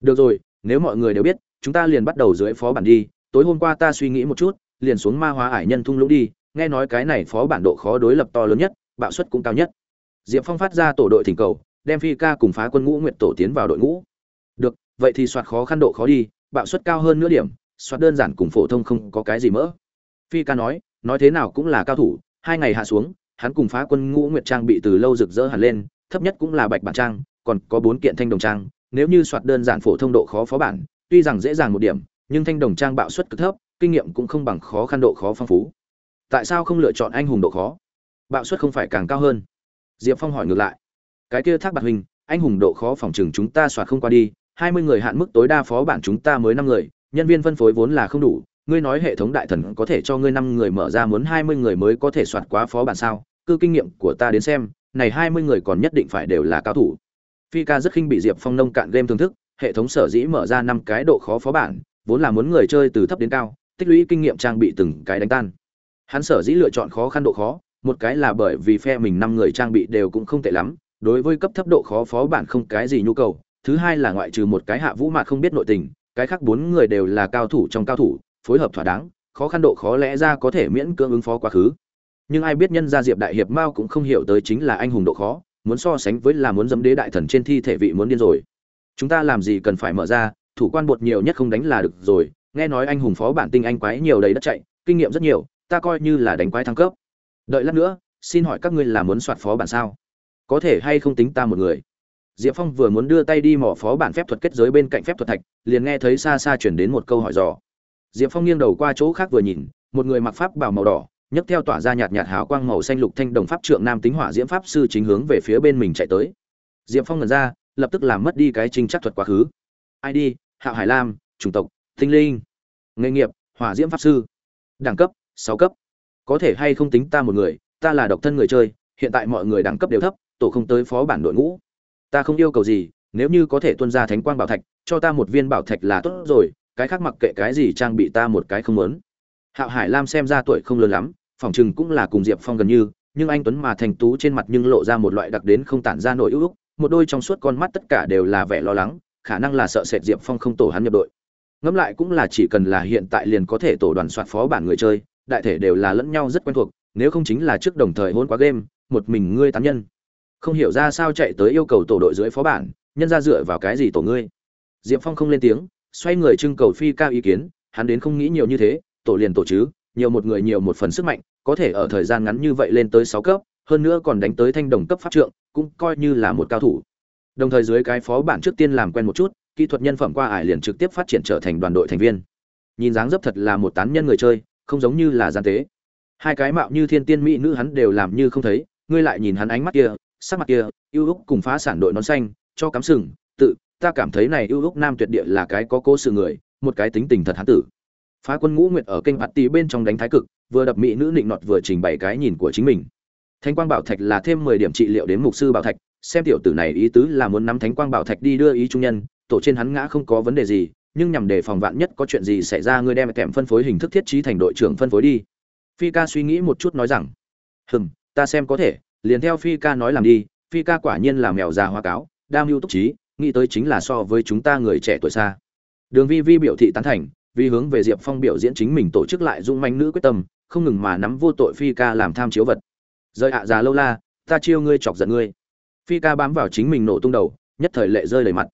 được rồi, nếu mọi người đều biết, chúng ta liền bắt đầu dưới phó bản đi. Tối hôm qua ta suy nghĩ một chút, liền xuống ma hóa ải nhân thung lũng đi. Nghe nói cái này phó bản độ khó đối lập to lớn nhất, bạo suất cũng cao nhất. Diệp phong phát ra tổ đội thỉnh cầu, đem phi ca cùng phá quân ngũ nguyện tổ tiến vào đội ngũ. Được, vậy thì soạt khó khăn độ khó đi, bạo suất cao hơn nửa điểm, soạt đơn giản cùng phổ thông không có cái gì mỡ. Phi ca nói nói thế nào cũng là cao thủ, hai ngày hạ xuống, hắn cùng phá quân ngũ nguyệt trang bị từ lâu rực rỡ hẳn lên, thấp nhất cũng là bạch bản trang, còn có bốn kiện thanh đồng trang nếu như soạt đơn giản phổ thông độ khó phó bản, tuy rằng dễ dàng một điểm, nhưng thanh đồng trang bạo suất cực thấp, kinh nghiệm cũng không bằng khó khăn độ khó phong phú. Tại sao không lựa chọn anh hùng độ khó? Bạo suất không phải càng cao hơn. Diệp phong hỏi ngược lại. Cái kia thác bạc huynh, anh hùng độ khó phòng chừng chúng ta soạt không qua đi, hai mươi người hạn mức tối đa phó bản chúng ta mới năm người, nhân viên phân phối vốn là không đủ, ngươi nói hệ thống đại thần có thể cho ngươi năm người mở ra muốn hai mươi người mới có thể soạt quá phó bản sao? Cứ kinh nghiệm của ta đến xem, này hai mươi người còn nhất định phải đều là cao thủ phi ca rất khinh bị diệp phong nông cạn game thưởng thức, hệ thống sở dĩ mở ra năm cái độ khó phó bản, vốn là muốn người chơi từ thấp đến cao, tích lũy kinh nghiệm trang bị từng cái đánh tan. Hắn sở dĩ lựa chọn khó khăn độ khó, một cái là bởi vì phe mình năm người trang bị đều cũng không tệ lắm, đối với cấp thấp độ khó phó bản không cái gì nhu cầu, thứ hai là ngoại trừ một cái hạ vũ mạc không biết nội tình, cái khác bốn người đều là cao thủ trong cao thủ, phối hợp thỏa đáng, khó khăn độ khó lẽ ra có thể miễn cưỡng ứng phó quá khứ. Nhưng ai biết nhân gia diệp đại hiệp mao cũng không hiểu tới chính là anh hùng độ khó muốn so sánh với là muốn dẫm đế đại thần trên thi thể vị muốn điên rồi. Chúng ta làm gì cần phải mở ra, thủ quan bột nhiều nhất không đánh là được rồi. Nghe nói anh hùng phó bản tinh anh quái nhiều đầy đất chạy, kinh nghiệm rất nhiều, ta coi như là đánh quái thăng cấp. Đợi lát nữa, xin hỏi các ngươi là muốn soạt phó bản sao? Có thể hay không tính ta một người? Diệp phong vừa muốn đưa tay đi mỏ phó bản phép thuật kết giới bên cạnh phép thuật thạch, liền nghe thấy xa xa chuyển đến một câu hỏi dò. Diệp phong nghiêng đầu qua chỗ khác vừa nhìn, một người mặc pháp bảo màu đỏ nhấc theo tỏa ra nhạt nhạt hào quang màu xanh lục thanh đồng pháp trượng nam tính hỏa diễm pháp sư chính hướng về phía bên mình chạy tới. Diệp phong ngẩn ra, lập tức làm mất đi cái trinh chắc thuật quá khứ. Id hạo hải lam, chủng tộc, tinh linh. Nghề nghiệp, hỏa diễm pháp sư. Đẳng cấp, sáu cấp. Có thể hay không tính ta một người, ta là độc thân người chơi, hiện tại mọi người đẳng cấp đều thấp, tổ không tới phó bản đội ngũ. Ta không yêu cầu gì, nếu như có thể tuân ra thánh quang bảo thạch, cho ta một viên bảo thạch là tốt rồi, cái khác mặc kệ cái gì trang bị ta một cái không muốn. Hạo hải lam xem ra tuổi không lớn lắm phỏng chừng cũng là cùng diệp phong gần như nhưng anh tuấn mà thành tú trên mặt nhưng lộ ra một loại đặc đến không tản ra nổi ưu ức, một đôi trong suốt con mắt tất cả đều là vẻ lo lắng khả năng là sợ sệt diệp phong không tổ hắn nhập đội. Ngẫm lại cũng là chỉ cần là hiện tại liền có thể tổ đoàn soạt phó bản người chơi đại thể đều là lẫn nhau rất quen thuộc nếu không chính là trước đồng thời hôn quá game một mình ngươi tán nhân. Không hiểu ra sao chạy tới yêu cầu tổ đội dưới phó bản nhân ra dựa vào cái gì tổ ngươi? Diệp phong không lên tiếng xoay người trưng cầu phi cao ý kiến hắn đến không nghĩ nhiều như thế tổ liền tổ chứ nhiều một người nhiều một phần sức mạnh, có thể ở thời gian ngắn như vậy lên tới sáu cấp, hơn nữa còn đánh tới thanh đồng cấp pháp trượng, cũng coi như là một cao thủ. Đồng thời dưới cái phó bản trước tiên làm quen một chút, kỹ thuật nhân phẩm qua ải liền trực tiếp phát triển trở thành đoàn đội thành viên. Nhìn dáng dấp thật là một tán nhân người chơi, không giống như là gian tế. Hai cái mạo như thiên tiên mỹ nữ hắn đều làm như không thấy, ngươi lại nhìn hắn ánh mắt kia, sắc mặt kia, ưu úc cùng phá sản đội nón xanh, cho cắm sừng, tự, ta cảm thấy này ưu úc nam tuyệt địa là cái có cố sự người, một cái tính tình thật hắn tử phá quân ngũ nguyệt ở kênh bạt tì bên trong đánh thái cực, vừa đập mỹ nữ nịnh nọt vừa trình bày cái nhìn của chính mình. Thánh quang bảo thạch là thêm mười điểm trị liệu đến mục sư bảo thạch, xem tiểu tử này ý tứ là muốn nắm thánh quang bảo thạch đi đưa ý trung nhân, tổ trên hắn ngã không có vấn đề gì, nhưng nhằm đề phòng vạn nhất có chuyện gì xảy ra ngươi đem kèm phân phối hình thức thiết trí thành đội trưởng phân phối đi. Phi ca suy nghĩ một chút nói rằng, hừm, ta xem có thể, liền theo phi ca nói làm đi, phi ca quả nhiên là mèo già hoa cáo đam mưu túc trí, nghĩ tới chính là so với chúng ta người trẻ tuổi xa. Đường vi vi biểu thị tán thành vì hướng về diệp phong biểu diễn chính mình tổ chức lại dung manh nữ quyết tâm, không ngừng mà nắm vô tội phi ca làm tham chiếu vật. Rơi ạ già lâu la, ta chiêu ngươi chọc giận ngươi. Phi ca bám vào chính mình nổ tung đầu, nhất thời lệ rơi đầy mặt.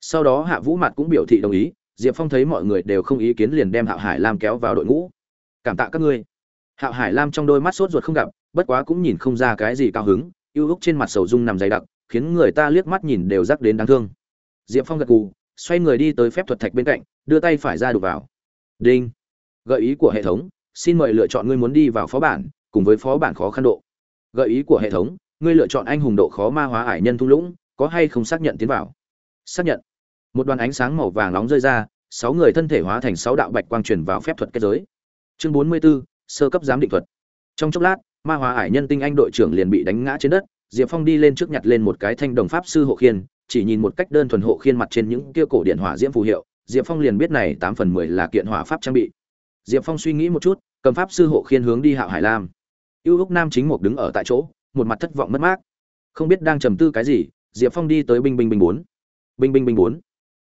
Sau đó hạ vũ mặt cũng biểu thị đồng ý, diệp phong thấy mọi người đều không ý kiến liền đem hạo hải lam kéo vào đội ngũ. Cảm tạ các ngươi. Hạo hải lam trong đôi mắt sốt ruột không gặp, bất quá cũng nhìn không ra cái gì cao hứng, ưu úc trên mặt sầu dung nằm dày đặc, khiến người ta liếc mắt nhìn đều rắc đến đáng thương. Diệp phong gật cù xoay người đi tới phép thuật thạch bên cạnh đưa tay phải ra đục vào. Đinh. Gợi ý của hệ thống xin mời lựa chọn ngươi muốn đi vào phó bản cùng với phó bản khó khăn độ. Gợi ý của hệ thống ngươi lựa chọn anh hùng độ khó ma hóa ải nhân thung lũng có hay không xác nhận tiến vào? Xác nhận. Một đoàn ánh sáng màu vàng nóng rơi ra sáu người thân thể hóa thành sáu đạo bạch quang truyền vào phép thuật kết giới. Chương bốn mươi 44, sơ cấp giám định thuật. Trong chốc lát ma hóa ải nhân tinh anh đội trưởng liền bị đánh ngã trên đất diệp phong đi lên trước nhặt lên một cái thanh đồng pháp sư hộ khiên chỉ nhìn một cách đơn thuần hộ khiên mặt trên những kia cổ điện hỏa diễm phù hiệu, diệp phong liền biết này tám phần mười là kiện hỏa pháp trang bị. Diệp phong suy nghĩ một chút, cầm pháp sư hộ khiên hướng đi hạo hải lam. Yêu úc nam chính mục đứng ở tại chỗ, một mặt thất vọng mất mát. Không biết đang trầm tư cái gì, diệp phong đi tới binh binh binh bốn. Binh binh binh bốn.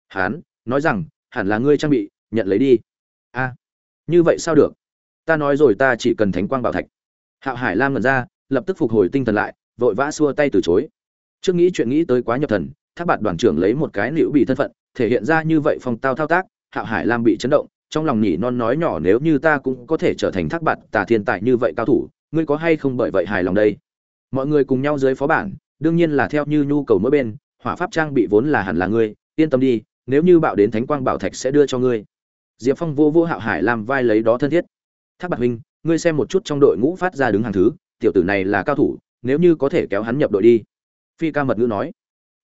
Hán, nói rằng, hẳn là ngươi trang bị, nhận lấy đi. A, như vậy sao được? Ta nói rồi ta chỉ cần thánh quang bảo thạch. Hạo hải lam ngẩn ra, lập tức phục hồi tinh thần lại, vội vã xua tay từ chối. Trước nghĩ chuyện nghĩ tới quá nhập thần thác bạt đoàn trưởng lấy một cái liễu bị thân phận, thể hiện ra như vậy phong tao thao tác, hạo hải lam bị chấn động, trong lòng nhỉ non nói nhỏ nếu như ta cũng có thể trở thành thác bạt tà thiên tài như vậy cao thủ, ngươi có hay không bởi vậy hài lòng đây? Mọi người cùng nhau dưới phó bản, đương nhiên là theo như nhu cầu mỗi bên, hỏa pháp trang bị vốn là hẳn là ngươi, yên tâm đi, nếu như bạo đến thánh quang bảo thạch sẽ đưa cho ngươi. Diệp phong vô vô hạo hải làm vai lấy đó thân thiết. Thác bạc huynh, ngươi xem một chút trong đội ngũ phát ra đứng hàng thứ, tiểu tử này là cao thủ, nếu như có thể kéo hắn nhập đội đi. Phi ca mật ngữ nói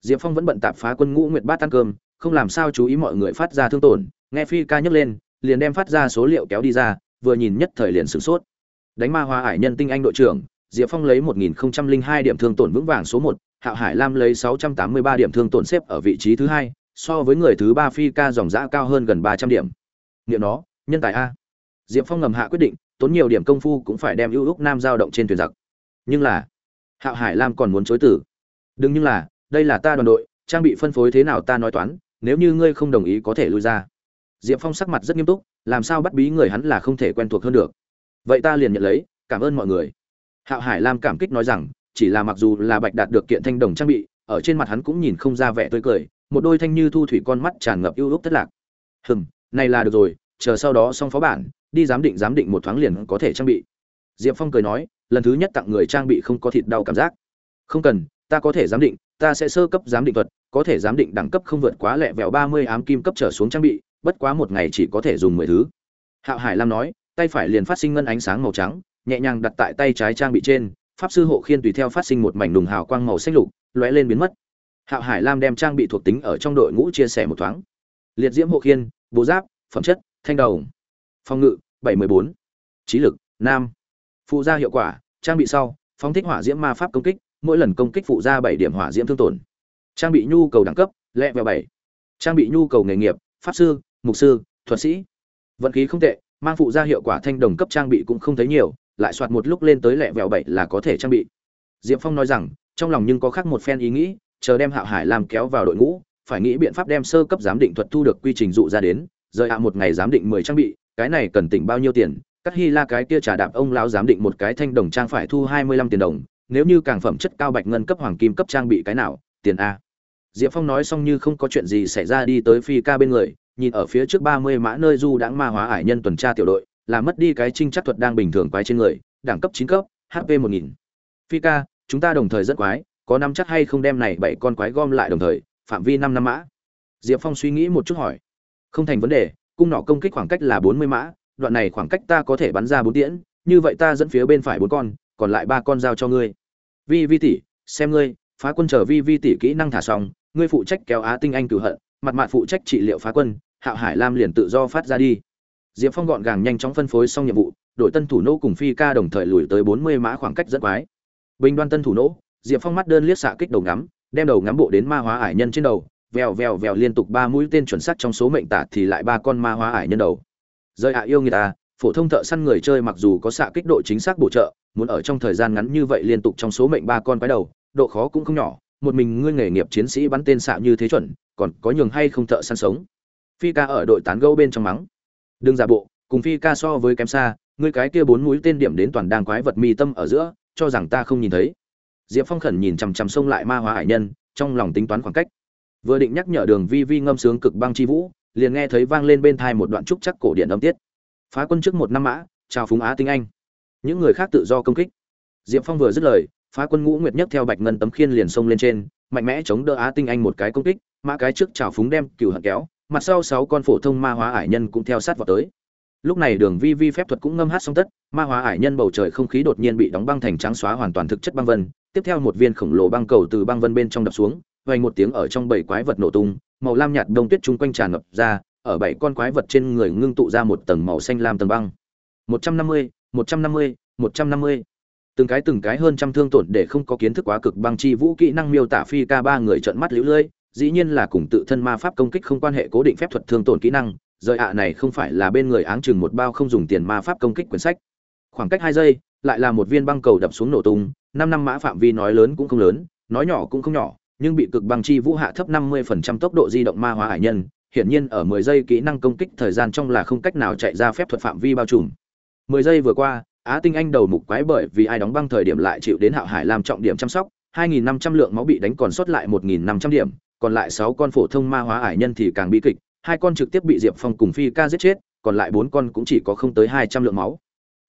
diệp phong vẫn bận tạp phá quân ngũ nguyệt bát ăn cơm, không làm sao chú ý mọi người phát ra thương tổn, nghe phi ca nhấc lên, liền đem phát ra số liệu kéo đi ra, vừa nhìn nhất thời liền sửng sốt. Đánh ma hoa hải nhân tinh anh đội trưởng, diệp phong lấy 1002 điểm thương tổn vững vàng số một hạo hải lam lấy 683 điểm thương tổn xếp ở vị trí thứ hai, so với người thứ ba phi ca dòng giã cao hơn gần 300 điểm. Nghiệm nó, nhân tài a. Diệp phong ngầm hạ quyết định, tốn nhiều điểm công phu cũng phải đem ưu úc nam giao động trên thuyền giặc. Nhưng là hạo hải lam còn muốn chối tử. Đừng nhưng là đây là ta đoàn đội, trang bị phân phối thế nào ta nói toán, nếu như ngươi không đồng ý có thể lui ra. Diệp phong sắc mặt rất nghiêm túc, làm sao bắt bí người hắn là không thể quen thuộc hơn được. Vậy ta liền nhận lấy, cảm ơn mọi người. Hạo hải lam cảm kích nói rằng, chỉ là mặc dù là bạch đạt được kiện thanh đồng trang bị, ở trên mặt hắn cũng nhìn không ra vẻ tươi cười, một đôi thanh như thu thủy con mắt tràn ngập ưu úc thất lạc. Hừm, này là được rồi, chờ sau đó xong phó bản, đi giám định giám định một thoáng liền có thể trang bị. Diệp phong cười nói, lần thứ nhất tặng người trang bị không có thịt đau cảm giác. Không cần, ta có thể giám định ta sẽ sơ cấp giám định thuật, có thể giám định đẳng cấp không vượt quá lẹ vẹo ba mươi ám kim cấp trở xuống trang bị, bất quá một ngày chỉ có thể dùng mười thứ. Hạo hải lam nói, tay phải liền phát sinh ngân ánh sáng màu trắng, nhẹ nhàng đặt tại tay trái trang bị trên, pháp sư hộ khiên tùy theo phát sinh một mảnh đùng hào quang màu xanh lục, lóe lên biến mất. Hạo hải lam đem trang bị thuộc tính ở trong đội ngũ chia sẻ một thoáng. Liệt diễm hộ khiên, bố giáp, phẩm chất, thanh đầu phòng ngự, bảy mươi bốn. Trí lực nam phụ gia hiệu quả, trang bị sau, phóng thích hỏa diễm ma pháp công kích mỗi lần công kích phụ gia bảy điểm hỏa diễm thương tổn. Trang bị nhu cầu đẳng cấp, lẹ vẹo bảy. Trang bị nhu cầu nghề nghiệp, pháp sư, mục sư, thuật sĩ. Vận khí không tệ, mang phụ gia hiệu quả thanh đồng cấp trang bị cũng không thấy nhiều, lại soạt một lúc lên tới lẹ vẹo bảy là có thể trang bị. Diệp phong nói rằng, trong lòng nhưng có khác một phen ý nghĩ, chờ đem hạo hải làm kéo vào đội ngũ, phải nghĩ biện pháp đem sơ cấp giám định thuật thu được quy trình dụ ra đến, rời hạ một ngày giám định mười trang bị, cái này cần tỉnh bao nhiêu tiền, cắt hy la cái kia trả đạp ông lão giám định một cái thanh đồng trang phải thu hai mươi lăm tiền đồng nếu như càng phẩm chất cao bạch ngân cấp hoàng kim cấp trang bị cái nào, tiền a. Diệp phong nói xong như không có chuyện gì xảy ra đi tới phi ca bên người, nhìn ở phía trước ba mươi mã nơi du đãng ma hóa ải nhân tuần tra tiểu đội, là mất đi cái trinh chắc thuật đang bình thường quái trên người, đẳng cấp chín cấp hp một nghìn. Phi ca, chúng ta đồng thời rất quái, có năm chắc hay không đem này bảy con quái gom lại đồng thời, phạm vi năm năm mã. Diệp phong suy nghĩ một chút hỏi. Không thành vấn đề, cung nỏ công kích khoảng cách là bốn mươi mã, đoạn này khoảng cách ta có thể bắn ra bốn tiễn, như vậy ta dẫn phía bên phải bốn con, còn lại ba con giao cho ngươi vi vi tỷ, xem ngươi, phá quân chờ vi vi tỷ kỹ năng thả xong, ngươi phụ trách kéo á tinh anh cửu hận, mặt mạn phụ trách trị liệu phá quân hạo hải lam liền tự do phát ra đi. Diệp phong gọn gàng nhanh chóng phân phối xong nhiệm vụ, đội tân thủ nô cùng phi ca đồng thời lùi tới bốn mươi mã khoảng cách rất quái. Bình đoan tân thủ nô, diệp phong mắt đơn liếc xạ kích đầu ngắm, đem đầu ngắm bộ đến ma hóa ải nhân trên đầu, vèo vèo vèo liên tục ba mũi tên chuẩn xác trong số mệnh tả thì lại ba con ma hóa ải nhân đầu. Rơi ạ yêu người ta à, phổ thông thợ săn người chơi mặc dù có xạ kích độ chính xác bổ trợ, muốn ở trong thời gian ngắn như vậy liên tục trong số mệnh ba con quái đầu, độ khó cũng không nhỏ. Một mình ngươi nghề nghiệp chiến sĩ bắn tên xạ như thế chuẩn, còn có nhường hay không thợ săn sống? Phi ca ở đội tán gâu bên trong mắng. Đừng giả bộ, cùng phi ca so với kém xa, ngươi cái kia bốn mũi tên điểm đến toàn đang quái vật mi tâm ở giữa, cho rằng ta không nhìn thấy. Diệp phong khẩn nhìn chằm chằm xông lại ma hóa hải nhân, trong lòng tính toán khoảng cách. Vừa định nhắc nhở đường vi vi ngâm sướng cực băng chi vũ, liền nghe thấy vang lên bên thai một đoạn trúc chắc cổ điện âm tiết phá quân trước một năm mã, chào phúng á tinh anh. Những người khác tự do công kích. Diệp phong vừa dứt lời, phá quân ngũ nguyệt nhất theo bạch ngân tấm khiên liền xông lên trên, mạnh mẽ chống đỡ á tinh anh một cái công kích, mã cái trước chào phúng đem cựu hận kéo, mặt sau sáu con phổ thông ma hóa ải nhân cũng theo sát vào tới. Lúc này đường vi vi phép thuật cũng ngâm hát xong tất, ma hóa ải nhân bầu trời không khí đột nhiên bị đóng băng thành trắng xóa hoàn toàn thực chất băng vân, tiếp theo một viên khổng lồ băng cầu từ băng vân bên trong đập xuống, vang một tiếng ở trong bảy quái vật nổ tung, màu lam nhạt đông tuyết chung quanh tràn ngập ra ở bảy con quái vật trên người ngưng tụ ra một tầng màu xanh lam tầng băng 150, 150, 150. từng cái từng cái hơn trăm thương tổn để không có kiến thức quá cực băng chi vũ kỹ năng miêu tả phi ca ba người trợn mắt liễu lưỡi dĩ nhiên là cùng tự thân ma pháp công kích không quan hệ cố định phép thuật thương tổn kỹ năng rời ạ này không phải là bên người áng chừng một bao không dùng tiền ma pháp công kích quyển sách khoảng cách hai giây lại là một viên băng cầu đập xuống nổ tung năm năm mã phạm vi nói lớn cũng không lớn nói nhỏ cũng không nhỏ nhưng bị cực băng chi vũ hạ thấp 50% tốc độ di động ma hóa hải nhân, hiển nhiên ở 10 giây kỹ năng công kích thời gian trong là không cách nào chạy ra phép thuật phạm vi bao trùm. 10 giây vừa qua, Á Tinh Anh đầu mục quái bởi vì ai đóng băng thời điểm lại chịu đến Hạo Hải làm trọng điểm chăm sóc, 2500 lượng máu bị đánh còn sót lại 1500 điểm, còn lại 6 con phổ thông ma hóa hải nhân thì càng bi kịch, hai con trực tiếp bị Diệp Phong cùng Phi Ca giết chết, còn lại 4 con cũng chỉ có không tới 200 lượng máu.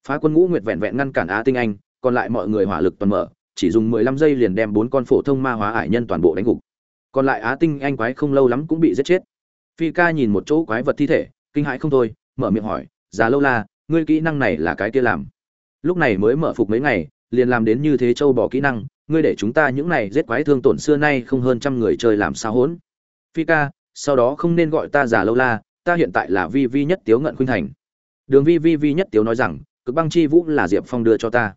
Phá quân ngũ nguyệt vẹn vẹn ngăn cản Á Tinh Anh, còn lại mọi người hỏa lực toàn mở, chỉ dùng 15 giây liền đem 4 con phổ thông ma hóa hải nhân toàn bộ đánh gục. Còn lại Á Tinh Anh quái không lâu lắm cũng bị giết chết. Phi Ca nhìn một chỗ quái vật thi thể, kinh hãi không thôi, mở miệng hỏi, "Già lâu la, ngươi kỹ năng này là cái kia làm?" Lúc này mới mở phục mấy ngày, liền làm đến như thế châu bỏ kỹ năng, ngươi để chúng ta những này giết quái thương tổn xưa nay không hơn trăm người chơi làm sao hỗn. Phi Ca, sau đó không nên gọi ta già lâu la, ta hiện tại là Vi Vi nhất Tiếu Ngận Khuynh Thành. Đường Vi Vi Vi nhất Tiếu nói rằng, cực băng chi vũ là Diệp Phong đưa cho ta.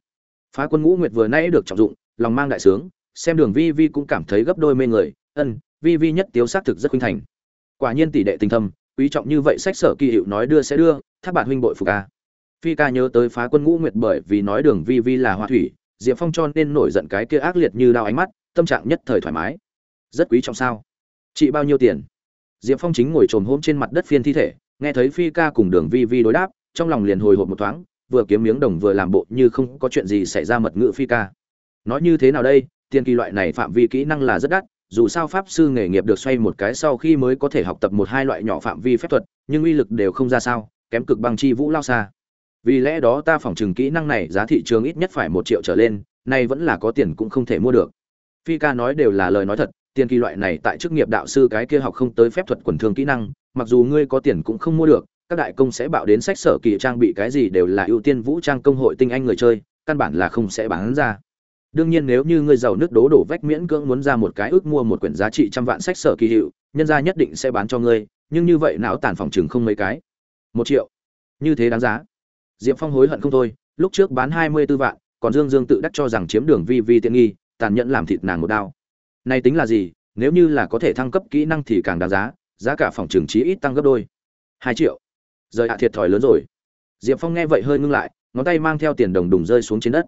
Phá Quân Ngũ Nguyệt vừa nãy được trọng dụng, lòng mang đại sướng, xem Đường Vi Vi cũng cảm thấy gấp đôi mê người, ân, Vi Vi nhất Tiếu xác thực rất khuynh thành. Quả nhiên tỷ đệ tình thâm, quý trọng như vậy sách sở kỳ hiệu nói đưa sẽ đưa, thác bạn huynh bội phục ca. Phi ca nhớ tới Phá Quân Ngũ Nguyệt bởi vì nói Đường Vi Vi là hoa thủy, Diệp Phong cho nên nổi giận cái kia ác liệt như đao ánh mắt, tâm trạng nhất thời thoải mái. Rất quý trọng sao? Chị bao nhiêu tiền? Diệp Phong chính ngồi trồm hôm trên mặt đất phiên thi thể, nghe thấy Phi ca cùng Đường Vi Vi đối đáp, trong lòng liền hồi hộp một thoáng, vừa kiếm miếng đồng vừa làm bộ như không có chuyện gì xảy ra mật ngữ Phi ca. Nói như thế nào đây, tiền kỳ loại này phạm vi kỹ năng là rất đắt, dù sao pháp sư nghề nghiệp được xoay một cái sau khi mới có thể học tập một hai loại nhỏ phạm vi phép thuật, nhưng uy lực đều không ra sao, kém cực băng chi vũ lao xa. Vì lẽ đó ta phỏng chừng kỹ năng này giá thị trường ít nhất phải một triệu trở lên, nay vẫn là có tiền cũng không thể mua được. Phi ca nói đều là lời nói thật, tiền kỳ loại này tại chức nghiệp đạo sư cái kia học không tới phép thuật quần thương kỹ năng, mặc dù ngươi có tiền cũng không mua được, các đại công sẽ bạo đến sách sở kỳ trang bị cái gì đều là ưu tiên vũ trang công hội tinh anh người chơi, căn bản là không sẽ bán ra. Đương nhiên nếu như ngươi giàu nước đố đổ vách miễn cưỡng muốn ra một cái ước mua một quyển giá trị trăm vạn sách sở kỳ hiệu, nhân gia nhất định sẽ bán cho ngươi, nhưng như vậy não tàn phòng chừng không mấy cái. Một triệu, như thế đáng giá. Diệp Phong hối hận không thôi, lúc trước bán hai mươi tư vạn, còn Dương Dương tự đắc cho rằng chiếm đường vi vi tiện nghi, tàn nhẫn làm thịt nàng một đao. Này tính là gì, nếu như là có thể thăng cấp kỹ năng thì càng đáng giá, giá cả phòng trường chí ít tăng gấp đôi. hai triệu. Rời hạ thiệt thòi lớn rồi. Diệp Phong nghe vậy hơi ngưng lại, ngón tay mang theo tiền đồng đùng rơi xuống trên đất.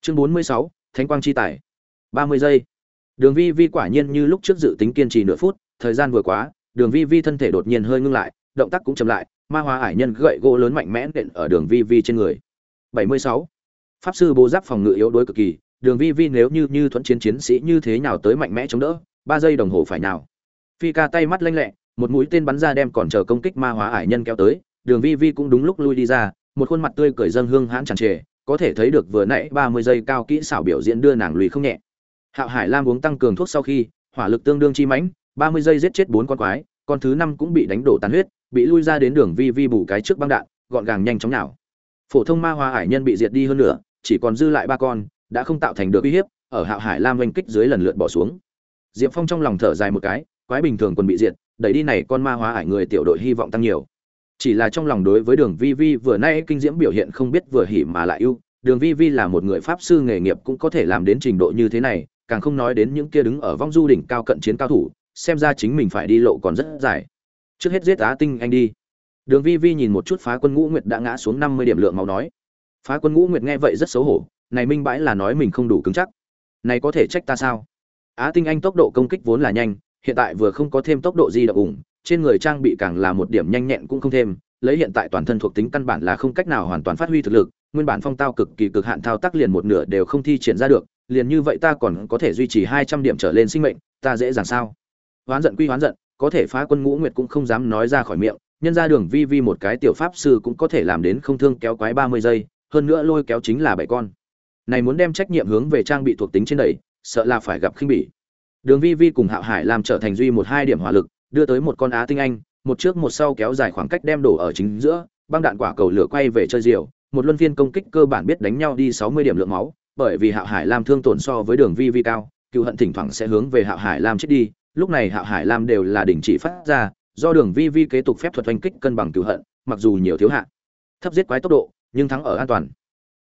Chương bốn mươi sáu, Thánh quang chi tài. ba mươi giây. Đường Vi Vi quả nhiên như lúc trước dự tính kiên trì nửa phút, thời gian vừa quá, Đường Vi Vi thân thể đột nhiên hơi ngưng lại, động tác cũng chậm lại, ma hóa ải nhân gậy gỗ lớn mạnh mẽ nện ở Đường Vi Vi trên người. bảy mươi sáu pháp sư bố giáp phòng ngự yếu đuối cực kỳ đường vi vi nếu như như thuẫn chiến chiến sĩ như thế nào tới mạnh mẽ chống đỡ ba giây đồng hồ phải nào phi ca tay mắt lanh lẹ một mũi tên bắn ra đem còn chờ công kích ma hóa ải nhân kéo tới đường vi vi cũng đúng lúc lui đi ra một khuôn mặt tươi cười dâng hương hãn tràn trề có thể thấy được vừa nãy ba mươi giây cao kỹ xảo biểu diễn đưa nàng lùi không nhẹ. Hạo hải lam uống tăng cường thuốc sau khi, hỏa lực tương đương chi mãnh, ba mươi giây giết chết bốn con quái, con thứ năm cũng bị đánh đổ tàn huyết, bị lui ra đến đường vi vi bù cái trước băng đạn, gọn gàng nhanh chóng nào. Phổ thông ma hoa hải nhân bị diệt đi hơn nữa chỉ còn dư lại ba con, đã không tạo thành được uy hiếp, ở hạo hải lam oanh kích dưới lần lượt bỏ xuống. Diệp phong trong lòng thở dài một cái, quái bình thường quân bị diệt, đẩy đi này con ma hóa ải người tiểu đội hy vọng tăng nhiều chỉ là trong lòng đối với đường vi vi vừa nay kinh diễm biểu hiện không biết vừa hỉ mà lại ưu. Đường vi vi là một người pháp sư nghề nghiệp cũng có thể làm đến trình độ như thế này, càng không nói đến những kia đứng ở vong du đỉnh cao cận chiến cao thủ, xem ra chính mình phải đi lộ còn rất dài. Trước hết giết á tinh anh đi. Đường vi vi nhìn một chút phá quân ngũ nguyệt đã ngã xuống năm mươi điểm lượng máu nói. Phá quân ngũ nguyệt nghe vậy rất xấu hổ, này minh bãi là nói mình không đủ cứng chắc. Này có thể trách ta sao? Á tinh anh tốc độ công kích vốn là nhanh, hiện tại vừa không có thêm tốc độ di động ủng trên người trang bị càng là một điểm nhanh nhẹn cũng không thêm, lấy hiện tại toàn thân thuộc tính căn bản là không cách nào hoàn toàn phát huy thực lực, nguyên bản phong tao cực kỳ cực hạn thao tác liền một nửa đều không thi triển ra được, liền như vậy ta còn có thể duy trì hai trăm điểm trở lên sinh mệnh, ta dễ dàng sao? Hoán giận quy hoán giận, có thể phá quân ngũ nguyệt cũng không dám nói ra khỏi miệng, nhân ra đường vi vi một cái tiểu pháp sư cũng có thể làm đến không thương kéo quái ba mươi giây, hơn nữa lôi kéo chính là bảy con. Này muốn đem trách nhiệm hướng về trang bị thuộc tính trên đầy sợ là phải gặp khinh bỉ. Đường vi vi cùng hạo hải làm trở thành duy một hai điểm hỏa lực đưa tới một con á tinh anh, một trước một sau kéo dài khoảng cách đem đổ ở chính giữa, băng đạn quả cầu lửa quay về chơi diều, một luân phiên công kích cơ bản biết đánh nhau đi sáu mươi điểm lượng máu, bởi vì hạo hải lam thương tổn so với đường vi vi cao, cựu hận thỉnh thoảng sẽ hướng về hạo hải lam chết đi, lúc này hạo hải lam đều là đình chỉ phát ra, do đường vi vi kế tục phép thuật oanh kích cân bằng cựu hận, mặc dù nhiều thiếu hạ, thấp giết quái tốc độ, nhưng thắng ở an toàn.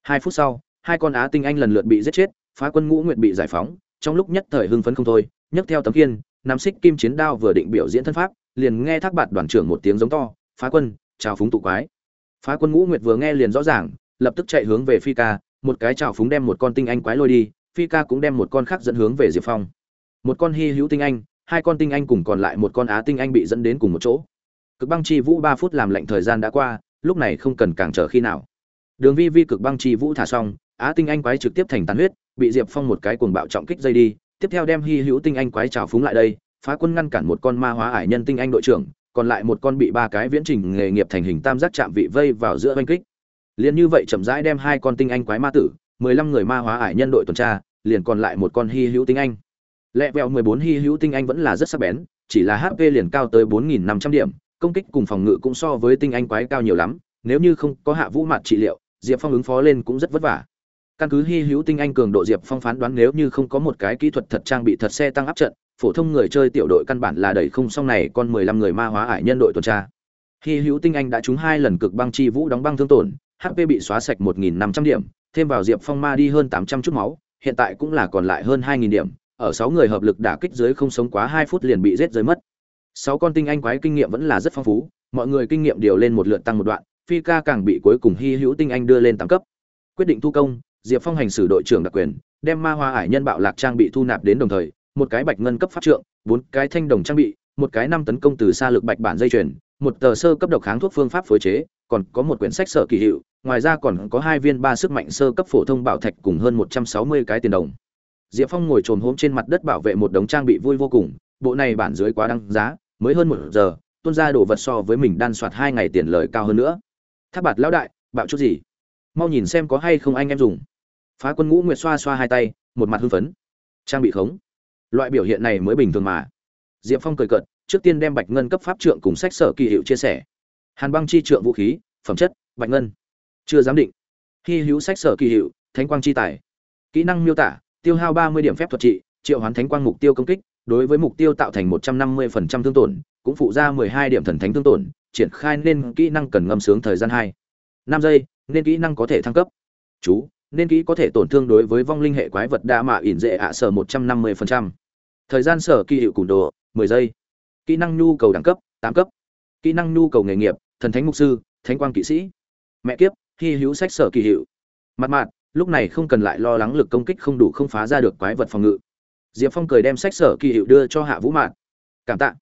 Hai phút sau, hai con á tinh anh lần lượt bị giết chết, phá quân ngũ nguyệt bị giải phóng trong lúc nhất thời hưng phấn không thôi, nhấc theo tấm kiên nắm xích kim chiến đao vừa định biểu diễn thân pháp, liền nghe thác bạt đoàn trưởng một tiếng giống to, phá quân, chào phúng tụ quái. Phá quân ngũ nguyệt vừa nghe liền rõ ràng, lập tức chạy hướng về phi ca, một cái chào phúng đem một con tinh anh quái lôi đi, phi ca cũng đem một con khác dẫn hướng về diệp phong. Một con hi hữu tinh anh, hai con tinh anh cùng còn lại một con á tinh anh bị dẫn đến cùng một chỗ. Cực băng chi vũ ba phút làm lệnh thời gian đã qua, lúc này không cần càng chờ khi nào. Đường vi vi cực băng chi vũ thả xong, á tinh anh quái trực tiếp thành tàn huyết bị diệp phong một cái cuồng bạo trọng kích dây đi, tiếp theo đem hy hữu tinh anh quái trào phúng lại đây, phá quân ngăn cản một con ma hóa ải nhân tinh anh đội trưởng, còn lại một con bị ba cái viễn trình nghề nghiệp thành hình tam giác chạm vị vây vào giữa oanh kích. Liền như vậy chậm rãi đem hai con tinh anh quái ma tử, mười lăm người ma hóa ải nhân đội tuần tra, liền còn lại một con hy hữu tinh anh. Lẹ vẹo mười bốn hy hữu tinh anh vẫn là rất sắc bén, chỉ là hp liền cao tới bốn nghìn năm trăm điểm, công kích cùng phòng ngự cũng so với tinh anh quái cao nhiều lắm, nếu như không có hạ vũ mặt trị liệu, diệp phong ứng phó lên cũng rất vất vả căn cứ hy hữu tinh anh cường độ diệp phong phán đoán nếu như không có một cái kỹ thuật thật trang bị thật xe tăng áp trận, phổ thông người chơi tiểu đội căn bản là đẩy không xong này còn mười lăm người ma hóa ải nhân đội tuần tra. Hy hữu tinh anh đã trúng hai lần cực băng chi vũ đóng băng thương tổn hp bị xóa sạch một nghìn năm trăm điểm, thêm vào diệp phong ma đi hơn tám trăm chút máu, hiện tại cũng là còn lại hơn hai nghìn điểm, ở sáu người hợp lực đả kích dưới không sống quá hai phút liền bị giết dưới mất. Sáu con tinh anh quái kinh nghiệm vẫn là rất phong phú, mọi người kinh nghiệm điều lên một lượt tăng một đoạn, phi ca càng bị cuối cùng hy hữu tinh anh đưa lên tám cấp. Quyết định thu công diệp phong hành xử đội trưởng đặc quyền, đem ma hoa ải nhân bạo lạc trang bị thu nạp đến đồng thời, một cái bạch ngân cấp pháp trượng, bốn cái thanh đồng trang bị, một cái năm tấn công từ xa lực bạch bản dây chuyền, một tờ sơ cấp độc kháng thuốc phương pháp phối chế, còn có một quyển sách sở kỳ hiệu, ngoài ra còn có hai viên ba sức mạnh sơ cấp phổ thông bảo thạch cùng hơn một trăm sáu mươi cái tiền đồng. Diệp phong ngồi trồn hôm trên mặt đất bảo vệ một đống trang bị vui vô cùng, bộ này bản dưới quá đăng giá, mới hơn một giờ, tuôn ra đồ vật so với mình đan soạt hai ngày tiền lời cao hơn nữa. Tháp bạt lão đại, bạo chút gì? Mau nhìn xem có hay không anh em dùng phá quân ngũ nguyệt xoa xoa hai tay, một mặt hưng phấn. Trang bị khống. Loại biểu hiện này mới bình thường mà. Diệp phong cười cợt, trước tiên đem bạch ngân cấp pháp trượng cùng sách sở kỳ hiệu chia sẻ. Hàn băng chi trượng vũ khí, phẩm chất, bạch ngân. Chưa giám định. Hy hữu sách sở kỳ hiệu, thánh quang chi tài. Kỹ năng miêu tả, tiêu hao ba mươi điểm phép thuật trị, triệu hoán thánh quang mục tiêu công kích, đối với mục tiêu tạo thành một trăm năm mươi phần trăm thương tổn, cũng phụ ra mười hai điểm thần thánh thương tổn, triển khai nên kỹ năng cần ngâm sướng thời gian hai. Năm giây, nên kỹ năng có thể thăng cấp. Chú nên kỹ có thể tổn thương đối với vong linh hệ quái vật đa mạ ỉn dễ ạ sở một trăm năm mươi phần trăm. Thời gian sở kỳ hiệu củng đồ, mười giây. Kỹ năng nhu cầu đẳng cấp, tám cấp. Kỹ năng nhu cầu nghề nghiệp, thần thánh mục sư, thánh quang kỵ sĩ. Mẹ kiếp, hy hữu sách sở kỳ hiệu. Mặt mạn, lúc này không cần lại lo lắng lực công kích không đủ không phá ra được quái vật phòng ngự. Diệp phong cười đem sách sở kỳ hiệu đưa cho hạ vũ mạn. Cảm tạ.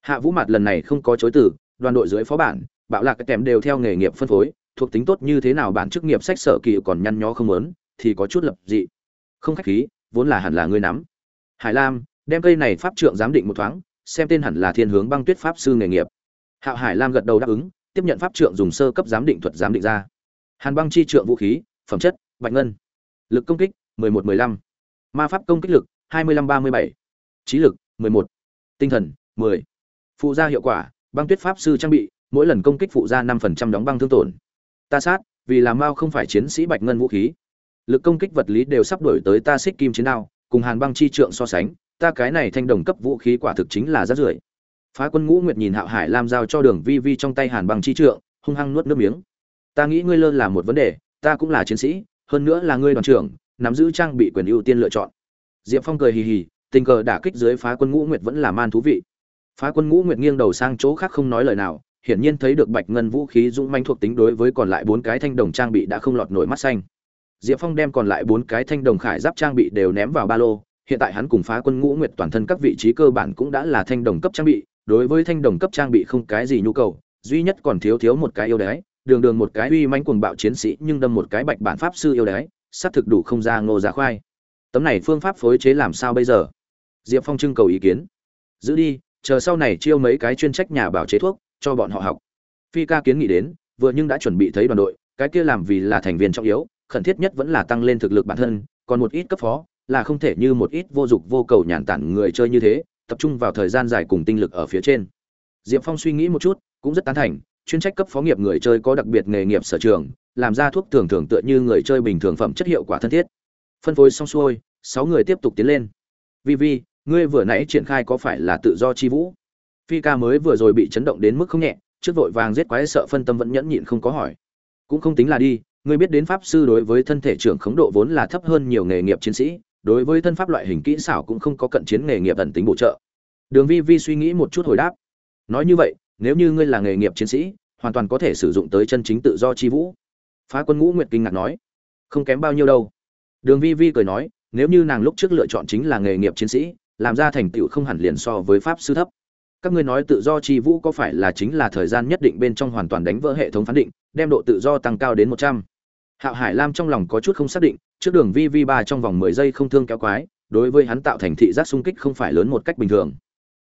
Hạ vũ mạn lần này không có chối từ, đoàn đội dưới phó bản, bạo lạc các kèm đều theo nghề nghiệp phân phối thuộc tính tốt như thế nào bản chức nghiệp sách sở kỳ còn nhăn nhó không lớn thì có chút lập dị không khách khí, vốn là hẳn là ngươi nắm hải lam, đem cây này pháp trượng giám định một thoáng, xem tên hẳn là thiên hướng băng tuyết pháp sư nghề nghiệp hạo hải lam gật đầu đáp ứng, tiếp nhận pháp trượng dùng sơ cấp giám định thuật giám định ra hàn băng chi trượng vũ khí, phẩm chất, bạch ngân lực công kích 11-15. ma pháp công kích lực 25-37. trí lực 11. tinh thần 10. phụ gia hiệu quả, băng tuyết pháp sư trang bị, mỗi lần công kích phụ gia 5% đóng băng thương tổn ta sát, vì làm mao không phải chiến sĩ bạch ngân vũ khí. Lực công kích vật lý đều sắp đổi tới ta xích kim chiến đao, cùng hàn băng chi trượng so sánh, ta cái này thanh đồng cấp vũ khí quả thực chính là rát rưởi. Phá quân ngũ nguyệt nhìn hạo hải làm giao cho đường vi vi trong tay hàn băng chi trượng, hung hăng nuốt nước miếng. Ta nghĩ ngươi lơ là một vấn đề, ta cũng là chiến sĩ, hơn nữa là ngươi đoàn trưởng, nắm giữ trang bị quyền ưu tiên lựa chọn. Diệp phong cười hì hì, tình cờ đả kích dưới phá quân ngũ nguyệt vẫn là man thú vị. Phá quân ngũ nguyệt nghiêng đầu sang chỗ khác không nói lời nào hiển nhiên thấy được bạch ngân vũ khí dũng manh thuộc tính đối với còn lại bốn cái thanh đồng trang bị đã không lọt nổi mắt xanh. Diệp phong đem còn lại bốn cái thanh đồng khải giáp trang bị đều ném vào ba lô, hiện tại hắn cùng phá quân ngũ nguyệt toàn thân các vị trí cơ bản cũng đã là thanh đồng cấp trang bị, đối với thanh đồng cấp trang bị không cái gì nhu cầu, duy nhất còn thiếu thiếu một cái yêu đái, đường đường một cái uy manh cuồng bạo chiến sĩ nhưng đâm một cái bạch bản pháp sư yêu đái, xác thực đủ không ra ngô giá khoai. Tấm này phương pháp phối chế làm sao bây giờ? Diệp phong trưng cầu ý kiến. Giữ đi, chờ sau này chiêu mấy cái chuyên trách nhà bảo chế thuốc cho bọn họ học. Phi ca kiến nghị đến, vừa nhưng đã chuẩn bị thấy đoàn đội, cái kia làm vì là thành viên trọng yếu, khẩn thiết nhất vẫn là tăng lên thực lực bản thân, còn một ít cấp phó, là không thể như một ít vô dụng, vô cầu nhàn tản người chơi như thế, tập trung vào thời gian dài cùng tinh lực ở phía trên. Diệp phong suy nghĩ một chút, cũng rất tán thành, chuyên trách cấp phó nghiệp người chơi có đặc biệt nghề nghiệp sở trường, làm ra thuốc thường thường tựa như người chơi bình thường phẩm chất hiệu quả thân thiết. Phân phối xong xuôi, sáu người tiếp tục tiến lên. Vi vi, ngươi vừa nãy triển khai có phải là tự do chi vũ? Phi ca mới vừa rồi bị chấn động đến mức không nhẹ, trước vội vàng giết quái sợ phân tâm vẫn nhẫn nhịn không có hỏi. Cũng không tính là đi, ngươi biết đến pháp sư đối với thân thể trưởng khống độ vốn là thấp hơn nhiều nghề nghiệp chiến sĩ, đối với thân pháp loại hình kỹ xảo cũng không có cận chiến nghề nghiệp ẩn tính bổ trợ. Đường vi vi suy nghĩ một chút hồi đáp. Nói như vậy, nếu như ngươi là nghề nghiệp chiến sĩ, hoàn toàn có thể sử dụng tới chân chính tự do chi vũ. Phá quân ngũ nguyệt kinh ngạc nói. Không kém bao nhiêu đâu. Đường vi vi cười nói, nếu như nàng lúc trước lựa chọn chính là nghề nghiệp chiến sĩ, làm ra thành tựu không hẳn liền so với pháp sư thấp các ngươi nói tự do chi vũ có phải là chính là thời gian nhất định bên trong hoàn toàn đánh vỡ hệ thống phán định, đem độ tự do tăng cao đến một trăm? Hạo hải lam trong lòng có chút không xác định, trước đường vi vi ba trong vòng mười giây không thương kéo quái, đối với hắn tạo thành thị giác sung kích không phải lớn một cách bình thường.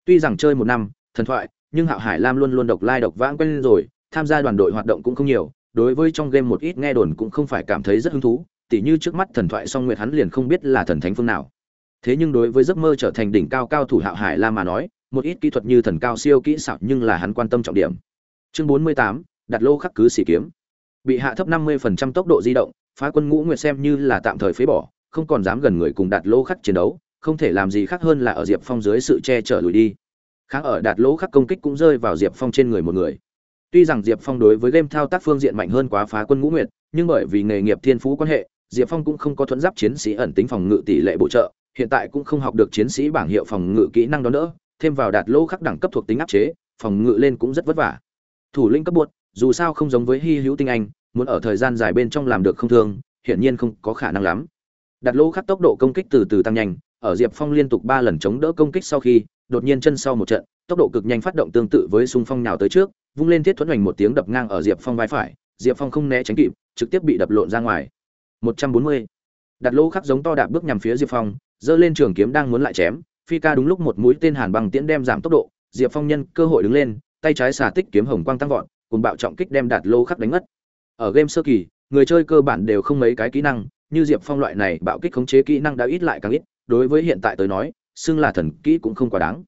Tuy rằng chơi một năm, thần thoại, nhưng hạo hải lam luôn luôn độc lai độc vãng quen rồi, tham gia đoàn đội hoạt động cũng không nhiều, đối với trong game một ít nghe đồn cũng không phải cảm thấy rất hứng thú, tỉ như trước mắt thần thoại song nguyệt hắn liền không biết là thần thánh phương nào. Thế nhưng đối với giấc mơ trở thành đỉnh cao cao thủ hạo hải lam mà nói một ít kỹ thuật như thần cao siêu kỹ xảo nhưng là hắn quan tâm trọng điểm. Chương bốn mươi tám, đặt lô khắc cứ xỉ kiếm. Bị hạ thấp năm mươi phần trăm tốc độ di động, phá quân ngũ nguyệt xem như là tạm thời phế bỏ, không còn dám gần người cùng đặt lô khắc chiến đấu, không thể làm gì khác hơn là ở diệp phong dưới sự che chở lùi đi. Kháng ở đạt lỗ khắc công kích cũng rơi vào diệp phong trên người một người. Tuy rằng diệp phong đối với game thao tác phương diện mạnh hơn quá phá quân ngũ nguyệt, nhưng bởi vì nghề nghiệp thiên phú quan hệ, diệp phong cũng không có thuẫn giáp chiến sĩ ẩn tính phòng ngự tỷ lệ bổ trợ, hiện tại cũng không học được chiến sĩ bảng hiệu phòng ngự kỹ năng đó nữa thêm vào đạt lỗ khắc đẳng cấp thuộc tính áp chế, phòng ngự lên cũng rất vất vả. Thủ lĩnh cấp buộc, dù sao không giống với hy hữu tinh anh, muốn ở thời gian dài bên trong làm được không thương, hiển nhiên không có khả năng lắm. Đạt lỗ khắc tốc độ công kích từ từ tăng nhanh, ở diệp phong liên tục ba lần chống đỡ công kích sau khi, đột nhiên chân sau một trận, tốc độ cực nhanh phát động tương tự với xung phong nào tới trước, vung lên thiết thuẫn hoành một tiếng đập ngang ở diệp phong vai phải, diệp phong không né tránh kịp, trực tiếp bị đập lộn ra ngoài. 140. đặt lỗ khắc giống to đạp bước nhằm phía diệp phong, giơ lên trường kiếm đang muốn lại chém phi ca đúng lúc một mũi tên hàn băng tiễn đem giảm tốc độ, diệp phong nhân cơ hội đứng lên, tay trái xả tích kiếm hồng quang tăng vọt cùng bạo trọng kích đem đạt lô khắc đánh mất ở game sơ kỳ, người chơi cơ bản đều không mấy cái kỹ năng, như diệp phong loại này bạo kích khống chế kỹ năng đã ít lại càng ít, đối với hiện tại tới nói, xưng là thần kỹ cũng không quá đáng.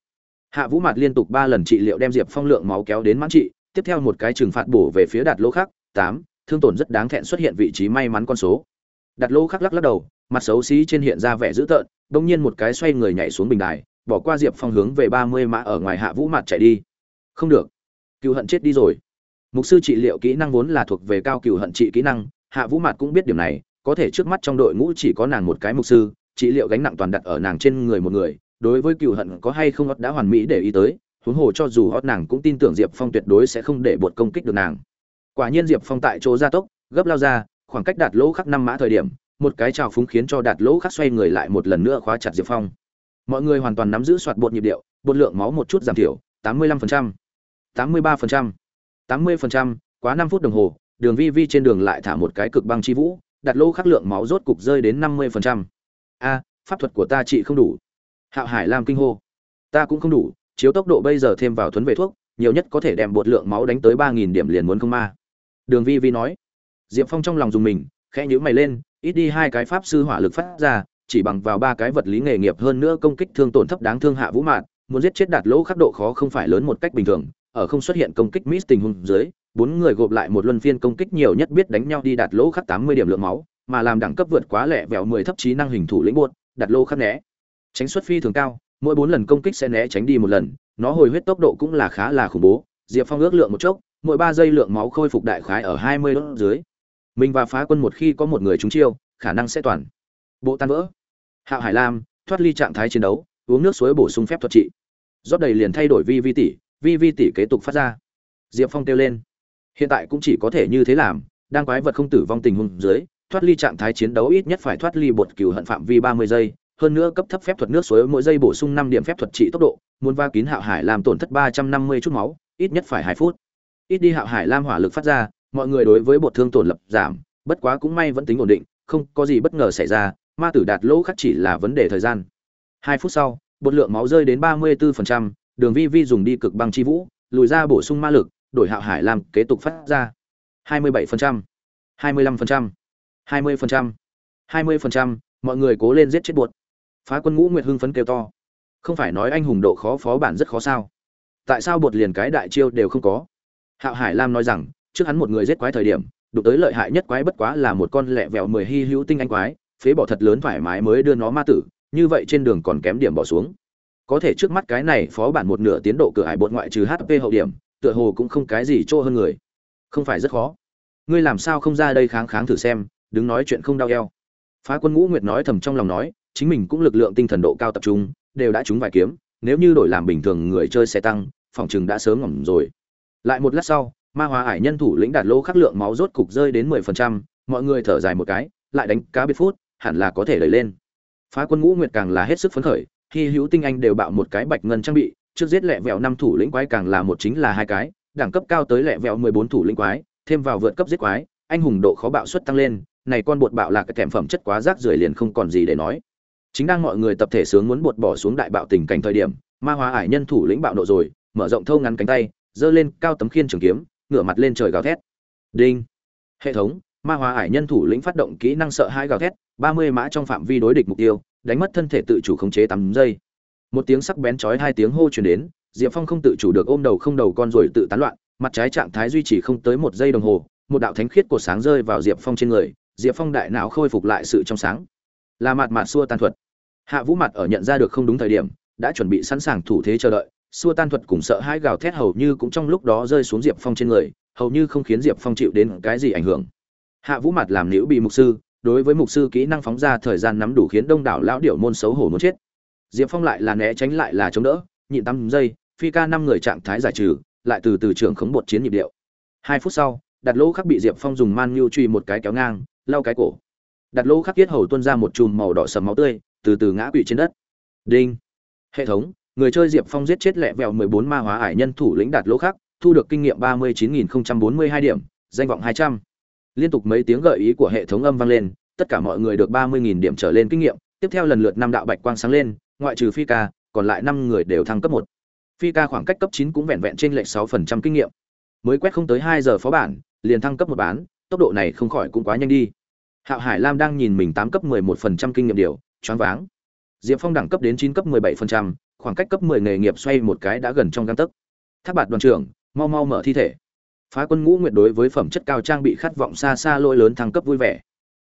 Hạ vũ mặt liên tục ba lần trị liệu đem diệp phong lượng máu kéo đến mãn trị, tiếp theo một cái trừng phạt bổ về phía đạt lô khắc, tám, thương tổn rất đáng thẹn xuất hiện vị trí may mắn con số. Đạt lô khắc lắc lắc đầu mặt xấu xí trên hiện ra vẻ dữ tợn, bỗng nhiên một cái xoay người nhảy xuống bình đài, bỏ qua diệp phong hướng về ba mươi mã ở ngoài hạ vũ mặt chạy đi. Không được. Cựu hận chết đi rồi. Mục sư trị liệu kỹ năng vốn là thuộc về cao cựu hận trị kỹ năng, hạ vũ mặt cũng biết điểm này, có thể trước mắt trong đội ngũ chỉ có nàng một cái mục sư, trị liệu gánh nặng toàn đặt ở nàng trên người một người, đối với cựu hận có hay không hót đã hoàn mỹ để ý tới, huống hồ cho dù hót nàng cũng tin tưởng diệp phong tuyệt đối sẽ không để bột công kích được nàng. Quả nhiên diệp phong tại chỗ gia tốc, gấp lao ra, khoảng cách đạt lỗ khắc năm mã thời điểm một cái trào phúng khiến cho đạt lỗ khắc xoay người lại một lần nữa khóa chặt diệp phong. Mọi người hoàn toàn nắm giữ soạt bột nhịp điệu, bột lượng máu một chút giảm thiểu, tám mươi lăm phần trăm, tám mươi ba phần trăm, tám mươi phần trăm, quá năm phút đồng hồ, đường vi vi trên đường lại thả một cái cực băng chi vũ đặt lỗ khắc lượng máu rốt cục rơi đến năm mươi phần trăm. A, pháp thuật của ta trị không đủ. Hạo hải làm kinh hô. Ta cũng không đủ, chiếu tốc độ bây giờ thêm vào thuấn về thuốc, nhiều nhất có thể đem bột lượng máu đánh tới ba nghìn điểm liền muốn không ma. Đường vi vi nói. Diệp phong trong lòng dùng mình, khẽ nhữ mày lên ít đi hai cái pháp sư hỏa lực phát ra, chỉ bằng vào ba cái vật lý nghề nghiệp hơn nữa công kích thương tổn thấp đáng thương hạ vũ mạn muốn giết chết đạt lỗ khắc độ khó không phải lớn một cách bình thường. Ở không xuất hiện công kích miss tình huống dưới, bốn người gộp lại một luân phiên công kích nhiều nhất biết đánh nhau đi đạt lỗ khắc tám mươi điểm lượng máu, mà làm đẳng cấp vượt quá lẻ vẹo mười thấp trí năng hình thủ lĩnh buột đạt lỗ khắc né. Tránh xuất phi thường cao, mỗi bốn lần công kích sẽ né tránh đi một lần, nó hồi huyết tốc độ cũng là khá là khủng bố. Diệp phong ước lượng một chốc, mỗi ba giây lượng máu khôi phục đại khái ở hai mươi đốt dưới mình và phá quân một khi có một người trúng chiêu, khả năng sẽ toàn bộ tan vỡ. Hạo hải lam, thoát ly trạng thái chiến đấu, uống nước suối bổ sung phép thuật trị. Rót đầy liền thay đổi vi vi tỷ, vi vi tỷ kế tục phát ra. Diệp phong kêu lên. Hiện tại cũng chỉ có thể như thế làm, đang quái vật không tử vong tình huống dưới, thoát ly trạng thái chiến đấu ít nhất phải thoát ly bột cừu hận phạm vi ba mươi giây, hơn nữa cấp thấp phép thuật nước suối mỗi giây bổ sung năm điểm phép thuật trị tốc độ, muốn va kín hạo hải làm tổn thất ba trăm năm mươi chút máu, ít nhất phải hai phút. Ít đi hạo hải lam hỏa lực phát ra mọi người đối với bột thương tổn lập giảm bất quá cũng may vẫn tính ổn định không có gì bất ngờ xảy ra ma tử đạt lỗ khắc chỉ là vấn đề thời gian. Hai phút sau bột lượng máu rơi đến ba mươi 34%, đường vi vi dùng đi cực băng chi vũ lùi ra bổ sung ma lực đổi hạo hải làm kế tục phát ra. hai mươi 27%, 25%, 20%, 20%, mọi người cố lên giết chết bột, phá quân ngũ nguyệt hưng phấn kêu to. Không phải nói anh hùng độ khó phó bản rất khó sao? Tại sao bột liền cái đại chiêu đều không có? Hạo hải lam nói rằng trước hắn một người giết quái thời điểm, đụng tới lợi hại nhất quái bất quá là một con lẹ vẹo mười hy hữu tinh anh quái, phế bỏ thật lớn thoải mái mới đưa nó ma tử, như vậy trên đường còn kém điểm bỏ xuống. Có thể trước mắt cái này phó bản một nửa tiến độ cửa hải bột ngoại trừ hp hậu điểm, tựa hồ cũng không cái gì chỗ hơn người. Không phải rất khó. Ngươi làm sao không ra đây kháng kháng thử xem đứng nói chuyện không đau eo. Phá quân ngũ nguyệt nói thầm trong lòng nói, chính mình cũng lực lượng tinh thần độ cao tập trung, đều đã trúng vài kiếm, nếu như đổi làm bình thường người chơi xe tăng, phòng chừng đã sớm ngỏm rồi. Lại một lát sau ma hóa ải nhân thủ lĩnh đạt lô khắc lượng máu rốt cục rơi đến mười phần trăm, mọi người thở dài một cái, lại đánh cá biệt phút, hẳn là có thể đẩy lên. Phá quân ngũ nguyệt càng là hết sức phấn khởi khi hữu tinh anh đều bạo một cái bạch ngân trang bị, trước giết lẹ vẹo năm thủ lĩnh quái càng là một chính là hai cái, đẳng cấp cao tới lẹ vẹo mười bốn thủ lĩnh quái, thêm vào vượt cấp giết quái, anh hùng độ khó bạo suất tăng lên, này con bột bạo là cái thèm phẩm chất quá rác rưởi liền không còn gì để nói. Chính đang mọi người tập thể sướng muốn bột bỏ xuống đại bạo tình cảnh thời điểm, ma hóa ải nhân thủ lĩnh bạo nộ rồi, mở rộng thâu ngắn cánh tay, giơ lên cao tấm khiên trường kiếm ngửa mặt lên trời gào thét. Đinh. Hệ thống, ma hóa ải nhân thủ lĩnh phát động kỹ năng sợ hãi gào thét, ba mươi mã trong phạm vi đối địch mục tiêu, đánh mất thân thể tự chủ khống chế tám giây. Một tiếng sắc bén chói hai tiếng hô truyền đến, diệp phong không tự chủ được ôm đầu không đầu con rồi tự tán loạn, mặt trái trạng thái duy trì không tới một giây đồng hồ, một đạo thánh khiết của sáng rơi vào diệp phong trên người, diệp phong đại não khôi phục lại sự trong sáng. Là mặt mặt xua tan thuật. Hạ vũ mặt ở nhận ra được không đúng thời điểm, đã chuẩn bị sẵn sàng thủ thế chờ đợi xua tan thuật cùng sợ hãi gào thét hầu như cũng trong lúc đó rơi xuống diệp phong trên người, hầu như không khiến diệp phong chịu đến cái gì ảnh hưởng. Hạ vũ mặt làm liễu bị mục sư, đối với mục sư kỹ năng phóng ra thời gian nắm đủ khiến đông đảo lão điệu môn xấu hổ muốn chết. Diệp phong lại là né tránh lại là chống đỡ, nhịn tăm giây, phi ca năm người trạng thái giải trừ, lại từ từ trưởng khống bột chiến nhịp điệu. Hai phút sau, đặt lỗ khắc bị diệp phong dùng man nhu truy một cái kéo ngang, lau cái cổ. Đặt lỗ khắc tiết hầu tuôn ra một chùm màu đỏ sầm máu tươi, từ từ ngã quỵ trên đất. Đinh. Hệ thống người chơi diệp phong giết chết lẹ vẹo mười bốn ma hóa ải nhân thủ lĩnh đạt lỗ khắc thu được kinh nghiệm ba mươi chín nghìn bốn mươi hai điểm, danh vọng hai trăm. Liên tục mấy tiếng gợi ý của hệ thống âm vang lên, tất cả mọi người được ba mươi nghìn điểm trở lên kinh nghiệm, tiếp theo lần lượt năm đạo bạch quang sáng lên, ngoại trừ phi ca, còn lại năm người đều thăng cấp một. Phi ca khoảng cách cấp chín cũng vẹn vẹn trên lệch sáu phần trăm kinh nghiệm. Mới quét không tới hai giờ phó bản, liền thăng cấp một bán, tốc độ này không khỏi cũng quá nhanh đi. Hạo hải lam đang nhìn mình tám cấp mười một phần trăm kinh nghiệm điều, choáng váng. Diệp phong đẳng cấp đến chín cấp mười bảy phần trăm khoảng cách cấp mười nghề nghiệp xoay một cái đã gần trong gang tấc. Tháp bạt đoàn trưởng, mau mau mở thi thể. Phá quân ngũ nguyệt đối với phẩm chất cao trang bị khát vọng xa xa lôi lớn thăng cấp vui vẻ.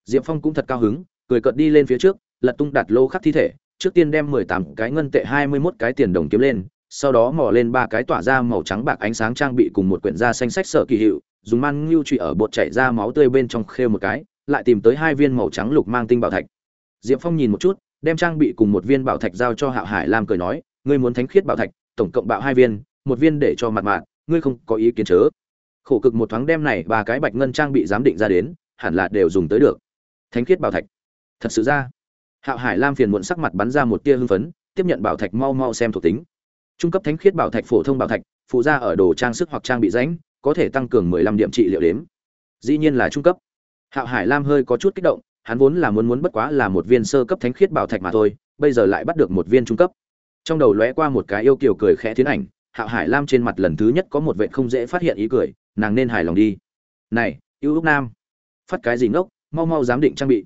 Diệp phong cũng thật cao hứng, cười cợt đi lên phía trước, lật tung đặt lô khắc thi thể, trước tiên đem mười tám cái ngân tệ hai mươi 21 cái tiền đồng kiếm lên, sau đó mò lên ba cái tỏa ra màu trắng bạc ánh sáng trang bị cùng một quyển da xanh sách sở kỳ hiệu, dùng man lưu trụy ở bột chảy ra máu tươi bên trong khêu một cái, lại tìm tới hai viên màu trắng lục mang tinh bảo thạch. Diệp phong nhìn một chút đem trang bị cùng một viên bảo thạch giao cho hạo hải lam cười nói ngươi muốn thánh khiết bảo thạch tổng cộng bạo hai viên một viên để cho mặt mạng ngươi không có ý kiến chớ. Khổ cực một thoáng đem này ba cái bạch ngân trang bị giám định ra đến hẳn là đều dùng tới được. Thánh khiết bảo thạch. Thật sự ra hạo hải lam phiền muộn sắc mặt bắn ra một tia hưng phấn tiếp nhận bảo thạch mau mau xem thuộc tính. Trung cấp thánh khiết bảo thạch phổ thông bảo thạch phụ ra ở đồ trang sức hoặc trang bị ránh, có thể tăng cường 15 điểm trị liệu đếm. Dĩ nhiên là trung cấp. Hạo hải lam hơi có chút kích động hắn vốn là muốn muốn bất quá là một viên sơ cấp thánh khiết bảo thạch mà thôi bây giờ lại bắt được một viên trung cấp. Trong đầu lóe qua một cái yêu kiều cười khẽ tiến ảnh hạo hải lam trên mặt lần thứ nhất có một vệ không dễ phát hiện ý cười nàng nên hài lòng đi. Này yêu úc nam. Phát cái gì ngốc mau mau giám định trang bị.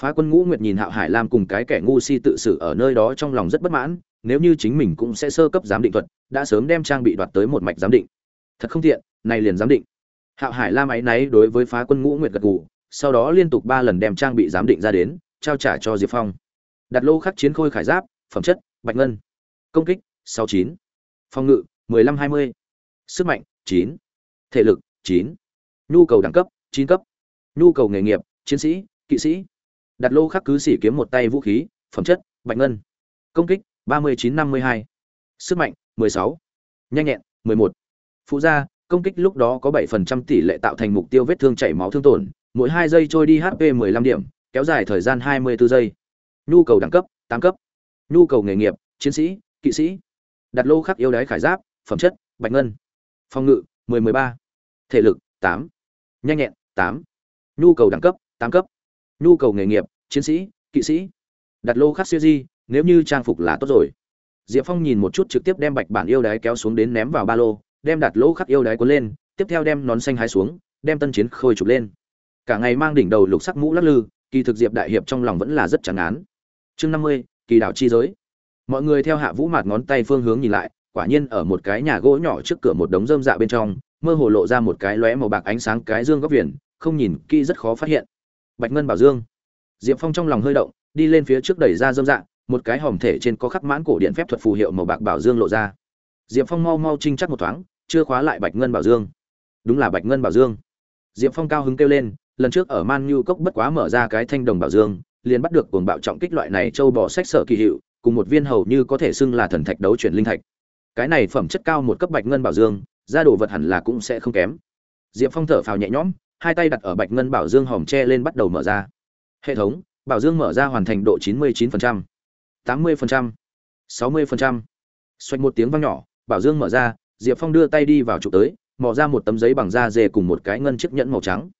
Phá quân ngũ nguyệt nhìn hạo hải lam cùng cái kẻ ngu si tự xử ở nơi đó trong lòng rất bất mãn nếu như chính mình cũng sẽ sơ cấp giám định thuật đã sớm đem trang bị đoạt tới một mạch giám định. Thật không tiện, này liền giám định. Hạo hải lam ấy náy đối với phá quân ngũ nguyệt gật gù sau đó liên tục ba lần đem trang bị giám định ra đến, trao trả cho diệp phong đặt lô khắc chiến khôi khải giáp, phẩm chất, bạch ngân công kích 69. phòng ngự 15-20. sức mạnh 9. thể lực 9. nhu cầu đẳng cấp 9 cấp nhu cầu nghề nghiệp, chiến sĩ, kỵ sĩ đặt lô khắc cứ xỉ kiếm một tay vũ khí, phẩm chất, bạch ngân công kích 39-52. sức mạnh 16. nhanh nhẹn 11. phụ gia, công kích lúc đó có 7% tỷ lệ tạo thành mục tiêu vết thương chảy máu thương tổn mỗi 2 giây trôi đi hp 15 điểm, kéo dài thời gian 24 giây. Nhu cầu đẳng cấp 8 cấp. Nhu cầu nghề nghiệp, chiến sĩ, kỵ sĩ. Đặt lô khắc yêu đái khải giáp, phẩm chất, bạch ngân. Phòng ngự 10-13. thể lực 8. nhanh nhẹn 8. nhu cầu đẳng cấp 8 cấp. Nhu cầu nghề nghiệp, chiến sĩ, kỵ sĩ. Đặt lô khắc siêu di, nếu như trang phục là tốt rồi. Diệp phong nhìn một chút trực tiếp đem bạch bản yêu đái kéo xuống đến ném vào ba lô, đem đặt lô khắc yêu đái cuốn lên, tiếp theo đem nón xanh hái xuống, đem tân chiến khôi chụp lên cả ngày mang đỉnh đầu lục sắc mũ lắc lư, kỳ thực diệp đại hiệp trong lòng vẫn là rất chẳng án chương năm mươi, kỳ đảo chi giới. Mọi người theo hạ vũ mạt ngón tay phương hướng nhìn lại, quả nhiên ở một cái nhà gỗ nhỏ trước cửa một đống rơm dạ bên trong, mơ hồ lộ ra một cái lóe màu bạc ánh sáng cái dương góc viền, không nhìn kỹ rất khó phát hiện. Bạch ngân bảo dương. Diệp phong trong lòng hơi động, đi lên phía trước đẩy ra rơm dạ một cái hòm thể trên có khắc mãn cổ điện phép thuật phù hiệu màu bạc bảo dương lộ ra. Diệp phong mau mau trinh chắc một thoáng, chưa khóa lại bạch ngân bảo dương. Đúng là bạch ngân bảo dương. Diệp phong cao hứng kêu lên lần trước ở man nhu cốc bất quá mở ra cái thanh đồng bảo dương, liền bắt được cuồng bạo trọng kích loại này châu bò sách sở kỳ hiệu, cùng một viên hầu như có thể xưng là thần thạch đấu chuyển linh thạch. Cái này phẩm chất cao một cấp bạch ngân bảo dương, ra đồ vật hẳn là cũng sẽ không kém. Diệp phong thở phào nhẹ nhõm, hai tay đặt ở bạch ngân bảo dương hòm tre lên bắt đầu mở ra. Hệ thống, bảo dương mở ra hoàn thành độ chín mươi chín tám mươi sáu mươi phần trăm. Xoạch một tiếng vang nhỏ, bảo dương mở ra, diệp phong đưa tay đi vào chụp tới, mò ra một tấm giấy bằng da dê cùng một cái ngân chiếc nhẫn màu trắng.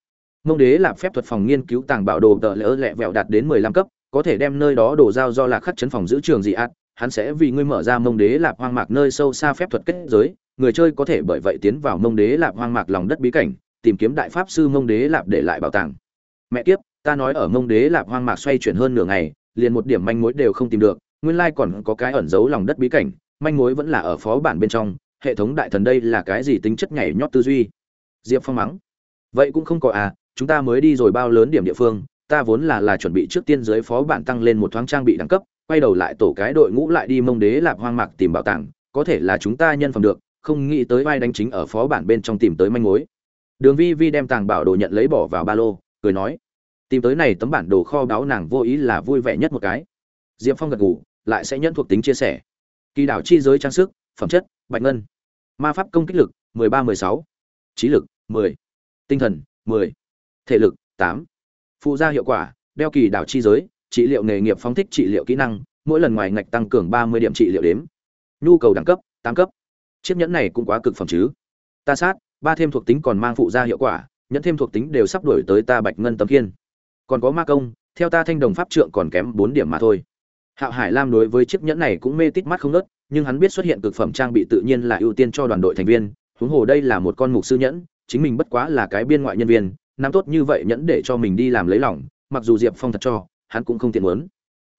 Ngông đế là phép thuật phòng nghiên cứu tàng bảo đồ tờ lỡ lẹ vẹo đạt đến mười lăm cấp, có thể đem nơi đó đổ giao do lạc khắc chấn phòng giữ trường dị ạt hắn sẽ vì ngươi mở ra mông đế lạp hoang mạc nơi sâu xa phép thuật kết giới, người chơi có thể bởi vậy tiến vào mông đế lạp hoang mạc lòng đất bí cảnh, tìm kiếm đại pháp sư mông đế lạp để lại bảo tàng. Mẹ kiếp, ta nói ở mông đế lạp hoang mạc xoay chuyển hơn nửa ngày, liền một điểm manh mối đều không tìm được, nguyên lai còn có cái ẩn giấu lòng đất bí cảnh, manh mối vẫn là ở phó bản bên trong, hệ thống đại thần đây là cái gì tính chất nhảy nhót tư duy? Diệp phong mắng. Vậy cũng không có à chúng ta mới đi rồi bao lớn điểm địa phương, ta vốn là là chuẩn bị trước tiên dưới phó bản tăng lên một thoáng trang bị đẳng cấp, quay đầu lại tổ cái đội ngũ lại đi mông đế lạp hoang mạc tìm bảo tàng, có thể là chúng ta nhân phẩm được, không nghĩ tới vai đánh chính ở phó bản bên trong tìm tới manh mối đường vi vi đem tàng bảo đồ nhận lấy bỏ vào ba lô, cười nói, tìm tới này tấm bản đồ kho báu nàng vô ý là vui vẻ nhất một cái diệp phong gật ngủ lại sẽ nhận thuộc tính chia sẻ kỳ đảo chi giới trang sức, phẩm chất, bạch ngân ma pháp công kích lực 13-16. trí lực 10. tinh thần 10 thể lực 8. phụ gia hiệu quả, đeo kỳ đảo chi giới, trị liệu nghề nghiệp phóng thích trị liệu kỹ năng, mỗi lần ngoài ngạch tăng cường 30 điểm trị liệu đếm. Nhu cầu đẳng cấp 8 cấp. Chiếc nhẫn này cũng quá cực phẩm chứ. Ta sát, ba thêm thuộc tính còn mang phụ gia hiệu quả, nhẫn thêm thuộc tính đều sắp đổi tới ta bạch ngân tấm kiên. Còn có ma công, theo ta thanh đồng pháp trượng còn kém bốn điểm mà thôi. Hạo hải lam đối với chiếc nhẫn này cũng mê tít mắt không nớt nhưng hắn biết xuất hiện cực phẩm trang bị tự nhiên là ưu tiên cho đoàn đội thành viên. Huống hồ đây là một con mục sư nhẫn, chính mình bất quá là cái biên ngoại nhân viên nắm tốt như vậy nhẫn để cho mình đi làm lấy lòng, mặc dù diệp phong thật cho, hắn cũng không tiện muốn.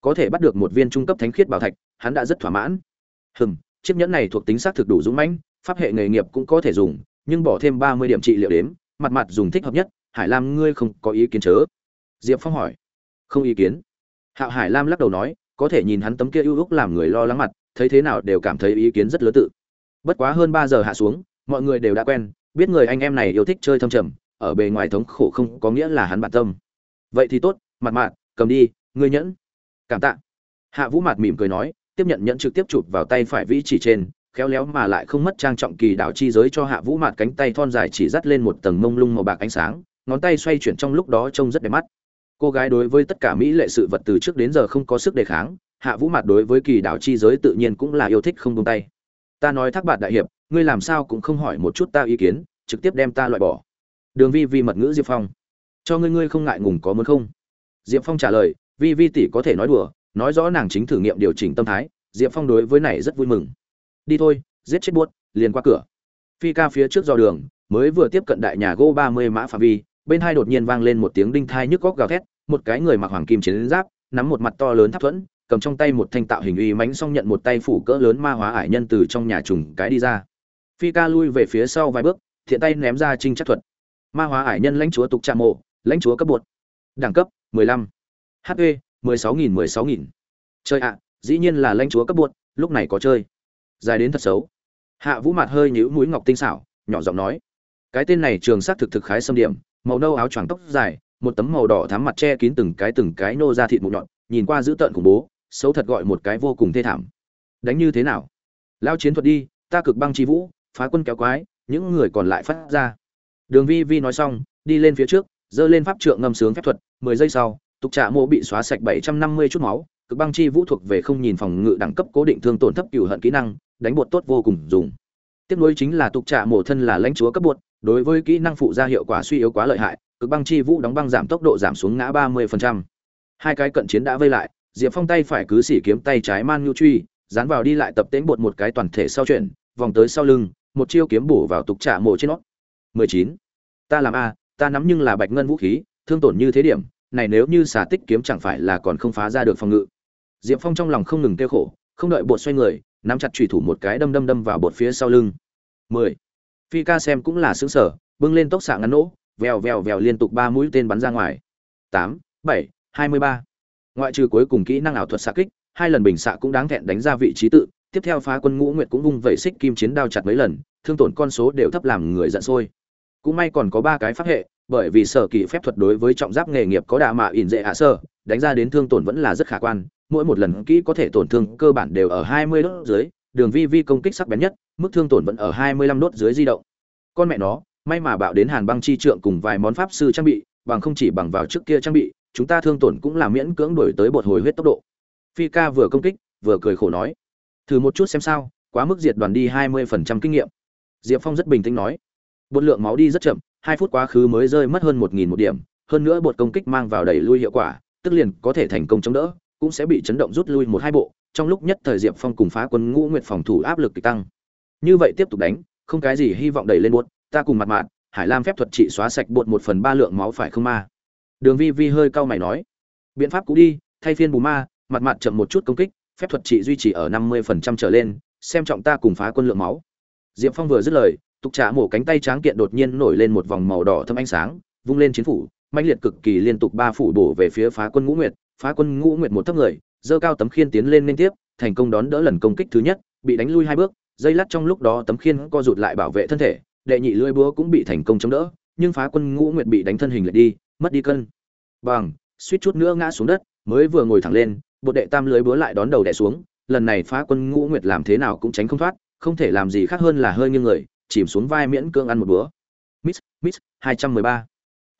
Có thể bắt được một viên trung cấp thánh khiết bảo thạch, hắn đã rất thỏa mãn. Hừm, chiếc nhẫn này thuộc tính xác thực đủ dũng mãnh, pháp hệ nghề nghiệp cũng có thể dùng, nhưng bỏ thêm ba mươi điểm trị liệu đếm, mặt mặt dùng thích hợp nhất, hải lam ngươi không có ý kiến chớ? Diệp phong hỏi. Không ý kiến. Hạo hải lam lắc đầu nói, có thể nhìn hắn tấm kia ưu úc làm người lo lắng mặt, thấy thế nào đều cảm thấy ý kiến rất lớn tự. Bất quá hơn ba giờ hạ xuống, mọi người đều đã quen, biết người anh em này yêu thích chơi thâm trầm ở bề ngoài thống khổ không có nghĩa là hắn bản tâm. Vậy thì tốt, mặt mạn, cầm đi, ngươi nhẫn. Cảm tạ. Hạ vũ mặt mỉm cười nói, tiếp nhận nhẫn trực tiếp chụp vào tay phải vĩ chỉ trên, khéo léo mà lại không mất trang trọng kỳ đạo chi giới cho hạ vũ mặt cánh tay thon dài chỉ dắt lên một tầng mông lung màu bạc ánh sáng, ngón tay xoay chuyển trong lúc đó trông rất đẹp mắt. Cô gái đối với tất cả mỹ lệ sự vật từ trước đến giờ không có sức đề kháng, hạ vũ mặt đối với kỳ đạo chi giới tự nhiên cũng là yêu thích không tung tay. Ta nói thác bạn đại hiệp, ngươi làm sao cũng không hỏi một chút ta ý kiến, trực tiếp đem ta loại bỏ đường vi vi mật ngữ diệp phong. Cho ngươi ngươi không ngại ngùng có muốn không? Diệp phong trả lời, vi vi tỷ có thể nói đùa, nói rõ nàng chính thử nghiệm điều chỉnh tâm thái, diệp phong đối với này rất vui mừng. Đi thôi, giết chết buốt, liền qua cửa. Phi ca phía trước do đường, mới vừa tiếp cận đại nhà gỗ ba mươi mã phạm vi, bên hai đột nhiên vang lên một tiếng đinh thai nhức góc gào thét, một cái người mặc hoàng kim chiến giáp, nắm một mặt to lớn tháp thuẫn, cầm trong tay một thanh tạo hình uy mãnh xong nhận một tay phủ cỡ lớn ma hóa ải nhân từ trong nhà trùng cái đi ra. Phi ca lui về phía sau vài bước, thiện tay ném ra trinh chắc thuật ma hóa ải nhân lãnh chúa tục trạm mộ, lãnh chúa cấp bột. Đẳng cấp 15. hp 16.000 16.000. chơi ạ, dĩ nhiên là lãnh chúa cấp bột, lúc này có chơi. Dài đến thật xấu. Hạ vũ mặt hơi nhíu mũi ngọc tinh xảo, nhỏ giọng nói. Cái tên này trường sắc thực thực khái xâm điểm, màu nâu áo choàng tóc dài, một tấm màu đỏ thắm mặt che kín từng cái từng cái nô ra thịt mụn nhọn, nhìn qua dữ tợn khủng bố, xấu thật gọi một cái vô cùng thê thảm. Đánh như thế nào? Lao chiến thuật đi, ta cực băng chi vũ, phá quân kéo quái, những người còn lại phát ra đường vi vi nói xong, đi lên phía trước, giơ lên pháp trượng ngâm sướng phép thuật, mười giây sau, tục trạ mộ bị xóa sạch bảy trăm năm mươi chút máu, cực băng chi vũ thuộc về không nhìn phòng ngự đẳng cấp cố định thương tổn thấp cửu hận kỹ năng, đánh bột tốt vô cùng dùng. Tiếp nối chính là tục trạ mộ thân là lãnh chúa cấp bột, đối với kỹ năng phụ gia hiệu quả suy yếu quá lợi hại, cực băng chi vũ đóng băng giảm tốc độ giảm xuống ngã ba mươi phần trăm. Hai cái cận chiến đã vây lại, diệp phong tay phải cứ xỉ kiếm tay trái man nhu truy, dán vào đi lại tập tễnh bột một cái toàn thể sau chuyển, vòng tới sau lưng, một chiêu kiếm bổ vào tục trả mộ trên nó. mười chín ta làm a, ta nắm nhưng là bạch ngân vũ khí, thương tổn như thế điểm, này nếu như xả tích kiếm chẳng phải là còn không phá ra được phòng ngự. Diệp phong trong lòng không ngừng kêu khổ, không đợi bột xoay người, nắm chặt trùy thủ một cái đâm đâm đâm vào bột phía sau lưng. Mười. Phi ca xem cũng là xứng sở bưng lên tốc xạ ngắn nỗ, vèo vèo vèo liên tục ba mũi tên bắn ra ngoài. Tám, bảy, hai mươi ba. Ngoại trừ cuối cùng kỹ năng ảo thuật xạ kích, hai lần bình xạ cũng đáng thẹn đánh ra vị trí tự, tiếp theo phá quân ngũ nguyệt cũng vung vẩy xích kim chiến đao chặt mấy lần, thương tổn con số đều thấp làm người giận sôi cũng may còn có ba cái pháp hệ, bởi vì sở kỳ phép thuật đối với trọng giáp nghề nghiệp có đà mạ ỉn dễ hạ sơ, đánh ra đến thương tổn vẫn là rất khả quan. Mỗi một lần kỹ có thể tổn thương cơ bản đều ở hai mươi đốt dưới, đường vi vi công kích sắc bén nhất, mức thương tổn vẫn ở hai mươi lăm đốt dưới di động. Con mẹ nó, may mà bạo đến hàn băng chi trượng cùng vài món pháp sư trang bị, bằng không chỉ bằng vào trước kia trang bị, chúng ta thương tổn cũng là miễn cưỡng đổi tới bột hồi huyết tốc độ. Phi ca vừa công kích, vừa cười khổ nói, thử một chút xem sao, quá mức diệt đoàn đi hai mươi phần trăm kinh nghiệm. Diệp phong rất bình tĩnh nói bột lượng máu đi rất chậm, hai phút quá khứ mới rơi mất hơn một nghìn một điểm, hơn nữa bột công kích mang vào đẩy lui hiệu quả, tức liền có thể thành công chống đỡ, cũng sẽ bị chấn động rút lui một hai bộ, trong lúc nhất thời diệp phong cùng phá quân ngũ nguyệt phòng thủ áp lực tăng. Như vậy tiếp tục đánh, không cái gì hy vọng đẩy lên bột, ta cùng mặt mạn, hải lam phép thuật trị xóa sạch bột một phần ba lượng máu phải không ma? Đường vi vi hơi cau mày nói. Biện pháp cũ đi, thay phiên bù ma, mặt mạn chậm một chút công kích, phép thuật trị duy trì ở năm mươi phần trăm trở lên, xem trọng ta cùng phá quân lượng máu. Diệp phong vừa dứt lời tục trả mổ cánh tay tráng kiện đột nhiên nổi lên một vòng màu đỏ thâm ánh sáng, vung lên chiến phủ mạnh liệt cực kỳ liên tục ba phủ bổ về phía phá quân ngũ nguyệt. Phá quân ngũ nguyệt một thấp người dơ cao tấm khiên tiến lên liên tiếp, thành công đón đỡ lần công kích thứ nhất, bị đánh lui hai bước, dây lát trong lúc đó tấm khiên co rụt lại bảo vệ thân thể, đệ nhị lưỡi búa cũng bị thành công chống đỡ, nhưng phá quân ngũ nguyệt bị đánh thân hình lại đi, mất đi cân. Bằng, suýt chút nữa ngã xuống đất, mới vừa ngồi thẳng lên, bộ đệ tam lưới búa lại đón đầu đẻ xuống, lần này phá quân ngũ nguyệt làm thế nào cũng tránh không thoát, không thể làm gì khác hơn là hơi nghiêng người chìm xuống vai miễn cưỡng ăn một bữa. miss miss, hai trăm mười ba.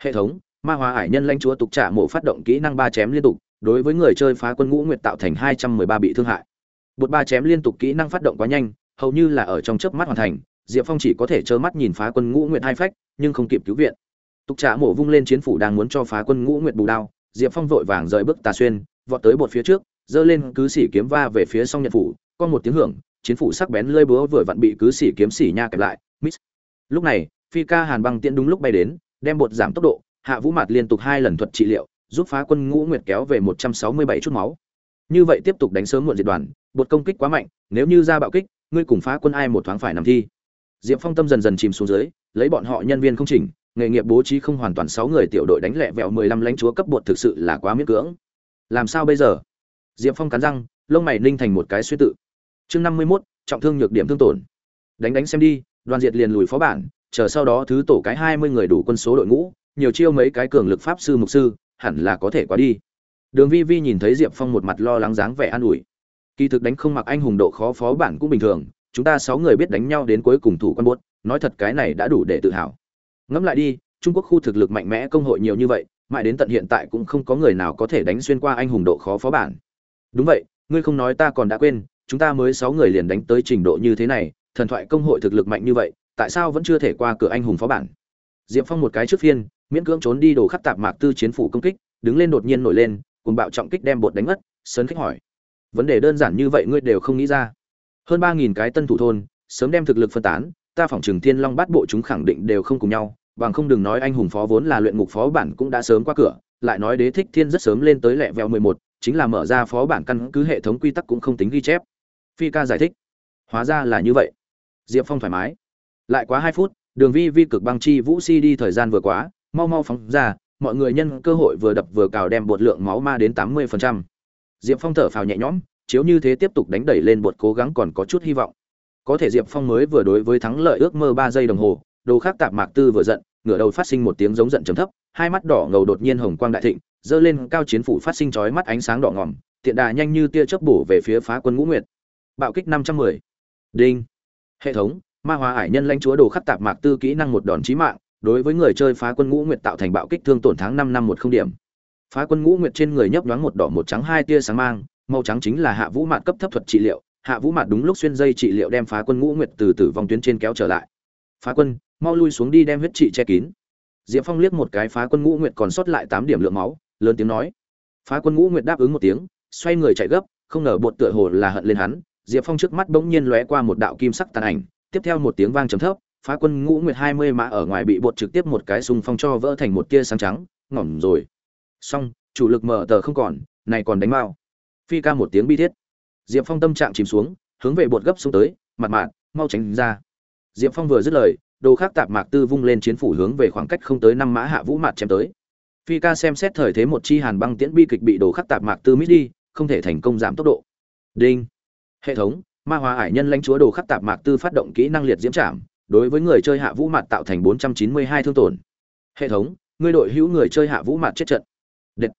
Hệ thống, ma hóa hải nhân lãnh chúa tục trả mộ phát động kỹ năng ba chém liên tục, đối với người chơi phá quân ngũ nguyệt tạo thành hai trăm mười ba bị thương hại. Bột ba chém liên tục kỹ năng phát động quá nhanh, hầu như là ở trong chớp mắt hoàn thành, diệp phong chỉ có thể trơ mắt nhìn phá quân ngũ nguyệt hai phách, nhưng không kịp cứu viện. Tục trả mộ vung lên chiến phủ đang muốn cho phá quân ngũ nguyệt bù đao, diệp phong vội vàng rời bước tà xuyên, vọt tới bột phía trước, giơ lên cứ xỉ kiếm va về phía song nhật phủ con một tiếng hưởng chiến phủ sắc bén lơi búa vừa vặn bị cứ xỉ kiếm xỉ nha kẹp lại miss lúc này, phi ca hàn băng tiễn đúng lúc bay đến, đem bột giảm tốc độ, hạ vũ mạt liên tục hai lần thuật trị liệu, giúp phá quân ngũ nguyệt kéo về một trăm sáu mươi bảy chút máu. Như vậy tiếp tục đánh sớm muộn diệt đoàn, bột công kích quá mạnh, nếu như ra bạo kích, ngươi cùng phá quân ai một thoáng phải nằm thi. Diệp phong tâm dần dần chìm xuống dưới, lấy bọn họ nhân viên không chỉnh, nghề nghiệp bố trí không hoàn toàn sáu người tiểu đội đánh lẹ vẹo mười lăm lãnh chúa cấp bột thực sự là quá miễn cưỡng. Làm sao bây giờ? Diệp phong cắn răng, lông mày ninh thành một cái suy tự chương năm mươi mốt, trọng thương nhược điểm thương tổn. Đánh đánh xem đi, đoàn diệt liền lùi phó bản, chờ sau đó thứ tổ cái hai mươi người đủ quân số đội ngũ, nhiều chiêu mấy cái cường lực pháp sư mục sư, hẳn là có thể qua đi. Đường vi vi nhìn thấy diệp phong một mặt lo lắng dáng vẻ an ủi. Kỳ thực đánh không mặc anh hùng độ khó phó bản cũng bình thường, chúng ta sáu người biết đánh nhau đến cuối cùng thủ quân buốt, nói thật cái này đã đủ để tự hào. Ngẫm lại đi, trung quốc khu thực lực mạnh mẽ công hội nhiều như vậy, mãi đến tận hiện tại cũng không có người nào có thể đánh xuyên qua anh hùng độ khó phó bản. Đúng vậy, ngươi không nói ta còn đã quên chúng ta mới sáu người liền đánh tới trình độ như thế này, thần thoại công hội thực lực mạnh như vậy, tại sao vẫn chưa thể qua cửa anh hùng phó bản? Diệp phong một cái trước phiên, miễn cưỡng trốn đi đồ khắc tạp mạc tư chiến phủ công kích, đứng lên đột nhiên nổi lên, cùng bạo trọng kích đem bột đánh mất, sấn khách hỏi. Vấn đề đơn giản như vậy ngươi đều không nghĩ ra. Hơn ba nghìn cái tân thủ thôn, sớm đem thực lực phân tán, ta phỏng chừng thiên long bắt bộ chúng khẳng định đều không cùng nhau, bằng không đừng nói anh hùng phó vốn là luyện ngục phó bản cũng đã sớm qua cửa, lại nói đế thích thiên rất sớm lên tới lẹ vẹo mười một, chính là mở ra phó bản căn cứ hệ thống quy tắc cũng không tính ghi chép phi ca giải thích. Hóa ra là như vậy. Diệp phong thoải mái. Lại quá hai phút, đường vi vi cực băng chi vũ si đi thời gian vừa quá, mau mau phóng ra, mọi người nhân cơ hội vừa đập vừa cào đem bột lượng máu ma đến tám mươi phần trăm. Diệp phong thở phào nhẹ nhõm, chiếu như thế tiếp tục đánh đẩy lên bột cố gắng còn có chút hy vọng. Có thể diệp phong mới vừa đối với thắng lợi ước mơ ba giây đồng hồ, đồ khác tạp mạc tư vừa giận, ngửa đầu phát sinh một tiếng giống giận trầm thấp, hai mắt đỏ ngầu đột nhiên hồng quang đại thịnh dơ lên cao chiến phủ phát sinh chói mắt ánh sáng đỏ ngòm, tiện đà nhanh như tia chớp bổ về phía phá quân ngũ nguyệt bạo kích năm trăm mười. Đinh. Hệ thống, ma hóa ải nhân lãnh chúa đồ khắc tạp mạc tư kỹ năng một đòn chí mạng, đối với người chơi phá quân ngũ nguyệt tạo thành bạo kích thương tổn tháng năm năm một không điểm. Phá quân ngũ nguyệt trên người nhấp nhoáng một đỏ một trắng hai tia sáng mang, màu trắng chính là hạ vũ mạn cấp thấp thuật trị liệu, hạ vũ mạn đúng lúc xuyên dây trị liệu đem phá quân ngũ nguyệt từ từ vòng tuyến trên kéo trở lại. Phá quân, mau lui xuống đi đem huyết trị che kín. Diệp phong liếc một cái phá quân ngũ nguyệt còn sót lại tám điểm lượng máu, lớn tiếng nói. Phá quân ngũ nguyệt đáp ứng một tiếng, xoay người chạy gấp, không ngờ bột tựa hồ là hận lên hắn diệp phong trước mắt bỗng nhiên lóe qua một đạo kim sắc tàn ảnh, tiếp theo một tiếng vang trầm thấp, phá quân ngũ nguyệt hai mươi mã ở ngoài bị bột trực tiếp một cái xung phong cho vỡ thành một tia sáng trắng, ngỏm rồi. Xong, chủ lực mở tờ không còn, này còn đánh mao? phi ca một tiếng bi thiết. Diệp phong tâm trạng chìm xuống, hướng về bột gấp xuống tới, mặt mạn, mau tránh ra. Diệp phong vừa dứt lời, đồ khác tạp mạc tư vung lên chiến phủ hướng về khoảng cách không tới năm mã hạ vũ mạt chém tới. Phi ca xem xét thời thế một chi hàn băng tiễn bi kịch bị đồ khắc tạp mạc tư mít đi, không thể thành công giảm tốc độ. Đinh hệ thống, ma hóa ải nhân lãnh chúa đồ khắc tạp mạc tư phát động kỹ năng liệt diễm trảm, đối với người chơi hạ vũ mặt tạo thành 492 thương tổn hệ thống ngươi đội hữu người chơi hạ vũ mặt chết trận Đệt.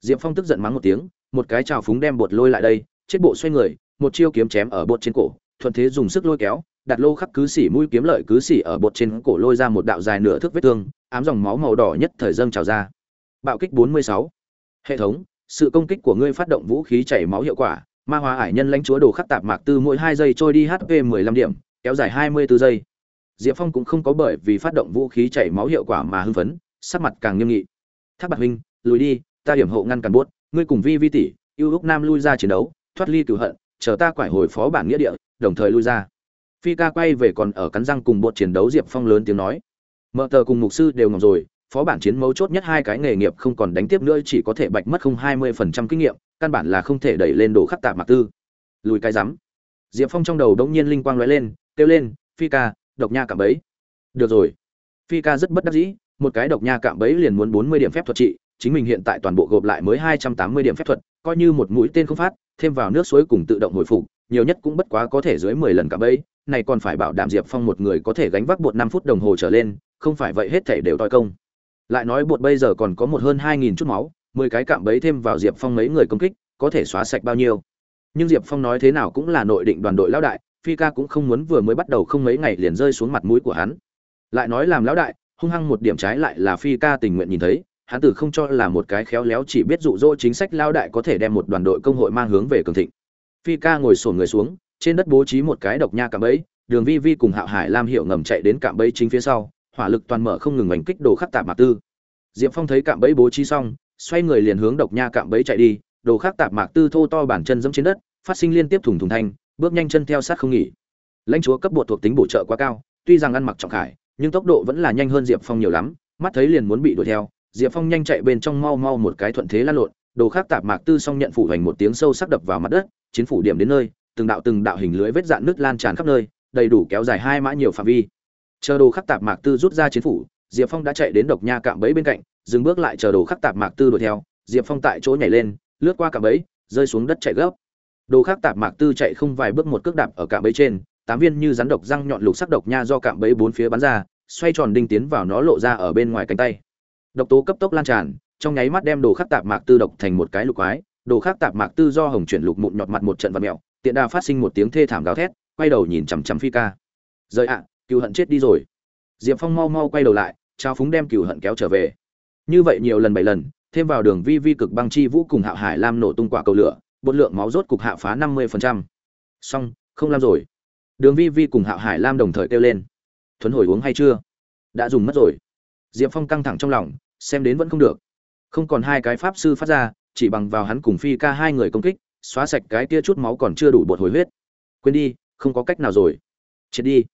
diệp phong tức giận mắng một tiếng, một cái trào phúng đem bột lôi lại đây, chết bộ xoay người, một chiêu kiếm chém ở bột trên cổ, thuận thế dùng sức lôi kéo, đặt lô khắc cứ xỉ mũi kiếm lợi cứ xỉ ở bột trên cổ lôi ra một đạo dài nửa thước vết thương, ám dòng máu màu đỏ nhất thời dâng trào ra bạo kích 46. hệ thống, sự công kích của ngươi phát động vũ khí chảy máu hiệu quả ma hóa ải nhân lãnh chúa đồ khắc tạp mạc tư mỗi hai giây trôi đi hp 15 điểm, kéo dài 24 giây. Diệp phong cũng không có bởi vì phát động vũ khí chảy máu hiệu quả mà hưng phấn, sắc mặt càng nghiêm nghị. Thác bạc huynh, lùi đi, ta hiểm hộ ngăn cản buốt, ngươi cùng vi vi tỷ yêu lúc nam lui ra chiến đấu, thoát ly cửu hận, chờ ta quải hồi phó bản nghĩa địa, đồng thời lui ra. Phi ca quay về còn ở cắn răng cùng bột chiến đấu, diệp phong lớn tiếng nói. Mợ tờ cùng mục sư đều ngọc rồi, phó bản chiến mấu chốt nhất hai cái nghề nghiệp không còn đánh tiếp nữa, chỉ có thể bạch mất không hai mươi phần trăm kinh nghiệm căn bản là không thể đẩy lên đồ khắc tạp mạc tư. Lùi cái rắm. Diệp phong trong đầu đống nhiên linh quang lóe lên, kêu lên, phi ca, độc nha cạm bẫy. Được rồi. Phi ca rất bất đắc dĩ, một cái độc nha cạm bẫy liền muốn bốn mươi điểm phép thuật trị, chính mình hiện tại toàn bộ gộp lại mới hai trăm tám mươi điểm phép thuật, coi như một mũi tên không phát, thêm vào nước suối cùng tự động hồi phục, nhiều nhất cũng bất quá có thể dưới mười lần cạm bẫy, này còn phải bảo đảm diệp phong một người có thể gánh vác bột năm phút đồng hồ trở lên, không phải vậy hết thể đều toi công. Lại nói bột bây giờ còn có một hơn hai nghìn chút máu mười cái cạm bẫy thêm vào diệp phong mấy người công kích, có thể xóa sạch bao nhiêu. Nhưng diệp phong nói thế nào cũng là nội định đoàn đội lão đại, phi ca cũng không muốn vừa mới bắt đầu không mấy ngày liền rơi xuống mặt mũi của hắn. Lại nói làm lão đại, hung hăng một điểm trái lại là phi ca tình nguyện nhìn thấy, hắn tử không cho là một cái khéo léo chỉ biết dụ dỗ chính sách lão đại có thể đem một đoàn đội công hội mang hướng về cường thịnh. Phi ca ngồi sổn người xuống, trên đất bố trí một cái độc nha cạm bẫy, đường vi vi cùng hạo hải lam hiệu ngầm chạy đến cạm bẫy chính phía sau, hỏa lực toàn mở không ngừng đánh kích đồ khắc tạp mạc tư. Diệp phong thấy cạm bẫy bố trí xong xoay người liền hướng độc nha cạm bẫy chạy đi, đồ khác tạp mạc tư thô to bản chân dẫm trên đất, phát sinh liên tiếp thủng thủng thanh, bước nhanh chân theo sát không nghỉ. Lãnh chúa cấp bột thuộc tính bổ trợ quá cao, tuy rằng ăn mặc trọng khải, nhưng tốc độ vẫn là nhanh hơn diệp phong nhiều lắm, mắt thấy liền muốn bị đuổi theo, diệp phong nhanh chạy bên trong mau mau một cái thuận thế lăn lộn, đồ khác tạp mạc tư xong nhận phủ hành một tiếng sâu sắc đập vào mặt đất, chiến phủ điểm đến nơi, từng đạo từng đạo hình lưới vết dạn nước lan tràn khắp nơi, đầy đủ kéo dài hai mã nhiều phạm vi. Chờ đồ khắc tạp mạc tư rút ra chiến phủ, diệp phong đã chạy đến độc nha cạm bẫy bên cạnh dừng bước lại chờ đồ khắc tạp mạc tư đuổi theo, diệp phong tại chỗ nhảy lên, lướt qua cạm bẫy, rơi xuống đất chạy gấp. Đồ khắc tạp mạc tư chạy không vài bước một cước đạp ở cạm bẫy trên, tám viên như rắn độc răng nhọn lục sắc độc nha do cạm bẫy bốn phía bắn ra, xoay tròn đinh tiến vào nó lộ ra ở bên ngoài cánh tay. Độc tố cấp tốc lan tràn, trong nháy mắt đem đồ khắc tạp mạc tư độc thành một cái lục quái, đồ khắc tạp mạc tư do hồng chuyển lục mụn nhọt mặt một trận vật mẹo tiện đà phát sinh một tiếng thê thảm gào thét, quay đầu nhìn chằm chằm phi ca. Rời ạ cựu hận chết đi rồi. Diệp phong mau mau quay đầu lại, trao phúng đem cựu hận kéo trở về như vậy nhiều lần bảy lần, thêm vào đường vi vi cực băng chi vũ cùng hạo hải lam nổ tung quả cầu lửa, bột lượng máu rốt cục hạ phá năm mươi xong, không làm rồi. Đường vi vi cùng hạo hải lam đồng thời kêu lên. Thuấn hồi uống hay chưa? Đã dùng mất rồi. Diệp phong căng thẳng trong lòng, xem đến vẫn không được. Không còn hai cái pháp sư phát ra, chỉ bằng vào hắn cùng phi ca hai người công kích, xóa sạch cái tia chút máu còn chưa đủ bột hồi huyết. Quên đi, không có cách nào rồi. Chết đi.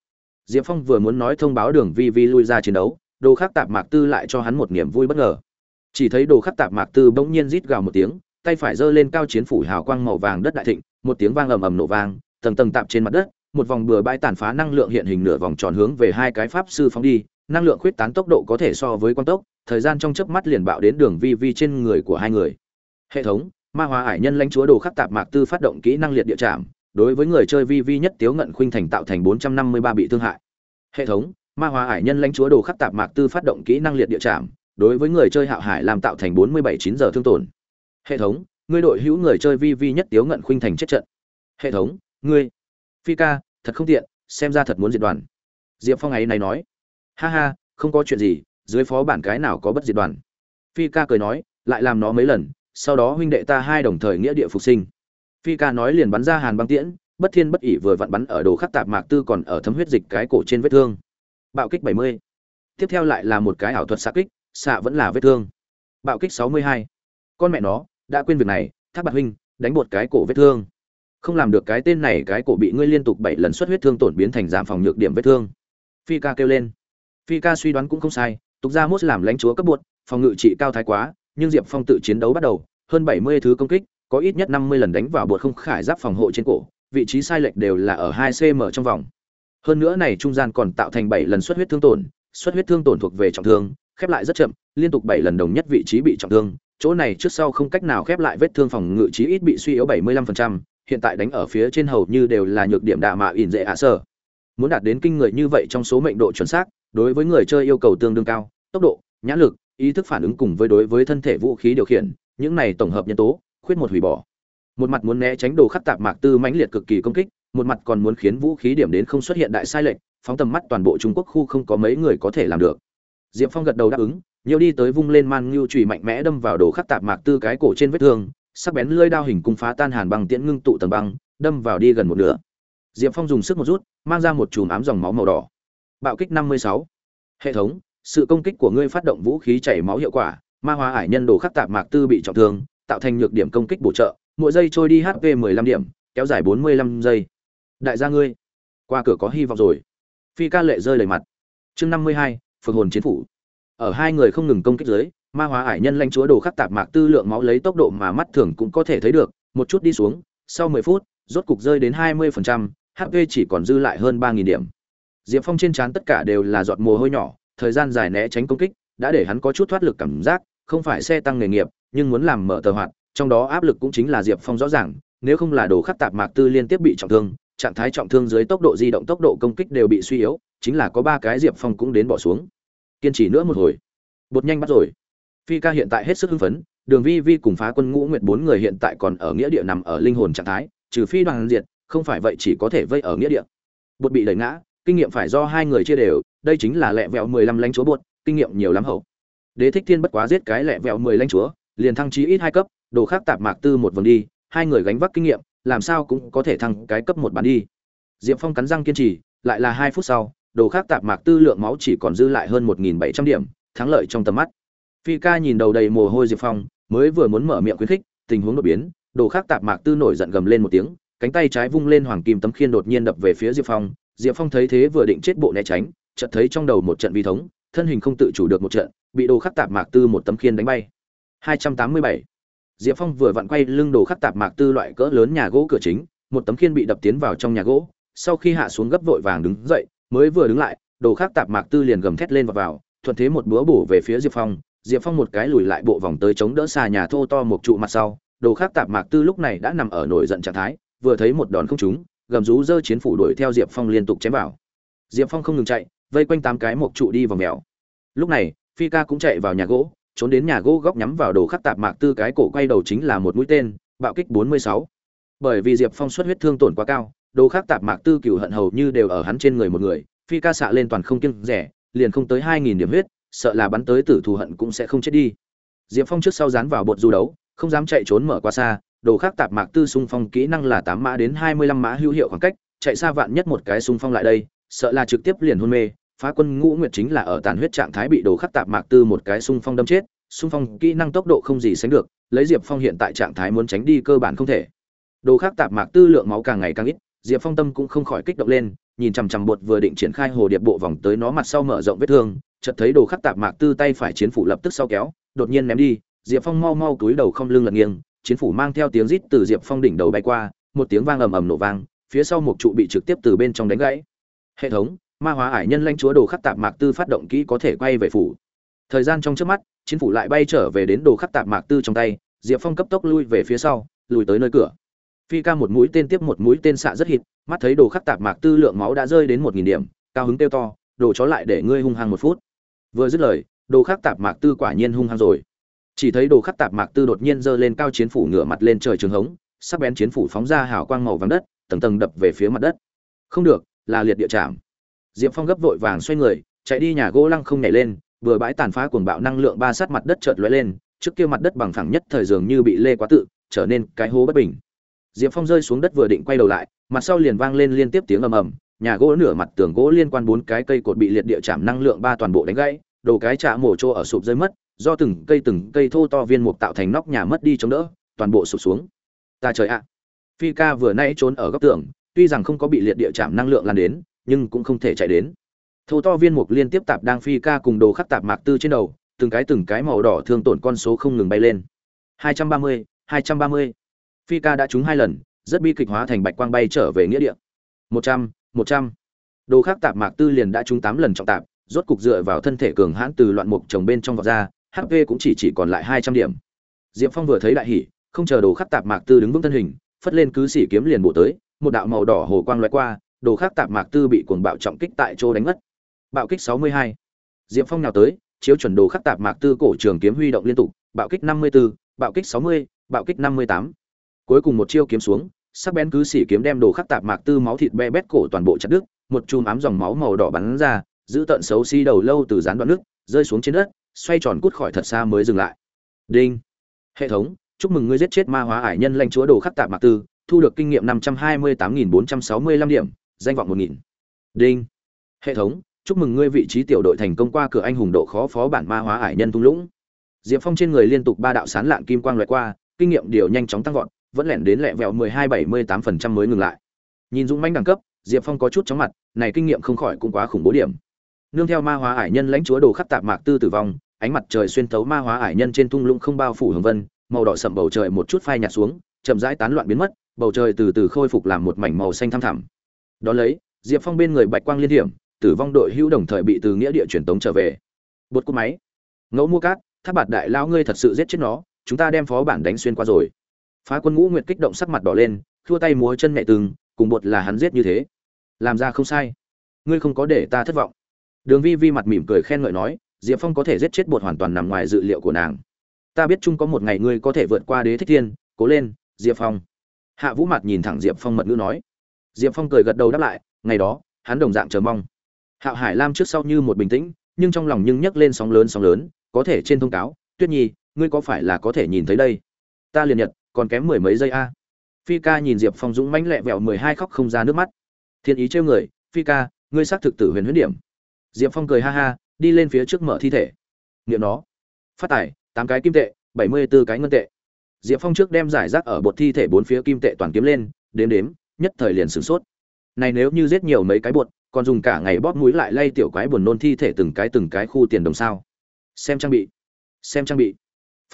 Diệp phong vừa muốn nói thông báo đường vi vi lui ra chiến đấu đồ khắc tạp mạc tư lại cho hắn một niềm vui bất ngờ. Chỉ thấy đồ khắc tạp mạc tư bỗng nhiên rít gào một tiếng, tay phải giơ lên cao chiến phủ hào quang màu vàng đất đại thịnh, một tiếng vang ầm ầm nổ vang, tầng tầng tạp trên mặt đất, một vòng bừa bãi tàn phá năng lượng hiện hình nửa vòng tròn hướng về hai cái pháp sư phóng đi, năng lượng khuyết tán tốc độ có thể so với quan tốc, thời gian trong chớp mắt liền bạo đến đường vi vi trên người của hai người. Hệ thống, ma hóa hải nhân lãnh chúa đồ khắc tạp mạc tư phát động kỹ năng liệt địa chạm, đối với người chơi vi vi nhất tiếu ngận khuynh thành tạo thành 453 bị thương hại. Hệ thống ma hóa hải nhân lãnh chúa đồ khắc tạp mạc tư phát động kỹ năng liệt địa chạm đối với người chơi hạo hải làm tạo thành 47 9 giờ thương tổn. Hệ thống, ngươi đội hữu người chơi vi vi nhất tiếu ngận khuynh thành chết trận. Hệ thống, ngươi. Phi ca, thật không tiện, xem ra thật muốn diệt đoàn. Diệp phong ấy này nói. Ha ha, không có chuyện gì, dưới phó bản cái nào có bất diệt đoàn. Phi ca cười nói, lại làm nó mấy lần, sau đó huynh đệ ta hai đồng thời nghĩa địa phục sinh. Phi ca nói liền bắn ra hàn băng tiễn, bất thiên bất ỉ vừa vặn bắn ở đồ khắc tạp mạc tư còn ở thấm huyết dịch cái cổ trên vết thương bạo kích 70. tiếp theo lại là một cái ảo thuật xạ kích, xạ vẫn là vết thương. Bạo kích 62. con mẹ nó, đã quên việc này, thác bạc huynh, đánh một cái cổ vết thương. Không làm được cái tên này, cái cổ bị ngươi liên tục bảy lần xuất huyết thương tổn biến thành giảm phòng nhược điểm vết thương. Phi ca kêu lên. Phi ca suy đoán cũng không sai, tục ra mốt làm lãnh chúa cấp bột phòng ngự trị cao thái quá, nhưng diệp phong tự chiến đấu bắt đầu, hơn bảy mươi thứ công kích, có ít nhất năm mươi lần đánh vào bột không khải giáp phòng hộ trên cổ, vị trí sai lệch đều là ở hai cm trong vòng hơn nữa này trung gian còn tạo thành bảy lần xuất huyết thương tổn, xuất huyết thương tổn thuộc về trọng thương, khép lại rất chậm, liên tục bảy lần đồng nhất vị trí bị trọng thương. Chỗ này trước sau không cách nào khép lại vết thương phòng ngự trí ít bị suy yếu bảy mươi lăm phần trăm, hiện tại đánh ở phía trên hầu như đều là nhược điểm đạ mạ ỉn dễ ạ sở muốn đạt đến kinh người như vậy trong số mệnh độ chuẩn xác, đối với người chơi yêu cầu tương đương cao, tốc độ, nhãn lực, ý thức phản ứng cùng với đối với thân thể vũ khí điều khiển, những này tổng hợp nhân tố, khuyết một hủy bỏ. Một mặt muốn né tránh đồ khắc tạp mạc tư mãnh liệt cực kỳ công kích một mặt còn muốn khiến vũ khí điểm đến không xuất hiện đại sai lệch, phóng tầm mắt toàn bộ trung quốc khu không có mấy người có thể làm được. Diệp phong gật đầu đáp ứng, nhiều đi tới vung lên man ngưu trùy mạnh mẽ đâm vào đồ khắc tạp mạc tư cái cổ trên vết thương, sắc bén lưỡi đao hình cung phá tan hàn băng tiễn ngưng tụ tầng băng, đâm vào đi gần một nửa. Diệp phong dùng sức một rút, mang ra một chùm ám dòng máu màu đỏ. Bạo kích 56. hệ thống, sự công kích của ngươi phát động vũ khí chảy máu hiệu quả, ma hóa ải nhân đồ khắc tạp mạc tư bị trọng thương, tạo thành nhược điểm công kích bổ trợ, mỗi giây trôi đi hp 15 điểm, kéo dài 45 giây đại gia ngươi qua cửa có hy vọng rồi. Phi ca lệ rơi lầy mặt. Chương 52, phượng hồn chiến phủ. Ở hai người không ngừng công kích dưới ma hóa ải nhân lanh chúa đồ khắc tạp mạc tư lượng máu lấy tốc độ mà mắt thường cũng có thể thấy được một chút đi xuống sau 10 phút rốt cục rơi đến 20%, hp chỉ còn dư lại hơn ba nghìn điểm. Diệp phong trên trán tất cả đều là giọt mồ hôi nhỏ thời gian dài né tránh công kích đã để hắn có chút thoát lực cảm giác không phải xe tăng nghề nghiệp nhưng muốn làm mở tờ hoạt trong đó áp lực cũng chính là diệp phong rõ ràng nếu không là đồ khắc tạp mạc tư liên tiếp bị trọng thương trạng thái trọng thương dưới tốc độ di động tốc độ công kích đều bị suy yếu, chính là có ba cái diệp phong cũng đến bỏ xuống. Kiên trì nữa một hồi. Bột nhanh bắt rồi. Phi ca hiện tại hết sức hưng phấn, đường vi vi cùng phá quân ngũ nguyệt bốn người hiện tại còn ở nghĩa địa nằm ở linh hồn trạng thái, trừ phi đoàn diệt, không phải vậy chỉ có thể vây ở nghĩa địa. Bột bị đẩy ngã, kinh nghiệm phải do hai người chia đều, đây chính là lẹ vẹo mười lăm lãnh chúa bột, kinh nghiệm nhiều lắm hậu. Đế thích thiên bất quá giết cái lẹ vẹo mười lãnh chúa, liền thăng trí ít hai cấp, đồ khác tạp mạc tư một vòng đi, hai người gánh vác kinh nghiệm làm sao cũng có thể thăng cái cấp một bán đi. Diệp phong cắn răng kiên trì, lại là hai phút sau, đồ khác tạp mạc tư lượng máu chỉ còn dư lại hơn một nghìn bảy trăm điểm, thắng lợi trong tầm mắt. Phi ca nhìn đầu đầy mồ hôi diệp phong, mới vừa muốn mở miệng khuyến khích, tình huống đột biến, đồ khác tạp mạc tư nổi giận gầm lên một tiếng, cánh tay trái vung lên hoàng kim tấm khiên đột nhiên đập về phía diệp phong. Diệp phong thấy thế vừa định chết bộ né tránh, chợt thấy trong đầu một trận vi thống, thân hình không tự chủ được một trận, bị đồ khắc tạp mạc tư một tấm khiên đánh bay. 287 diệp phong vừa vặn quay lưng đồ khắc tạp mạc tư loại cỡ lớn nhà gỗ cửa chính, một tấm khiên bị đập tiến vào trong nhà gỗ, sau khi hạ xuống gấp vội vàng đứng dậy, mới vừa đứng lại, đồ khắc tạp mạc tư liền gầm thét lên và vào, thuận thế một búa bổ về phía diệp phong. Diệp phong một cái lùi lại bộ vòng tới chống đỡ xà nhà thô to một trụ mặt sau, đồ khắc tạp mạc tư lúc này đã nằm ở nổi giận trạng thái, vừa thấy một đòn không trúng, gầm rú dơ chiến phủ đuổi theo diệp phong liên tục chém vào. Diệp phong không ngừng chạy, vây quanh tám cái một trụ đi vào mèo. Lúc này, phi ca cũng chạy vào nhà gỗ trốn đến nhà gỗ góc nhắm vào đồ khắc tạp mạc tư cái cổ quay đầu chính là một mũi tên, bạo kích 46. bởi vì diệp phong xuất huyết thương tổn quá cao, đồ khắc tạp mạc tư cửu hận hầu như đều ở hắn trên người một người, phi ca xạ lên toàn không kiêng rẻ, liền không tới 2.000 điểm huyết, sợ là bắn tới tử thù hận cũng sẽ không chết đi diệp phong trước sau dán vào bột du đấu, không dám chạy trốn mở qua xa, đồ khác tạp mạc tư xung phong kỹ năng là tám mã đến hai mươi lăm mã hữu hiệu khoảng cách, chạy xa vạn nhất một cái xung phong lại đây, sợ là trực tiếp liền hôn mê phá quân ngũ nguyệt chính là ở tàn huyết trạng thái bị đồ khắc tạp mạc tư một cái xung phong đâm chết, xung phong kỹ năng tốc độ không gì sánh được, lấy diệp phong hiện tại trạng thái muốn tránh đi cơ bản không thể. Đồ khắc tạp mạc tư lượng máu càng ngày càng ít, diệp phong tâm cũng không khỏi kích động lên, nhìn chằm chằm bột vừa định triển khai hồ điệp bộ vòng tới nó mặt sau mở rộng vết thương, chợt thấy đồ khắc tạp mạc tư tay phải chiến phủ lập tức sau kéo, đột nhiên ném đi, diệp phong mau mau túi đầu không lưng lật nghiêng, chiến phủ mang theo tiếng rít từ diệp phong đỉnh đầu bay qua, một tiếng vang ầm ầm nổ vang, phía sau một trụ bị trực tiếp từ bên trong đánh gãy. Hệ thống ma hóa ải nhân lãnh chúa đồ khắc tạp mạc tư phát động kỹ có thể quay về phủ. Thời gian trong trước mắt, chiến phủ lại bay trở về đến đồ khắc tạp mạc tư trong tay, diệp phong cấp tốc lui về phía sau, lùi tới nơi cửa. Phi ca một mũi tên tiếp một mũi tên xạ rất hít mắt thấy đồ khắc tạp mạc tư lượng máu đã rơi đến một nghìn điểm, cao hứng tiêu to, đồ chó lại để ngươi hung hăng một phút. Vừa dứt lời, đồ khắc tạp mạc tư quả nhiên hung hăng rồi. Chỉ thấy đồ khắc tạp mạc tư đột nhiên giơ lên cao chiến phủ ngửa mặt lên trời trường hống, sắc bén chiến phủ phóng ra hào quang màu vàng đất, tầng tầng đập về phía mặt đất. Không được, là liệt địa chạm diệp phong gấp vội vàng xoay người, chạy đi nhà gỗ lăng không nhảy lên, vừa bãi tàn phá cuồng bạo năng lượng ba sát mặt đất chợt lóe lên, trước kia mặt đất bằng phẳng nhất thời dường như bị lê quá tự, trở nên cái hố bất bình. Diệp phong rơi xuống đất vừa định quay đầu lại, mặt sau liền vang lên liên tiếp tiếng ầm ầm, nhà gỗ nửa mặt tường gỗ liên quan bốn cái cây cột bị liệt địa chạm năng lượng ba toàn bộ đánh gãy, đồ cái chạ mổ trô ở sụp rơi mất, do từng cây từng cây thô to viên mục tạo thành nóc nhà mất đi chống đỡ, toàn bộ sụp xuống. Ta trời ạ. Phi ca vừa nãy trốn ở góc tường, tuy rằng không có bị liệt địa chạm năng lượng lan đến nhưng cũng không thể chạy đến thô to viên mục liên tiếp tạp đang phi ca cùng đồ khắc tạp mạc tư trên đầu từng cái từng cái màu đỏ thương tổn con số không ngừng bay lên 230, 230. phi ca đã trúng hai lần rất bi kịch hóa thành bạch quang bay trở về nghĩa địa 100, 100. đồ khắc tạp mạc tư liền đã trúng tám lần trọng tạp rốt cục dựa vào thân thể cường hãn từ loạn mục trồng bên trong vọt ra hp cũng chỉ chỉ còn lại hai trăm điểm diệp phong vừa thấy đại hỉ không chờ đồ khắc tạp mạc tư đứng vững thân hình phất lên cứ xỉ kiếm liền bổ tới một đạo màu đỏ hồ quang loại qua đồ khác tạp mạc tư bị cuồng bạo trọng kích tại chỗ đánh mất. Bạo kích sáu mươi hai. Diệp phong nào tới chiếu chuẩn đồ khắc tạp mạc tư cổ trường kiếm huy động liên tục bạo kích năm mươi 54, bạo kích sáu mươi, bạo kích năm mươi tám. cuối cùng một chiêu kiếm xuống sắc bén cứ xỉ kiếm đem đồ khắc tạp mạc tư máu thịt be bét cổ toàn bộ chặt đứt một chùm ám dòng máu màu đỏ bắn ra giữ tận xấu xí đầu lâu từ gián đoạn nước rơi xuống trên đất xoay tròn cút khỏi thật xa mới dừng lại. Đinh. Hệ thống chúc mừng ngươi giết chết ma hóa ải nhân lãnh chúa đồ khắc tạp mạc tư thu được kinh nghiệm năm trăm hai mươi tám nghìn bốn trăm sáu mươi lăm điểm danh vọng một nghìn. Đinh. Hệ thống, chúc mừng ngươi vị trí tiểu đội thành công qua cửa anh hùng độ khó phó bản ma hóa ải nhân thung lũng. Diệp phong trên người liên tục ba đạo sán lạng kim quang loại qua, kinh nghiệm điều nhanh chóng tăng vọt, vẫn lẻn đến lẹ vẹo mười hai bảy mươi tám phần trăm mới ngừng lại. Nhìn dũng manh đẳng cấp, diệp phong có chút chóng mặt, này kinh nghiệm không khỏi cũng quá khủng bố điểm. Nương theo ma hóa ải nhân lãnh chúa đồ khắc tạp mạc tư tử vong, ánh mặt trời xuyên thấu ma hóa ải nhân trên thung lũng không bao phủ hồng vân, màu đỏ sậm bầu trời một chút phai nhạt xuống, chậm rãi tán loạn biến mất, bầu trời từ từ khôi phục làm một mảnh màu xanh thăm thẳm đó lấy, diệp phong bên người bạch quang liên hiểm, tử vong đội hữu đồng thời bị từ nghĩa địa truyền tống trở về. Bột cú máy. Ngẫu mua cát, tháp bạt đại lao ngươi thật sự giết chết nó, chúng ta đem phó bản đánh xuyên qua rồi. Phá quân ngũ nguyệt kích động sắc mặt đỏ lên thua tay múa chân mẹ từng, cùng bột là hắn giết như thế. Làm ra không sai. Ngươi không có để ta thất vọng. Đường vi vi mặt mỉm cười khen ngợi nói, diệp phong có thể giết chết bột hoàn toàn nằm ngoài dự liệu của nàng. Ta biết chung có một ngày ngươi có thể vượt qua đế thích thiên, cố lên, diệp phong. Hạ vũ mặt nhìn thẳng diệp phong mật ngữ nói diệp phong cười gật đầu đáp lại, ngày đó, hắn đồng dạng chờ mong. Hạo hải lam trước sau như một bình tĩnh, nhưng trong lòng nhưng nhấc lên sóng lớn sóng lớn, có thể trên thông cáo, tuyết nhi, ngươi có phải là có thể nhìn thấy đây? Ta liền nhật còn kém mười mấy giây a. Phi ca nhìn diệp phong dũng mãnh lẹ vẹo mười hai khóc không ra nước mắt. Thiên ý trêu người, phi ca, ngươi xác thực tử huyền huyết điểm. Diệp phong cười ha ha, đi lên phía trước mở thi thể. Nghiệm nó. Phát tải tám cái kim tệ, bảy mươi b ố cái ngân tệ. Diệp phong trước đem giải rác ở bột thi thể bốn phía kim tệ toàn kiếm lên, đếm đếm nhất thời liền sửng sốt. Này nếu như giết nhiều mấy cái buột còn dùng cả ngày bóp mũi lại lay tiểu quái buồn nôn thi thể từng cái từng cái khu tiền đồng sao? Xem trang bị. Xem trang bị.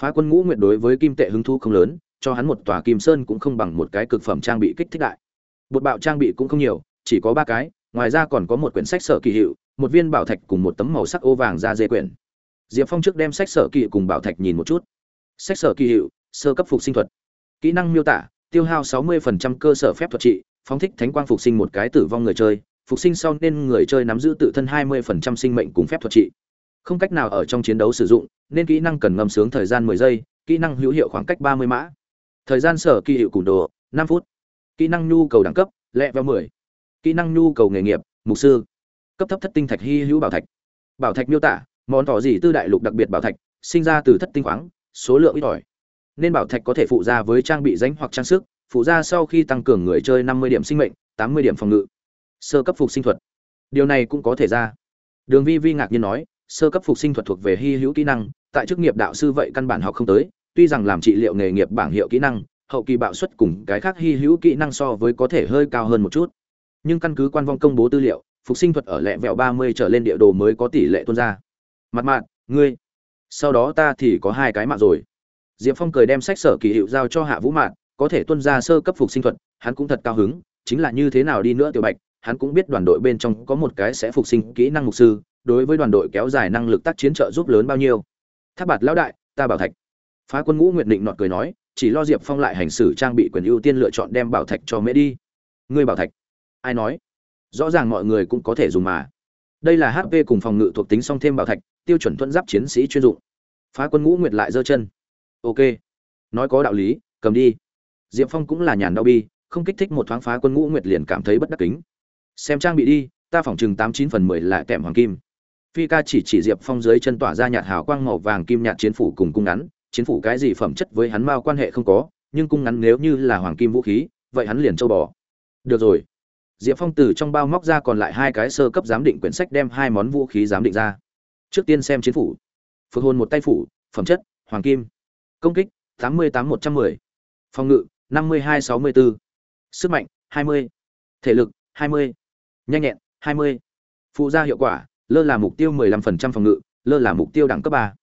Phá quân ngũ nguyện đối với kim tệ hứng thu không lớn, cho hắn một tòa kim sơn cũng không bằng một cái cực phẩm trang bị kích thích đại. Bột bạo trang bị cũng không nhiều, chỉ có ba cái, ngoài ra còn có một quyển sách sở kỳ hiệu, một viên bảo thạch cùng một tấm màu sắc ô vàng ra dê quyển. Diệp phong trước đem sách sở kỳ cùng bảo thạch nhìn một chút. Sách sở kỳ hiệu, sơ cấp phục sinh thuật. Kỹ năng miêu tả tiêu hao 60% cơ sở phép thuật trị, phóng thích thánh quang phục sinh một cái tử vong người chơi, phục sinh sau nên người chơi nắm giữ tự thân 20% sinh mệnh cùng phép thuật trị. Không cách nào ở trong chiến đấu sử dụng, nên kỹ năng cần ngâm sướng thời gian 10 giây, kỹ năng hữu hiệu khoảng cách 30 mã. Thời gian sở kỳ hiệu củng đồ 5 phút. Kỹ năng nhu cầu đẳng cấp, lẹ vào 10 kỹ năng nhu cầu nghề nghiệp, mục sư. Cấp thấp thất tinh thạch hy hữu bảo thạch. Bảo thạch miêu tả, món tỏ gì tư đại lục đặc biệt bảo thạch, sinh ra từ thất tinh khoáng, số lượng ít ỏi nên bảo thạch có thể phụ ra với trang bị danh hoặc trang sức, phụ ra sau khi tăng cường người chơi 50 điểm sinh mệnh 80 điểm phòng ngự. Sơ cấp phục sinh thuật. Điều này cũng có thể ra. Đường vi vi ngạc nhiên nói, sơ cấp phục sinh thuật thuộc về hy hữu kỹ năng, tại chức nghiệp đạo sư vậy căn bản học không tới, tuy rằng làm trị liệu nghề nghiệp bảng hiệu kỹ năng, hậu kỳ bạo suất cùng cái khác hy hữu kỹ năng so với có thể hơi cao hơn một chút. Nhưng căn cứ quan vong công bố tư liệu, phục sinh thuật ở lẹ vẹo ba mươi trở lên địa đồ mới có tỷ lệ tuôn ra. Mặt mạng ngươi, sau đó ta thì có hai cái mạng rồi diệp phong cười đem sách sở kỳ hiệu giao cho hạ vũ mạn, có thể tuân ra sơ cấp phục sinh thuật, hắn cũng thật cao hứng, chính là như thế nào đi nữa tiểu bạch, hắn cũng biết đoàn đội bên trong có một cái sẽ phục sinh kỹ năng mục sư, đối với đoàn đội kéo dài năng lực tác chiến trợ giúp lớn bao nhiêu. Tháp bạt lão đại, ta bảo thạch. Phá quân ngũ nguyệt định nọt cười nói, chỉ lo diệp phong lại hành xử trang bị quyền ưu tiên lựa chọn đem bảo thạch cho mễ đi. Ngươi bảo thạch. Ai nói? Rõ ràng mọi người cũng có thể dùng mà. Đây là hp cùng phòng ngự thuộc tính song thêm bảo thạch, tiêu chuẩn thuận giáp chiến sĩ chuyên dụng. Phá quân ngũ nguyệt lại giơ chân ok. Nói có đạo lý, cầm đi. Diệp phong cũng là nhàn đau bi, không kích thích một thoáng phá quân ngũ nguyệt liền cảm thấy bất đắc kính. Xem trang bị đi, ta phỏng chừng tám chín phần mười là kèm hoàng kim. Phi ca chỉ chỉ diệp phong dưới chân tỏa ra nhạt hào quang màu vàng kim nhạt chiến phủ cùng cung ngắn. Chiến phủ cái gì phẩm chất với hắn mao quan hệ không có, nhưng cung ngắn nếu như là hoàng kim vũ khí, vậy hắn liền châu bò. Được rồi. Diệp phong từ trong bao móc ra còn lại hai cái sơ cấp giám định quyển sách đem hai món vũ khí giám định ra. Trước tiên xem chiến phủ. Phượng hồn một tay phủ, phẩm chất, hoàng kim công kích, tám mươi tám một trăm mười. Phòng ngự, năm mươi hai sáu mươi bốn sức mạnh, hai mươi. Thể lực, hai mươi. Nhanh nhẹn, hai mươi. Phụ gia hiệu quả, lơ là mục tiêu mười lăm phần trăm phòng ngự, lơ là mục tiêu đẳng cấp ba.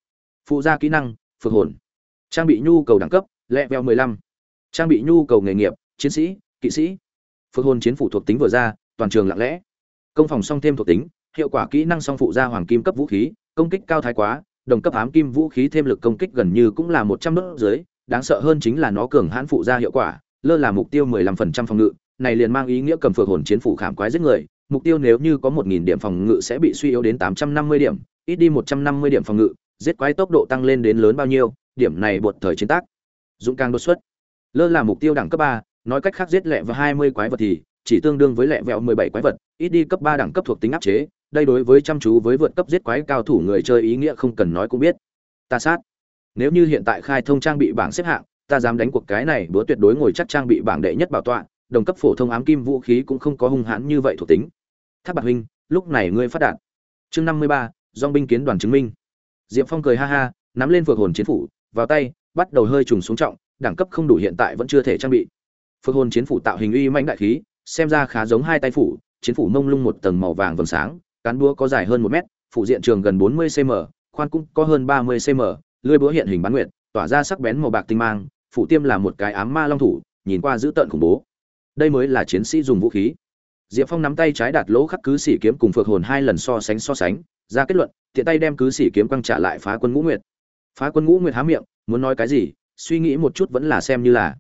Phụ gia kỹ năng, Phục hồn. Trang bị nhu cầu đẳng cấp, lẹ veo mười lăm. Trang bị nhu cầu nghề nghiệp, chiến sĩ, kỵ sĩ. Phục hồn chiến phủ thuộc tính vừa ra, toàn trường lặng lẽ. Công phòng song thêm thuộc tính, hiệu quả kỹ năng song phụ gia hoàng kim cấp vũ khí, công kích cao thái quá đồng cấp ám kim vũ khí thêm lực công kích gần như cũng là một trăm đốt dưới, đáng sợ hơn chính là nó cường hãn phụ gia hiệu quả, lơ là mục tiêu mười lăm phần trăm phòng ngự, này liền mang ý nghĩa cầm phược hồn chiến phủ khảm quái giết người, mục tiêu nếu như có một nghìn điểm phòng ngự sẽ bị suy yếu đến tám trăm năm mươi điểm, ít đi một trăm năm mươi điểm phòng ngự, giết quái tốc độ tăng lên đến lớn bao nhiêu, điểm này buộc thời chiến tác. Dũng càng đột xuất. Lơ là mục tiêu đẳng cấp ba, nói cách khác giết lẹ và hai mươi quái vật thì chỉ tương đương với lẹ vẹo mười bảy quái vật, ít đi cấp ba đẳng cấp thuộc tính áp chế đây đối với chăm chú với vượt cấp giết quái cao thủ người chơi ý nghĩa không cần nói cũng biết. Ta sát. Nếu như hiện tại khai thông trang bị bảng xếp hạng, ta dám đánh cuộc cái này bữa tuyệt đối ngồi chắc trang bị bảng đệ nhất bảo tọa, đồng cấp phổ thông ám kim vũ khí cũng không có hung hãn như vậy thuộc tính. Tháp bạc huynh, lúc này ngươi phát đạt. Chương năm mươi ba dong binh kiến đoàn chứng minh. Diệp phong cười ha ha, nắm lên phượng hồn chiến phủ, vào tay, bắt đầu hơi trùng xuống trọng, đẳng cấp không đủ hiện tại vẫn chưa thể trang bị. Phượng hồn chiến phủ tạo hình uy mãnh đại khí, xem ra khá giống hai tay phủ, chiến phủ mông lung một tầng màu vàng vầng sáng cán búa có dài hơn một mét, phụ diện trường gần bốn mươi cm khoan cũng có hơn ba mươi cm lưỡi búa hiện hình bán nguyệt, tỏa ra sắc bén màu bạc tinh mang phụ tiêm là một cái ám ma long thủ, nhìn qua dữ tợn khủng bố. Đây mới là chiến sĩ dùng vũ khí. Diệp phong nắm tay trái đạt lỗ khắc cứ sĩ kiếm cùng phược hồn hai lần so sánh so sánh, ra kết luận, tiện tay đem cứ sĩ kiếm quăng trả lại phá quân ngũ nguyệt. Phá quân ngũ nguyệt há miệng, muốn nói cái gì, suy nghĩ một chút vẫn là xem như là.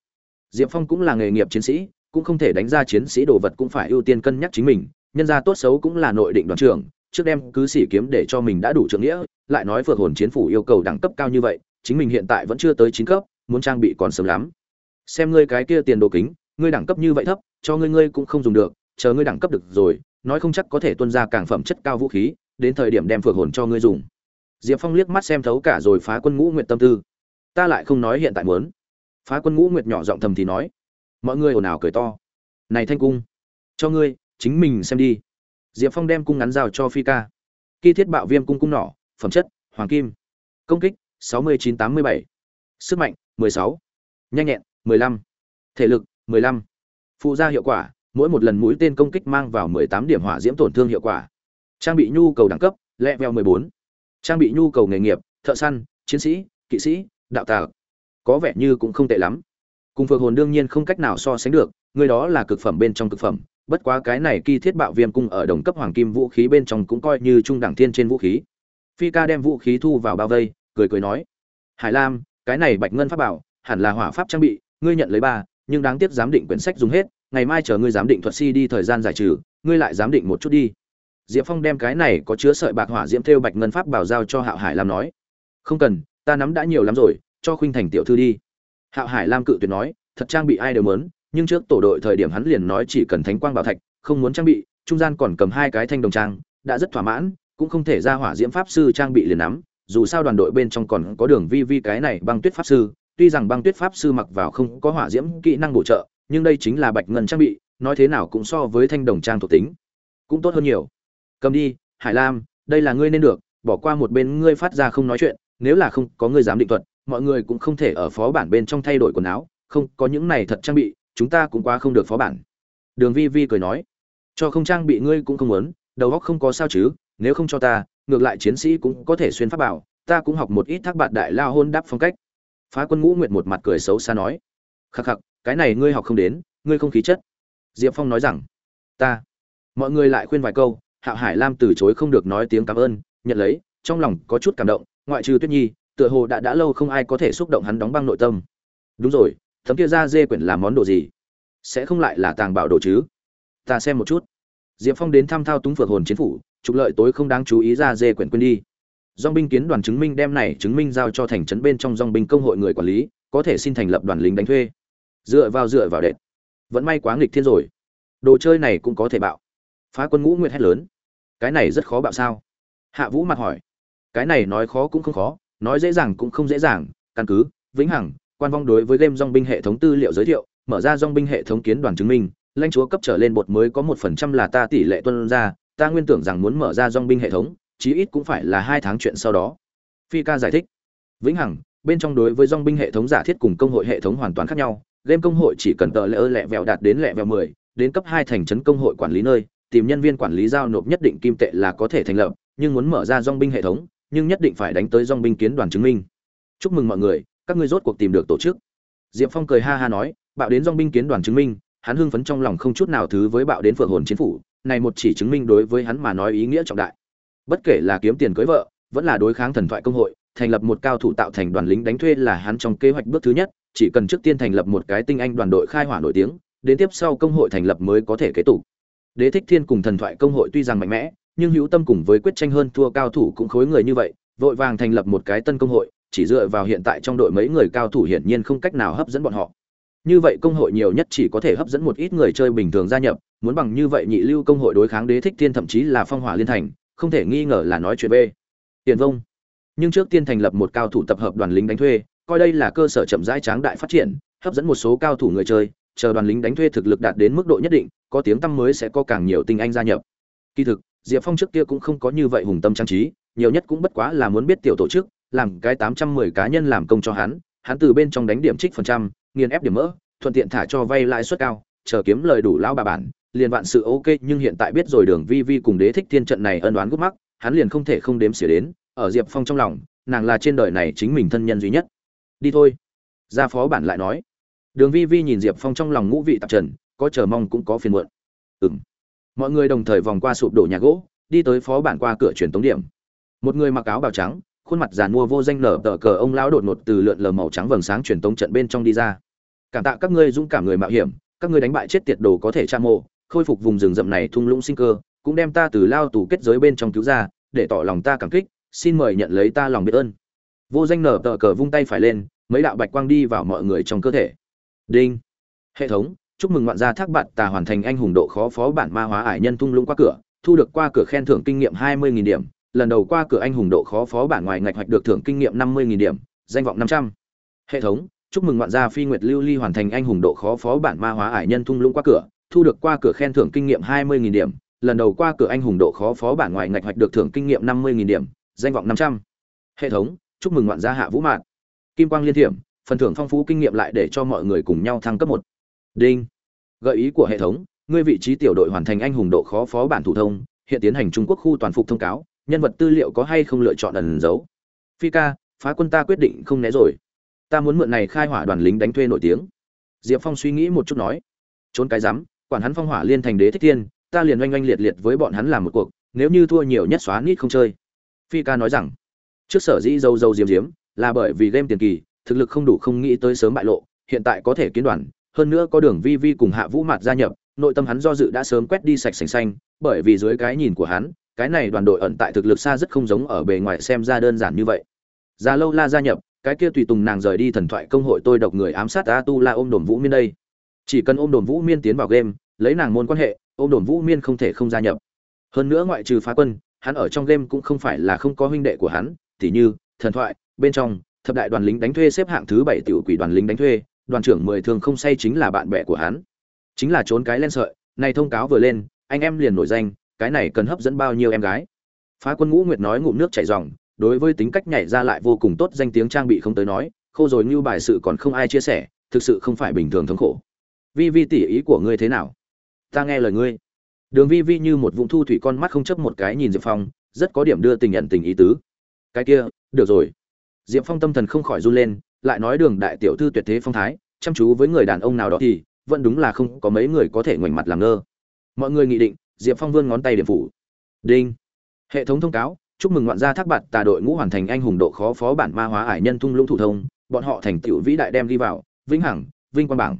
Diệp phong cũng là nghề nghiệp chiến sĩ, cũng không thể đánh ra chiến sĩ đồ vật cũng phải ưu tiên cân nhắc chính mình nhân gia tốt xấu cũng là nội định đoàn trưởng, trước đem cứ sĩ kiếm để cho mình đã đủ trưởng nghĩa, lại nói phược hồn chiến phủ yêu cầu đẳng cấp cao như vậy, chính mình hiện tại vẫn chưa tới chín cấp, muốn trang bị còn sớm lắm. Xem ngươi cái kia tiền đồ kính, ngươi đẳng cấp như vậy thấp, cho ngươi ngươi cũng không dùng được, chờ ngươi đẳng cấp được rồi, nói không chắc có thể tuân ra càng phẩm chất cao vũ khí, đến thời điểm đem phượng hồn cho ngươi dùng. Diệp phong liếc mắt xem thấu cả rồi phá quân ngũ nguyện tâm tư. Ta lại không nói hiện tại muốn. Phá quân ngũ nguyệt nhỏ giọng thầm thì nói. Mọi người ồn ào cười to. Này thanh cung, cho ngươi chính mình xem đi diệp phong đem cung ngắn rào cho phi ca kỳ thiết bạo viêm cung cung nỏ, phẩm chất, hoàng kim công kích 6987. sức mạnh 16. nhanh nhẹn 15. thể lực 15. phụ gia hiệu quả, mỗi một lần mũi tên công kích mang vào 18 điểm hỏa diễm tổn thương hiệu quả trang bị nhu cầu đẳng cấp level 14. trang bị nhu cầu nghề nghiệp, thợ săn, chiến sĩ, kỵ sĩ, đạo tạc có vẻ như cũng không tệ lắm cùng phượng hồn đương nhiên không cách nào so sánh được, người đó là cực phẩm bên trong cực phẩm bất quá cái này kỳ thiết bạo viêm cung ở đồng cấp hoàng kim vũ khí bên trong cũng coi như trung đẳng thiên trên vũ khí. Phi ca đem vũ khí thu vào bao vây, cười cười nói, hải lam, cái này bạch ngân pháp bảo, hẳn là hỏa pháp trang bị, ngươi nhận lấy ba, nhưng đáng tiếc giám định quyển sách dùng hết, ngày mai chờ ngươi giám định thuật si đi thời gian giải trừ, ngươi lại giám định một chút đi. Diệp phong đem cái này có chứa sợi bạc hỏa diễm thêu bạch ngân pháp bảo giao cho hạo hải lam nói, không cần, ta nắm đã nhiều lắm rồi, cho khuynh thành tiểu thư đi. Hạo hải lam cự tuyệt nói, thật trang bị ai đều muốn nhưng trước tổ đội thời điểm hắn liền nói chỉ cần thánh quang bảo thạch, không muốn trang bị, trung gian còn cầm hai cái thanh đồng trang, đã rất thỏa mãn, cũng không thể ra hỏa diễm pháp sư trang bị liền nắm, dù sao đoàn đội bên trong còn có đường vi vi cái này băng tuyết pháp sư, tuy rằng băng tuyết pháp sư mặc vào không có hỏa diễm kỹ năng bổ trợ, nhưng đây chính là bạch ngân trang bị, nói thế nào cũng so với thanh đồng trang thuộc tính, cũng tốt hơn nhiều. Cầm đi, hải lam, đây là ngươi nên được, bỏ qua một bên ngươi phát ra không nói chuyện, nếu là không có ngươi dám định thuật, mọi người cũng không thể ở phó bản bên trong thay đổi quần áo, không có những này thật trang bị chúng ta cũng quá không được phó bản. Đường vi vi cười nói, cho không trang bị ngươi cũng không muốn, đầu óc không có sao chứ, nếu không cho ta, ngược lại chiến sĩ cũng có thể xuyên pháp bảo, ta cũng học một ít thác bạt đại lao hôn đáp phong cách. Phá quân ngũ nguyệt một mặt cười xấu xa nói, khắc khắc, cái này ngươi học không đến, ngươi không khí chất. Diệp phong nói rằng, ta, mọi người lại khuyên vài câu hạo hải lam từ chối không được nói tiếng cảm ơn, nhận lấy, trong lòng có chút cảm động, ngoại trừ tuyết nhi, tựa hồ đã đã lâu không ai có thể xúc động hắn đóng băng nội tâm. Đúng rồi thấm kia ra dê quyển làm món đồ gì? Sẽ không lại là tàng bảo đồ chứ? Ta xem một chút. Diệp phong đến thăm thao túng phượng hồn chiến phủ, trục lợi tối không đáng chú ý ra dê quyển quên đi. Dong binh kiến đoàn chứng minh đem này chứng minh giao cho thành trấn bên trong dong binh công hội người quản lý, có thể xin thành lập đoàn lính đánh thuê. Dựa vào dựa vào đệm vẫn may quá nghịch thiên rồi. Đồ chơi này cũng có thể bạo. Phá quân ngũ nguyệt hét lớn. Cái này rất khó bạo sao? Hạ vũ mặt hỏi. Cái này nói khó cũng không khó, nói dễ dàng cũng không dễ dàng, căn cứ, vĩnh hằng quan vong đối với game dong binh hệ thống tư liệu giới thiệu, mở ra dong binh hệ thống kiến đoàn chứng minh, lãnh chúa cấp trở lên bột mới có một phần trăm là ta tỷ lệ tuân ra, ta nguyên tưởng rằng muốn mở ra dong binh hệ thống, chí ít cũng phải là hai tháng chuyện sau đó. Phi ca giải thích. Vĩnh hằng, bên trong đối với dong binh hệ thống giả thiết cùng công hội hệ thống hoàn toàn khác nhau, game công hội chỉ cần tờ lỡ lẹ vẹo đạt đến lẹ vẹo mười, đến cấp hai thành trấn công hội quản lý nơi, tìm nhân viên quản lý giao nộp nhất định kim tệ là có thể thành lập, nhưng muốn mở ra dong binh hệ thống, nhưng nhất định phải đánh tới dong binh kiến đoàn chứng minh. Chúc mừng mọi người các ngươi rốt cuộc tìm được tổ chức. Diệp phong cười ha ha nói, bạo đến dong binh kiến đoàn chứng minh, hắn hưng phấn trong lòng không chút nào thứ với bạo đến phượng hồn chiến phủ, này một chỉ chứng minh đối với hắn mà nói ý nghĩa trọng đại. Bất kể là kiếm tiền cưới vợ, vẫn là đối kháng thần thoại công hội, thành lập một cao thủ tạo thành đoàn lính đánh thuê là hắn trong kế hoạch bước thứ nhất, chỉ cần trước tiên thành lập một cái tinh anh đoàn đội khai hỏa nổi tiếng, đến tiếp sau công hội thành lập mới có thể kế tục. Đế thích thiên cùng thần thoại công hội tuy rằng mạnh mẽ, nhưng hữu tâm cùng với quyết tranh hơn thua cao thủ cũng khối người như vậy, vội vàng thành lập một cái tân công hội chỉ dựa vào hiện tại trong đội mấy người cao thủ hiển nhiên không cách nào hấp dẫn bọn họ. Như vậy công hội nhiều nhất chỉ có thể hấp dẫn một ít người chơi bình thường gia nhập, muốn bằng như vậy nhị lưu công hội đối kháng đế thích thiên thậm chí là phong hỏa liên thành, không thể nghi ngờ là nói chuyện bê. Tiền vông. Nhưng trước tiên thành lập một cao thủ tập hợp đoàn lính đánh thuê, coi đây là cơ sở chậm rãi tráng đại phát triển, hấp dẫn một số cao thủ người chơi, chờ đoàn lính đánh thuê thực lực đạt đến mức độ nhất định, có tiếng tăm mới sẽ có càng nhiều tinh anh gia nhập. Kỳ thực, diệp phong trước kia cũng không có như vậy hùng tâm trang trí, nhiều nhất cũng bất quá là muốn biết tiểu tổ chức làm cái tám trăm mười cá nhân làm công cho hắn hắn từ bên trong đánh điểm trích phần trăm, nghiền ép điểm mỡ, thuận tiện thả cho vay lãi suất cao, chờ kiếm lời đủ lão bà bản, liền vạn sự ok, nhưng hiện tại biết rồi đường vi vi cùng đế thích thiên trận này ân đoán gút mắc, hắn liền không thể không đếm xỉa đến, ở diệp phong trong lòng, nàng là trên đời này chính mình thân nhân duy nhất. Đi thôi. Gia phó bản lại nói. Đường vi vi nhìn diệp phong trong lòng ngũ vị tạp trần, có chờ mong cũng có phiền muộn. Ừm. mọi người đồng thời vòng qua sụp đổ nhà gỗ, đi tới phó bản qua cửa truyền tống điểm. Một người mặc áo bào trắng khuôn mặt giàn mua vô danh nở tờ cờ ông lão đột ngột từ lượn lờ màu trắng vầng sáng truyền tống trận bên trong đi ra. Cảm tạ các ngươi dũng cảm người mạo hiểm, các ngươi đánh bại chết tiệt đồ có thể tra mộ, khôi phục vùng rừng rậm này thung lũng sinh cơ, cũng đem ta từ lao tù kết giới bên trong cứu ra, để tỏ lòng ta cảm kích, xin mời nhận lấy ta lòng biết ơn. Vô danh nở tờ cờ vung tay phải lên, mấy đạo bạch quang đi vào mọi người trong cơ thể. Đinh. Hệ thống, chúc mừng ngoạn gia thác bạn tà hoàn thành anh hùng độ khó phó bản ma hóa ải nhân thung lũng qua cửa, thu được qua cửa khen thưởng kinh nghiệm hai mươi điểm lần đầu qua cửa anh hùng độ khó phó bản ngoài ngạch hoạch được thưởng kinh nghiệm năm mươi điểm, danh vọng năm trăm. Hệ thống, chúc mừng ngoạn gia phi nguyệt lưu ly hoàn thành anh hùng độ khó phó bản ma hóa ải nhân thung lũng qua cửa, thu được qua cửa khen thưởng kinh nghiệm hai mươi điểm, lần đầu qua cửa anh hùng độ khó phó bản ngoài ngạch hoạch được thưởng kinh nghiệm năm mươi điểm, danh vọng năm trăm. Hệ thống, chúc mừng ngoạn gia hạ vũ mạn. Kim quang liên thiểm, phần thưởng phong phú kinh nghiệm lại để cho mọi người cùng nhau thăng cấp một. Đinh. Gợi ý của hệ thống, ngươi vị trí tiểu đội hoàn thành anh hùng độ khó phó bản thủ thông, hiện tiến hành trung quốc khu toàn phục thông cáo nhân vật tư liệu có hay không lựa chọn ẩn giấu. Phi ca, phá quân ta quyết định không né rồi. Ta muốn mượn này khai hỏa đoàn lính đánh thuê nổi tiếng. Diệp phong suy nghĩ một chút nói. Trốn cái rắm, quản hắn phong hỏa liên thành đế thích thiên, ta liền oanh oanh liệt liệt với bọn hắn làm một cuộc, nếu như thua nhiều nhất xóa nít không chơi. Phi ca nói rằng, trước sở dĩ dâu dâu diếm diếm, là bởi vì game tiền kỳ, thực lực không đủ không nghĩ tới sớm bại lộ, hiện tại có thể kiến đoàn, hơn nữa có đường vi vi cùng hạ vũ mạt gia nhập, nội tâm hắn do dự đã sớm quét đi sạch sành xanh, bởi vì dưới cái nhìn của hắn cái này đoàn đội ẩn tại thực lực xa rất không giống ở bề ngoài xem ra đơn giản như vậy. Già lâu la gia nhập, cái kia tùy tùng nàng rời đi thần thoại công hội tôi độc người ám sát a tu la ôm đồn vũ miên đây. Chỉ cần ôm đồn vũ miên tiến vào game, lấy nàng môn quan hệ, ôm đồn vũ miên không thể không gia nhập. Hơn nữa ngoại trừ phá quân, hắn ở trong game cũng không phải là không có huynh đệ của hắn, tỉ như, thần thoại, bên trong, thập đại đoàn lính đánh thuê xếp hạng thứ bảy tiểu quỷ đoàn lính đánh thuê, đoàn trưởng mười thường không say chính là bạn bè của hắn. Chính là trốn cái len sợi, này thông cáo vừa lên, anh em liền nổi danh cái này cần hấp dẫn bao nhiêu em gái? Phá quân ngũ nguyệt nói ngụm nước chảy ròng, đối với tính cách nhảy ra lại vô cùng tốt danh tiếng trang bị không tới nói, khô rồi như bài sự còn không ai chia sẻ, thực sự không phải bình thường thống khổ. Vi vi tỉ ý của ngươi thế nào? Ta nghe lời ngươi. Đường vi vi như một vũng thu thủy con mắt không chấp một cái nhìn diệp phong, rất có điểm đưa tình nhận tình ý tứ. Cái kia, được rồi. Diệp phong tâm thần không khỏi run lên, lại nói đường đại tiểu thư tuyệt thế phong thái, chăm chú với người đàn ông nào đó thì, vẫn đúng là không có mấy người có thể ngoảnh mặt làm ngơ. Mọi người nghị định diệp phong vươn ngón tay điểm phủ. Đinh. Hệ thống thông cáo chúc mừng ngoạn gia thác bạt tà đội ngũ hoàn thành anh hùng độ khó phó bản ma hóa ải nhân thung lũng thủ thông bọn họ thành tựu vĩ đại đem đi vào vĩnh hằng vinh quang bảng.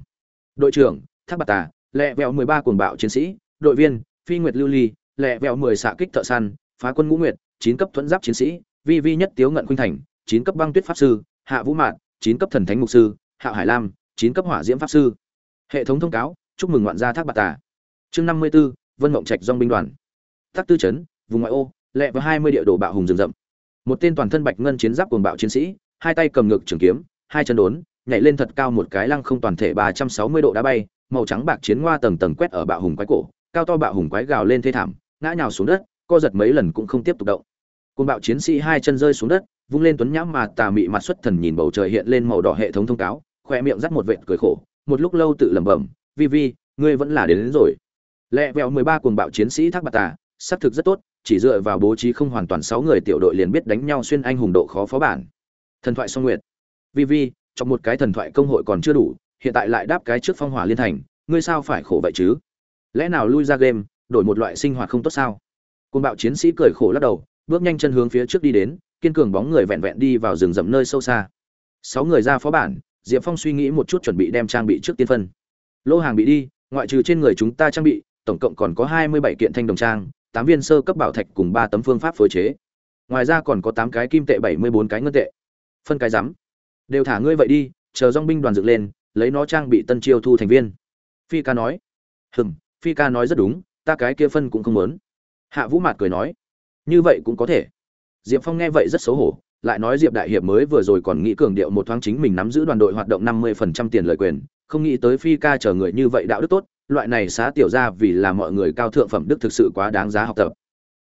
Đội trưởng thác bạt tà lẹ vẹo mười ba cuồng bạo chiến sĩ đội viên phi nguyệt lưu ly lẹ vẹo mười xạ kích thợ săn phá quân ngũ nguyệt chín cấp thuẫn giáp chiến sĩ vi vi nhất tiếu ngận khuynh thành chín cấp băng tuyết pháp sư hạ vũ mạn chín cấp thần thánh mục sư hạ hải lam chín cấp hỏa diễm pháp sư. Hệ thống thông cáo chúc mừng ngoạn gia thác bạt tà. Chương năm mươi 54, vân mộng trạch dong binh đoàn. Tắc tư chấn vùng ngoại ô lẹ với hai mươi địa đồ bạo hùng rừng rậm. Một tên toàn thân bạch ngân chiến giáp cuồng bạo chiến sĩ hai tay cầm ngực trường kiếm hai chân đốn nhảy lên thật cao một cái lăng không toàn thể ba trăm sáu mươi độ đá bay màu trắng bạc chiến hoa tầng tầng quét ở bạo hùng quái cổ cao to bạo hùng quái gào lên thê thảm ngã nhào xuống đất co giật mấy lần cũng không tiếp tục động. Cuồng bạo chiến sĩ hai chân rơi xuống đất vung lên tuấn nhãm mà tà mị mặt xuất thần nhìn bầu trời hiện lên màu đỏ hệ thống thông cáo khoe miệng dắt một vệt cười khổ một lúc lâu tự lẩm bẩm vi vi ngươi vẫn là đến, đến rồi lẹ vẹo mười ba cuồng bạo chiến sĩ thác bạc tà, xác thực rất tốt, chỉ dựa vào bố trí không hoàn toàn sáu người tiểu đội liền biết đánh nhau xuyên anh hùng độ khó phó bản. Thần thoại song nguyệt. Vi vi, trong một cái thần thoại công hội còn chưa đủ, hiện tại lại đáp cái trước phong hỏa liên thành, ngươi sao phải khổ vậy chứ? Lẽ nào lui ra game, đổi một loại sinh hoạt không tốt sao? Côn bạo chiến sĩ cười khổ lắc đầu, bước nhanh chân hướng phía trước đi đến, kiên cường bóng người vẹn vẹn đi vào rừng rậm nơi sâu xa. Sáu người ra phó bản, diệp phong suy nghĩ một chút chuẩn bị đem trang bị trước tiên phân. Lô hàng bị đi, ngoại trừ trên người chúng ta trang bị tổng cộng còn có hai mươi bảy kiện thanh đồng trang, tám viên sơ cấp bảo thạch cùng ba tấm phương pháp phối chế. Ngoài ra còn có tám cái kim tệ, bảy mươi bốn cái ngân tệ. Phân cái rắm. Đều thả ngươi vậy đi, chờ dòng binh đoàn dựng lên, lấy nó trang bị tân chiêu thu thành viên. Phi ca nói. Hừm, phi ca nói rất đúng, ta cái kia phân cũng không muốn. Hạ vũ mạt cười nói. Như vậy cũng có thể. Diệp phong nghe vậy rất xấu hổ, lại nói diệp đại hiệp mới vừa rồi còn nghĩ cường điệu một thoáng chính mình nắm giữ đoàn đội hoạt động năm mươi phần trăm tiền lợi quyền, không nghĩ tới phi ca chờ người như vậy đạo đức tốt loại này xá tiểu ra vì là mọi người cao thượng phẩm đức thực sự quá đáng giá học tập.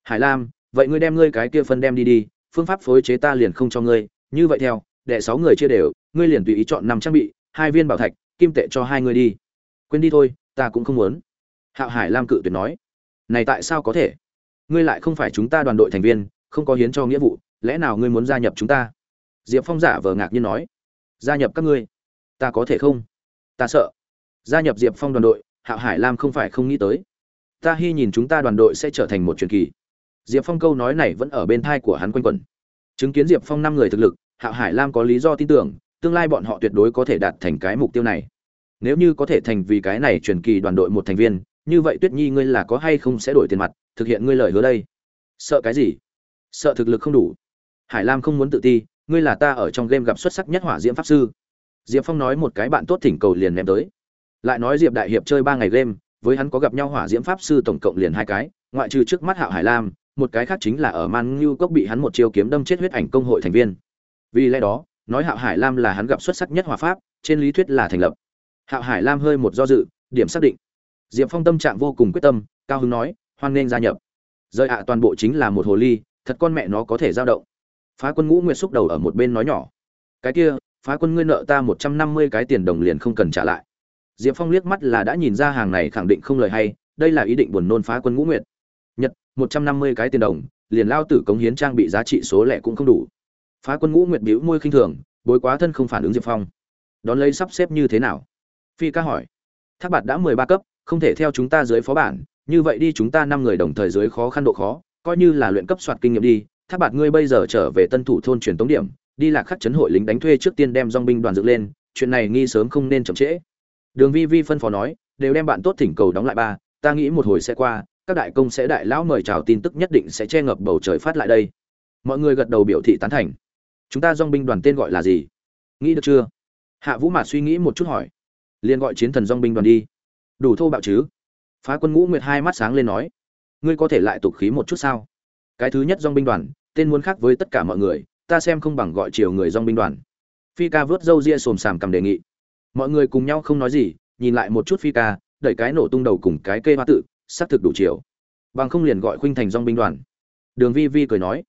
Hải lam, vậy ngươi đem ngươi cái kia phân đem đi đi, phương pháp phối chế ta liền không cho ngươi. Như vậy theo, đệ sáu người chia đều, ngươi liền tùy ý chọn năm trang bị, hai viên bảo thạch, kim tệ cho hai người đi. Quên đi thôi, ta cũng không muốn. Hạo hải lam cự tuyệt nói. Này tại sao có thể? Ngươi lại không phải chúng ta đoàn đội thành viên, không có hiến cho nghĩa vụ, lẽ nào ngươi muốn gia nhập chúng ta? Diệp phong giả vờ ngạc nhiên nói. Gia nhập các ngươi, ta có thể không? Ta sợ. Gia nhập diệp phong đoàn đội hạo hải lam không phải không nghĩ tới. Ta hy nhìn chúng ta đoàn đội sẽ trở thành một truyền kỳ. Diệp phong câu nói này vẫn ở bên thai của hắn quanh quẩn. Chứng kiến diệp phong năm người thực lực hạo hải lam có lý do tin tưởng, tương lai bọn họ tuyệt đối có thể đạt thành cái mục tiêu này. Nếu như có thể thành vì cái này truyền kỳ đoàn đội một thành viên, như vậy tuyết nhi ngươi là có hay không sẽ đổi tiền mặt, thực hiện ngươi lời hứa đây? Sợ cái gì? Sợ thực lực không đủ. Hải lam không muốn tự ti, ngươi là ta ở trong game gặp xuất sắc nhất hỏa diễm pháp sư. Diệp phong nói một cái bạn tốt thỉnh cầu liền ném tới lại nói diệp đại hiệp chơi ba ngày game, với hắn có gặp nhau hỏa diễm pháp sư tổng cộng liền hai cái, ngoại trừ trước mắt hạo hải lam, một cái khác chính là ở man ngưu cốc bị hắn một chiêu kiếm đâm chết huyết ảnh công hội thành viên. Vì lẽ đó, nói hạo hải lam là hắn gặp xuất sắc nhất hòa pháp, trên lý thuyết là thành lập. Hạo hải lam hơi một do dự, điểm xác định. Diệp phong tâm trạng vô cùng quyết tâm, cao hứng nói, hoan nghênh gia nhập. Rời ạ, toàn bộ chính là một hồ ly, thật con mẹ nó có thể dao động. Phá quân ngũ nguyệt xúc đầu ở một bên nói nhỏ. Cái kia, phá quân ngươi nợ ta một trăm năm mươi cái tiền đồng liền không cần trả lại diệp phong liếc mắt là đã nhìn ra hàng này khẳng định không lời hay, đây là ý định buồn nôn phá quân ngũ nguyệt. Nhật, một trăm năm mươi cái tiền đồng, liền lao tử cống hiến trang bị giá trị số lẻ cũng không đủ. Phá quân ngũ nguyệt bĩu môi khinh thường, bối quá thân không phản ứng diệp phong. Đón lấy sắp xếp như thế nào? Phi ca hỏi. Thác bạt đã mười ba cấp, không thể theo chúng ta dưới phó bản, như vậy đi chúng ta năm người đồng thời dưới khó khăn độ khó, coi như là luyện cấp soạt kinh nghiệm đi, thác bạt ngươi bây giờ trở về tân thủ thôn truyền tống điểm, đi lạc khắc chấn hội lính đánh thuê trước tiên đem dòng binh đoàn dựng lên, chuyện này nghi sớm không nên chậm trễ đường vi vi phân phó nói, đều đem bạn tốt thỉnh cầu đóng lại ba, ta nghĩ một hồi sẽ qua, các đại công sẽ đại lão mời chào tin tức nhất định sẽ che ngập bầu trời phát lại đây. Mọi người gật đầu biểu thị tán thành. Chúng ta dong binh đoàn tên gọi là gì? Nghĩ được chưa? Hạ vũ mạt suy nghĩ một chút hỏi. Liền gọi chiến thần dong binh đoàn đi. Đủ thô bạo chứ? Phá quân ngũ nguyệt hai mắt sáng lên nói. Ngươi có thể lại tục khí một chút sao? Cái thứ nhất dong binh đoàn, tên muốn khác với tất cả mọi người, ta xem không bằng gọi chiều người dong binh đoàn. Phi ca vớt râu ria xồm xàm cầm đề nghị mọi người cùng nhau không nói gì, nhìn lại một chút phi ca, đẩy cái nổ tung đầu cùng cái cây hoa tự, xác thực đủ chiều. Bằng không liền gọi khuynh thành dong binh đoàn. Đường vi vi cười nói.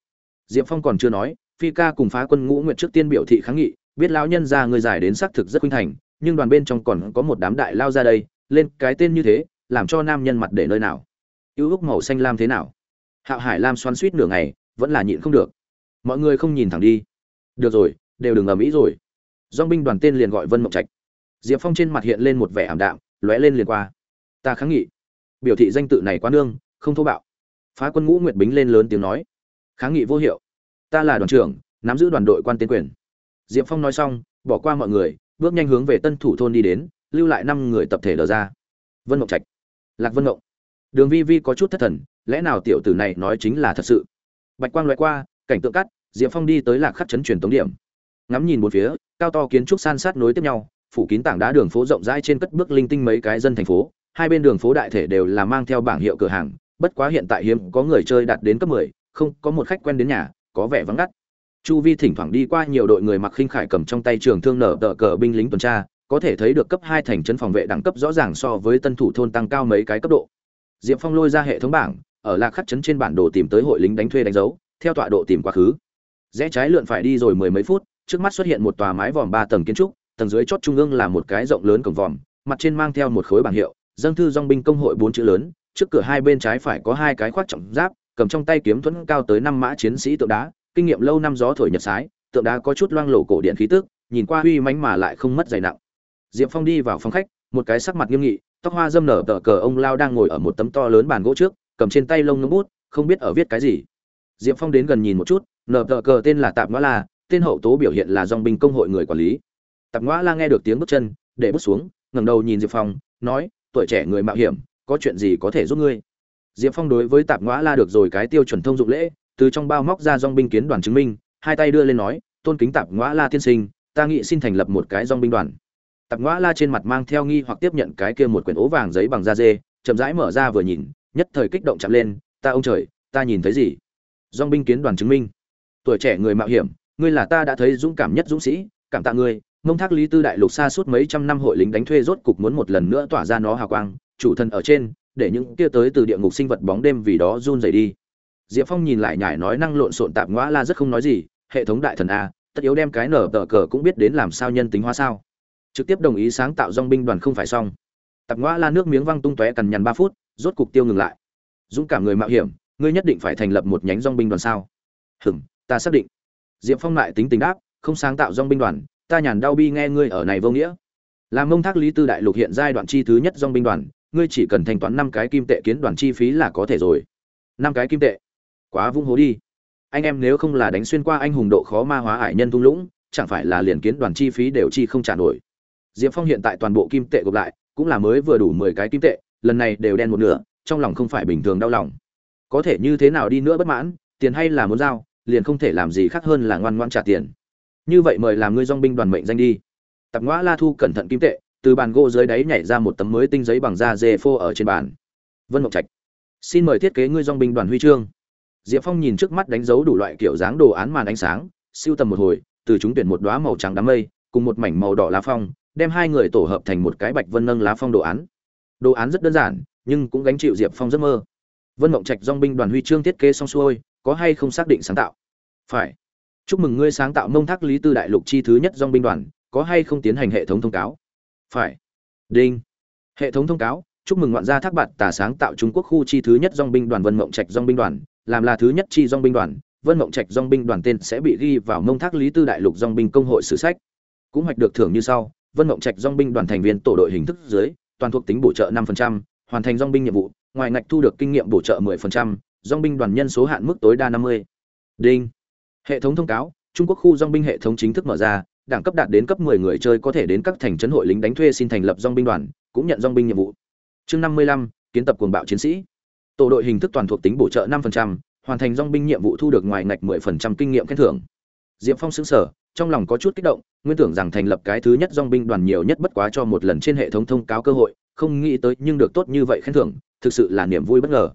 Diệp phong còn chưa nói, phi ca cùng phá quân ngũ nguyện trước tiên biểu thị kháng nghị, biết lão nhân ra người giải đến xác thực rất khuynh thành, nhưng đoàn bên trong còn có một đám đại lao ra đây, lên cái tên như thế, làm cho nam nhân mặt để nơi nào? Ưu úc màu xanh lam thế nào? Hạo hải lam xoắn suýt nửa ngày, vẫn là nhịn không được. Mọi người không nhìn thẳng đi. Được rồi, đều đừng ầm ĩ rồi. Dong binh đoàn tên liền gọi vân mộng trạch diệp phong trên mặt hiện lên một vẻ ảm đạm, lóe lên liền qua. Ta kháng nghị. Biểu thị danh tự này quá nương, không thô bạo. Phá quân ngũ nguyệt bính lên lớn tiếng nói. Kháng nghị vô hiệu. Ta là đoàn trưởng, nắm giữ đoàn đội quan tiến quyền. Diệp phong nói xong, bỏ qua mọi người, bước nhanh hướng về tân thủ thôn đi đến, lưu lại năm người tập thể lờ ra. Vân mộng trạch, lạc vân mộng. Đường vi vi có chút thất thần, lẽ nào tiểu tử này nói chính là thật sự? Bạch quang loại qua, cảnh tượng cắt, diệp phong đi tới lạc khắc chấn truyền tống điểm. Ngắm nhìn một phía, cao to kiến trúc san sát nối tiếp nhau phủ kín tảng đá đường phố rộng rãi trên cất bước linh tinh mấy cái dân thành phố. Hai bên đường phố đại thể đều là mang theo bảng hiệu cửa hàng bất quá hiện tại hiếm có người chơi đạt đến cấp 10, không có một khách quen đến nhà có vẻ vắng ngắt. Chu vi thỉnh thoảng đi qua nhiều đội người mặc khinh khải cầm trong tay trường thương nở tờ cờ binh lính tuần tra có thể thấy được cấp hai thành trấn phòng vệ đẳng cấp rõ ràng so với tân thủ thôn tăng cao mấy cái cấp độ. Diệp phong lôi ra hệ thống bảng ở lạc khắc trấn trên bản đồ tìm tới hội lính đánh thuê đánh dấu theo tọa độ tìm quá khứ. Rẽ trái lượn phải đi rồi mười mấy phút trước mắt xuất hiện một tòa mái vòm ba tầng kiến trúc tầng dưới chót trung ương là một cái rộng lớn cổng vòm, mặt trên mang theo một khối bảng hiệu, dâng thư dòng binh công hội bốn chữ lớn, trước cửa hai bên trái phải có hai cái khoác trọng giáp, cầm trong tay kiếm thuẫn cao tới năm mã chiến sĩ tượng đá, kinh nghiệm lâu năm gió thổi nhật sái, tượng đá có chút loang lổ cổ điện khí tức, nhìn qua uy mãnh mà lại không mất dày nặng. Diệp phong đi vào phòng khách, một cái sắc mặt nghiêm nghị, tóc hoa dâm nở tờ cờ ông lao đang ngồi ở một tấm to lớn bàn gỗ trước, cầm trên tay lông ngấm bút, không biết ở viết cái gì. Diệp phong đến gần nhìn một chút, nở tờ cờ tên là tạm ngõ la, tên hậu tố biểu hiện là dòng binh công hội người quản lý tạp ngõ la nghe được tiếng bước chân, để bước xuống, ngẩng đầu nhìn diệp phong, nói, tuổi trẻ người mạo hiểm, có chuyện gì có thể giúp ngươi? Diệp phong đối với tạp ngõ la được rồi cái tiêu chuẩn thông dụng lễ, từ trong bao móc ra dong binh kiến đoàn chứng minh, hai tay đưa lên nói, tôn kính tạp ngõ la tiên sinh, ta nghĩ xin thành lập một cái dong binh đoàn. Tạp ngõ la trên mặt mang theo nghi hoặc tiếp nhận cái kia một quyển ố vàng giấy bằng da dê, chậm rãi mở ra vừa nhìn, nhất thời kích động chạm lên, ta ông trời, ta nhìn thấy gì? Dong binh kiến đoàn chứng minh, tuổi trẻ người mạo hiểm, ngươi là ta đã thấy dũng cảm nhất dũng sĩ, cảm tạ ngươi mông thác lý tư đại lục xa suốt mấy trăm năm hội lính đánh thuê rốt cục muốn một lần nữa tỏa ra nó hào quang, chủ thần ở trên, để những kia tới từ địa ngục sinh vật bóng đêm vì đó run rẩy đi. Diệp phong nhìn lại nhải nói năng lộn xộn tạp ngõa la rất không nói gì, hệ thống đại thần a, tất yếu đem cái nở tờ cờ cũng biết đến làm sao nhân tính hóa sao. Trực tiếp đồng ý sáng tạo dong binh đoàn không phải xong. Tạp ngõa la nước miếng văng tung tóe cằn nhằn ba phút, rốt cục tiêu ngừng lại. Dũng cảm người mạo hiểm, ngươi nhất định phải thành lập một nhánh dong binh đoàn sao? Hừng ta xác định. Diệp phong lại tính tình đáp, không sáng tạo dong binh đoàn ta nhàn đau bi nghe ngươi ở này vô nghĩa. Làm mông thác lý tư đại lục hiện giai đoạn chi thứ nhất dong binh đoàn, ngươi chỉ cần thanh toán năm cái kim tệ kiến đoàn chi phí là có thể rồi. Năm cái kim tệ? Quá vung hố đi. Anh em nếu không là đánh xuyên qua anh hùng độ khó ma hóa hải nhân thung lũng, chẳng phải là liền kiến đoàn chi phí đều chi không trả nổi. Diệp phong hiện tại toàn bộ kim tệ gộp lại, cũng là mới vừa đủ mười cái kim tệ, lần này đều đen một nửa, trong lòng không phải bình thường đau lòng. Có thể như thế nào đi nữa bất mãn, tiền hay là muốn giao, liền không thể làm gì khác hơn là ngoan ngoan trả tiền như vậy mời làm ngươi dong binh đoàn mệnh danh đi. Tạp ngõ la thu cẩn thận kim tệ, từ bàn gỗ dưới đáy nhảy ra một tấm mới tinh giấy bằng da dê phô ở trên bàn. Vân mộng trạch, xin mời thiết kế ngươi dong binh đoàn huy chương. Diệp phong nhìn trước mắt đánh dấu đủ loại kiểu dáng đồ án màn ánh sáng, siêu tầm một hồi, từ chúng tuyển một đoá màu trắng đám mây, cùng một mảnh màu đỏ lá phong, đem hai người tổ hợp thành một cái bạch vân nâng lá phong đồ án. Đồ án rất đơn giản, nhưng cũng gánh chịu diệp phong giấc mơ. Vân mộng trạch dong binh đoàn huy chương thiết kế xong xuôi, có hay không xác định sáng tạo? Phải chúc mừng ngươi sáng tạo mông thác lý tư đại lục chi thứ nhất dong binh đoàn có hay không tiến hành hệ thống thông cáo? Phải. Đinh. Hệ thống thông cáo chúc mừng ngoạn gia thác bạt tả sáng tạo trung quốc khu chi thứ nhất dong binh đoàn vân mộng trạch dong binh đoàn làm là thứ nhất chi dong binh đoàn vân mộng trạch dong binh đoàn tên sẽ bị ghi vào mông thác lý tư đại lục dong binh công hội sử sách. Cũng hoạch được thưởng như sau vân mộng trạch dong binh đoàn thành viên tổ đội hình thức dưới toàn thuộc tính bổ trợ 5%, hoàn thành dong binh nhiệm vụ ngoài ngạch thu được kinh nghiệm bổ trợ 10%, dong binh đoàn nhân số hạn mức tối đa 50. đinh hệ thống thông cáo trung quốc khu dong binh hệ thống chính thức mở ra đẳng cấp đạt đến cấp 10 người chơi có thể đến các thành trấn hội lính đánh thuê xin thành lập dong binh đoàn cũng nhận dong binh nhiệm vụ. Chương 55, kiến tập cuồng bạo chiến sĩ. Tổ đội hình thức toàn thuộc tính bổ trợ 5%, hoàn thành dong binh nhiệm vụ thu được ngoài ngạch 10% kinh nghiệm khen thưởng. Diệp phong xứng sở trong lòng có chút kích động nguyên tưởng rằng thành lập cái thứ nhất dong binh đoàn nhiều nhất bất quá cho một lần trên hệ thống thông cáo cơ hội không nghĩ tới nhưng được tốt như vậy khen thưởng thực sự là niềm vui bất ngờ.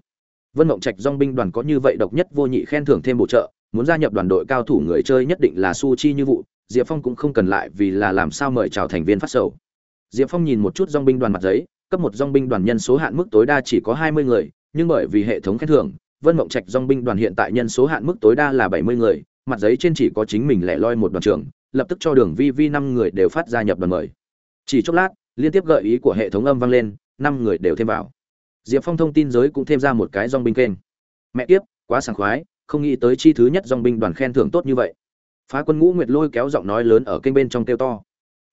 Vân mộng trạch dong binh đoàn có như vậy độc nhất vô nhị khen thưởng thêm bổ trợ muốn gia nhập đoàn đội cao thủ người chơi nhất định là su chi như vụ, diệp phong cũng không cần lại vì là làm sao mời chào thành viên phát sầu. Diệp phong nhìn một chút dong binh đoàn mặt giấy, cấp một dong binh đoàn nhân số hạn mức tối đa chỉ có hai mươi người, nhưng bởi vì hệ thống khen thưởng, vân mộng trạch dong binh đoàn hiện tại nhân số hạn mức tối đa là bảy mươi người, mặt giấy trên chỉ có chính mình lẻ loi một đoàn trưởng, lập tức cho đường vi vi năm người đều phát gia nhập đoàn mời. Chỉ chốc lát, liên tiếp gợi ý của hệ thống âm vang lên, năm người đều thêm vào. Diệp phong thông tin giới cũng thêm ra một cái dong binh kênh. Mẹ tiếp quá sảng khoái không nghĩ tới chi thứ nhất dòng binh đoàn khen thưởng tốt như vậy. Phá quân ngũ nguyệt lôi kéo giọng nói lớn ở kênh bên trong kêu to.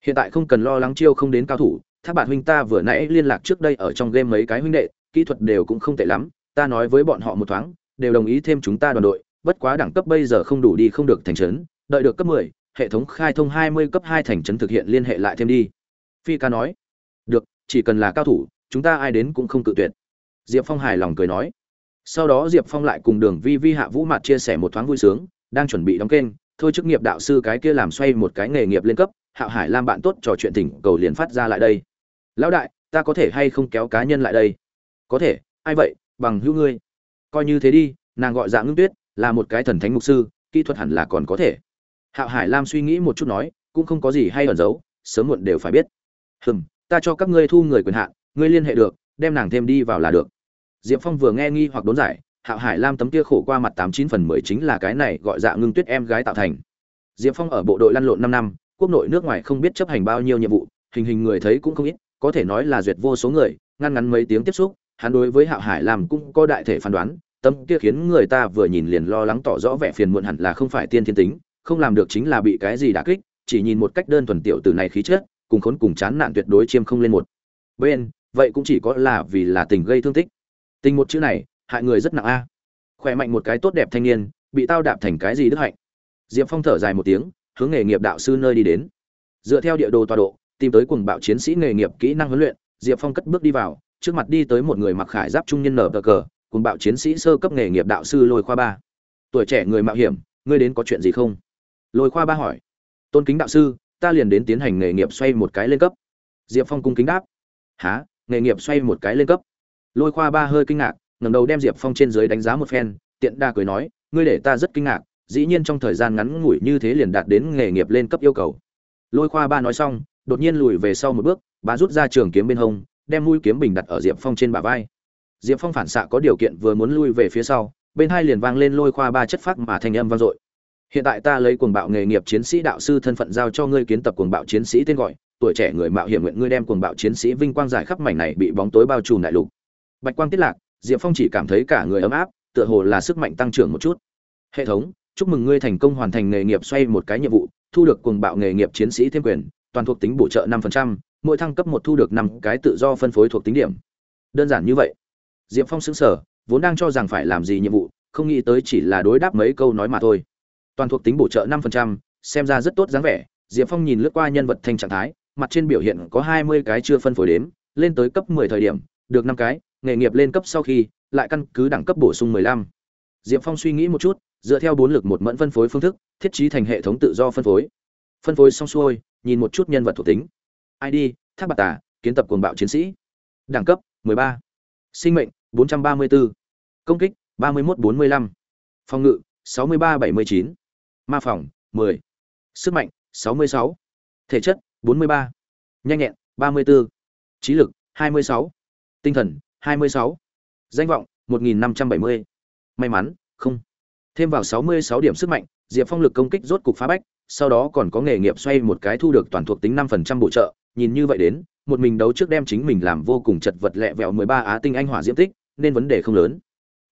Hiện tại không cần lo lắng chiêu không đến cao thủ thác bạn huynh ta vừa nãy liên lạc trước đây ở trong game mấy cái huynh đệ kỹ thuật đều cũng không tệ lắm ta nói với bọn họ một thoáng đều đồng ý thêm chúng ta đoàn đội bất quá đẳng cấp bây giờ không đủ đi không được thành trấn đợi được cấp 10, hệ thống khai thông 20 cấp 2 thành trấn thực hiện liên hệ lại thêm đi. Phi ca nói được chỉ cần là cao thủ chúng ta ai đến cũng không cự tuyệt. Diệp phong hài lòng cười nói sau đó diệp phong lại cùng đường vi vi hạ vũ mặt chia sẻ một thoáng vui sướng, đang chuẩn bị đóng kênh, thôi chức nghiệp đạo sư cái kia làm xoay một cái nghề nghiệp lên cấp hạo hải lam bạn tốt trò chuyện tỉnh cầu liền phát ra lại đây. Lão đại, ta có thể hay không kéo cá nhân lại đây? Có thể, ai vậy, bằng hữu ngươi. Coi như thế đi, nàng gọi dạng ngưng tuyết, là một cái thần thánh mục sư, kỹ thuật hẳn là còn có thể. Hạo hải lam suy nghĩ một chút nói, cũng không có gì hay ẩn giấu, sớm muộn đều phải biết. Hừm, ta cho các ngươi thu người quyền hạn, ngươi liên hệ được, đem nàng thêm đi vào là được diệp phong vừa nghe nghi hoặc đốn giải hạo hải lam tấm kia khổ qua mặt tám chín phần mười chính là cái này gọi dạ ngưng tuyết em gái tạo thành. Diệp phong ở bộ đội lăn lộn năm năm, quốc nội nước ngoài không biết chấp hành bao nhiêu nhiệm vụ, hình hình người thấy cũng không ít, có thể nói là duyệt vô số người, ngăn ngắn mấy tiếng tiếp xúc, hắn đối với hạo hải lam cũng có đại thể phán đoán, tấm kia khiến người ta vừa nhìn liền lo lắng tỏ rõ vẻ phiền muộn hẳn là không phải tiên thiên tính, không làm được chính là bị cái gì đả kích, chỉ nhìn một cách đơn thuần tiểu từ này khí chất, cùng khốn cùng chán nạn tuyệt đối chiêm không lên một bên, vậy cũng chỉ có là vì là tình gây thương tích tình một chữ này, hại người rất nặng a. Khỏe mạnh một cái tốt đẹp thanh niên, bị tao đạp thành cái gì đức hạnh. Diệp phong thở dài một tiếng, hướng nghề nghiệp đạo sư nơi đi đến. Dựa theo địa đồ tọa độ, tìm tới cuồng bạo chiến sĩ nghề nghiệp kỹ năng huấn luyện, diệp phong cất bước đi vào, trước mặt đi tới một người mặc khải giáp trung nhân nở cờ cờ, cuồng bạo chiến sĩ sơ cấp nghề nghiệp đạo sư lôi khoa ba. Tuổi trẻ người mạo hiểm, ngươi đến có chuyện gì không? Lôi khoa ba hỏi. Tôn kính đạo sư, ta liền đến tiến hành nghề nghiệp xoay một cái lên cấp. Diệp phong cung kính đáp. Há nghề nghiệp xoay một cái lên cấp? Lôi khoa ba hơi kinh ngạc, ngẩng đầu đem diệp phong trên dưới đánh giá một phen, tiện đa cười nói, ngươi để ta rất kinh ngạc, dĩ nhiên trong thời gian ngắn ngủi như thế liền đạt đến nghề nghiệp lên cấp yêu cầu. Lôi khoa ba nói xong, đột nhiên lùi về sau một bước bà rút ra trường kiếm bên hông, đem mũi kiếm bình đặt ở diệp phong trên bả vai. Diệp phong phản xạ có điều kiện vừa muốn lui về phía sau, bên hai liền vang lên lôi khoa ba chất phác mà thành âm vang dội. Hiện tại ta lấy cuồng bạo nghề nghiệp chiến sĩ đạo sư thân phận giao cho ngươi kiến tập cuồng bạo chiến sĩ tên gọi, tuổi trẻ người mạo hiểm nguyện ngươi đem cuồng bạo chiến sĩ vinh quang giải khắp mảnh này bị bóng tối bao trùm đại lục bạch quang tiết lạc diệp phong chỉ cảm thấy cả người ấm áp tựa hồ là sức mạnh tăng trưởng một chút. Hệ thống chúc mừng ngươi thành công hoàn thành nghề nghiệp xoay một cái nhiệm vụ thu được cuồng bạo nghề nghiệp chiến sĩ thêm quyền toàn thuộc tính bổ trợ 5%, mỗi thăng cấp một thu được năm cái tự do phân phối thuộc tính điểm. Đơn giản như vậy. Diệp phong xứng sở vốn đang cho rằng phải làm gì nhiệm vụ không nghĩ tới chỉ là đối đáp mấy câu nói mà thôi. Toàn thuộc tính bổ trợ 5%, xem ra rất tốt dáng vẻ diệp phong nhìn lướt qua nhân vật thanh trạng thái mặt trên biểu hiện có hai mươi cái chưa phân phối đếm lên tới cấp 10 thời điểm được năm cái, nghề nghiệp lên cấp sau khi, lại căn cứ đẳng cấp bổ sung 15. diệp phong suy nghĩ một chút, dựa theo bốn lực một mẫn phân phối phương thức, thiết trí thành hệ thống tự do phân phối phân phối xong xuôi, nhìn một chút nhân vật thuộc tính id thác bạc tà, kiến tập cuồng bạo chiến sĩ đẳng cấp 13. sinh mệnh 434. công kích 31-45. phòng ngự 63-79. ma phòng 10. sức mạnh 66. thể chất 43. nhanh nhẹn 34. trí lực 26 tinh thần 26. danh vọng 1570. may mắn, không. Thêm vào 66 điểm sức mạnh, diệp phong lực công kích rốt cục phá bách, sau đó còn có nghề nghiệp xoay một cái thu được toàn thuộc tính 5% bổ trợ. Nhìn như vậy đến, một mình đấu trước đem chính mình làm vô cùng chật vật lẹ vẹo 13 á tinh anh hỏa diễm tích, nên vấn đề không lớn.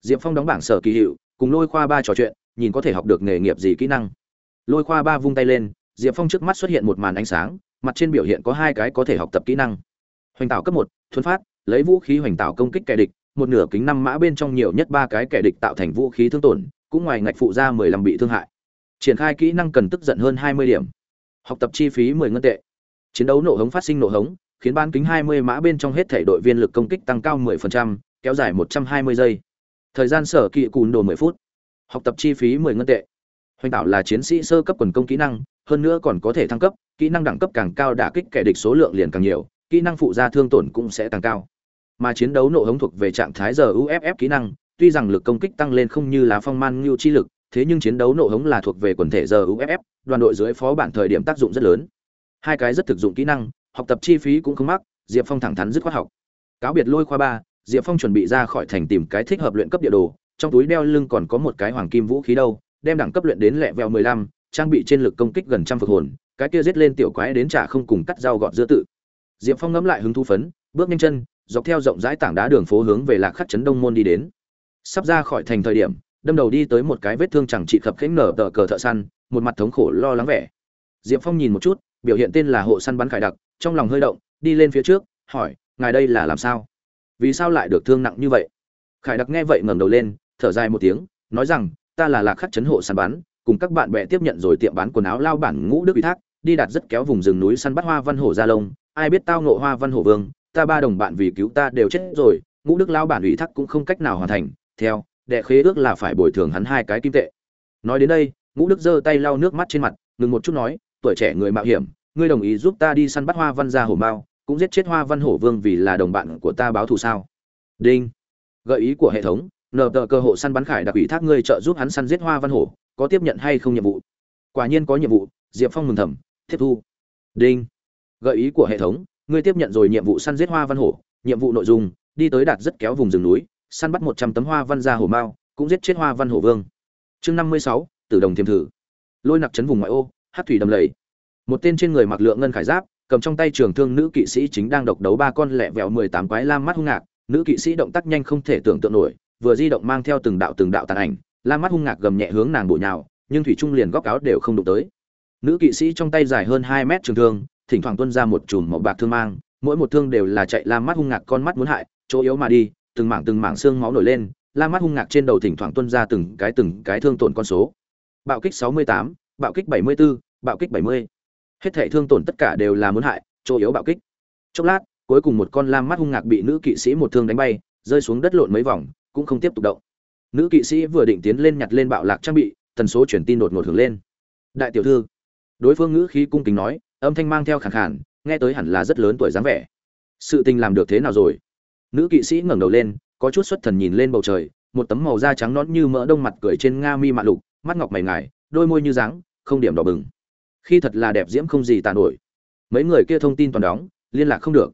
Diệp phong đóng bảng sở kỳ hiệu, cùng lôi khoa ba trò chuyện, nhìn có thể học được nghề nghiệp gì kỹ năng. Lôi khoa ba vung tay lên, diệp phong trước mắt xuất hiện một màn ánh sáng, mặt trên biểu hiện có hai cái có thể học tập kỹ năng. Hoành tạo cấp một thuấn phát lấy vũ khí hoành tạo công kích kẻ địch, một nửa kính năm mã bên trong nhiều nhất ba cái kẻ địch tạo thành vũ khí thương tổn, cũng ngoài ngạch phụ ra mười lăm bị thương hại. Triển khai kỹ năng cần tức giận hơn hai mươi điểm. Học tập chi phí mười ngân tệ. Chiến đấu nổ hống phát sinh nổ hống, khiến ban kính hai mươi mã bên trong hết thể đội viên lực công kích tăng cao mười phần trăm, kéo dài một trăm hai mươi giây. Thời gian sở kỵ cùn đồ mười phút. Học tập chi phí mười ngân tệ. Hoành tạo là chiến sĩ sơ cấp quần công kỹ năng, hơn nữa còn có thể thăng cấp, kỹ năng đẳng cấp càng cao đả kích kẻ địch số lượng liền càng nhiều, kỹ năng phụ gia thương tổn cũng sẽ càng cao mà chiến đấu nộ hống thuộc về trạng thái giờ uff kỹ năng, tuy rằng lực công kích tăng lên không như lá phong man ngưu chi lực, thế nhưng chiến đấu nộ hống là thuộc về quần thể giờ uff đoàn đội dưới phó bản thời điểm tác dụng rất lớn. Hai cái rất thực dụng kỹ năng, học tập chi phí cũng không mắc, diệp phong thẳng thắn dứt khoát học. Cáo biệt lôi khoa ba, diệp phong chuẩn bị ra khỏi thành tìm cái thích hợp luyện cấp địa đồ, trong túi đeo lưng còn có một cái hoàng kim vũ khí đâu, đem đẳng cấp luyện đến lẹ vẹo mười lăm, trang bị trên lực công kích gần trăm vực hồn, cái kia giết lên tiểu quái đến trả không cùng cắt dao gọt giữa tự. Diệp phong ngẫm lại hứng thú phấn, bước nhanh chân dọc theo rộng rãi tảng đá đường phố hướng về lạc khắc trấn đông môn đi đến. Sắp ra khỏi thành thời điểm, đâm đầu đi tới một cái vết thương chẳng trị khập khẽnh nở tờ cờ thợ săn, một mặt thống khổ lo lắng vẻ. Diệp phong nhìn một chút, biểu hiện tên là hộ săn bắn khải đặc, trong lòng hơi động, đi lên phía trước, hỏi, ngài đây là làm sao? Vì sao lại được thương nặng như vậy? Khải đặc nghe vậy ngẩng đầu lên, thở dài một tiếng, nói rằng, ta là lạc khắc chấn hộ săn bắn, cùng các bạn bè tiếp nhận rồi tiệm bán quần áo lao bản ngũ đức ủy thác, đi đặt rất kéo vùng rừng núi săn bắt hoa văn hổ gia lông, ai biết tao ngộ hoa văn hổ vương ta ba đồng bạn vì cứu ta đều chết rồi, ngũ đức lao bản ủy thác cũng không cách nào hoàn thành, theo, đệ khế ước là phải bồi thường hắn hai cái kim tệ. Nói đến đây, ngũ đức giơ tay lau nước mắt trên mặt, ngừng một chút nói, tuổi trẻ người mạo hiểm, ngươi đồng ý giúp ta đi săn bắt hoa văn gia hổ mao, cũng giết chết hoa văn hổ vương vì là đồng bạn của ta báo thù sao? Đinh. Gợi ý của hệ thống nợ tờ cơ hội săn bắn khải đặc ủy thác ngươi trợ giúp hắn săn giết hoa văn hổ, có tiếp nhận hay không nhiệm vụ? Quả nhiên có nhiệm vụ, diệp phong mừng thầm, tiếp thu. Đinh. Gợi ý của hệ thống ngươi tiếp nhận rồi nhiệm vụ săn giết hoa văn hổ, nhiệm vụ nội dung, đi tới đạt rất kéo vùng rừng núi, săn bắt một trăm tấm hoa văn gia hổ mao, cũng giết chết hoa văn hổ vương. Chương năm mươi sáu, tử đồng thiềm thử. Lôi nặc chấn vùng ngoại ô, hát thủy đầm lầy. Một tên trên người mặc lượng ngân khải giáp, cầm trong tay trường thương nữ kỵ sĩ chính đang độc đấu ba con lẹ vẹo mười tám quái lam mắt hung ngạc. Nữ kỵ sĩ động tác nhanh không thể tưởng tượng nổi, vừa di động mang theo từng đạo từng đạo tàn ảnh, lam mắt hung ngạc gầm nhẹ hướng nàng bổ nhào, nhưng thủy trung liền góc áo đều không đụng tới. Nữ kỵ sĩ trong tay dài hơn hai mét trường thương thỉnh thoảng tuôn ra một chùm màu bạc thương mang mỗi một thương đều là chạy lam mắt hung ngạc con mắt muốn hại chỗ yếu mà đi từng mảng từng mảng xương máu nổi lên lam mắt hung ngạc trên đầu thỉnh thoảng tuôn ra từng cái từng cái thương tổn con số. Bạo kích 68, bạo kích 74, bạo kích 70. hết thảy thương tổn tất cả đều là muốn hại chỗ yếu bạo kích. Chốc lát cuối cùng một con lam mắt hung ngạc bị nữ kỵ sĩ một thương đánh bay rơi xuống đất lộn mấy vòng cũng không tiếp tục động. Nữ kỵ sĩ vừa định tiến lên nhặt lên bạo lạc trang bị tần số truyền tin đột ngột hướng lên. Đại tiểu thư đối phương ngữ khí cung kính nói âm thanh mang theo khàn khản, nghe tới hẳn là rất lớn tuổi dáng vẻ. Sự tình làm được thế nào rồi? Nữ kỵ sĩ ngẩng đầu lên, có chút xuất thần nhìn lên bầu trời, một tấm màu da trắng nõn như mỡ đông mặt cười trên nga mi mạ lục, mắt ngọc mày ngài, đôi môi như dáng, không điểm đỏ bừng. Khi thật là đẹp diễm không gì tàn nổi. Mấy người kia thông tin toàn đóng, liên lạc không được.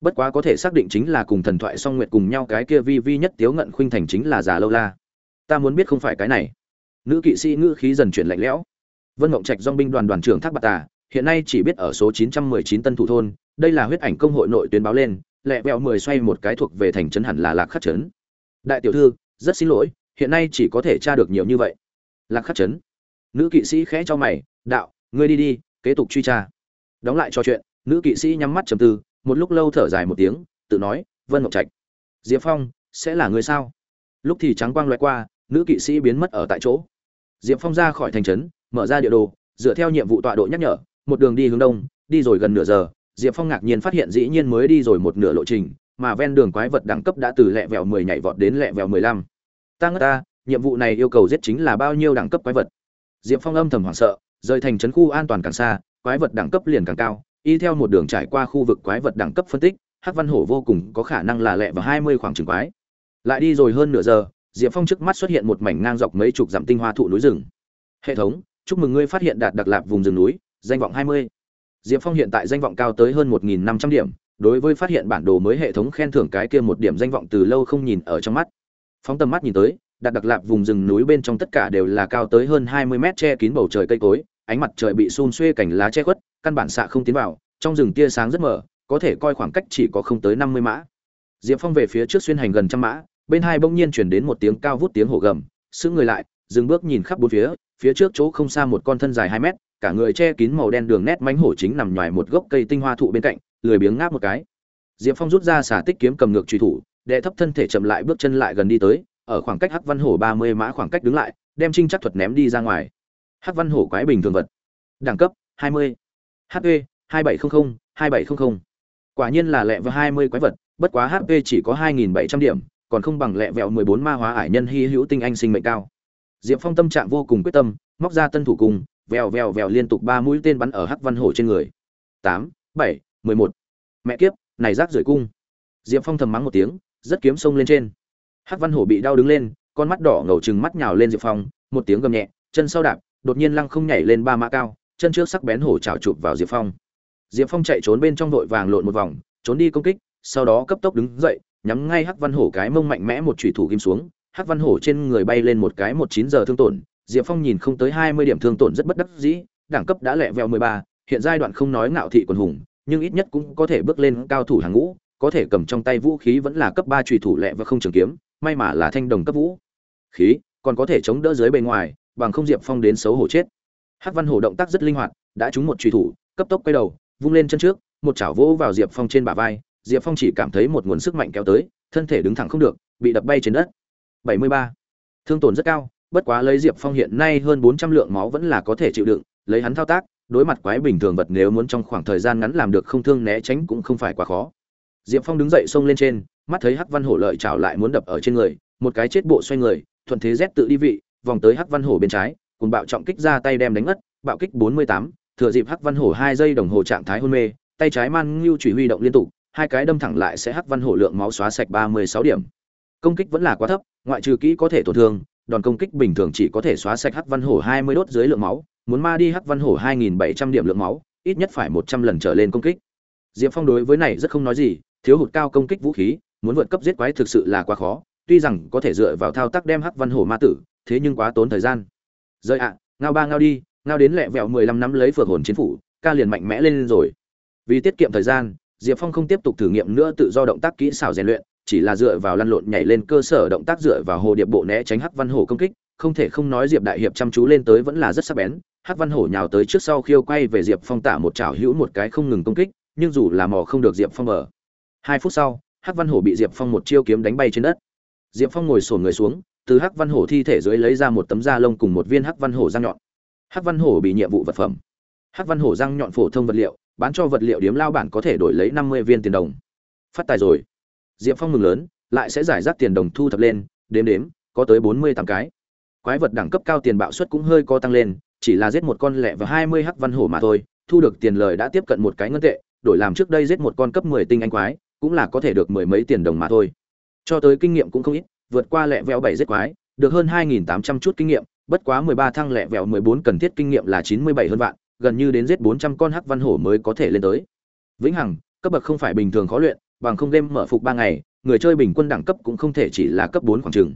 Bất quá có thể xác định chính là cùng thần thoại song nguyệt cùng nhau cái kia vi vi nhất tiếu ngận khuynh thành chính là già lâu la. Ta muốn biết không phải cái này. Nữ kỵ sĩ ngữ khí dần chuyển lạnh lẽo. Vân mộng trạch dong binh đoàn đoàn trưởng thác bạc tà hiện nay chỉ biết ở số 919 tân thủ thôn, đây là huyết ảnh công hội nội tuyến báo lên, lẹ vẹo mười xoay một cái thuộc về thành trấn hẳn là lạc khắc trấn. Đại tiểu thư, rất xin lỗi, hiện nay chỉ có thể tra được nhiều như vậy. Lạc khắc trấn. Nữ kỵ sĩ khẽ cho mày, đạo, ngươi đi đi, kế tục truy tra. Đóng lại trò chuyện, nữ kỵ sĩ nhắm mắt trầm tư, một lúc lâu thở dài một tiếng, tự nói, vân ngọc trạch, diệp phong, sẽ là người sao? Lúc thì trắng quang lướt qua, nữ kỵ sĩ biến mất ở tại chỗ. Diệp phong ra khỏi thành trấn, mở ra địa đồ, dựa theo nhiệm vụ tọa độ nhắc nhở một đường đi hướng đông, đi rồi gần nửa giờ, diệp phong ngạc nhiên phát hiện dĩ nhiên mới đi rồi một nửa lộ trình, mà ven đường quái vật đẳng cấp đã từ lẹ vẹo mười nhảy vọt đến lẹ vẹo mười lăm. Ta ngất ta, nhiệm vụ này yêu cầu giết chính là bao nhiêu đẳng cấp quái vật? Diệp phong âm thầm hoảng sợ, rời thành trấn khu an toàn càng xa, quái vật đẳng cấp liền càng cao, y theo một đường trải qua khu vực quái vật đẳng cấp phân tích, hắc văn hổ vô cùng có khả năng là lẹ vào hai mươi khoảng chừng quái. Lại đi rồi hơn nửa giờ, diệp phong trước mắt xuất hiện một mảnh ngang dọc mấy chục dặm tinh hoa thụ núi rừng. Hệ thống, chúc mừng ngươi phát hiện đạt đặc lạc vùng rừng núi danh vọng hai mươi. Diệp phong hiện tại danh vọng cao tới hơn một nghìn năm trăm điểm, đối với phát hiện bản đồ mới hệ thống khen thưởng cái kia một điểm danh vọng từ lâu không nhìn ở trong mắt. Phóng tầm mắt nhìn tới, đặt đặc lạp vùng rừng núi bên trong tất cả đều là cao tới hơn hai mươi mét che kín bầu trời cây cối, ánh mặt trời bị xun xuê cảnh lá che khuất, căn bản xạ không tiến vào, trong rừng tia sáng rất mờ có thể coi khoảng cách chỉ có không tới năm mươi mã. Diệp phong về phía trước xuyên hành gần trăm mã, bên hai bỗng nhiên chuyển đến một tiếng cao vút tiếng hổ gầm, sững người lại, dừng bước nhìn khắp bốn phía phía trước chỗ không xa một con thân dài hai mét cả người che kín màu đen đường nét mánh hổ chính nằm ngoài một gốc cây tinh hoa thụ bên cạnh, lười biếng ngáp một cái. Diệp phong rút ra xả tích kiếm cầm ngược truy thủ đệ thấp thân thể chậm lại bước chân lại gần đi tới, ở khoảng cách hắc văn hổ ba mươi mã khoảng cách đứng lại, đem trinh chắc thuật ném đi ra ngoài. Hắc văn hổ quái bình thường vật. Đẳng cấp, hai mươi. Hp hai bảy trăm linh hai bảy trăm linh quả nhiên là lẹ vào hai mươi quái vật, bất quá hp chỉ có hai nghìn bảy trăm điểm, còn không bằng lẹ vẹo mười bốn ma hóa ải nhân hy hữu tinh anh sinh mệnh cao. Diệp phong tâm trạng vô cùng quyết tâm, móc ra tân thủ cung vèo vèo vèo liên tục ba mũi tên bắn ở hắc văn hổ trên người. Tám, bảy, mười một. Mẹ kiếp, này rác rưởi cung. Diệp phong thầm mắng một tiếng, rất kiếm sông lên trên. Hắc văn hổ bị đau đứng lên, con mắt đỏ ngầu chừng mắt nhào lên diệp phong, một tiếng gầm nhẹ, chân sau đạp, đột nhiên lăng không nhảy lên ba mã cao, chân trước sắc bén hổ trào chụp vào diệp phong. Diệp phong chạy trốn bên trong vội vàng lộn một vòng, trốn đi công kích, sau đó cấp tốc đứng dậy, nhắm ngay hắc văn hổ cái mông mạnh mẽ một thủy thủ kim xuống, hắc văn hổ trên người bay lên một cái một chín giờ thương tổn diệp phong nhìn không tới hai mươi điểm thương tổn rất bất đắc dĩ, đẳng cấp đã lẹ vèo mười ba, hiện giai đoạn không nói ngạo thị quần hùng, nhưng ít nhất cũng có thể bước lên cao thủ hàng ngũ, có thể cầm trong tay vũ khí vẫn là cấp ba trùy thủ lẹ và không trường kiếm, may mà là thanh đồng cấp vũ. Khí, còn có thể chống đỡ dưới bề ngoài, bằng không diệp phong đến xấu hổ chết. Hắc văn hổ động tác rất linh hoạt, đã trúng một trùy thủ, cấp tốc quay đầu, vung lên chân trước, một chảo vỗ vào diệp phong trên bả vai, diệp phong chỉ cảm thấy một nguồn sức mạnh kéo tới, thân thể đứng thẳng không được, bị đập bay trên đất. 73. thương tổn rất cao bất quá lấy diệp phong hiện nay hơn 400 lượng máu vẫn là có thể chịu đựng lấy hắn thao tác đối mặt quái bình thường vật nếu muốn trong khoảng thời gian ngắn làm được không thương né tránh cũng không phải quá khó. Diệp phong đứng dậy xông lên trên mắt thấy hắc văn hổ lợi chảo lại muốn đập ở trên người một cái chết bộ xoay người thuận thế rét tự đi vị vòng tới hắc văn hổ bên trái cùng bạo trọng kích ra tay đem đánh ngất bạo kích 48, thừa dịp hắc văn hổ hai giây đồng hồ trạng thái hôn mê tay trái man ngưu chỉ huy động liên tục hai cái đâm thẳng lại sẽ hắc văn hổ lượng máu xóa sạch 36 điểm. Công kích vẫn là quá thấp ngoại trừ kỹ có thể tổn thương đòn công kích bình thường chỉ có thể xóa sạch hắc văn hổ 20 đốt dưới lượng máu, muốn ma đi hắc văn hổ 2.700 điểm lượng máu, ít nhất phải 100 lần trở lên công kích. Diệp phong đối với này rất không nói gì, thiếu hụt cao công kích vũ khí, muốn vượt cấp giết quái thực sự là quá khó, tuy rằng có thể dựa vào thao tác đem hắc văn hổ ma tử, thế nhưng quá tốn thời gian. Rơi ạ, ngao ba ngao đi, ngao đến lẹ vẹo mười lăm năm lấy phược hồn chiến phủ, ca liền mạnh mẽ lên rồi. Vì tiết kiệm thời gian, diệp phong không tiếp tục thử nghiệm nữa tự do động tác kỹ xảo rèn luyện chỉ là dựa vào lăn lộn nhảy lên cơ sở động tác dựa vào hồ điệp bộ né tránh hắc văn hổ công kích, không thể không nói diệp đại hiệp chăm chú lên tới vẫn là rất sắc bén. Hắc văn hổ nhào tới trước sau khiêu quay về diệp phong tả một chảo hữu một cái không ngừng công kích, nhưng dù là mò không được diệp phong mở hai phút sau, hắc văn hổ bị diệp phong một chiêu kiếm đánh bay trên đất. Diệp phong ngồi sổn người xuống, từ hắc văn hổ thi thể dưới lấy ra một tấm da lông cùng một viên hắc văn hổ răng nhọn. Hắc văn hổ bị nhiệm vụ vật phẩm. Hắc văn hổ răng nhọn phổ thông vật liệu, bán cho vật liệu điếm lao bản có thể đổi lấy năm mươi viên tiền đồng. Phát tài rồi diệp phong mừng lớn, lại sẽ giải rác tiền đồng thu thập lên, đếm đếm, có tới bốn mươi tám cái. Quái vật đẳng cấp cao tiền bạo suất cũng hơi có tăng lên, chỉ là giết một con lẹ và hai mươi hắc văn hổ mà thôi, thu được tiền lời đã tiếp cận một cái ngân tệ, đổi làm trước đây giết một con cấp mười tinh anh quái, cũng là có thể được mười mấy tiền đồng mà thôi. Cho tới kinh nghiệm cũng không ít, vượt qua lẹ vẹo bảy giết quái, được hơn hai nghìn tám trăm chút kinh nghiệm, bất quá mười ba thăng lẹ vẹo mười bốn cần thiết kinh nghiệm là chín mươi bảy hơn vạn, gần như đến giết bốn trăm con hắc văn hổ mới có thể lên tới. Vĩnh hằng, cấp bậc không phải bình thường khó luyện bằng không đêm mở phục ba ngày, người chơi bình quân đẳng cấp cũng không thể chỉ là cấp bốn khoảng trường.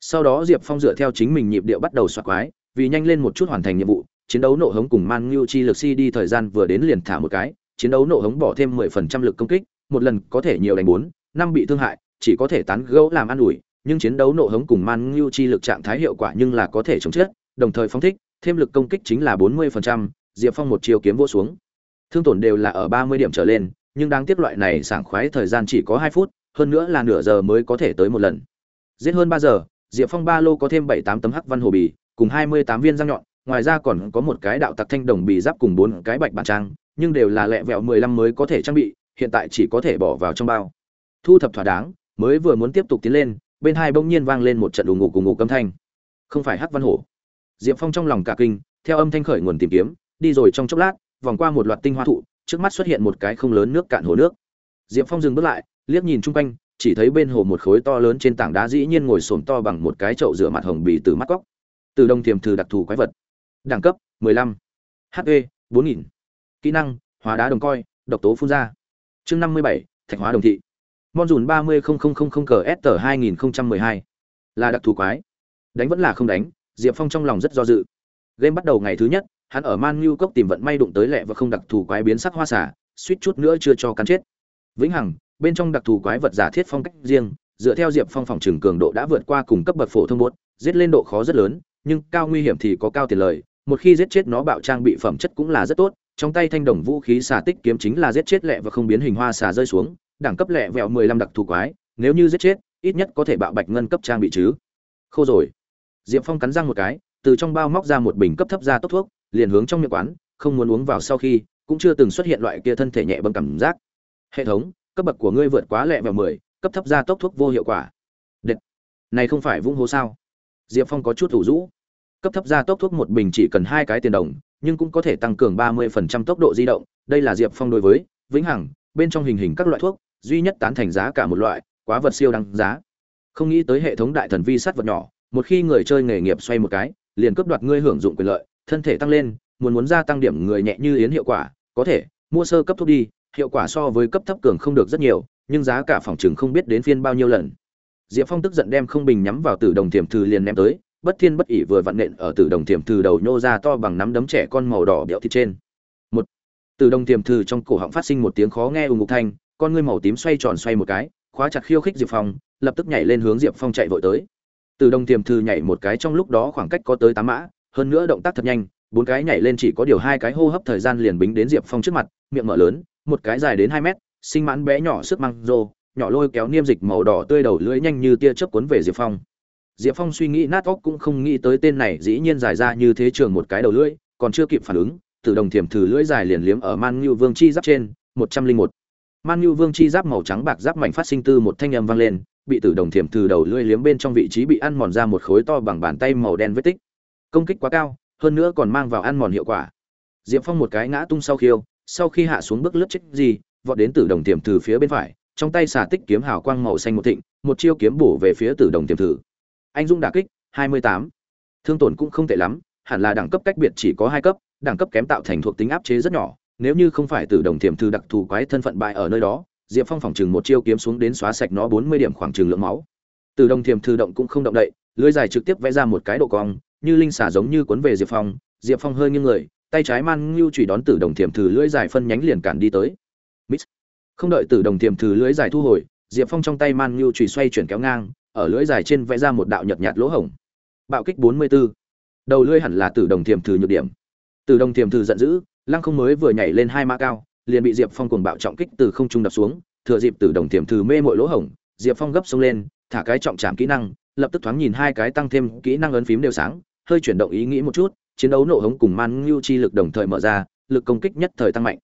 Sau đó diệp phong dựa theo chính mình nhịp điệu bắt đầu xoạc quái, vì nhanh lên một chút hoàn thành nhiệm vụ, chiến đấu nộ hống cùng man ngưu chi lực si đi thời gian vừa đến liền thả một cái, chiến đấu nộ hống bỏ thêm mười phần trăm lực công kích, một lần có thể nhiều đánh bốn, năm bị thương hại, chỉ có thể tán gẫu làm ăn ủi, nhưng chiến đấu nộ hống cùng man ngưu chi lực trạng thái hiệu quả nhưng là có thể chống chết, đồng thời phóng thích, thêm lực công kích chính là bốn mươi phần trăm, diệp phong một chiều kiếm vô xuống. Thương tổn đều là ở ba mươi điểm trở lên nhưng đáng tiếc loại này sảng khoái thời gian chỉ có hai phút, hơn nữa là nửa giờ mới có thể tới một lần. Giết hơn ba giờ, diệp phong ba lô có thêm bảy tám tấm hắc văn hồ bì, cùng hai mươi tám viên răng nhọn, ngoài ra còn có một cái đạo tặc thanh đồng bì giáp cùng bốn cái bạch bản trang, nhưng đều là lẹ vẹo mười lăm mới có thể trang bị, hiện tại chỉ có thể bỏ vào trong bao. Thu thập thỏa đáng, mới vừa muốn tiếp tục tiến lên, bên hai bỗng nhiên vang lên một trận ù ngủ cùng ngủ câm thanh. Không phải hắc văn hổ. Diệp phong trong lòng cả kinh, theo âm thanh khởi nguồn tìm kiếm, đi rồi trong chốc lát, vòng qua một loạt tinh hoa thụ trước mắt xuất hiện một cái không lớn nước cạn hồ nước. Diệp phong dừng bước lại liếc nhìn chung quanh chỉ thấy bên hồ một khối to lớn trên tảng đá dĩ nhiên ngồi xổm to bằng một cái chậu rửa mặt hồng bì từ mắt cóc từ đông tiềm thử đặc thù quái vật. Đẳng cấp 15. hp 4000. kỹ năng hóa đá đồng coi độc tố phun ra. Chương 57, thạch hóa đồng thị. Mon dùn 30000 cờ s tờ 2012 là đặc thù quái. Đánh vẫn là không đánh diệp phong trong lòng rất do dự. Game bắt đầu ngày thứ nhất hắn ở man nhu cốc tìm vận may đụng tới lẹ và không đặc thù quái biến sắc hoa xả suýt chút nữa chưa cho cắn chết. Vĩnh hằng, bên trong đặc thù quái vật giả thiết phong cách riêng, dựa theo diệp phong phòng trừng cường độ đã vượt qua cùng cấp bậc phổ thông bốt giết lên độ khó rất lớn, nhưng cao nguy hiểm thì có cao tiền lời, một khi giết chết nó bạo trang bị phẩm chất cũng là rất tốt, trong tay thanh đồng vũ khí xà tích kiếm chính là giết chết lẹ và không biến hình hoa xà rơi xuống, đẳng cấp lẹ vẹo mười lăm đặc thù quái, nếu như giết chết, ít nhất có thể bạo bạch ngân cấp trang bị chứ. Khô rồi. Diệp phong cắn răng một cái, từ trong bao móc ra một bình cấp thấp ra tốc thuốc liền hướng trong miệng quán, không muốn uống vào sau khi, cũng chưa từng xuất hiện loại kia thân thể nhẹ bầm cảm giác. Hệ thống, cấp bậc của ngươi vượt quá lẹ vào mười, cấp thấp ra tốc thuốc vô hiệu quả. Đệt. này không phải vung hố sao? Diệp phong có chút thủ rũ. Cấp thấp ra tốc thuốc một bình chỉ cần hai cái tiền đồng, nhưng cũng có thể tăng cường ba mươi phần trăm tốc độ di động. Đây là diệp phong đối với, vĩnh hằng, bên trong hình hình các loại thuốc, duy nhất tán thành giá cả một loại, quá vật siêu đăng giá. Không nghĩ tới hệ thống đại thần vi sát vật nhỏ, một khi người chơi nghề nghiệp xoay một cái, liền cướp đoạt ngươi hưởng dụng quyền lợi thân thể tăng lên, muốn muốn gia tăng điểm người nhẹ như yến hiệu quả, có thể, mua sơ cấp thuốc đi, hiệu quả so với cấp thấp cường không được rất nhiều, nhưng giá cả phòng chừng không biết đến phiên bao nhiêu lần. Diệp phong tức giận đem không bình nhắm vào tử đồng thiềm thư liền ném tới, bất thiên bất ỉ vừa vặn nện ở tử đồng thiềm thư đầu nhô ra to bằng nắm đấm trẻ con màu đỏ béo thịt trên. Một, tử đồng thiềm thư trong cổ họng phát sinh một tiếng khó nghe ù ngục thanh, con ngươi màu tím xoay tròn xoay một cái, khóa chặt khiêu khích diệp phong, lập tức nhảy lên hướng diệp phong chạy vội tới. Tử đồng tiềm thư nhảy một cái trong lúc đó khoảng cách có tới tám mã hơn nữa động tác thật nhanh, bốn cái nhảy lên chỉ có điều hai cái hô hấp thời gian liền bính đến diệp phong trước mặt, miệng mở lớn, một cái dài đến hai mét sinh mãn bé nhỏ sức măng rô, nhỏ lôi kéo niêm dịch màu đỏ tươi đầu lưỡi nhanh như tia chớp cuốn về diệp phong. Diệp phong suy nghĩ nát óc cũng không nghĩ tới tên này dĩ nhiên dài ra như thế trường một cái đầu lưỡi, còn chưa kịp phản ứng tự đồng thiểm thử lưỡi dài liền liếm ở man ngưu vương chi giáp trên, một trăm linh một. Man ngưu vương chi giáp màu trắng bạc giáp mảnh phát sinh tư một thanh âm vang lên, bị tử đồng thiểm thử đầu lưỡi liếm bên trong vị trí bị ăn mòn ra một khối to bằng bàn tay màu đen vết tích công kích quá cao, hơn nữa còn mang vào ăn mòn hiệu quả. Diệp phong một cái ngã tung sau khiêu, sau khi hạ xuống bước lướt chết gì, vọt đến tử đồng tiềm từ phía bên phải, trong tay xà tích kiếm hào quang màu xanh một thịnh, một chiêu kiếm bổ về phía tử đồng tiềm thử. Anh dung đả kích 28. thương tổn cũng không tệ lắm, hẳn là đẳng cấp cách biệt chỉ có hai cấp, đẳng cấp kém tạo thành thuộc tính áp chế rất nhỏ, nếu như không phải tử đồng tiềm thư đặc thù quái thân phận bại ở nơi đó, diệp phong phòng chừng một chiêu kiếm xuống đến xóa sạch nó 40 điểm khoảng chừng lượng máu. Tử đồng tiềm thư động cũng không động đậy, lưới dài trực tiếp vẽ ra một cái độ cong như linh xả giống như cuốn về diệp phong diệp phong hơi nghiêng người, tay trái man ngưu chỉ đón tử đồng thiểm thử lưỡi dài phân nhánh liền cản đi tới Mít. không đợi tử đồng thiểm thử lưỡi dài thu hồi, diệp phong trong tay man ngưu chỉ xoay chuyển kéo ngang, ở lưỡi dài trên vẽ ra một đạo nhợt nhạt lỗ hổng bạo kích 44. đầu lưỡi hẳn là tử đồng thiểm thử nhược điểm tử đồng thiểm thử giận dữ, lăng không mới vừa nhảy lên hai mã cao, liền bị diệp phong cuồng bạo trọng kích từ không trung đập xuống, thừa dịp tử đồng thiểm thử mê mội lỗ hổng, diệp phong gấp xông lên, thả cái trọng trảm kỹ năng, lập tức thoáng nhìn hai cái tăng thêm kỹ năng ấn phím đều sáng hơi chuyển động ý nghĩ một chút chiến đấu nộ hống cùng man ngưu chi lực đồng thời mở ra lực công kích nhất thời tăng mạnh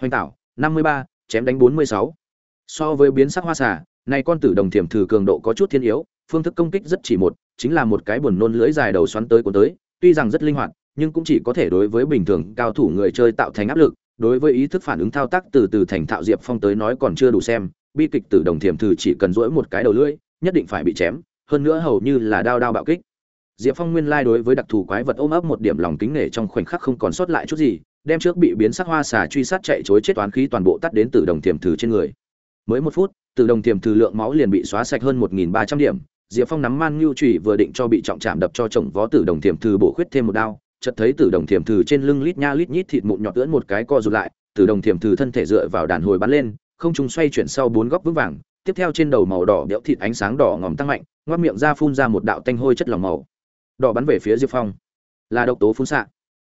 hoành tảo 53, chém đánh 46. so với biến sắc hoa xà này con tử đồng thiểm thử cường độ có chút thiên yếu phương thức công kích rất chỉ một chính là một cái buồn nôn lưỡi dài đầu xoắn tới cuốn tới tuy rằng rất linh hoạt nhưng cũng chỉ có thể đối với bình thường cao thủ người chơi tạo thành áp lực đối với ý thức phản ứng thao tác từ từ thành thạo diệp phong tới nói còn chưa đủ xem bi kịch tử đồng thiểm thử chỉ cần rỗi một cái đầu lưỡi nhất định phải bị chém hơn nữa hầu như là đao đao bạo kích diệp phong nguyên lai đối với đặc thù quái vật ôm ấp một điểm lòng kính nể trong khoảnh khắc không còn sót lại chút gì, đem trước bị biến sắc hoa xà truy sát chạy chối chết toán khí toàn bộ tắt đến từ đồng tiềm thử trên người. Mới một phút, từ đồng tiềm thử lượng máu liền bị xóa sạch hơn một nghìn ba trăm điểm, diệp phong nắm man nhu chủy vừa định cho bị trọng chạm đập cho chồng vó tử đồng tiềm thử bổ khuyết thêm một đao, chợt thấy từ đồng tiềm thử trên lưng lít nha lít nhít thịt mụn nhọt ưỡn một cái co rụt lại, từ đồng tiềm thử thân thể dựa vào đàn hồi bắn lên, không trung xoay chuyển sau bốn góc vững vàng, tiếp theo trên đầu màu đỏ béo thịt ánh sáng đỏ ngòm tăng mạnh, ngoác miệng ra phun ra một đạo tanh hôi chất lỏng màu đỏ bắn về phía diệp phong. Là độc tố phun xạ.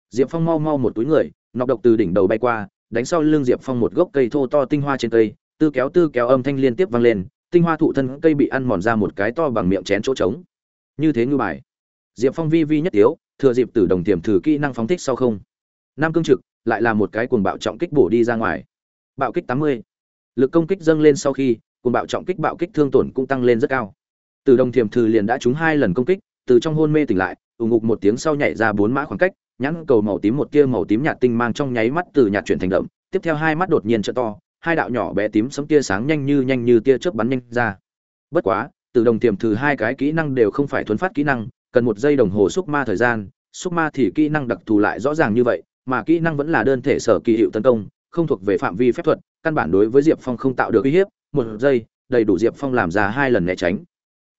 Diệp phong mau mau một túi người, nọc độc từ đỉnh đầu bay qua, đánh sau lưng diệp phong một gốc cây thô to tinh hoa trên cây, tư kéo tư kéo âm thanh liên tiếp vang lên, tinh hoa thụ thân cây bị ăn mòn ra một cái to bằng miệng chén chỗ trống. Như thế ngư bài. Diệp phong vi vi nhất tiếu, thừa dịp tử đồng tiềm thử kỹ năng phóng thích sau không. Nam cương trực, lại là một cái cuồng bạo trọng kích bổ đi ra ngoài. Bạo kích tám mươi. Lực công kích dâng lên sau khi, cuồng bạo trọng kích bạo kích thương tổn cũng tăng lên rất cao. Từ đồng tiềm thử liền đã trúng hai lần công kích từ trong hôn mê tỉnh lại, ù ngục một tiếng sau nhảy ra bốn mã khoảng cách, nhãn cầu màu tím một tia màu tím nhạt tinh mang trong nháy mắt từ nhạt chuyển thành đậm, tiếp theo hai mắt đột nhiên trợ to, hai đạo nhỏ bé tím sấm tia sáng nhanh như nhanh như tia chớp bắn nhanh ra. Bất quá, từ đồng tiềm thử hai cái kỹ năng đều không phải thuấn phát kỹ năng, cần một giây đồng hồ xúc ma thời gian, xúc ma thì kỹ năng đặc thù lại rõ ràng như vậy, mà kỹ năng vẫn là đơn thể sở kỳ hiệu tấn công, không thuộc về phạm vi phép thuật, căn bản đối với diệp phong không tạo được uy hiếp, một giây, đầy đủ diệp phong làm ra hai lần né tránh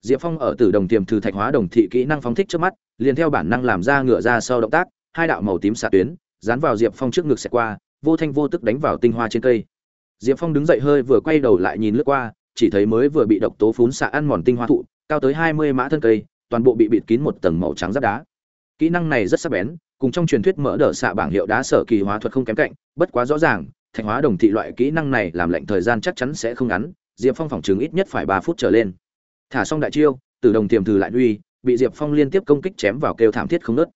diệp phong ở tử đồng tiềm thử thạch hóa đồng thị kỹ năng phóng thích trước mắt, liền theo bản năng làm ra ngựa ra sau động tác, hai đạo màu tím xạ tuyến, dán vào diệp phong trước ngực sẽ qua, vô thanh vô tức đánh vào tinh hoa trên cây. Diệp phong đứng dậy hơi vừa quay đầu lại nhìn lướt qua, chỉ thấy mới vừa bị độc tố phún xạ ăn mòn tinh hoa thụ, cao tới hai mươi mã thân cây, toàn bộ bị bịt kín một tầng màu trắng giáp đá. Kỹ năng này rất sắc bén, cùng trong truyền thuyết mỡ đỡ xạ bảng hiệu đá sở kỳ hóa thuật không kém cạnh, bất quá rõ ràng, thạch hóa đồng thị loại kỹ năng này làm lệnh thời gian chắc chắn sẽ không ngắn, diệp phong phòng chứng ít nhất phải ba phút trở lên thả xong đại chiêu từ đồng tiềm thử lại uy, bị diệp phong liên tiếp công kích chém vào kêu thảm thiết không nớt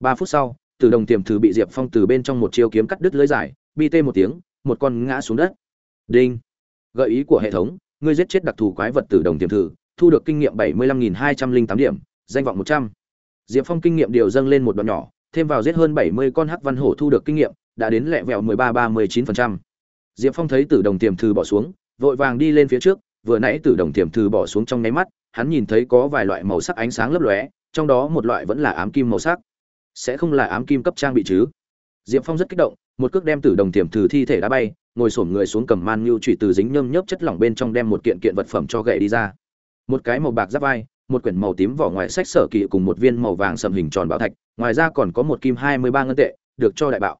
ba phút sau từ đồng tiềm thử bị diệp phong từ bên trong một chiêu kiếm cắt đứt lưới dài, bi tê một tiếng, một con ngã xuống đất. Đinh! Gợi ý của hệ thống, ngươi giết chết đặc thù quái vật từ đồng tiềm thử, thu được kinh nghiệm bảy mươi lăm nghìn hai trăm linh tám điểm, danh vọng một trăm. Diệp phong kinh nghiệm điều dâng lên một đoạn nhỏ, thêm vào giết hơn bảy mươi con hắc văn hổ thu được kinh nghiệm, đã đến lẹ vẹo mười ba ba mươi chín phần trăm. Diệp phong thấy tử đồng tiềm thử bỏ xuống, vội vàng đi lên phía trước vừa nãy tử đồng tiềm thư bỏ xuống trong nháy mắt, hắn nhìn thấy có vài loại màu sắc ánh sáng lấp lóe, trong đó một loại vẫn là ám kim màu sắc. Sẽ không là ám kim cấp trang bị chứ? Diệp phong rất kích động, một cước đem tử đồng tiềm thử thi thể đá bay, ngồi xổm người xuống cầm man nhu trụy từ dính nhơm nhớp chất lỏng bên trong đem một kiện kiện vật phẩm cho gậy đi ra. Một cái màu bạc giáp vai, một quyển màu tím vỏ ngoài sách sở kỵ cùng một viên màu vàng sầm hình tròn bảo thạch, ngoài ra còn có một kim hai mươi ba ngân tệ, được cho đại bạo.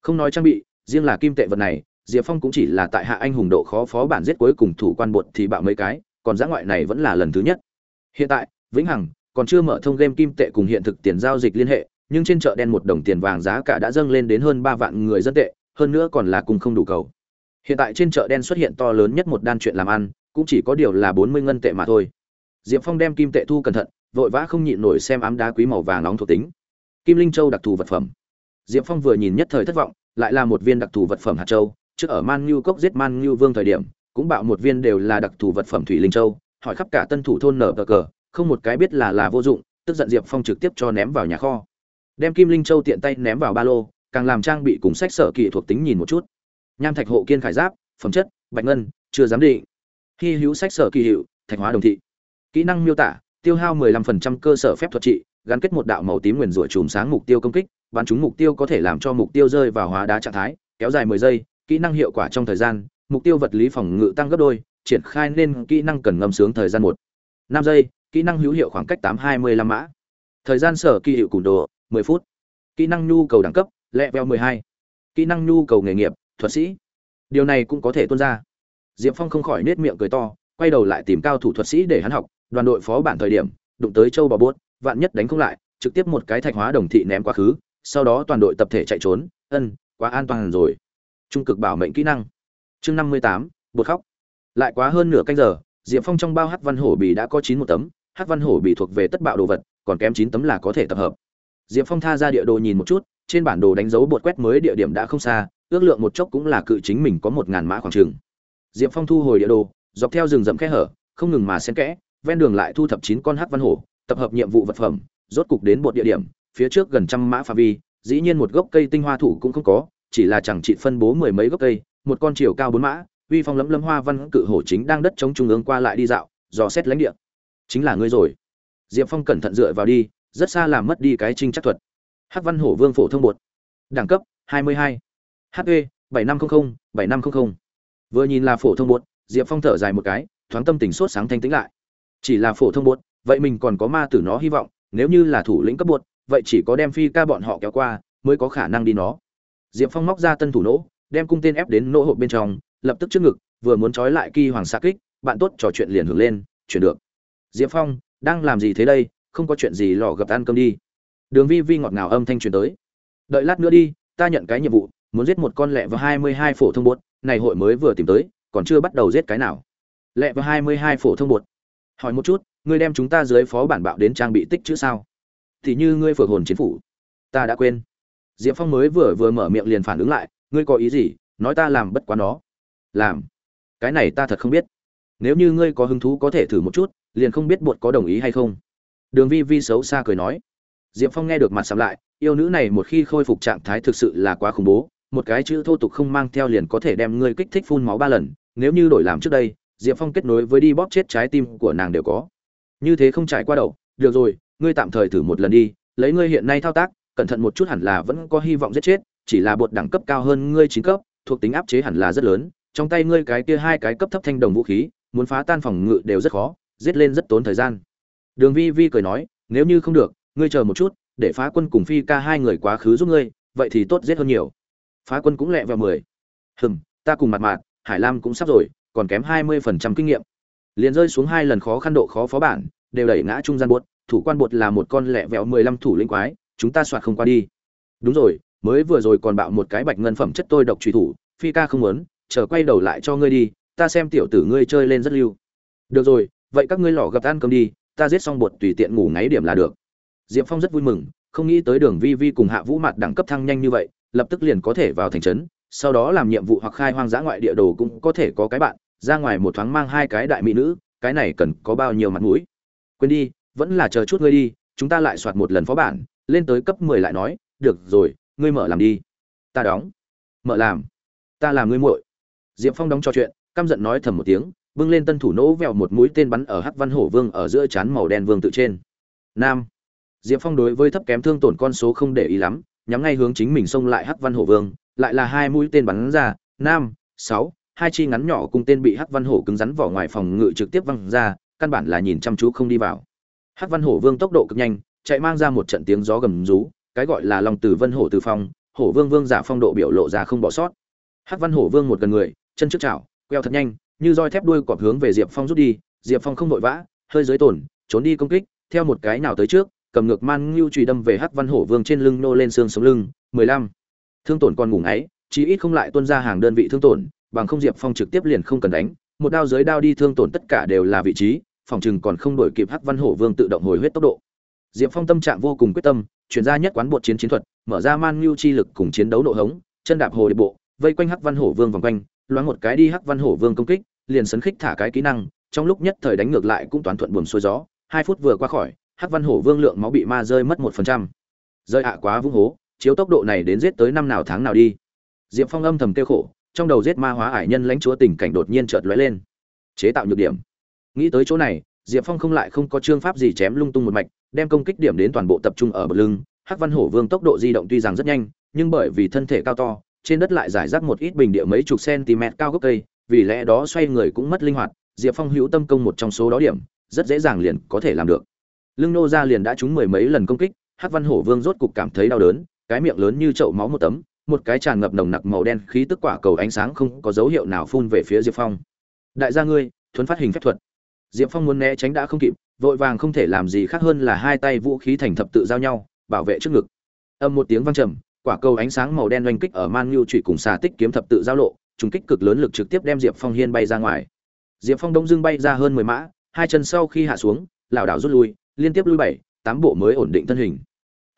Không nói trang bị, riêng là kim tệ vật này diệp phong cũng chỉ là tại hạ anh hùng độ khó phó bản giết cuối cùng thủ quan bột thì bạo mấy cái, còn giã ngoại này vẫn là lần thứ nhất. Hiện tại, vĩnh hằng còn chưa mở thông game kim tệ cùng hiện thực tiền giao dịch liên hệ, nhưng trên chợ đen một đồng tiền vàng giá cả đã dâng lên đến hơn ba vạn người dân tệ, hơn nữa còn là cùng không đủ cầu. Hiện tại trên chợ đen xuất hiện to lớn nhất một đan chuyện làm ăn, cũng chỉ có điều là bốn mươi ngân tệ mà thôi. Diệp phong đem kim tệ thu cẩn thận, vội vã không nhịn nổi xem ám đá quý màu vàng nóng thuộc tính. Kim linh châu đặc thù vật phẩm. Diệp phong vừa nhìn nhất thời thất vọng, lại là một viên đặc thù vật phẩm hạt châu trước ở man nhu cốc giết man nhu vương thời điểm, cũng bạo một viên đều là đặc thù vật phẩm thủy linh châu, hỏi khắp cả tân thủ thôn nở cờ cờ, không một cái biết là là vô dụng, tức giận diệp phong trực tiếp cho ném vào nhà kho. Đem kim linh châu tiện tay ném vào ba lô, càng làm trang bị cùng sách sở kỹ thuộc tính nhìn một chút. Nham thạch hộ kiên khải giáp, phẩm chất, bạch ngân, chưa dám định. Hy hữu sách sở kỳ hiệu, thạch hóa đồng thị. Kỹ năng miêu tả, tiêu hao 15% cơ sở phép thuật trị, gắn kết một đạo màu tím nguyền rủa chùm sáng mục tiêu công kích, bắn trúng mục tiêu có thể làm cho mục tiêu rơi vào hóa đá trạng thái, kéo dài 10 giây kỹ năng hiệu quả trong thời gian, mục tiêu vật lý phòng ngự tăng gấp đôi, triển khai nên kỹ năng cần ngâm sướng thời gian một. Năm giây, kỹ năng hữu hiệu khoảng cách tám hai mươi lăm mã. Thời gian sở kỳ hiệu củng đồ, mười phút. Kỹ năng nhu cầu đẳng cấp, lẹ veo mười hai. Kỹ năng nhu cầu nghề nghiệp, thuật sĩ. Điều này cũng có thể tuân ra. Diệp phong không khỏi nết miệng cười to, quay đầu lại tìm cao thủ thuật sĩ để hắn học, đoàn đội phó bản thời điểm, đụng tới châu bò bốt, vạn nhất đánh không lại, trực tiếp một cái thạch hóa đồng thị ném quá khứ, sau đó toàn đội tập thể chạy trốn, ân, quá an toàn rồi trung cực bảo mệnh kỹ năng. Chương năm mươi tám, bột khóc. Lại quá hơn nửa canh giờ, diệp phong trong bao hắc văn hổ bì đã có chín một tấm hắc văn hổ bì thuộc về tất bạo đồ vật, còn kém chín tấm là có thể tập hợp. Diệp phong tha ra địa đồ nhìn một chút, trên bản đồ đánh dấu bột quét mới địa điểm đã không xa, ước lượng một chốc cũng là cự chính mình có một ngàn mã khoảng trường. Diệp phong thu hồi địa đồ, dọc theo rừng rậm kẽ hở, không ngừng mà xen kẽ, ven đường lại thu thập chín con hắc văn hổ, tập hợp nhiệm vụ vật phẩm, rốt cục đến bột địa điểm, phía trước gần trăm mã pha vi, dĩ nhiên một gốc cây tinh hoa thủ cũng không có chỉ là chẳng trị phân bố mười mấy gốc cây, một con chiều cao bốn mã, uy phong lấm lấm hoa văn cự hổ chính đang đất chống trung ương qua lại đi dạo, dò xét lãnh địa. Chính là ngươi rồi. Diệp phong cẩn thận dựa vào đi, rất xa làm mất đi cái trinh chắc thuật. Hắc văn hổ vương phổ thông bột. Đẳng cấp 22. hp 7500 7500 vừa nhìn là phổ thông bột, diệp phong thở dài một cái, thoáng tâm tình sốt sáng thanh tĩnh lại. Chỉ là phổ thông bột, vậy mình còn có ma tử nó hy vọng, nếu như là thủ lĩnh cấp bột, vậy chỉ có đem phi ca bọn họ kéo qua, mới có khả năng đi nó diệp phong móc ra tân thủ nỗ, đem cung tên ép đến nỗ hộp bên trong, lập tức trước ngực, vừa muốn trói lại kỳ hoàng xạ kích, bạn tốt trò chuyện liền hưởng lên, chuyển được. Diệp phong, đang làm gì thế đây? Không có chuyện gì lò gặp ăn cơm đi. Đường vi vi ngọt ngào âm thanh truyền tới. Đợi lát nữa đi, ta nhận cái nhiệm vụ, muốn giết một con lẹ và hai mươi hai phổ thông bột, này hội mới vừa tìm tới, còn chưa bắt đầu giết cái nào. Lẹ và hai mươi hai phổ thông bột. Hỏi một chút, ngươi đem chúng ta dưới phó bản bạo đến trang bị tích chữ sao? Thì như ngươi phở hồn chiến phủ. Ta đã quên diệp phong mới vừa vừa mở miệng liền phản ứng lại, ngươi có ý gì? Nói ta làm bất quá nó. Làm? Cái này ta thật không biết. Nếu như ngươi có hứng thú có thể thử một chút, liền không biết bột có đồng ý hay không. Đường vi vi xấu xa cười nói. Diệp phong nghe được mặt sắm lại, yêu nữ này một khi khôi phục trạng thái thực sự là quá khủng bố, một cái chữ thô tục không mang theo liền có thể đem ngươi kích thích phun máu ba lần, nếu như đổi làm trước đây, diệp phong kết nối với đi bóp chết trái tim của nàng đều có. Như thế không trải qua đậu được rồi, ngươi tạm thời thử một lần đi, lấy ngươi hiện nay thao tác cẩn thận một chút hẳn là vẫn có hy vọng giết chết, chỉ là bột đẳng cấp cao hơn ngươi chín cấp, thuộc tính áp chế hẳn là rất lớn, trong tay ngươi cái kia hai cái cấp thấp thanh đồng vũ khí, muốn phá tan phòng ngự đều rất khó, giết lên rất tốn thời gian. Đường vi vi cười nói, nếu như không được, ngươi chờ một chút, để phá quân cùng phi ca hai người quá khứ giúp ngươi, vậy thì tốt giết hơn nhiều. Phá quân cũng lẹ vào mười. Hừm, ta cùng mặt mạt hải lam cũng sắp rồi, còn kém hai mươi phần trăm kinh nghiệm. Liền rơi xuống hai lần khó khăn độ khó phó bản, đều đẩy ngã trung gian bột, thủ quan bột là một con lẹ vẹo mười lăm thủ linh quái chúng ta soạt không qua đi. Đúng rồi, mới vừa rồi còn bạo một cái bạch ngân phẩm chất tôi độc truy thủ, phi ca không muốn, chờ quay đầu lại cho ngươi đi, ta xem tiểu tử ngươi chơi lên rất lưu. Được rồi, vậy các ngươi lò gặp ăn cơm đi, ta giết xong bột tùy tiện ngủ ngáy điểm là được. Diệp phong rất vui mừng, không nghĩ tới đường vi vi cùng hạ vũ mặt đẳng cấp thăng nhanh như vậy, lập tức liền có thể vào thành trấn, sau đó làm nhiệm vụ hoặc khai hoang dã ngoại địa đồ cũng có thể có cái bạn, ra ngoài một thoáng mang hai cái đại mỹ nữ, cái này cần có bao nhiêu mặt mũi? Quên đi, vẫn là chờ chút ngươi đi, chúng ta lại soạt một lần phó bản lên tới cấp mười lại nói, được rồi, ngươi mở làm đi. Ta đóng. Mở làm. Ta làm ngươi muội. Diệp phong đóng cho chuyện, căm giận nói thầm một tiếng, bưng lên tân thủ nỗ vèo một mũi tên bắn ở hắc văn hổ vương ở giữa chán màu đen vương tự trên. Nam. Diệp phong đối với thấp kém thương tổn con số không để ý lắm, nhắm ngay hướng chính mình xông lại hắc văn hổ vương, lại là hai mũi tên bắn ra, nam, sáu. Hai chi ngắn nhỏ cùng tên bị hắc văn hổ cứng rắn vỏ ngoài phòng ngự trực tiếp văng ra, căn bản là nhìn chăm chú không đi vào. Hắc văn hổ vương tốc độ cực nhanh chạy mang ra một trận tiếng gió gầm rú cái gọi là lòng Tử vân hổ từ phong hổ vương vương giả phong độ biểu lộ ra không bỏ sót. Hắc văn hổ vương một gần người chân trước chảo queo thật nhanh như roi thép đuôi cọp hướng về diệp phong rút đi diệp phong không vội vã hơi dưới tổn trốn đi công kích theo một cái nào tới trước cầm ngược man ngưu chùy đâm về hắc văn hổ vương trên lưng nô lên xương sống lưng mười lăm. Thương tổn còn ngủ ngáy, chí ít không lại tuân ra hàng đơn vị thương tổn bằng không diệp phong trực tiếp liền không cần đánh một đao dưới đao đi thương tổn tất cả đều là vị trí phòng trường còn không đổi kịp hắc văn hổ vương tự động hồi huyết tốc độ diệp phong tâm trạng vô cùng quyết tâm, chuyển ra nhất quán bộ chiến chiến thuật, mở ra man nhu chi lực cùng chiến đấu nộ hống, chân đạp hồ điệp bộ, vây quanh hắc văn hổ vương vòng quanh, loáng một cái đi hắc văn hổ vương công kích, liền sấn khích thả cái kỹ năng, trong lúc nhất thời đánh ngược lại cũng toán thuận buồm xuôi gió, hai phút vừa qua khỏi, hắc văn hổ vương lượng máu bị ma rơi mất một phần trăm. Rơi ạ à quá vung hố, chiếu tốc độ này đến giết tới năm nào tháng nào đi. Diệp phong âm thầm kêu khổ, trong đầu giết ma hóa ải nhân lãnh chúa tình cảnh đột nhiên chợt lóe lên. Chế tạo nhược điểm. Nghĩ tới chỗ này diệp phong không lại không có chương pháp gì chém lung tung một mạch, đem công kích điểm đến toàn bộ tập trung ở bờ lưng. Hắc văn hổ vương tốc độ di động tuy rằng rất nhanh, nhưng bởi vì thân thể cao to, trên đất lại giải rác một ít bình địa mấy chục cm cao gốc cây, vì lẽ đó xoay người cũng mất linh hoạt, diệp phong hữu tâm công một trong số đó điểm, rất dễ dàng liền có thể làm được. Lưng nô ra liền đã trúng mười mấy lần công kích, hắc văn hổ vương rốt cục cảm thấy đau đớn, cái miệng lớn như chậu máu một tấm, một cái tràn ngập nồng nặc màu đen khí tức quả cầu ánh sáng không có dấu hiệu nào phun về phía diệp phong. Đại gia ngươi, thuấn phát hình phép thuật diệp phong muốn né tránh đã không kịp, vội vàng không thể làm gì khác hơn là hai tay vũ khí thành thập tự giao nhau, bảo vệ trước ngực. Âm một tiếng vang trầm, quả cầu ánh sáng màu đen oanh kích ở man nhu chủy cùng xà tích kiếm thập tự giao lộ, trùng kích cực lớn lực trực tiếp đem diệp phong hiên bay ra ngoài. Diệp phong đông dương bay ra hơn mười mã, hai chân sau khi hạ xuống, lảo đảo rút lui, liên tiếp lui bảy, tám bộ mới ổn định thân hình.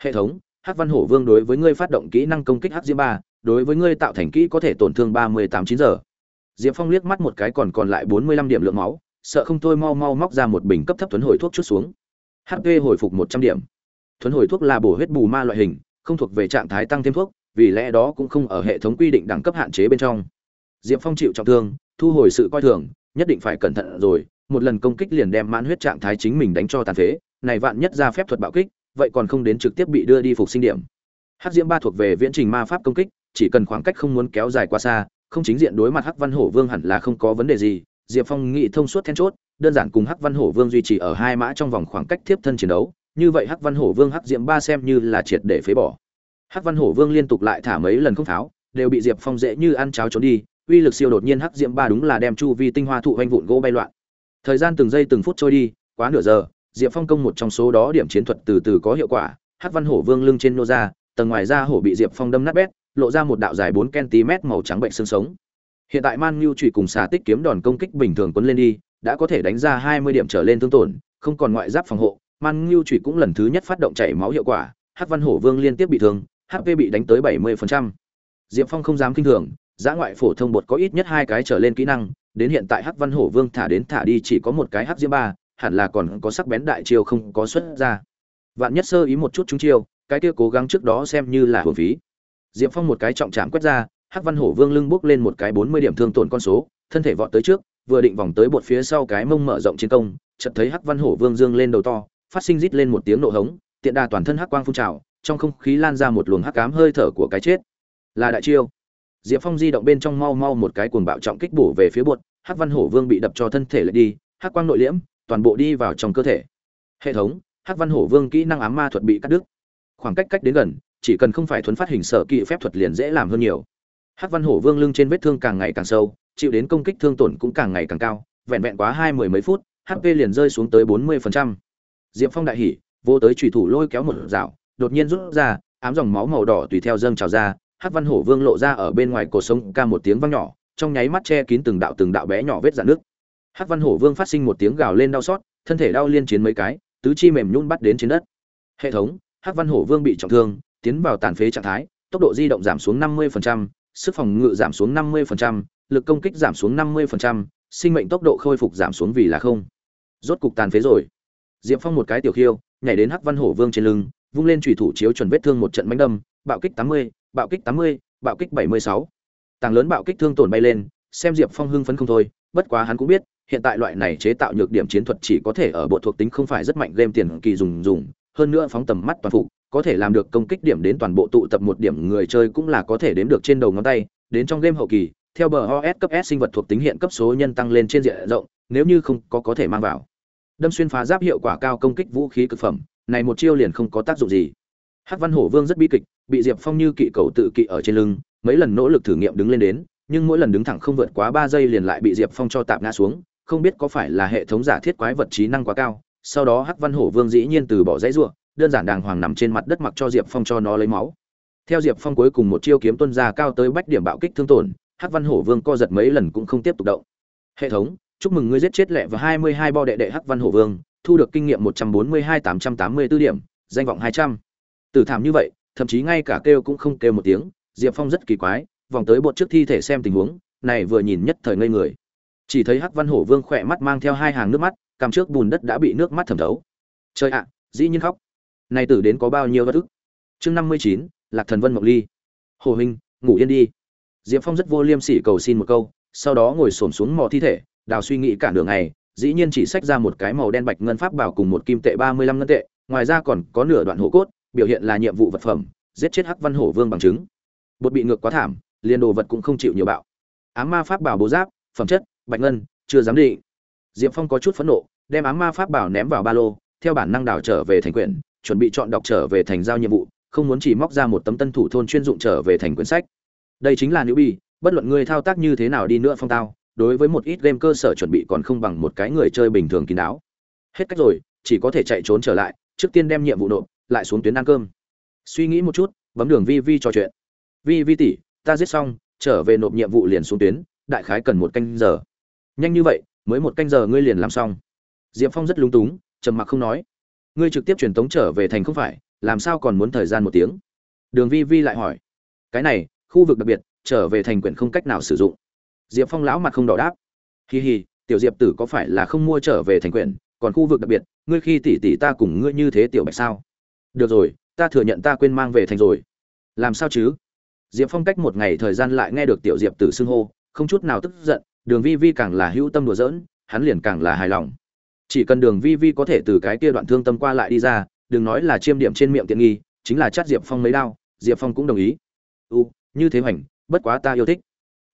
Hệ thống, hắc văn hổ vương đối với ngươi phát động kỹ năng công kích hắc diễm ba, đối với ngươi tạo thành kỹ có thể tổn thương ba mươi tám chín giờ. Diệp phong liếc mắt một cái còn còn lại bốn mươi lăm điểm lượng máu sợ không thôi mau mau móc ra một bình cấp thấp thuấn hồi thuốc chút xuống. Hp hồi phục một trăm điểm. Thuấn hồi thuốc là bổ huyết bù ma loại hình, không thuộc về trạng thái tăng thêm thuốc, vì lẽ đó cũng không ở hệ thống quy định đẳng cấp hạn chế bên trong. Diệp phong chịu trọng thương, thu hồi sự coi thường, nhất định phải cẩn thận rồi, một lần công kích liền đem mãn huyết trạng thái chính mình đánh cho tàn phế, này vạn nhất ra phép thuật bạo kích, vậy còn không đến trực tiếp bị đưa đi phục sinh điểm. Hắc diễm ba thuộc về viễn trình ma pháp công kích, chỉ cần khoảng cách không muốn kéo dài quá xa, không chính diện đối mặt hắc văn hổ vương hẳn là không có vấn đề gì diệp phong nghĩ thông suốt then chốt, đơn giản cùng hắc văn hổ vương duy trì ở hai mã trong vòng khoảng cách tiếp thân chiến đấu, như vậy hắc văn hổ vương hắc Diệm ba xem như là triệt để phế bỏ. Hắc văn hổ vương liên tục lại thả mấy lần không pháo, đều bị diệp phong dễ như ăn cháo trốn đi, uy lực siêu đột nhiên hắc Diệm ba đúng là đem chu vi tinh hoa thụ hoanh vụn gỗ bay loạn. Thời gian từng giây từng phút trôi đi, quá nửa giờ, diệp phong công một trong số đó điểm chiến thuật từ từ có hiệu quả, hắc văn hổ vương lưng trên nô ra, tầng ngoài da hổ bị diệp phong đâm nát bét, lộ ra một đạo dài bốn cm màu trắng bệnh xương sống hiện tại man nhu trụy cùng xà tích kiếm đòn công kích bình thường quấn lên đi, đã có thể đánh ra hai mươi điểm trở lên thương tổn, không còn ngoại giáp phòng hộ. Man nhu trụy cũng lần thứ nhất phát động chảy máu hiệu quả, hắc văn hổ vương liên tiếp bị thương hp bị đánh tới bảy mươi diệp phong không dám kinh thường, giã ngoại phổ thông bột có ít nhất hai cái trở lên kỹ năng, đến hiện tại hắc văn hổ vương thả đến thả đi chỉ có một cái hắc diễm ba, hẳn là còn có sắc bén đại chiêu không có xuất ra. Vạn nhất sơ ý một chút chúng chiêu, cái kia cố gắng trước đó xem như là hưởng phí. Diệp phong một cái trọng trạm quét ra hắc văn hổ vương lưng bước lên một cái bốn mươi điểm thương tổn con số, thân thể vọt tới trước, vừa định vòng tới bột phía sau cái mông mở rộng chiến công, chợt thấy hắc văn hổ vương dương lên đầu to, phát sinh rít lên một tiếng nộ hống, tiện đà toàn thân hắc quang phun trào, trong không khí lan ra một luồng hắc ám hơi thở của cái chết. Là đại chiêu. Diệp phong di động bên trong mau mau một cái cuồng bạo trọng kích bổ về phía bột, hắc văn hổ vương bị đập cho thân thể lại đi, hắc quang nội liễm, toàn bộ đi vào trong cơ thể. Hệ thống, hắc văn hổ vương kỹ năng ám ma thuật bị cắt đứt. Khoảng cách cách đến gần, chỉ cần không phải thuấn phát hình sở kỹ phép thuật liền dễ làm hơn nhiều hắc văn hổ vương lưng trên vết thương càng ngày càng sâu chịu đến công kích thương tổn cũng càng ngày càng cao vẹn vẹn quá hai mười mấy phút hp liền rơi xuống tới bốn mươi phần trăm. Diệp phong đại hỉ vô tới trùy thủ lôi kéo một dạo đột nhiên rút ra ám dòng máu màu đỏ tùy theo dâng trào ra hắc văn hổ vương lộ ra ở bên ngoài cổ sống ca một tiếng vang nhỏ trong nháy mắt che kín từng đạo từng đạo bé nhỏ vết dạn nước. Hắc văn hổ vương phát sinh một tiếng gào lên đau xót thân thể đau liên chiến mấy cái tứ chi mềm nhún bắt đến trên đất. Hệ thống hắc văn hổ vương bị trọng thương tiến vào tàn phế trạng thái tốc độ di động giảm xuống 50%, sức phòng ngự giảm xuống 50%, lực công kích giảm xuống 50%, sinh mệnh tốc độ khôi phục giảm xuống vì là không rốt cục tàn phế rồi diệp phong một cái tiểu khiêu nhảy đến hắc văn hổ vương trên lưng vung lên chủy thủ chiếu chuẩn vết thương một trận mãnh đâm bạo kích 80, bạo kích 80, bạo kích 76. tàng lớn bạo kích thương tổn bay lên xem diệp phong hưng phấn không thôi bất quá hắn cũng biết hiện tại loại này chế tạo nhược điểm chiến thuật chỉ có thể ở bộ thuộc tính không phải rất mạnh game tiền kỳ dùng dùng hơn nữa phóng tầm mắt toàn phục có thể làm được công kích điểm đến toàn bộ tụ tập một điểm người chơi cũng là có thể đếm được trên đầu ngón tay. Đến trong game hậu kỳ, theo bờ os cấp s sinh vật thuộc tính hiện cấp số nhân tăng lên trên diện rộng, nếu như không có có thể mang vào. Đâm xuyên phá giáp hiệu quả cao công kích vũ khí cực phẩm, này một chiêu liền không có tác dụng gì. Hắc văn hổ vương rất bi kịch, bị diệp phong như kỵ cầu tự kỵ ở trên lưng, mấy lần nỗ lực thử nghiệm đứng lên đến, nhưng mỗi lần đứng thẳng không vượt quá ba giây liền lại bị diệp phong cho tạm ngã xuống, không biết có phải là hệ thống giả thiết quái vật trí năng quá cao, sau đó hắc văn hổ vương dĩ nhiên từ bỏ dãy ruộng đơn giản đàng hoàng nằm trên mặt đất mặc cho diệp phong cho nó lấy máu. Theo diệp phong cuối cùng một chiêu kiếm tuân ra cao tới bách điểm bạo kích thương tổn, hắc văn hổ vương co giật mấy lần cũng không tiếp tục động. Hệ thống, chúc mừng ngươi giết chết lẹ và hai mươi hai bo đệ đệ hắc văn hổ vương, thu được kinh nghiệm một trăm bốn mươi hai tám trăm tám mươi b ố điểm, danh vọng hai trăm. Từ thảm như vậy, thậm chí ngay cả kêu cũng không kêu một tiếng, diệp phong rất kỳ quái, vòng tới bột trước thi thể xem tình huống, này vừa nhìn nhất thời ngây người. Chỉ thấy hắc văn hổ vương khỏe mắt mang theo hai hàng nước mắt, cằm trước bùn đất đã bị nước mắt thẩm thấu. Trời ạ, dĩ nhiên khóc nay tử đến có bao nhiêu bất ức chương năm mươi chín, lạc thần vân mộng ly. Hồ huynh ngủ yên đi. Diệp phong rất vô liêm sỉ cầu xin một câu, sau đó ngồi xổm xuống mò thi thể, đào suy nghĩ cả đường ngày, dĩ nhiên chỉ xách ra một cái màu đen bạch ngân pháp bảo cùng một kim tệ ba mươi lăm ngân tệ, ngoài ra còn có nửa đoạn hổ cốt, biểu hiện là nhiệm vụ vật phẩm, giết chết hắc văn hổ vương bằng chứng. Bột bị ngược quá thảm, liền đồ vật cũng không chịu nhiều bạo. Ám ma pháp bảo bố giáp, phẩm chất, bạch ngân, chưa dám định. Diệp phong có chút phẫn nộ, đem ám ma pháp bảo ném vào ba lô, theo bản năng đảo trở về thành quyển chuẩn bị chọn đọc trở về thành giao nhiệm vụ, không muốn chỉ móc ra một tấm tân thủ thôn chuyên dụng trở về thành quyển sách. Đây chính là nữ bi bất luận ngươi thao tác như thế nào đi nữa phong tao, đối với một ít game cơ sở chuẩn bị còn không bằng một cái người chơi bình thường kín đáo. Hết cách rồi, chỉ có thể chạy trốn trở lại, trước tiên đem nhiệm vụ nộp, lại xuống tuyến ăn cơm. Suy nghĩ một chút, bấm đường vi vi trò chuyện. Vi vi tỷ, ta giết xong, trở về nộp nhiệm vụ liền xuống tuyến, đại khái cần một canh giờ. Nhanh như vậy, mới một canh giờ ngươi liền làm xong. Diệp phong rất lúng túng, trầm mặc không nói ngươi trực tiếp truyền tống trở về thành không phải, làm sao còn muốn thời gian một tiếng? Đường vi vi lại hỏi. Cái này, khu vực đặc biệt, trở về thành quyển không cách nào sử dụng. Diệp phong lão mặt không đỏ đáp. Hì hì tiểu diệp tử có phải là không mua trở về thành quyển, còn khu vực đặc biệt, ngươi khi tỷ tỷ ta cùng ngươi như thế tiểu bạch sao? Được rồi, ta thừa nhận ta quên mang về thành rồi. Làm sao chứ? Diệp phong cách một ngày thời gian lại nghe được tiểu diệp tử xưng hô, không chút nào tức giận, đường vi vi càng là hữu tâm đùa giỡn, hắn liền càng là hài lòng chỉ cần đường vi vi có thể từ cái kia đoạn thương tâm qua lại đi ra, đừng nói là chiêm điểm trên miệng tiện nghi, chính là chát diệp phong mấy đao, diệp phong cũng đồng ý. U như thế hoành, bất quá ta yêu thích.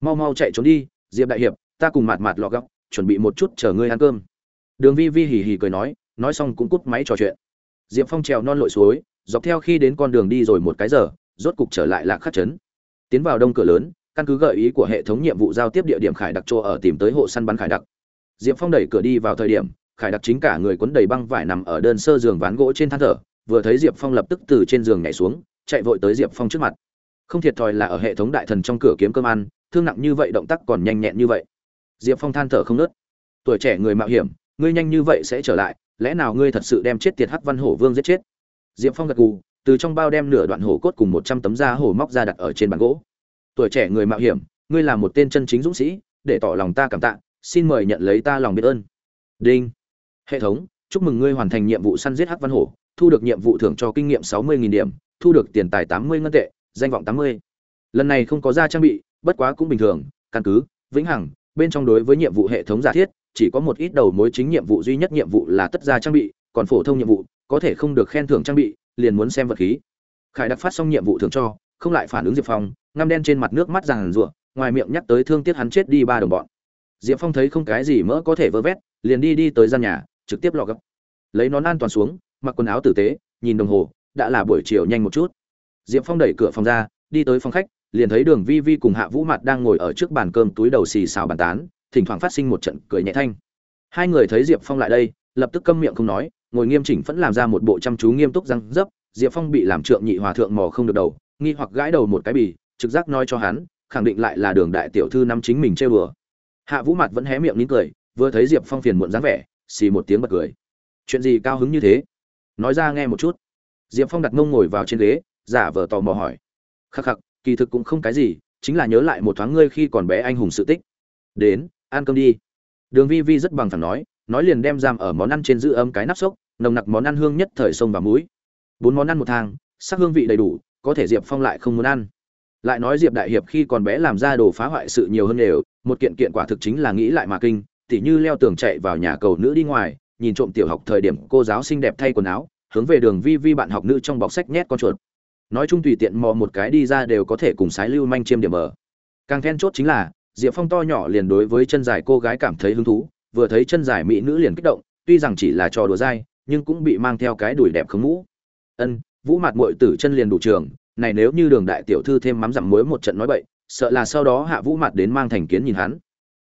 Mau mau chạy trốn đi, diệp đại hiệp, ta cùng mạt mạt lọ góc, chuẩn bị một chút chờ ngươi ăn cơm. Đường vi vi hì hì cười nói nói xong cũng cút máy trò chuyện. Diệp phong trèo non lội suối, dọc theo khi đến con đường đi rồi một cái giờ, rốt cục trở lại lạc khắc trấn. Tiến vào đông cửa lớn, căn cứ gợi ý của hệ thống nhiệm vụ giao tiếp địa điểm khải đặc chỗ ở tìm tới hộ săn bắn khải đặc. Diệp phong đẩy cửa đi vào thời điểm khải đặc chính cả người quấn đầy băng vải nằm ở đơn sơ giường ván gỗ trên than thở, vừa thấy diệp phong lập tức từ trên giường nhảy xuống, chạy vội tới diệp phong trước mặt. Không thiệt thòi là ở hệ thống đại thần trong cửa kiếm cơm ăn, thương nặng như vậy động tác còn nhanh nhẹn như vậy. Diệp phong than thở không nớt tuổi trẻ người mạo hiểm, ngươi nhanh như vậy sẽ trở lại, lẽ nào ngươi thật sự đem chết tiệt hắc văn hổ vương giết chết? Diệp phong gật gù, từ trong bao đem nửa đoạn hổ cốt cùng một trăm tấm da hổ móc ra đặt ở trên bàn gỗ. Tuổi trẻ người mạo hiểm, ngươi là một tên chân chính dũng sĩ, để tỏ lòng ta cảm tạ, xin mời nhận lấy ta lòng biết ơn. Đinh hệ thống, chúc mừng ngươi hoàn thành nhiệm vụ săn giết hắc văn hổ, thu được nhiệm vụ thưởng cho kinh nghiệm sáu mươi điểm, thu được tiền tài tám mươi ngân tệ, danh vọng tám mươi. Lần này không có ra trang bị, bất quá cũng bình thường, căn cứ, vĩnh hằng, bên trong đối với nhiệm vụ hệ thống giả thiết, chỉ có một ít đầu mối chính nhiệm vụ duy nhất nhiệm vụ là tất ra trang bị, còn phổ thông nhiệm vụ, có thể không được khen thưởng trang bị, liền muốn xem vật khí. Khải đặc phát xong nhiệm vụ thưởng cho, không lại phản ứng diệp phong, ngăm đen trên mặt nước mắt rằng rụa, ngoài miệng nhắc tới thương tiếc hắn chết đi ba đồng bọn. Diệp phong thấy không cái gì mỡ có thể vơ vét, liền đi đi tới gian nhà trực tiếp lọ gấp. Lấy nón an toàn xuống, mặc quần áo tử tế, nhìn đồng hồ, đã là buổi chiều nhanh một chút. Diệp phong đẩy cửa phòng ra, đi tới phòng khách, liền thấy đường vi vi cùng hạ vũ mặt đang ngồi ở trước bàn cơm túi đầu xì xào bàn tán, thỉnh thoảng phát sinh một trận cười nhẹ thanh. Hai người thấy diệp phong lại đây, lập tức câm miệng không nói, ngồi nghiêm chỉnh vẫn làm ra một bộ chăm chú nghiêm túc răng dấp, diệp phong bị làm trượng nhị hòa thượng mò không được đầu, nghi hoặc gãi đầu một cái bì, trực giác nói cho hắn, khẳng định lại là đường đại tiểu thư năm chính mình trêu đùa. Hạ vũ mặt vẫn hé miệng nín cười, vừa thấy diệp phong phiền muộn dáng vẻ xì một tiếng bật cười. Chuyện gì cao hứng như thế? Nói ra nghe một chút. Diệp phong đặt mông ngồi vào trên ghế, giả vờ tò mò hỏi. Khắc khắc, kỳ thực cũng không cái gì, chính là nhớ lại một thoáng ngươi khi còn bé anh hùng sự tích. Đến, ăn cơm đi. Đường vi vi rất bằng phẳng nói nói liền đem giam ở món ăn trên giữ ấm cái nắp sốc nồng nặc món ăn hương nhất thời sông và muối bốn món ăn một thang, sắc hương vị đầy đủ, có thể diệp phong lại không muốn ăn. Lại nói diệp đại hiệp khi còn bé làm ra đồ phá hoại sự nhiều hơn đều, một kiện kiện quả thực chính là nghĩ lại mà kinh tỉ như leo tường chạy vào nhà cầu nữ đi ngoài, nhìn trộm tiểu học thời điểm cô giáo xinh đẹp thay quần áo, hướng về đường vi vi bạn học nữ trong bọc sách nhét con chuột. Nói chung tùy tiện mò một cái đi ra đều có thể cùng sái lưu manh chiêm điểm ở. Càng then chốt chính là, diệp phong to nhỏ liền đối với chân dài cô gái cảm thấy hứng thú, vừa thấy chân dài mỹ nữ liền kích động, tuy rằng chỉ là trò đùa dai, nhưng cũng bị mang theo cái đùi đẹp khống mũ. Ân, vũ mặt muội tử chân liền đủ trường, này nếu như đường đại tiểu thư thêm mắm dặm muối một trận nói bậy, sợ là sau đó hạ vũ mặt đến mang thành kiến nhìn hắn.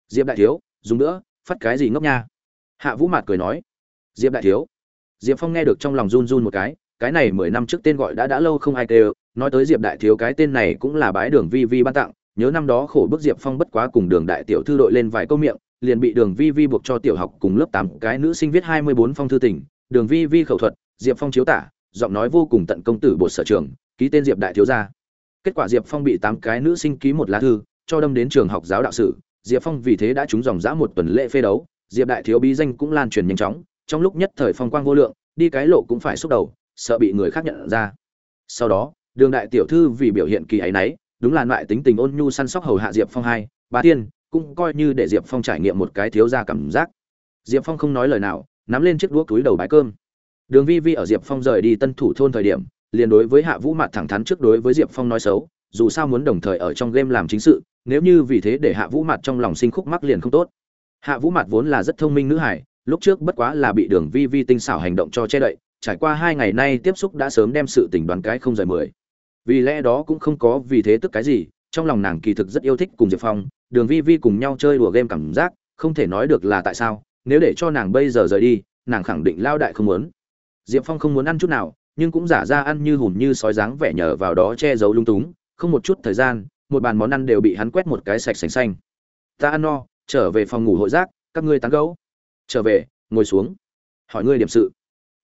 Diệp đại thiếu, dùng nữa phát cái gì ngốc nha? Hạ vũ mặt cười nói, diệp đại thiếu. Diệp phong nghe được trong lòng run run một cái cái này mười năm trước tên gọi đã đã lâu không ai kêu, nói tới diệp đại thiếu cái tên này cũng là bái đường vi vi ban tặng, nhớ năm đó khổ bức diệp phong bất quá cùng đường đại tiểu thư đội lên vài câu miệng, liền bị đường vi vi buộc cho tiểu học cùng lớp tám, cái nữ sinh viết hai mươi bốn phong thư tình, đường vi vi khẩu thuật, diệp phong chiếu tả, giọng nói vô cùng tận công tử bột sở trường, ký tên diệp đại thiếu gia kết quả diệp phong bị tám cái nữ sinh ký một lá thư, cho đâm đến trường học giáo đạo sử diệp phong vì thế đã trúng dòng dã một tuần lễ phê đấu, diệp đại thiếu bí danh cũng lan truyền nhanh chóng, trong lúc nhất thời phong quang vô lượng, đi cái lộ cũng phải xúc đầu, sợ bị người khác nhận ra. Sau đó, đường đại tiểu thư vì biểu hiện kỳ ấy nấy đúng là loại tính tình ôn nhu săn sóc hầu hạ diệp phong hai ba tiên, cũng coi như để diệp phong trải nghiệm một cái thiếu gia cảm giác. Diệp phong không nói lời nào, nắm lên chiếc đũa túi đầu bãi cơm. Đường vi vi ở diệp phong rời đi tân thủ thôn thời điểm, liền đối với hạ vũ Mạt thẳng thắn trước đối với diệp phong nói xấu, dù sao muốn đồng thời ở trong game làm chính sự nếu như vì thế để hạ vũ mặt trong lòng sinh khúc mắc liền không tốt. Hạ vũ mặt vốn là rất thông minh nữ hải lúc trước bất quá là bị đường vi vi tinh xảo hành động cho che đậy, trải qua hai ngày nay tiếp xúc đã sớm đem sự tình đoán cái không rời mười. Vì lẽ đó cũng không có vì thế tức cái gì, trong lòng nàng kỳ thực rất yêu thích cùng diệp phong, đường vi vi cùng nhau chơi đùa game cảm giác, không thể nói được là tại sao, nếu để cho nàng bây giờ rời đi, nàng khẳng định lao đại không muốn. Diệp phong không muốn ăn chút nào, nhưng cũng giả ra ăn như hùn như sói dáng vẻ nhờ vào đó che giấu lung túng, không một chút thời gian một bàn món ăn đều bị hắn quét một cái sạch sành xanh. Ta ăn no, trở về phòng ngủ hội giác, các ngươi tán gấu trở về, ngồi xuống. Hỏi ngươi điểm sự.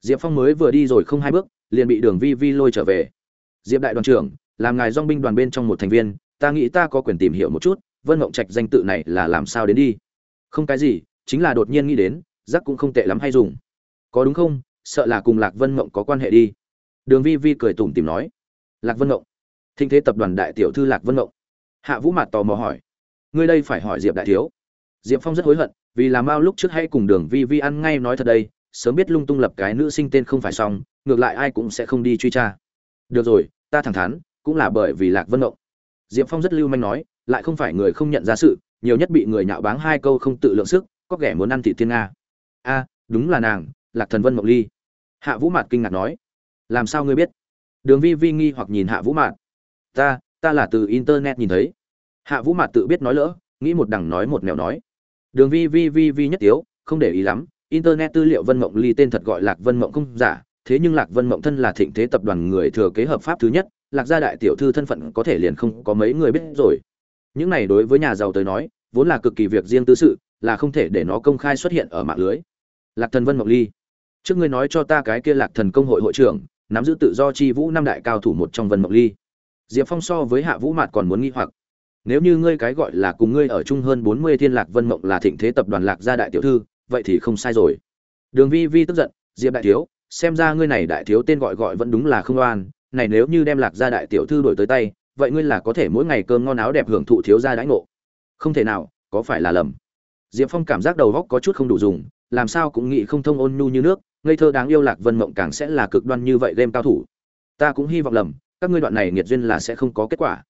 Diệp phong mới vừa đi rồi không hai bước, liền bị đường vi vi lôi trở về. Diệp đại đoàn trưởng, làm ngài dong binh đoàn bên trong một thành viên, ta nghĩ ta có quyền tìm hiểu một chút, vân mộng trạch danh tự này là làm sao đến đi? Không cái gì, chính là đột nhiên nghĩ đến giác cũng không tệ lắm hay dùng. Có đúng không? Sợ là cùng lạc vân mộng có quan hệ đi. Đường vi vi cười tủm tìm nói. Lạc vân mộng thinh thế tập đoàn đại tiểu thư lạc vân mộng hạ vũ mạt tò mò hỏi, ngươi đây phải hỏi diệp đại thiếu. Diệp phong rất hối hận, vì làm bao lúc trước hay cùng đường vi vi ăn ngay nói thật đây, sớm biết lung tung lập cái nữ sinh tên không phải xong, ngược lại ai cũng sẽ không đi truy tra. Được rồi, ta thẳng thắn, cũng là bởi vì lạc vân động. diệp phong rất lưu manh nói, lại không phải người không nhận ra sự, nhiều nhất bị người nhạo báng hai câu không tự lượng sức, có kẻ muốn ăn thị thiên nga. A, đúng là nàng, lạc thần vân mộng ly. Hạ vũ mạt kinh ngạc nói, làm sao ngươi biết? Đường vi vi nghi hoặc nhìn hạ vũ mạt ta ta là từ internet nhìn thấy. Hạ vũ mạt tự biết nói lỡ, nghĩ một đằng nói một nẻo nói. Đường vi vi vi vi nhất tiếu, không để ý lắm, internet tư liệu vân mộng ly tên thật gọi lạc vân mộng không giả, thế nhưng lạc vân mộng thân là thịnh thế tập đoàn người thừa kế hợp pháp thứ nhất, lạc gia đại tiểu thư thân phận có thể liền không có mấy người biết rồi. Những này đối với nhà giàu tới nói, vốn là cực kỳ việc riêng tư sự, là không thể để nó công khai xuất hiện ở mạng lưới. Lạc thần vân mộng ly, trước ngươi nói cho ta cái kia lạc thần công hội hội trưởng, nắm giữ tự do chi vũ năm đại cao thủ một trong vân mộng ly diệp phong so với hạ vũ mạt còn muốn nghi hoặc. Nếu như ngươi cái gọi là cùng ngươi ở chung hơn bốn mươi thiên lạc vân mộng là thịnh thế tập đoàn lạc gia đại tiểu thư, vậy thì không sai rồi. Đường vi vi tức giận, diệp đại thiếu, xem ra ngươi này đại thiếu tên gọi gọi vẫn đúng là không oan, này nếu như đem lạc gia đại tiểu thư đổi tới tay, vậy ngươi là có thể mỗi ngày cơm ngon áo đẹp hưởng thụ thiếu gia đãi ngộ. Không thể nào, có phải là lầm? Diệp phong cảm giác đầu góc có chút không đủ dùng, làm sao cũng nghĩ không thông ôn nhu như nước, ngây thơ đáng yêu lạc vân mộng càng sẽ là cực đoan như vậy game cao thủ. Ta cũng hy vọng lầm các ngươi đoạn này nghiệt duyên là sẽ không có kết quả.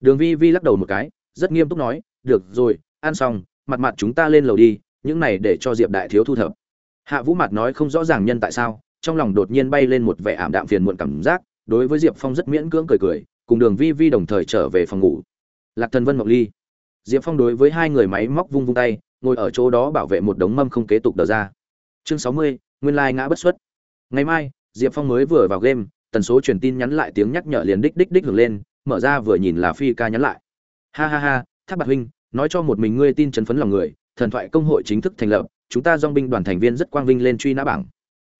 Đường vi vi lắc đầu một cái, rất nghiêm túc nói, được rồi, ăn xong, mặt mặt chúng ta lên lầu đi, những này để cho diệp đại thiếu thu thập. Hạ vũ mặt nói không rõ ràng nhân tại sao, trong lòng đột nhiên bay lên một vẻ ảm đạm phiền muộn cảm giác, đối với diệp phong rất miễn cưỡng cười cười, cùng đường vi vi đồng thời trở về phòng ngủ. Lạc thần vân mộng ly. Diệp phong đối với hai người máy móc vung vung tay, ngồi ở chỗ đó bảo vệ một đống mâm không kế tục đờ ra. Chương sáu mươi, nguyên lai ngã bất xuất. Ngày mai, diệp phong mới vừa vào game tần số truyền tin nhắn lại tiếng nhắc nhở liền đích đích đích hưởng lên, mở ra vừa nhìn là phi ca nhắn lại. Ha ha ha tháp bạc huynh, nói cho một mình ngươi tin chấn phấn lòng người, thần thoại công hội chính thức thành lập, chúng ta dong binh đoàn thành viên rất quang vinh lên truy nã bảng.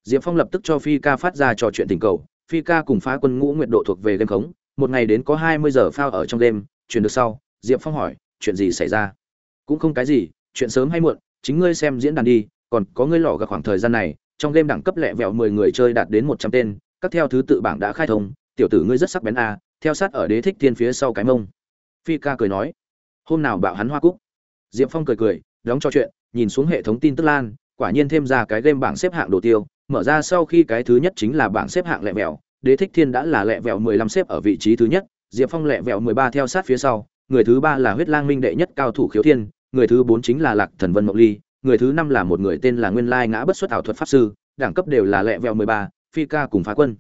Diệp phong lập tức cho phi ca phát ra trò chuyện tình cầu, phi ca cùng phá quân ngũ nguyện độ thuộc về game khống, một ngày đến có hai mươi giờ phao ở trong game chuyển được sau, diệp phong hỏi, chuyện gì xảy ra? Cũng không cái gì, chuyện sớm hay muộn, chính ngươi xem diễn đàn đi, còn có ngươi lọ gặp khoảng thời gian này, trong game đẳng cấp lẹ vẹo mười người chơi đạt đến một trăm tên các theo thứ tự bảng đã khai thông, tiểu tử ngươi rất sắc bén a, theo sát ở đế thích thiên phía sau cái mông. Phi ca cười nói, hôm nào bạo hắn hoa cúc. Diệp phong cười cười, đóng cho chuyện, nhìn xuống hệ thống tin tức lan, quả nhiên thêm ra cái game bảng xếp hạng đồ tiêu, mở ra sau khi cái thứ nhất chính là bảng xếp hạng lẹ vẹo, đế thích thiên đã là lẹ vẹo mười lăm xếp ở vị trí thứ nhất, diệp phong lẹ vẹo mười ba theo sát phía sau, người thứ ba là huyết lang minh đệ nhất cao thủ khiếu thiên, người thứ bốn chính là lạc thần vân mộng ly, người thứ năm là một người tên là nguyên lai ngã bất xuất ảo thuật pháp sư, đẳng cấp đều là lẹ vẹo mười ba phi ca cùng phá quân.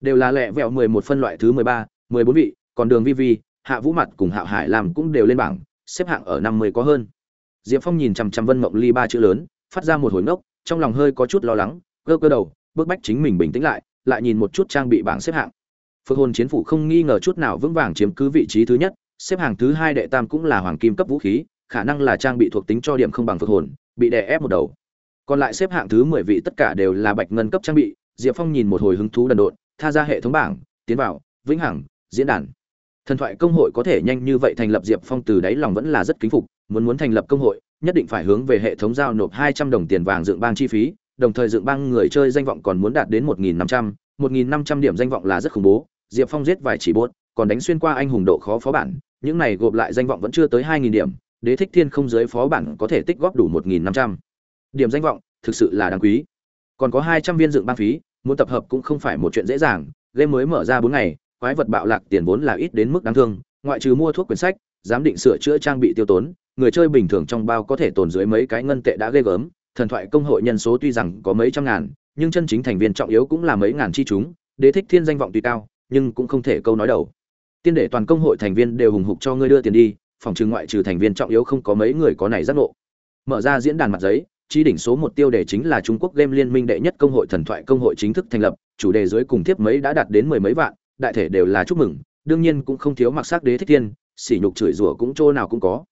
Đều là lẹ vẹo mười một phân loại thứ mười ba, mười bốn vị, còn đường vi vi, hạ vũ mặt cùng hạo hải làm cũng đều lên bảng, xếp hạng ở năm mươi có hơn. Diệp phong nhìn chằm chằm vân mộng ly ba chữ lớn, phát ra một hồi ngốc, trong lòng hơi có chút lo lắng cơ cơ đầu, bước bách chính mình bình tĩnh lại lại nhìn một chút trang bị bảng xếp hạng. Phước hồn chiến phủ không nghi ngờ chút nào vững vàng chiếm cứ vị trí thứ nhất, xếp hạng thứ hai đệ tam cũng là hoàng kim cấp vũ khí, khả năng là trang bị thuộc tính cho điểm không bằng phước hồn, bị đè ép một đầu. Còn lại xếp hạng thứ mười vị tất cả đều là bạch ngân cấp trang bị diệp phong nhìn một hồi hứng thú đần độn, tha ra hệ thống bảng, tiến vào, vĩnh hằng, diễn đàn. Thần thoại công hội có thể nhanh như vậy thành lập, diệp phong từ đáy lòng vẫn là rất kính phục, muốn muốn thành lập công hội, nhất định phải hướng về hệ thống giao nộp hai trăm đồng tiền vàng dựng bang chi phí, đồng thời dựng bang người chơi danh vọng còn muốn đạt đến một nghìn năm trăm, một nghìn năm trăm điểm danh vọng là rất khủng bố. Diệp phong giết vài chỉ bốt, còn đánh xuyên qua anh hùng độ khó phó bản, những này gộp lại danh vọng vẫn chưa tới hai nghìn điểm, đế thích thiên không giới phó bản có thể tích góp đủ một nghìn năm trăm. Điểm danh vọng thực sự là đáng quý còn có hai trăm viên dựng băng phí, muốn tập hợp cũng không phải một chuyện dễ dàng, game mới mở ra bốn ngày, quái vật bạo lạc tiền vốn là ít đến mức đáng thương, ngoại trừ mua thuốc quyển sách, giám định sửa chữa trang bị tiêu tốn, người chơi bình thường trong bao có thể tồn dưới mấy cái ngân tệ đã ghê gớm, thần thoại công hội nhân số tuy rằng có mấy trăm ngàn, nhưng chân chính thành viên trọng yếu cũng là mấy ngàn chi chúng, đế thích thiên danh vọng tuy cao, nhưng cũng không thể câu nói đầu. Tiên để toàn công hội thành viên đều hùng hục cho ngươi đưa tiền đi, phòng trừ ngoại trừ thành viên trọng yếu không có mấy người có này giác ngộ. Mở ra diễn đàn mặt giấy Chí đỉnh số một tiêu đề chính là Trung Quốc game liên minh đệ nhất công hội thần thoại công hội chính thức thành lập, chủ đề dưới cùng tiếp mấy đã đạt đến mười mấy vạn, đại thể đều là chúc mừng, đương nhiên cũng không thiếu mặc sắc đế thích tiên sỉ nhục chửi rủa cũng chỗ nào cũng có.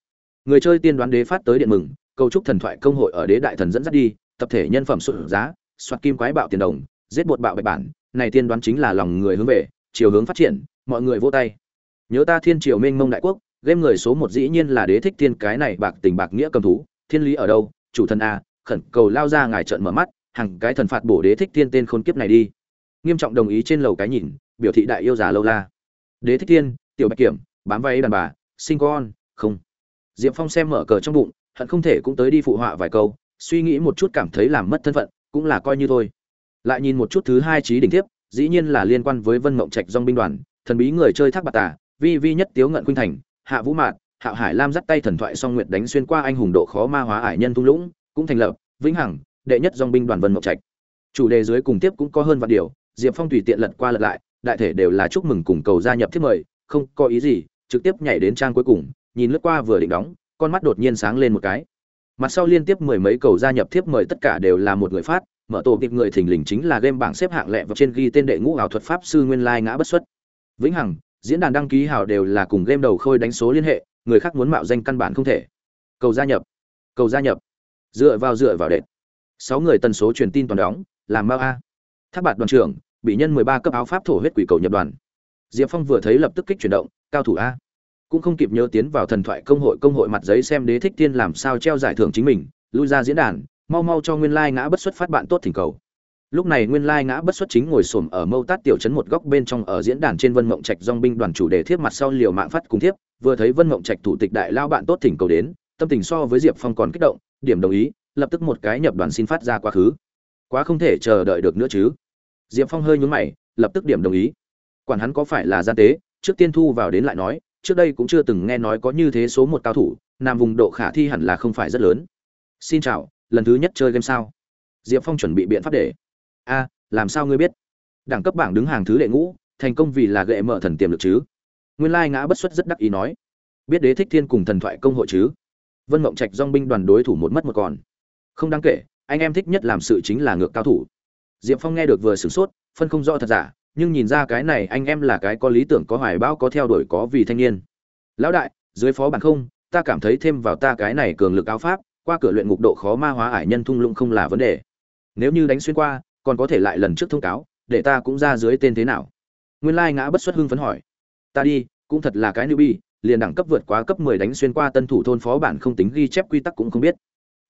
Người chơi tiên đoán đế phát tới điện mừng, cầu chúc thần thoại công hội ở đế đại thần dẫn dắt đi, tập thể nhân phẩm sụt giá, soạt kim quái bạo tiền đồng, giết bột bạo bạch bản, này tiên đoán chính là lòng người hướng về, chiều hướng phát triển, mọi người vỗ tay. Nhớ ta thiên triều mênh mông đại quốc, game người số một dĩ nhiên là đế thích tiên cái này bạc tình bạc nghĩa cầm thú, thiên lý ở đâu, chủ thần a, khẩn cầu lao ra ngài trợn mở mắt hằng cái thần phạt bổ đế thích thiên tên khôn kiếp này đi. Nghiêm trọng đồng ý trên lầu cái nhìn biểu thị đại yêu già lâu la. Đế thích thiên tiểu bạch kiểm bám váy đàn bà sinh con không. Diệp phong xem mở cờ trong bụng hận không thể cũng tới đi phụ họa vài câu suy nghĩ một chút cảm thấy làm mất thân phận cũng là coi như thôi. Lại nhìn một chút thứ hai trí đỉnh thiếp dĩ nhiên là liên quan với vân mộng trạch dong binh đoàn thần bí người chơi thác bạc tà vi vi nhất tiếu ngận khuynh thành hạ vũ mạn Hạo hải lam dắt tay thần thoại song nguyệt đánh xuyên qua anh hùng độ khó ma hóa ải nhân thung lũng, cũng thành lập vĩnh hằng, đệ nhất dòng binh đoàn vân mộc trạch. Chủ đề dưới cùng tiếp cũng có hơn vạn điều, diệp phong tùy tiện lật qua lật lại, đại thể đều là chúc mừng cùng cầu gia nhập thiết mời, không có ý gì, trực tiếp nhảy đến trang cuối cùng, nhìn lướt qua vừa định đóng, con mắt đột nhiên sáng lên một cái. Mặt sau liên tiếp mười mấy cầu gia nhập thiếp mời tất cả đều là một người phát, mở tổ kịp người thình lình chính là game bảng xếp hạng lẹ và trên ghi tên đệ ngũ ảo thuật pháp sư nguyên lai ngã bất xuất. Vĩnh hằng, diễn đàn đăng ký hào đều là cùng game đầu khôi đánh số liên hệ người khác muốn mạo danh căn bản không thể. Cầu gia nhập. Cầu gia nhập. Dựa vào dựa vào đệt. Sáu người tần số truyền tin toàn đóng, làm bao a. Tháp bạt đoàn trưởng, bị nhân mười ba cấp áo pháp thổ huyết quỷ cầu nhập đoàn. Diệp phong vừa thấy lập tức kích chuyển động, cao thủ a. Cũng không kịp nhớ tiến vào thần thoại công hội công hội mặt giấy xem đế thích tiên làm sao treo giải thưởng chính mình, lui ra diễn đàn, mau mau cho nguyên lai ngã bất xuất phát bạn tốt thỉnh cầu. Lúc này nguyên lai ngã bất xuất chính ngồi xổm ở mâu tát tiểu trấn một góc bên trong ở diễn đàn trên vân mộng trạch dong binh đoàn chủ đề thiếp mặt sau liều mạng phát cùng thiếp vừa thấy vân mộng trạch thủ tịch đại lao bạn tốt thỉnh cầu đến, tâm tình so với diệp phong còn kích động, điểm đồng ý, lập tức một cái nhập đoàn xin phát ra quá khứ. Quá không thể chờ đợi được nữa chứ. Diệp phong hơi nhún mày, lập tức điểm đồng ý. Quản hắn có phải là gian tế, trước tiên thu vào đến lại nói, trước đây cũng chưa từng nghe nói có như thế số một cao thủ, nam vùng độ khả thi hẳn là không phải rất lớn. Xin chào, lần thứ nhất chơi game sao? Diệp phong chuẩn bị biện pháp để. A, làm sao ngươi biết? Đẳng cấp bảng đứng hàng thứ đệ ngũ, thành công vì là gệ mở thần tiềm lực chứ? Nguyên lai ngã bất xuất rất đắc ý nói, biết đế thích thiên cùng thần thoại công hội chứ? Vân mộng trạch dong binh đoàn đối thủ một mất một còn. Không đáng kể, anh em thích nhất làm sự chính là ngược cao thủ. Diệp phong nghe được vừa sửng sốt, phân không rõ thật giả, nhưng nhìn ra cái này anh em là cái có lý tưởng, có hoài bão, có theo đuổi, có vì thanh niên. Lão đại, dưới phó bản không, ta cảm thấy thêm vào ta cái này cường lực áo pháp, qua cửa luyện ngục độ khó ma hóa ải nhân thung lũng không là vấn đề. Nếu như đánh xuyên qua, còn có thể lại lần trước thông cáo, để ta cũng ra dưới tên thế nào? Nguyên lai ngã bất xuất hưng phấn hỏi ta đi, cũng thật là cái nữ bi liền đẳng cấp vượt quá cấp 10 đánh xuyên qua tân thủ thôn phó bản không tính ghi chép quy tắc cũng không biết.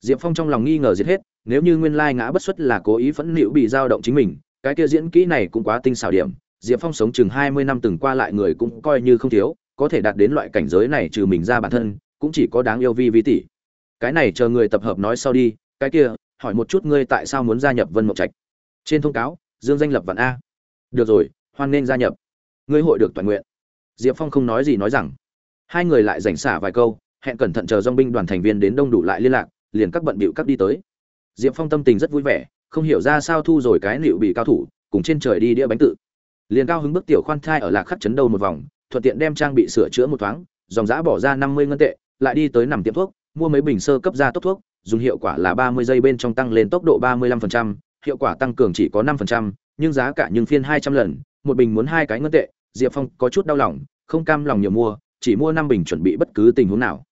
Diệp phong trong lòng nghi ngờ giết hết, nếu như nguyên lai ngã bất xuất là cố ý phẫn nữu bị dao động chính mình, cái kia diễn kỹ này cũng quá tinh xảo điểm, diệp phong sống chừng 20 năm từng qua lại người cũng coi như không thiếu, có thể đạt đến loại cảnh giới này trừ mình ra bản thân, cũng chỉ có đáng yêu vi vi tỷ. Cái này chờ người tập hợp nói sau đi, cái kia, hỏi một chút ngươi tại sao muốn gia nhập vân mộng trạch? Trên thông cáo, dương danh lập vạn a. Được rồi, hoan nên gia nhập. Ngươi hội được toàn nguyện diệp phong không nói gì nói rằng, hai người lại rảnh xả vài câu, hẹn cẩn thận chờ dong binh đoàn thành viên đến đông đủ lại liên lạc, liền các bận bịu các đi tới. Diệp phong tâm tình rất vui vẻ, không hiểu ra sao thu rồi cái liệu bị cao thủ, cùng trên trời đi đĩa bánh tự. Liền cao hứng bước tiểu khoan thai ở lạc khắc chấn đầu một vòng, thuận tiện đem trang bị sửa chữa một thoáng, dòng giã bỏ ra năm mươi ngân tệ, lại đi tới nằm tiệm thuốc, mua mấy bình sơ cấp ra tốc thuốc, dùng hiệu quả là ba mươi giây bên trong tăng lên tốc độ ba mươi lăm phần trăm, hiệu quả tăng cường chỉ có năm phần trăm, nhưng giá cả nhưng phiên hai trăm lần, một bình muốn hai cái ngân tệ diệp phong có chút đau lòng, không cam lòng nhiều mua, chỉ mua năm bình chuẩn bị bất cứ tình huống nào.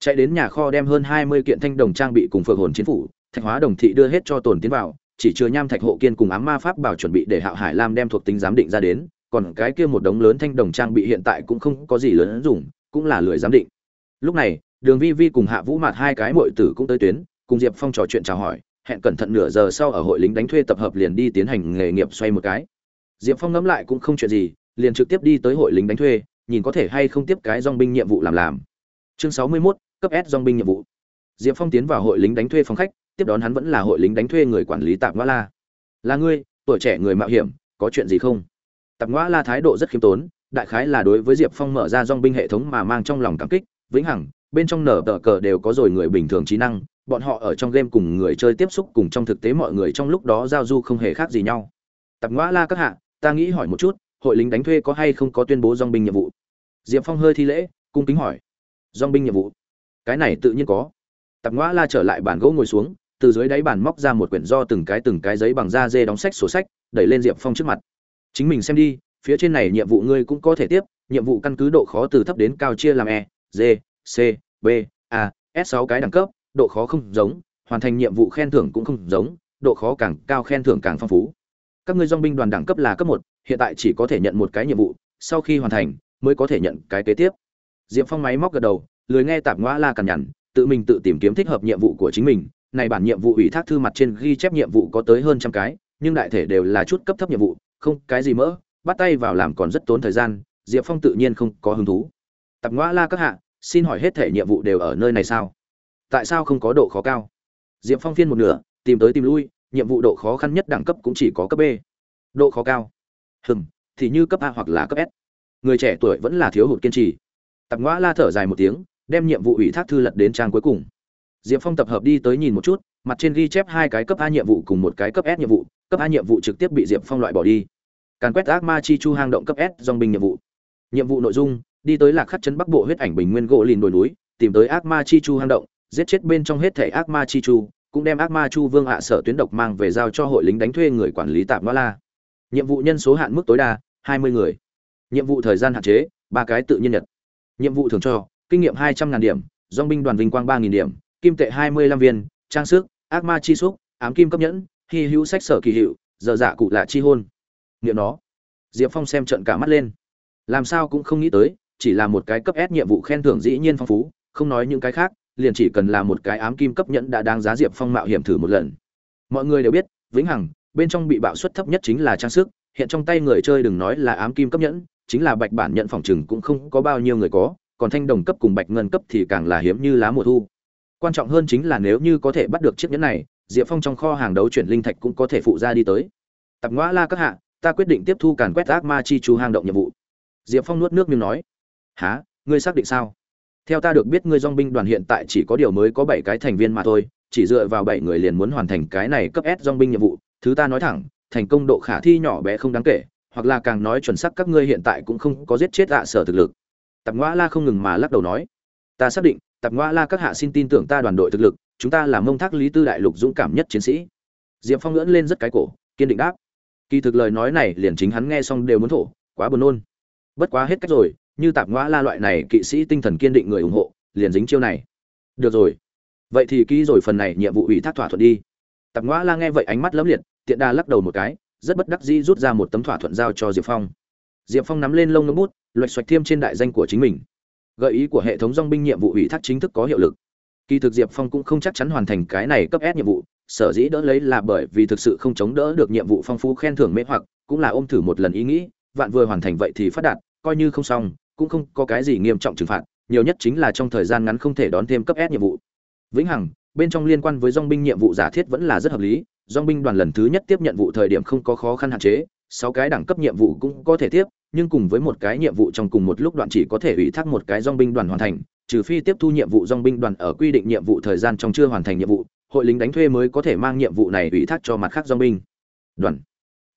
Chạy đến nhà kho đem hơn hai mươi kiện thanh đồng trang bị cùng phượng hồn chiến phủ, thạch hóa đồng thị đưa hết cho tồn tiến vào, chỉ chứa nham thạch hộ kiên cùng ám ma pháp bảo chuẩn bị để hạo hải lam đem thuộc tính giám định ra đến, còn cái kia một đống lớn thanh đồng trang bị hiện tại cũng không có gì lớn dùng, cũng là lười giám định. Lúc này, đường vi vi cùng hạ vũ mạt hai cái muội tử cũng tới tuyến, cùng diệp phong trò chuyện chào hỏi, hẹn cẩn thận nửa giờ sau ở hội lính đánh thuê tập hợp liền đi tiến hành nghề nghiệp xoay một cái. Diệp phong ngẫm lại cũng không chuyện gì liền trực tiếp đi tới hội lính đánh thuê nhìn có thể hay không tiếp cái dòng binh nhiệm vụ làm làm. Chương sáu mươi 61, cấp s dòng binh nhiệm vụ. Diệp phong tiến vào hội lính đánh thuê phòng khách tiếp đón hắn vẫn là hội lính đánh thuê người quản lý tạp ngoa la. Là ngươi tuổi trẻ người mạo hiểm có chuyện gì không? Tạp ngoa la thái độ rất khiêm tốn đại khái là đối với diệp phong mở ra dòng binh hệ thống mà mang trong lòng cảm kích vĩnh hằng bên trong nở tờ cờ đều có rồi người bình thường trí năng bọn họ ở trong game cùng người chơi tiếp xúc cùng trong thực tế mọi người trong lúc đó giao du không hề khác gì nhau. Tạp Ngoa la các hạ ta nghĩ hỏi một chút hội lính đánh thuê có hay không có tuyên bố dong binh nhiệm vụ? Diệp phong hơi thi lễ, cung kính hỏi. Dong binh nhiệm vụ? Cái này tự nhiên có. Tập ngoã la trở lại bàn gỗ ngồi xuống, từ dưới đáy bàn móc ra một quyển do từng cái từng cái giấy bằng da dê đóng sách sổ sách, đẩy lên diệp phong trước mặt. Chính mình xem đi, phía trên này nhiệm vụ ngươi cũng có thể tiếp, nhiệm vụ căn cứ độ khó từ thấp đến cao chia làm e d c, b, a, s sáu cái đẳng cấp, độ khó không giống, hoàn thành nhiệm vụ khen thưởng cũng không giống, độ khó càng cao khen thưởng càng phong phú các ngươi dòng binh đoàn đẳng cấp là cấp một, hiện tại chỉ có thể nhận một cái nhiệm vụ, sau khi hoàn thành, mới có thể nhận cái kế tiếp. Diệp phong máy móc gật đầu, lười nghe tạp ngoã la cằn nhằn, tự mình tự tìm kiếm thích hợp nhiệm vụ của chính mình. Này bản nhiệm vụ ủy thác thư mặt trên ghi chép nhiệm vụ có tới hơn trăm cái, nhưng đại thể đều là chút cấp thấp nhiệm vụ, không cái gì mỡ, bắt tay vào làm còn rất tốn thời gian, diệp phong tự nhiên không có hứng thú. Tạp ngoã la các hạ, xin hỏi hết thể nhiệm vụ đều ở nơi này sao? Tại sao không có độ khó cao? Diệp phong phiên một nửa, tìm tới tìm lui nhiệm vụ độ khó khăn nhất đẳng cấp cũng chỉ có cấp b. Độ khó cao. Hừm, thì như cấp a hoặc là cấp s. Người trẻ tuổi vẫn là thiếu hụt kiên trì. Tạp ngoã la thở dài một tiếng, đem nhiệm vụ ủy thác thư lật đến trang cuối cùng. Diệp phong tập hợp đi tới nhìn một chút, mặt trên ghi chép hai cái cấp a nhiệm vụ cùng một cái cấp s nhiệm vụ, cấp a nhiệm vụ trực tiếp bị diệp phong loại bỏ đi. Càn quét ác ma chi chu hang động cấp s dòng binh nhiệm vụ. Nhiệm vụ nội dung, đi tới lạc khắc trấn bắc bộ huyết ảnh bình nguyên gỗ lìn đồi núi, tìm tới ác ma chi chu hang động, giết chết bên trong hết thể ác ma chi chu cũng đem ác ma chu vương hạ à sở tuyến độc mang về giao cho hội lính đánh thuê người quản lý tạp ngoa la. Nhiệm vụ nhân số hạn mức tối đa, hai mươi người. Nhiệm vụ thời gian hạn chế, ba cái tự nhiên nhật. Nhiệm vụ thường cho, kinh nghiệm hai trăm ngàn điểm dong binh đoàn vinh quang ba nghìn điểm, kim tệ hai mươi lăm viên, trang sức, ác ma chi xúc, ám kim cấp nhẫn, hy hữu sách sở kỳ hiệu, giờ dạ cụ lạ chi hôn. Nghiệm nó. Diệp phong xem trận cả mắt lên. Làm sao cũng không nghĩ tới, chỉ là một cái cấp s nhiệm vụ khen thưởng dĩ nhiên phong phú, không nói những cái khác liền chỉ cần là một cái ám kim cấp nhẫn đã đáng giá diệp phong mạo hiểm thử một lần. Mọi người đều biết, vĩnh hằng, bên trong bị bạo suất thấp nhất chính là trang sức, hiện trong tay người chơi đừng nói là ám kim cấp nhẫn, chính là bạch bản nhận phòng chừng cũng không có bao nhiêu người có, còn thanh đồng cấp cùng bạch ngân cấp thì càng là hiếm như lá mùa thu. Quan trọng hơn chính là nếu như có thể bắt được chiếc nhẫn này, diệp phong trong kho hàng đấu chuyển linh thạch cũng có thể phụ ra đi tới. Tập ngõ la các hạ, ta quyết định tiếp thu càn quét ác ma chi chú hang động nhiệm vụ. Diệp phong nuốt nước miếng nói há ngươi xác định sao? Theo ta được biết ngươi dong binh đoàn hiện tại chỉ có điều mới có bảy cái thành viên mà thôi, chỉ dựa vào bảy người liền muốn hoàn thành cái này cấp s dong binh nhiệm vụ. Thứ ta nói thẳng, thành công độ khả thi nhỏ bé không đáng kể, hoặc là càng nói chuẩn xác các ngươi hiện tại cũng không có giết chết ạ sở thực lực. Tạp Ngoa la không ngừng mà lắc đầu nói, ta xác định, Tạp Ngoa la các hạ xin tin tưởng ta đoàn đội thực lực, chúng ta là mông thác lý tư đại lục dũng cảm nhất chiến sĩ. Diệp phong ngưỡng lên rất cái cổ, kiên định đáp. Kỳ thực lời nói này liền chính hắn nghe xong đều muốn thổ, quá buồn nôn. Bất quá hết cách rồi như tạp ngoã la loại này kỵ sĩ tinh thần kiên định người ủng hộ, liền dính chiêu này. Được rồi. Vậy thì ký rồi phần này nhiệm vụ ủy thác thỏa thuận đi. Tạp ngoã la nghe vậy ánh mắt lấm liệt, tiện đa lắc đầu một cái, rất bất đắc dĩ rút ra một tấm thỏa thuận giao cho diệp phong. Diệp phong nắm lên lông nấm bút, loạch xoạch thiêm trên đại danh của chính mình. Gợi ý của hệ thống dong binh nhiệm vụ ủy thác chính thức có hiệu lực. Kỳ thực diệp phong cũng không chắc chắn hoàn thành cái này cấp s nhiệm vụ, sở dĩ đỡ lấy là bởi vì thực sự không chống đỡ được nhiệm vụ phong phú khen thưởng mê hoặc, cũng là ôm thử một lần ý nghĩ, vạn vừa hoàn thành vậy thì phát đạt, coi như không xong cũng không có cái gì nghiêm trọng trừng phạt, nhiều nhất chính là trong thời gian ngắn không thể đón thêm cấp s nhiệm vụ. Vĩnh hằng, bên trong liên quan với dòng binh nhiệm vụ giả thiết vẫn là rất hợp lý, dòng binh đoàn lần thứ nhất tiếp nhận vụ thời điểm không có khó khăn hạn chế, sáu cái đẳng cấp nhiệm vụ cũng có thể tiếp, nhưng cùng với một cái nhiệm vụ trong cùng một lúc đoạn chỉ có thể ủy thác một cái dòng binh đoàn hoàn thành, trừ phi tiếp thu nhiệm vụ dòng binh đoàn ở quy định nhiệm vụ thời gian trong chưa hoàn thành nhiệm vụ, hội lính đánh thuê mới có thể mang nhiệm vụ này ủy thác cho mặt khác dòng binh đoàn.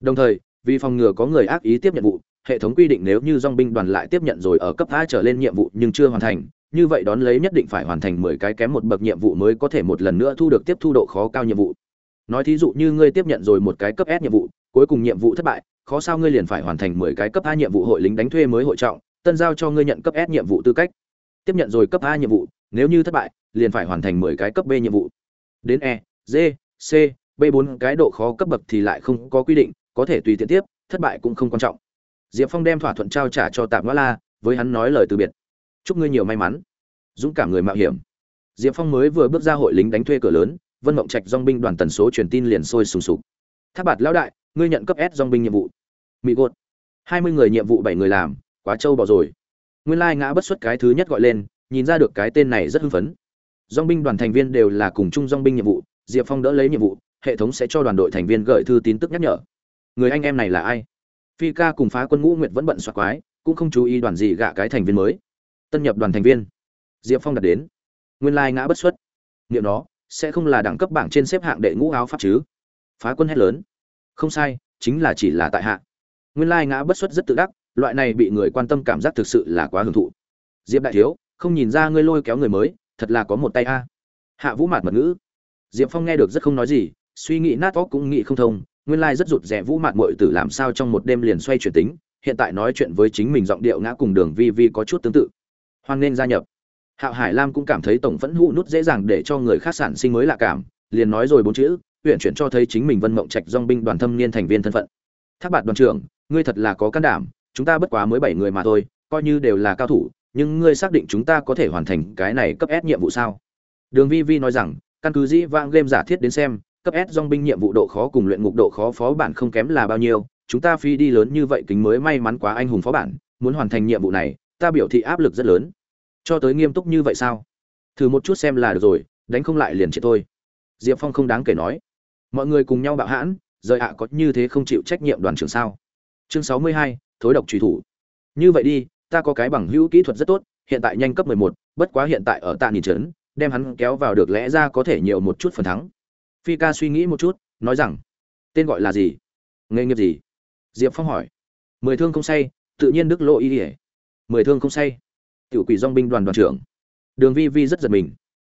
Đồng thời vì phòng ngừa có người ác ý tiếp nhận vụ, hệ thống quy định nếu như dong binh đoàn lại tiếp nhận rồi ở cấp a trở lên nhiệm vụ nhưng chưa hoàn thành, như vậy đón lấy nhất định phải hoàn thành mười cái kém một bậc nhiệm vụ mới có thể một lần nữa thu được tiếp thu độ khó cao nhiệm vụ. Nói thí dụ như ngươi tiếp nhận rồi một cái cấp s nhiệm vụ, cuối cùng nhiệm vụ thất bại, khó sao ngươi liền phải hoàn thành mười cái cấp a nhiệm vụ hội lính đánh thuê mới hội trọng, tân giao cho ngươi nhận cấp s nhiệm vụ tư cách. Tiếp nhận rồi cấp a nhiệm vụ, nếu như thất bại, liền phải hoàn thành mười cái cấp b nhiệm vụ. Đến e d, c, b bốn cái độ khó cấp bậc thì lại không có quy định có thể tùy tiện tiếp, thất bại cũng không quan trọng. Diệp phong đem thỏa thuận trao trả cho tạm ngõ la, với hắn nói lời từ biệt. Chúc ngươi nhiều may mắn. Dũng cảm người mạo hiểm. Diệp phong mới vừa bước ra hội lính đánh thuê cửa lớn, vân mộng trạch dong binh đoàn tần số truyền tin liền sôi sùng sục. Tháp bạt lão đại, ngươi nhận cấp s dong binh nhiệm vụ. Mỹ gột. Hai mươi người nhiệm vụ bảy người làm, quá trâu bỏ rồi. Nguyên lai ngã bất xuất cái thứ nhất gọi lên, nhìn ra được cái tên này rất hưng phấn. Dong binh đoàn thành viên đều là cùng chung dong binh nhiệm vụ, diệp phong đỡ lấy nhiệm vụ, hệ thống sẽ cho đoàn đội thành viên gửi thư tin tức nhắc nhở người anh em này là ai? Phi ca cùng phá quân ngũ nguyệt vẫn bận xoạc quái, cũng không chú ý đoàn gì gạ cái thành viên mới. Tân nhập đoàn thành viên. Diệp phong đặt đến. Nguyên lai ngã bất xuất. Niệm nó, sẽ không là đẳng cấp bảng trên xếp hạng đệ ngũ áo pháp chứ? Phá quân hét lớn. Không sai, chính là chỉ là tại hạ. Nguyên lai ngã bất xuất rất tự đắc, loại này bị người quan tâm cảm giác thực sự là quá hưởng thụ. Diệp đại thiếu, không nhìn ra ngươi lôi kéo người mới, thật là có một tay a. Hạ vũ mạt mật ngữ. Diệp phong nghe được rất không nói gì, suy nghĩ nát óc cũng nghĩ không thông nguyên lai rất rụt rè vũ mạn muội tử làm sao trong một đêm liền xoay chuyển tính hiện tại nói chuyện với chính mình giọng điệu ngã cùng đường vi vi có chút tương tự. Hoan nên gia nhập. Hạo hải lam cũng cảm thấy tổng phẫn hụ nút dễ dàng để cho người khác sản sinh mới lạ cảm liền nói rồi bốn chữ huyện chuyển cho thấy chính mình vân mộng trạch dong binh đoàn thâm niên thành viên thân phận. Thác bạt đoàn trưởng ngươi thật là có can đảm chúng ta bất quá mới bảy người mà thôi coi như đều là cao thủ nhưng ngươi xác định chúng ta có thể hoàn thành cái này cấp ép nhiệm vụ sao? Đường Vi Vi nói rằng, căn cứ dĩ vãng game giả thiết đến xem, cấp S dòng binh nhiệm vụ độ khó cùng luyện ngục độ khó phó bản không kém là bao nhiêu, chúng ta phi đi lớn như vậy kính mới may mắn quá anh hùng phó bản, muốn hoàn thành nhiệm vụ này, ta biểu thị áp lực rất lớn. Cho tới nghiêm túc như vậy sao? Thử một chút xem là được rồi, đánh không lại liền chết thôi. Diệp Phong không đáng kể nói. mọi người cùng nhau bạo hãn rời ạ có như thế không chịu trách nhiệm đoàn trưởng sao chương sáu mươi hai thối độc truy thủ như vậy đi ta có cái bằng hữu kỹ thuật rất tốt hiện tại nhanh cấp mười một bất quá hiện tại ở tạ nhìn trấn đem hắn kéo vào được lẽ ra có thể nhiều một chút phần thắng phi ca suy nghĩ một chút, nói rằng, tên gọi là gì? Nghề nghiệp gì? Diệp phong hỏi. Mười thương không say, tự nhiên đức lộ y ỉa mười thương không say. Tiểu quỷ dong binh đoàn đoàn trưởng. Đường vi vi rất giật mình.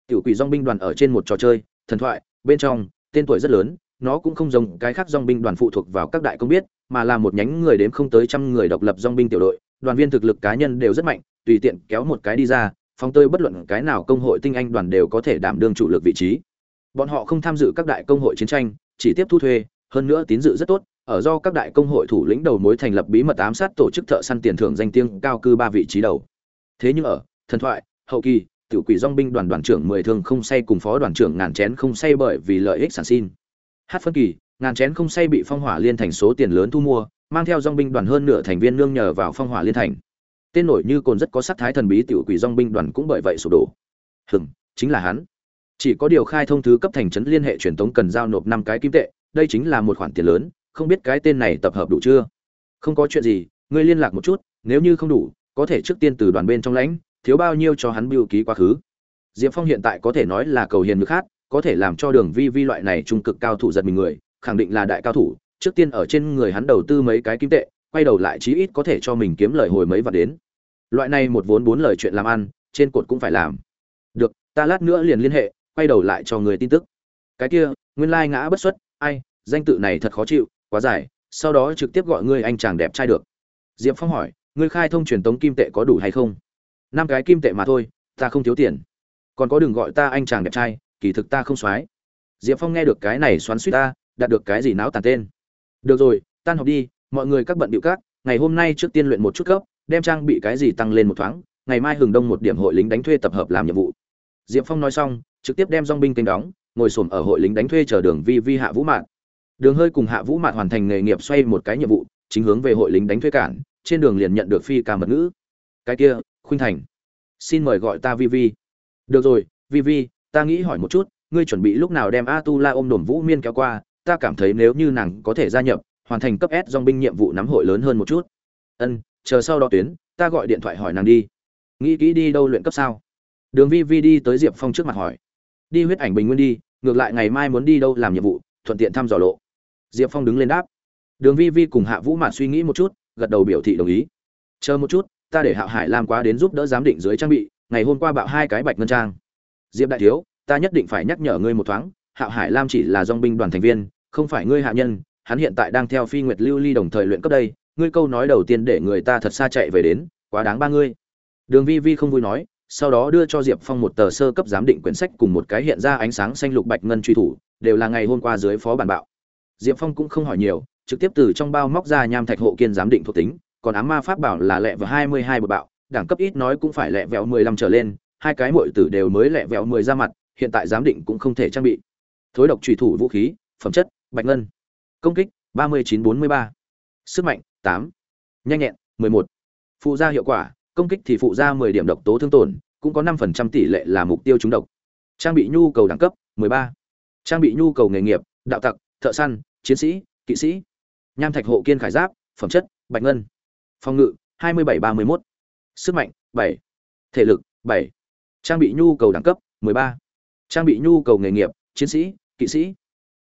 Tiểu quỷ dong binh đoàn ở trên một trò chơi, thần thoại, bên trong, tên tuổi rất lớn, nó cũng không giống cái khác dong binh đoàn phụ thuộc vào các đại công biết, mà là một nhánh người đếm không tới trăm người độc lập dong binh tiểu đội, đoàn viên thực lực cá nhân đều rất mạnh, tùy tiện kéo một cái đi ra phong tơi bất luận cái nào công hội tinh anh đoàn đều có thể đảm đương chủ lực vị trí bọn họ không tham dự các đại công hội chiến tranh, chỉ tiếp thu thuê, hơn nữa tín dự rất tốt, ở do các đại công hội thủ lĩnh đầu mối thành lập bí mật ám sát tổ chức thợ săn tiền thưởng danh tiếng cao cư ba vị trí đầu. Thế nhưng ở, thần thoại, hậu kỳ, tiểu quỷ dong binh đoàn đoàn trưởng mười thương không say cùng phó đoàn trưởng ngàn chén không say bởi vì lợi ích sản sinh. Hát phân kỳ, ngàn chén không say bị phong hỏa liên thành số tiền lớn thu mua, mang theo dong binh đoàn hơn nửa thành viên nương nhờ vào phong hỏa liên thành. Tên nổi như cồn rất có sắc thái thần bí tiểu quỷ dong binh đoàn cũng bởi vậy sụp đổ. Hừng chính là hắn chỉ có điều khai thông thứ cấp thành trấn liên hệ truyền tống cần giao nộp năm cái kim tệ, đây chính là một khoản tiền lớn, không biết cái tên này tập hợp đủ chưa? Không có chuyện gì, ngươi liên lạc một chút, nếu như không đủ, có thể trước tiên từ đoàn bên trong lãnh, thiếu bao nhiêu cho hắn biêu ký quá khứ. Diệp phong hiện tại có thể nói là cầu hiền nước khác có thể làm cho đường vi vi loại này trung cực cao thủ giật mình người, khẳng định là đại cao thủ, trước tiên ở trên người hắn đầu tư mấy cái kim tệ, quay đầu lại chí ít có thể cho mình kiếm lời hồi mấy vạn đến. Loại này một vốn bốn lời chuyện làm ăn, trên cột cũng phải làm. Được, ta lát nữa liền liên hệ quay đầu lại cho người tin tức. Cái kia, nguyên lai ngã bất xuất, ai, danh tự này thật khó chịu, quá dài, sau đó trực tiếp gọi ngươi anh chàng đẹp trai được. Diệp phong hỏi, ngươi khai thông truyền tống kim tệ có đủ hay không? Năm cái kim tệ mà thôi, ta không thiếu tiền. Còn có đừng gọi ta anh chàng đẹp trai, kỳ thực ta không soái diệp phong nghe được cái này xoắn suýt ta, đạt được cái gì náo tàn tên. Được rồi, tan học đi, mọi người các bận điệu các, ngày hôm nay trước tiên luyện một chút cấp, đem trang bị cái gì tăng lên một thoáng, ngày mai hừng đông một điểm hội lính đánh thuê tập hợp làm nhiệm vụ. Diệp phong nói xong trực tiếp đem dong binh kênh đóng, ngồi xổm ở hội lính đánh thuê chờ đường vi vi hạ vũ mạn. Đường hơi cùng hạ vũ mạn hoàn thành nghề nghiệp xoay một cái nhiệm vụ, chính hướng về hội lính đánh thuê cản, trên đường liền nhận được phi ca mật ngữ. Cái kia, khuynh thành. Xin mời gọi ta vi vi. Được rồi, vi vi, ta nghĩ hỏi một chút, ngươi chuẩn bị lúc nào đem a tu la ôm đồn vũ miên kéo qua? Ta cảm thấy nếu như nàng có thể gia nhập, hoàn thành cấp s dong binh nhiệm vụ nắm hội lớn hơn một chút. Ân, chờ sau đó tuyến, ta gọi điện thoại hỏi nàng đi. Nghĩ kỹ đi đâu luyện cấp sao? Đường vi vi đi tới diệp phong trước mặt hỏi đi huyết ảnh bình nguyên đi, ngược lại ngày mai muốn đi đâu làm nhiệm vụ, thuận tiện thăm dò lộ. Diệp phong đứng lên đáp. Đường vi vi cùng hạ vũ mạn suy nghĩ một chút, gật đầu biểu thị đồng ý. Chờ một chút, ta để hạo hải lam quá đến giúp đỡ giám định dưới trang bị, ngày hôm qua bạo hai cái bạch ngân trang. Diệp đại thiếu, ta nhất định phải nhắc nhở ngươi một thoáng hạo hải lam chỉ là dong binh đoàn thành viên, không phải ngươi hạ nhân, hắn hiện tại đang theo phi nguyệt lưu ly đồng thời luyện cấp đây, ngươi câu nói đầu tiên để người ta thật xa chạy về đến, quá đáng ba ngươi. Đường vi vi không vui nói sau đó đưa cho diệp phong một tờ sơ cấp giám định quyển sách cùng một cái hiện ra ánh sáng xanh lục bạch ngân truy thủ, đều là ngày hôm qua dưới phó bản bạo. Diệp phong cũng không hỏi nhiều, trực tiếp từ trong bao móc ra nham thạch hộ kiên giám định thuộc tính, còn ám ma pháp bảo là lẹ vào hai mươi hai bờ bạo, đẳng cấp ít nói cũng phải lẹ vẹo mười lăm trở lên, hai cái mội tử đều mới lẹ vẹo mười ra mặt, hiện tại giám định cũng không thể trang bị. Thối độc trùy thủ vũ khí, phẩm chất, bạch ngân. Công kích, ba mươi chín bốn mươi ba. Sức mạnh, tám. Nhanh nhẹn, mười một. Phụ gia hiệu quả công kích thì phụ ra mười điểm độc tố thương tổn, cũng có năm phần trăm tỷ lệ là mục tiêu trúng độc. Trang bị nhu cầu đẳng cấp, mười ba. Trang bị nhu cầu nghề nghiệp, đạo tặc, thợ săn, chiến sĩ, kỵ sĩ. Nham thạch hộ kiên khải giáp, phẩm chất, bạch ngân. Phòng ngự, hai mươi bảy ba mươi mốt. Sức mạnh, bảy. Thể lực, bảy. Trang bị nhu cầu đẳng cấp, mười ba. Trang bị nhu cầu nghề nghiệp, chiến sĩ, kỵ sĩ.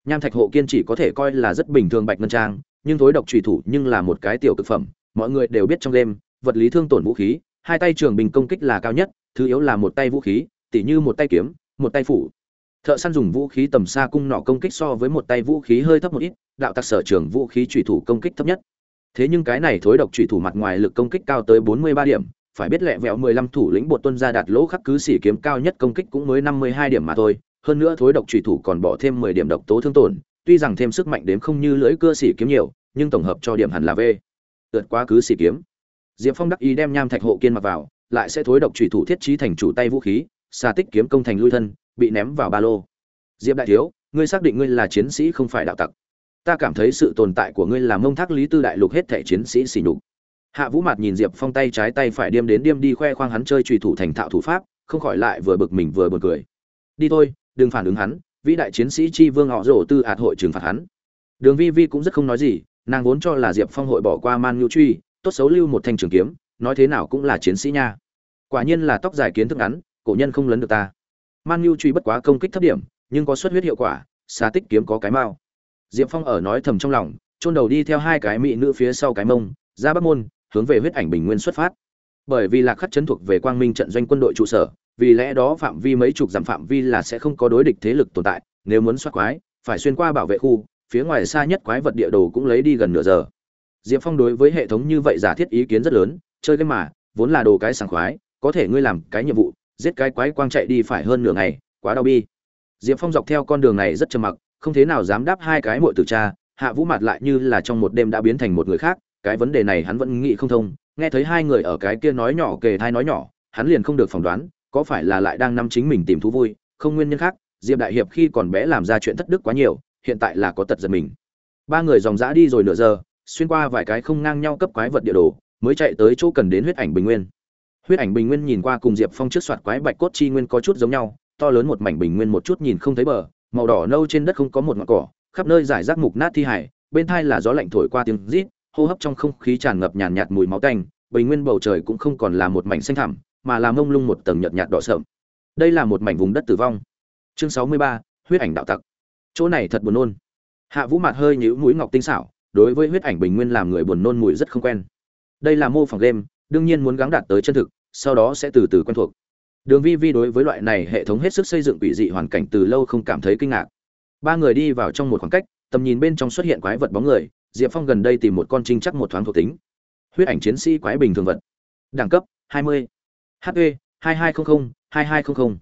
Nham thạch hộ kiên chỉ có thể coi là rất bình thường bạch ngân trang, nhưng thối độc trùy thủ nhưng là một cái tiểu cực phẩm, mọi người đều biết trong đêm vật lý thương tổn vũ khí hai tay trường bình công kích là cao nhất, thứ yếu là một tay vũ khí, tỉ như một tay kiếm, một tay phủ. Thợ săn dùng vũ khí tầm xa cung nọ công kích so với một tay vũ khí hơi thấp một ít, đạo tặc sở trường vũ khí trùy thủ công kích thấp nhất. Thế nhưng cái này thối độc trùy thủ mặt ngoài lực công kích cao tới bốn mươi ba điểm, phải biết lẹ vẹo mười lăm thủ lĩnh bột tuân ra đạt lỗ khắc cứ xỉ kiếm cao nhất công kích cũng mới năm mươi hai điểm mà thôi, hơn nữa thối độc trùy thủ còn bỏ thêm mười điểm độc tố thương tổn, tuy rằng thêm sức mạnh đếm không như lưỡi cưa xỉ kiếm nhiều, nhưng tổng hợp cho điểm hẳn là v. Vượt quá cứ xỉ kiếm diệp phong đắc ý đem nham thạch hộ kiên mặc vào, lại sẽ thối độc chủy thủ thiết trí thành chủ tay vũ khí, xà tích kiếm công thành lui thân, bị ném vào ba lô. Diệp đại thiếu, ngươi xác định ngươi là chiến sĩ không phải đạo tặc. Ta cảm thấy sự tồn tại của ngươi là mông thác lý tư đại lục hết thảy chiến sĩ xỉ nhục. Hạ vũ mạt nhìn diệp phong tay trái tay phải điêm đến điêm đi khoe khoang hắn chơi chủy thủ thành thạo thủ pháp, không khỏi lại vừa bực mình vừa buồn cười. Đi thôi, đừng phản ứng hắn, vĩ đại chiến sĩ chi vương họ rổ tư ạt hội trừng phạt hắn. Đường vi vi cũng rất không nói gì, nàng vốn cho là diệp phong hội bỏ qua man nhu truy tốt xấu lưu một thanh trường kiếm, nói thế nào cũng là chiến sĩ nha. Quả nhiên là tóc dài kiến thức ngắn, cổ nhân không lấn được ta. Man nhu truy bất quá công kích thấp điểm, nhưng có xuất huyết hiệu quả xá tích kiếm có cái mao diệp phong ở nói thầm trong lòng, chôn đầu đi theo hai cái mỹ nữ phía sau cái mông, ra bắc môn, hướng về huyết ảnh bình nguyên xuất phát. Bởi vì lạc khắc chấn thuộc về quang minh trận doanh quân đội trụ sở, vì lẽ đó phạm vi mấy chục dặm phạm vi là sẽ không có đối địch thế lực tồn tại, nếu muốn xoát quái, phải xuyên qua bảo vệ khu, phía ngoài xa nhất quái vật địa đồ cũng lấy đi gần nửa giờ diệp phong đối với hệ thống như vậy giả thiết ý kiến rất lớn, chơi game mà, vốn là đồ cái sảng khoái, có thể ngươi làm cái nhiệm vụ, giết cái quái quang chạy đi phải hơn nửa ngày, quá đau bi. Diệp phong dọc theo con đường này rất trầm mặc, không thế nào dám đáp hai cái muội tử cha, hạ vũ mặt lại như là trong một đêm đã biến thành một người khác, cái vấn đề này hắn vẫn nghĩ không thông, nghe thấy hai người ở cái kia nói nhỏ kề thai nói nhỏ, hắn liền không được phỏng đoán, có phải là lại đang nắm chính mình tìm thú vui, không nguyên nhân khác, diệp đại hiệp khi còn bé làm ra chuyện thất đức quá nhiều, hiện tại là có tật giật mình. Ba người dòng dã đi rồi nửa giờ xuyên qua vài cái không ngang nhau cấp quái vật địa đồ mới chạy tới chỗ cần đến huyết ảnh bình nguyên. Huyết ảnh bình nguyên nhìn qua cùng diệp phong trước soạt quái bạch cốt chi nguyên có chút giống nhau to lớn một mảnh bình nguyên một chút nhìn không thấy bờ màu đỏ nâu trên đất không có một ngọn cỏ khắp nơi giải rác mục nát thi hải bên thai là gió lạnh thổi qua tiếng rít hô hấp trong không khí tràn ngập nhàn nhạt, mùi máu tanh bình nguyên bầu trời cũng không còn là một mảnh xanh thẳm mà là mông lung một tầng nhợt nhạt đỏ sợm đây là một mảnh vùng đất tử vong. Chương sáu mươi ba huyết ảnh đạo tặc. Chỗ này thật buồn nôn. Hạ vũ mặt hơi nhíu mũi ngọc tinh xảo đối với huyết ảnh bình nguyên làm người buồn nôn mùi rất không quen. Đây là mô phỏng game, đương nhiên muốn gắng đạt tới chân thực, sau đó sẽ từ từ quen thuộc. Đường vi vi đối với loại này hệ thống hết sức xây dựng quỷ dị hoàn cảnh từ lâu không cảm thấy kinh ngạc. Ba người đi vào trong một khoảng cách, tầm nhìn bên trong xuất hiện quái vật bóng người, diệp phong gần đây tìm một con trinh chắc một thoáng thuộc tính. Huyết ảnh chiến sĩ quái bình thường vật. Đẳng cấp 20. hp 2200 2200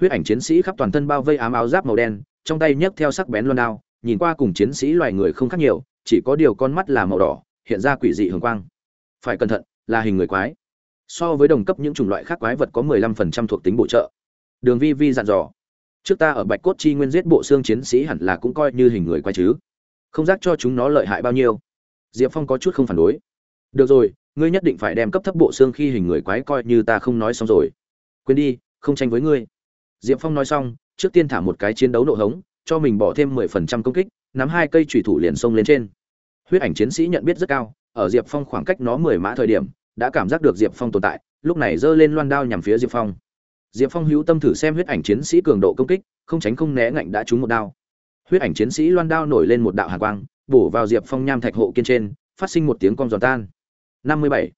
huyết ảnh chiến sĩ khắp toàn thân bao vây ám áo giáp màu đen, trong tay nhấc theo sắc bén loan đao, nhìn qua cùng chiến sĩ loài người không khác nhiều chỉ có điều con mắt là màu đỏ, hiện ra quỷ dị hường quang. Phải cẩn thận, là hình người quái. So với đồng cấp những chủng loại khác quái vật có 15% thuộc tính bổ trợ. Đường vi vi dặn dò. Trước ta ở bạch cốt chi nguyên giết bộ xương chiến sĩ hẳn là cũng coi như hình người quái chứ. Không giác cho chúng nó lợi hại bao nhiêu. Diệp phong có chút không phản đối. Được rồi, ngươi nhất định phải đem cấp thấp bộ xương khi hình người quái coi như ta không nói xong rồi. Quên đi, không tranh với ngươi. Diệp phong nói xong, trước tiên thả một cái chiến đấu nộ hống, cho mình bỏ thêm mười phần trăm công kích, nắm hai cây thủy thủ liền xông lên trên huyết ảnh chiến sĩ nhận biết rất cao, ở diệp phong khoảng cách nó mười mã thời điểm, đã cảm giác được diệp phong tồn tại, lúc này giơ lên loan đao nhằm phía diệp phong. Diệp phong hữu tâm thử xem huyết ảnh chiến sĩ cường độ công kích, không tránh không né ngạnh đã trúng một đao. Huyết ảnh chiến sĩ loan đao nổi lên một đạo hàn quang, bổ vào diệp phong nham thạch hộ kiên trên, phát sinh một tiếng con giòn tan. Năm mươi bảy.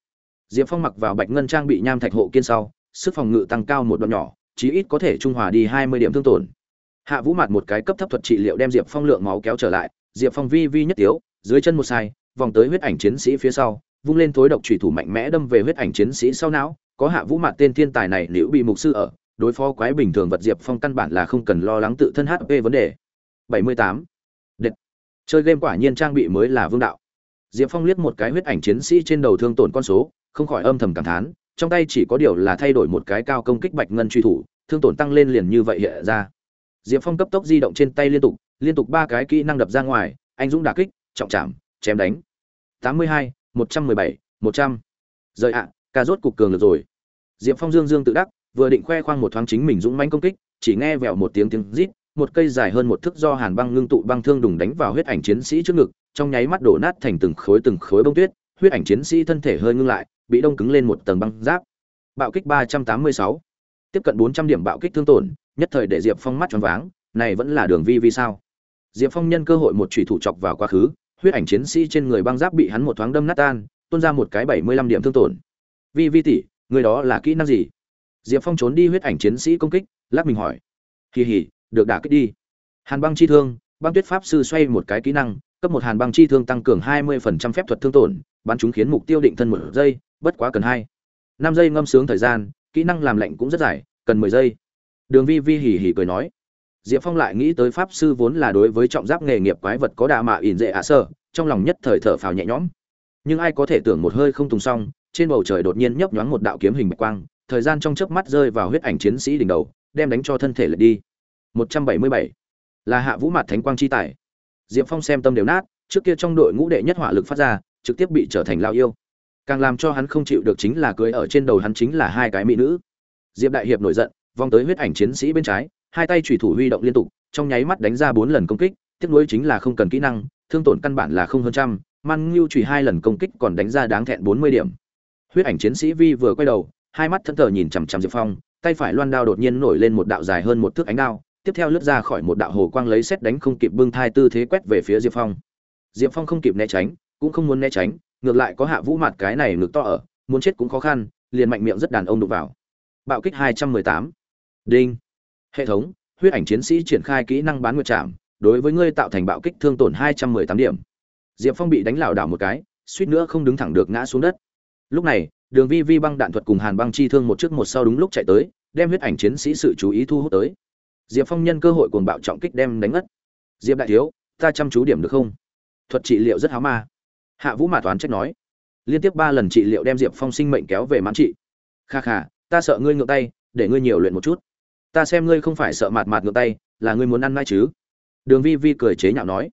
Diệp phong mặc vào bạch ngân trang bị nham thạch hộ kiên sau, sức phòng ngự tăng cao một đoạn nhỏ, chí ít có thể trung hòa đi hai mươi điểm thương tổn. Hạ vũ mặt một cái cấp thấp thuật trị liệu đem diệp phong lượng máu kéo trở lại, diệp phong vi vi nhất tiếu dưới chân một sai, vòng tới huyết ảnh chiến sĩ phía sau, vung lên thối độc trùy thủ mạnh mẽ đâm về huyết ảnh chiến sĩ sau não, có hạ vũ mặt tên thiên tài này nếu bị mục sư ở, đối phó quái bình thường vật diệp phong căn bản là không cần lo lắng tự thân hp vấn đề 78. Đệt. chơi game quả nhiên trang bị mới là vương đạo diệp phong liếc một cái huyết ảnh chiến sĩ trên đầu thương tổn con số, không khỏi âm thầm cảm thán, trong tay chỉ có điều là thay đổi một cái cao công kích bạch ngân truy thủ, thương tổn tăng lên liền như vậy hiện ra diệp phong cấp tốc di động trên tay liên tục liên tục ba cái kỹ năng đập ra ngoài, anh dũng đả kích trọng chạm chém đánh 82, 117, 100. rời ạ ca rốt cục cường được rồi diệp phong dương dương tự đắc vừa định khoe khoang một thoáng chính mình dũng mãnh công kích chỉ nghe vẹo một tiếng tiếng rít một cây dài hơn một thước do hàn băng ngưng tụ băng thương đùng đánh vào huyết ảnh chiến sĩ trước ngực trong nháy mắt đổ nát thành từng khối từng khối bông tuyết huyết ảnh chiến sĩ thân thể hơi ngưng lại bị đông cứng lên một tầng băng giáp bạo kích 386. tiếp cận 400 điểm bạo kích thương tổn nhất thời để diệp phong mắt tròn váng này vẫn là đường vi vi sao diệp phong nhân cơ hội một chủy thủ chọc vào quá khứ huyết ảnh chiến sĩ trên người băng giáp bị hắn một thoáng đâm nát tan, tuôn ra một cái 75 điểm thương tổn. Vi vi tỷ, người đó là kỹ năng gì? Diệp phong trốn đi huyết ảnh chiến sĩ công kích, lắc mình hỏi. Kỳ hỉ được đả kích đi. Hàn băng chi thương, băng tuyết pháp sư xoay một cái kỹ năng, cấp một hàn băng chi thương tăng cường 20% phép thuật thương tổn, bắn chúng khiến mục tiêu định thân một giây, bất quá cần hai. Năm giây ngâm sướng thời gian, kỹ năng làm lạnh cũng rất dài, cần mười giây. Đường vi vi hỉ hỉ cười nói diệp phong lại nghĩ tới pháp sư vốn là đối với trọng giáp nghề nghiệp quái vật có đà mạ ỉn dễ ạ sơ, trong lòng nhất thời thở phào nhẹ nhõm. Nhưng ai có thể tưởng một hơi không tùng xong, trên bầu trời đột nhiên nhấp nhoáng một đạo kiếm hình bạch quang, thời gian trong chớp mắt rơi vào huyết ảnh chiến sĩ đỉnh đầu, đem đánh cho thân thể lật đi. 177 là hạ vũ mặt thánh quang chi tài. Diệp phong xem tâm đều nát, trước kia trong đội ngũ đệ nhất hỏa lực phát ra, trực tiếp bị trở thành lao yêu. Càng làm cho hắn không chịu được chính là cưới ở trên đầu hắn chính là hai cái mỹ nữ. Diệp đại hiệp nổi giận, vòng tới huyết ảnh chiến sĩ bên trái hai tay chủy thủ huy động liên tục, trong nháy mắt đánh ra bốn lần công kích, tiếc nuối chính là không cần kỹ năng, thương tổn căn bản là không hơn trăm, man ngưu chủy hai lần công kích còn đánh ra đáng thẹn bốn mươi điểm. Huyết ảnh chiến sĩ vi vừa quay đầu, hai mắt thẫn thờ nhìn chằm chằm diệp phong, tay phải loan đao đột nhiên nổi lên một đạo dài hơn một thước ánh đao, tiếp theo lướt ra khỏi một đạo hồ quang lấy xét đánh không kịp bưng thai tư thế quét về phía diệp phong. Diệp phong không kịp né tránh, cũng không muốn né tránh, ngược lại có hạ vũ mặt cái này ngực to ở, muốn chết cũng khó khăn, liền mạnh miệng rất đàn ông đụng vào. Bạo kích hai trăm mười tám. Đinh hệ thống, huyết ảnh chiến sĩ triển khai kỹ năng bán nguyệt chạm đối với ngươi tạo thành bạo kích thương tổn hai trăm mười tám điểm. Diệp phong bị đánh lảo đảo một cái, suýt nữa không đứng thẳng được ngã xuống đất. Lúc này, đường vi vi băng đạn thuật cùng hàn băng chi thương một trước một sau đúng lúc chạy tới, đem huyết ảnh chiến sĩ sự chú ý thu hút tới. Diệp phong nhân cơ hội cuồng bạo trọng kích đem đánh ngất. Diệp đại thiếu, ta chăm chú điểm được không? Thuật trị liệu rất háo ma. Hạ vũ mạ toán trách nói. Liên tiếp ba lần trị liệu đem diệp phong sinh mệnh kéo về mãn trị. Kha kha, ta sợ ngươi ngược tay, để ngươi nhiều luyện một chút ta xem ngươi không phải sợ mạt mạt ngược tay, là ngươi muốn ăn mai chứ? Đường vi vi cười chế nhạo nói.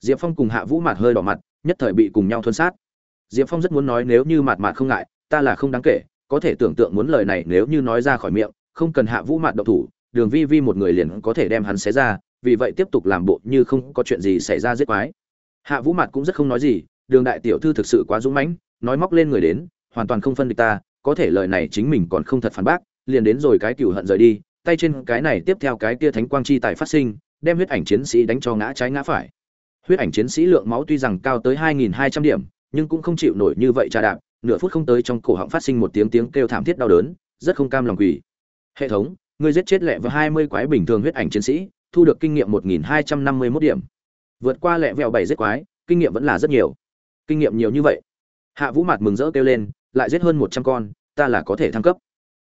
Diệp phong cùng hạ vũ mạt hơi đỏ mặt, nhất thời bị cùng nhau thuân sát. Diệp phong rất muốn nói nếu như mạt mạt không ngại, ta là không đáng kể, có thể tưởng tượng muốn lời này nếu như nói ra khỏi miệng, không cần hạ vũ mạt độc thủ, đường vi vi một người liền có thể đem hắn xé ra, vì vậy tiếp tục làm bộ như không có chuyện gì xảy ra giết quái. Hạ vũ mạt cũng rất không nói gì, đường đại tiểu thư thực sự quá dũng mãnh, nói móc lên người đến, hoàn toàn không phân địch ta, có thể lời này chính mình còn không thật phản bác, liền đến rồi cái cựu hận rời đi tay trên cái này tiếp theo cái kia thánh quang chi tài phát sinh, đem huyết ảnh chiến sĩ đánh cho ngã trái ngã phải. Huyết ảnh chiến sĩ lượng máu tuy rằng cao tới 2.200 điểm, nhưng cũng không chịu nổi như vậy trà đạp, nửa phút không tới trong cổ họng phát sinh một tiếng tiếng kêu thảm thiết đau đớn, rất không cam lòng quỷ hệ thống ngươi giết chết lẹ vào 20 quái bình thường huyết ảnh chiến sĩ, thu được kinh nghiệm 1.251 điểm. Vượt qua lẹ vẹo bảy giết quái, kinh nghiệm vẫn là rất nhiều. Kinh nghiệm nhiều như vậy. Hạ vũ mạt mừng rỡ kêu lên, lại giết hơn một trăm con, ta là có thể thăng cấp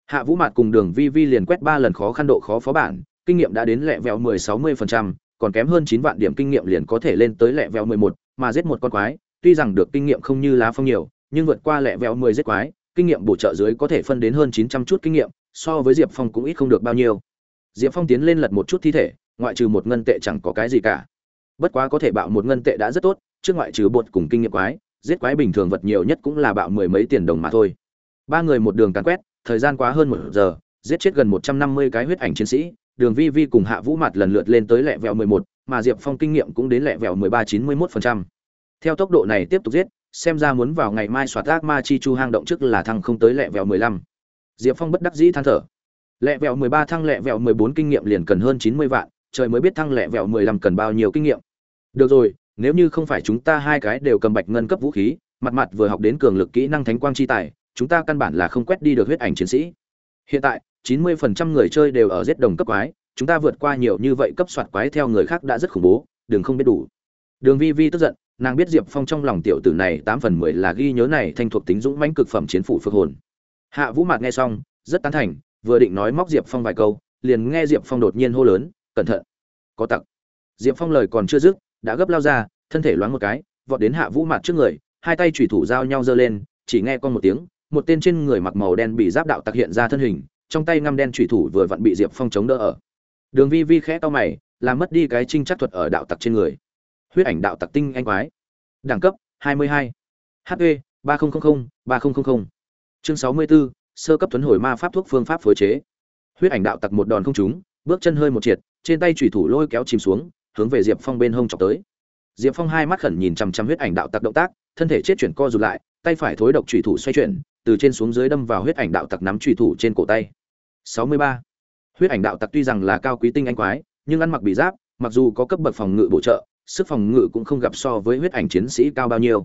hạ vũ mạt cùng đường vi vi liền quét ba lần khó khăn độ khó phó bản, kinh nghiệm đã đến lẹ vẹo mười sáu mươi phần trăm, còn kém hơn chín vạn điểm kinh nghiệm liền có thể lên tới lẹ vẹo mười một, mà giết một con quái, tuy rằng được kinh nghiệm không như lá phong nhiều, nhưng vượt qua lẹ vẹo mười giết quái, kinh nghiệm bổ trợ dưới có thể phân đến hơn chín trăm chút kinh nghiệm, so với diệp phong cũng ít không được bao nhiêu. Diệp phong tiến lên lật một chút thi thể, ngoại trừ một ngân tệ chẳng có cái gì cả. Bất quá có thể bạo một ngân tệ đã rất tốt, trước ngoại trừ bột cùng kinh nghiệm quái, giết quái bình thường vật nhiều nhất cũng là bạo mười mấy tiền đồng mà thôi. Ba người một đường càn quét thời gian quá hơn một giờ, giết chết gần một trăm năm mươi cái huyết ảnh chiến sĩ, đường vi vi cùng hạ vũ mặt lần lượt lên tới lẹ vẹo mười một, mà diệp phong kinh nghiệm cũng đến lẹ vẹo mười ba chín mươi mốt phần trăm. Theo tốc độ này tiếp tục giết, xem ra muốn vào ngày mai soạt ác ma chi chu hang động trước là thăng không tới lẹ vẹo mười lăm. Diệp phong bất đắc dĩ than thở. Lẹ vẹo mười ba thăng lẹ vẹo mười bốn kinh nghiệm liền cần hơn chín mươi vạn, trời mới biết thăng lẹ vẹo mười lăm cần bao nhiêu kinh nghiệm. Được rồi, nếu như không phải chúng ta hai cái đều cầm bạch ngân cấp vũ khí, mặt mặt vừa học đến cường lực kỹ năng thánh quang chi tài chúng ta căn bản là không quét đi được huyết ảnh chiến sĩ. Hiện tại 90% người chơi đều ở giết đồng cấp quái, chúng ta vượt qua nhiều như vậy cấp soạt quái theo người khác đã rất khủng bố, đừng không biết đủ. Đường vi vi tức giận, nàng biết diệp phong trong lòng tiểu tử này tám phần mười là ghi nhớ này thanh thuộc tính dũng mãnh cực phẩm chiến phủ phước hồn. Hạ vũ mạc nghe xong, rất tán thành, vừa định nói móc diệp phong vài câu, liền nghe diệp phong đột nhiên hô lớn, cẩn thận, có tặc. Diệp phong lời còn chưa dứt, đã gấp lao ra, thân thể loáng một cái, vọt đến hạ vũ mặt trước người, hai tay chủy thủ giao nhau giơ lên, chỉ nghe con một tiếng một tên trên người mặc màu đen bị giáp đạo tặc hiện ra thân hình trong tay ngăm đen chủy thủ vừa vặn bị diệp phong chống đỡ ở. Đường vi vi khẽ to mày làm mất đi cái trinh chắc thuật ở đạo tặc trên người. Huyết ảnh đạo tặc tinh anh quái. Đẳng cấp 22. hp 3000 3000 chương 64, sơ cấp tuấn hồi ma pháp thuốc phương pháp phối chế. Huyết ảnh đạo tặc một đòn không trúng bước chân hơi một triệt trên tay chủy thủ lôi kéo chìm xuống hướng về diệp phong bên hông chọc tới. Diệp phong hai mắt khẩn nhìn chằm chằm huyết ảnh đạo tặc động tác thân thể chết chuyển co rụt lại tay phải thối độc thủy thủ xoay chuyển từ trên xuống dưới đâm vào huyết ảnh đạo tặc nắm trùy thủ trên cổ tay. 63. huyết ảnh đạo tặc tuy rằng là cao quý tinh anh quái, nhưng ăn mặc bị giáp, mặc dù có cấp bậc phòng ngự bổ trợ, sức phòng ngự cũng không gặp so với huyết ảnh chiến sĩ cao bao nhiêu.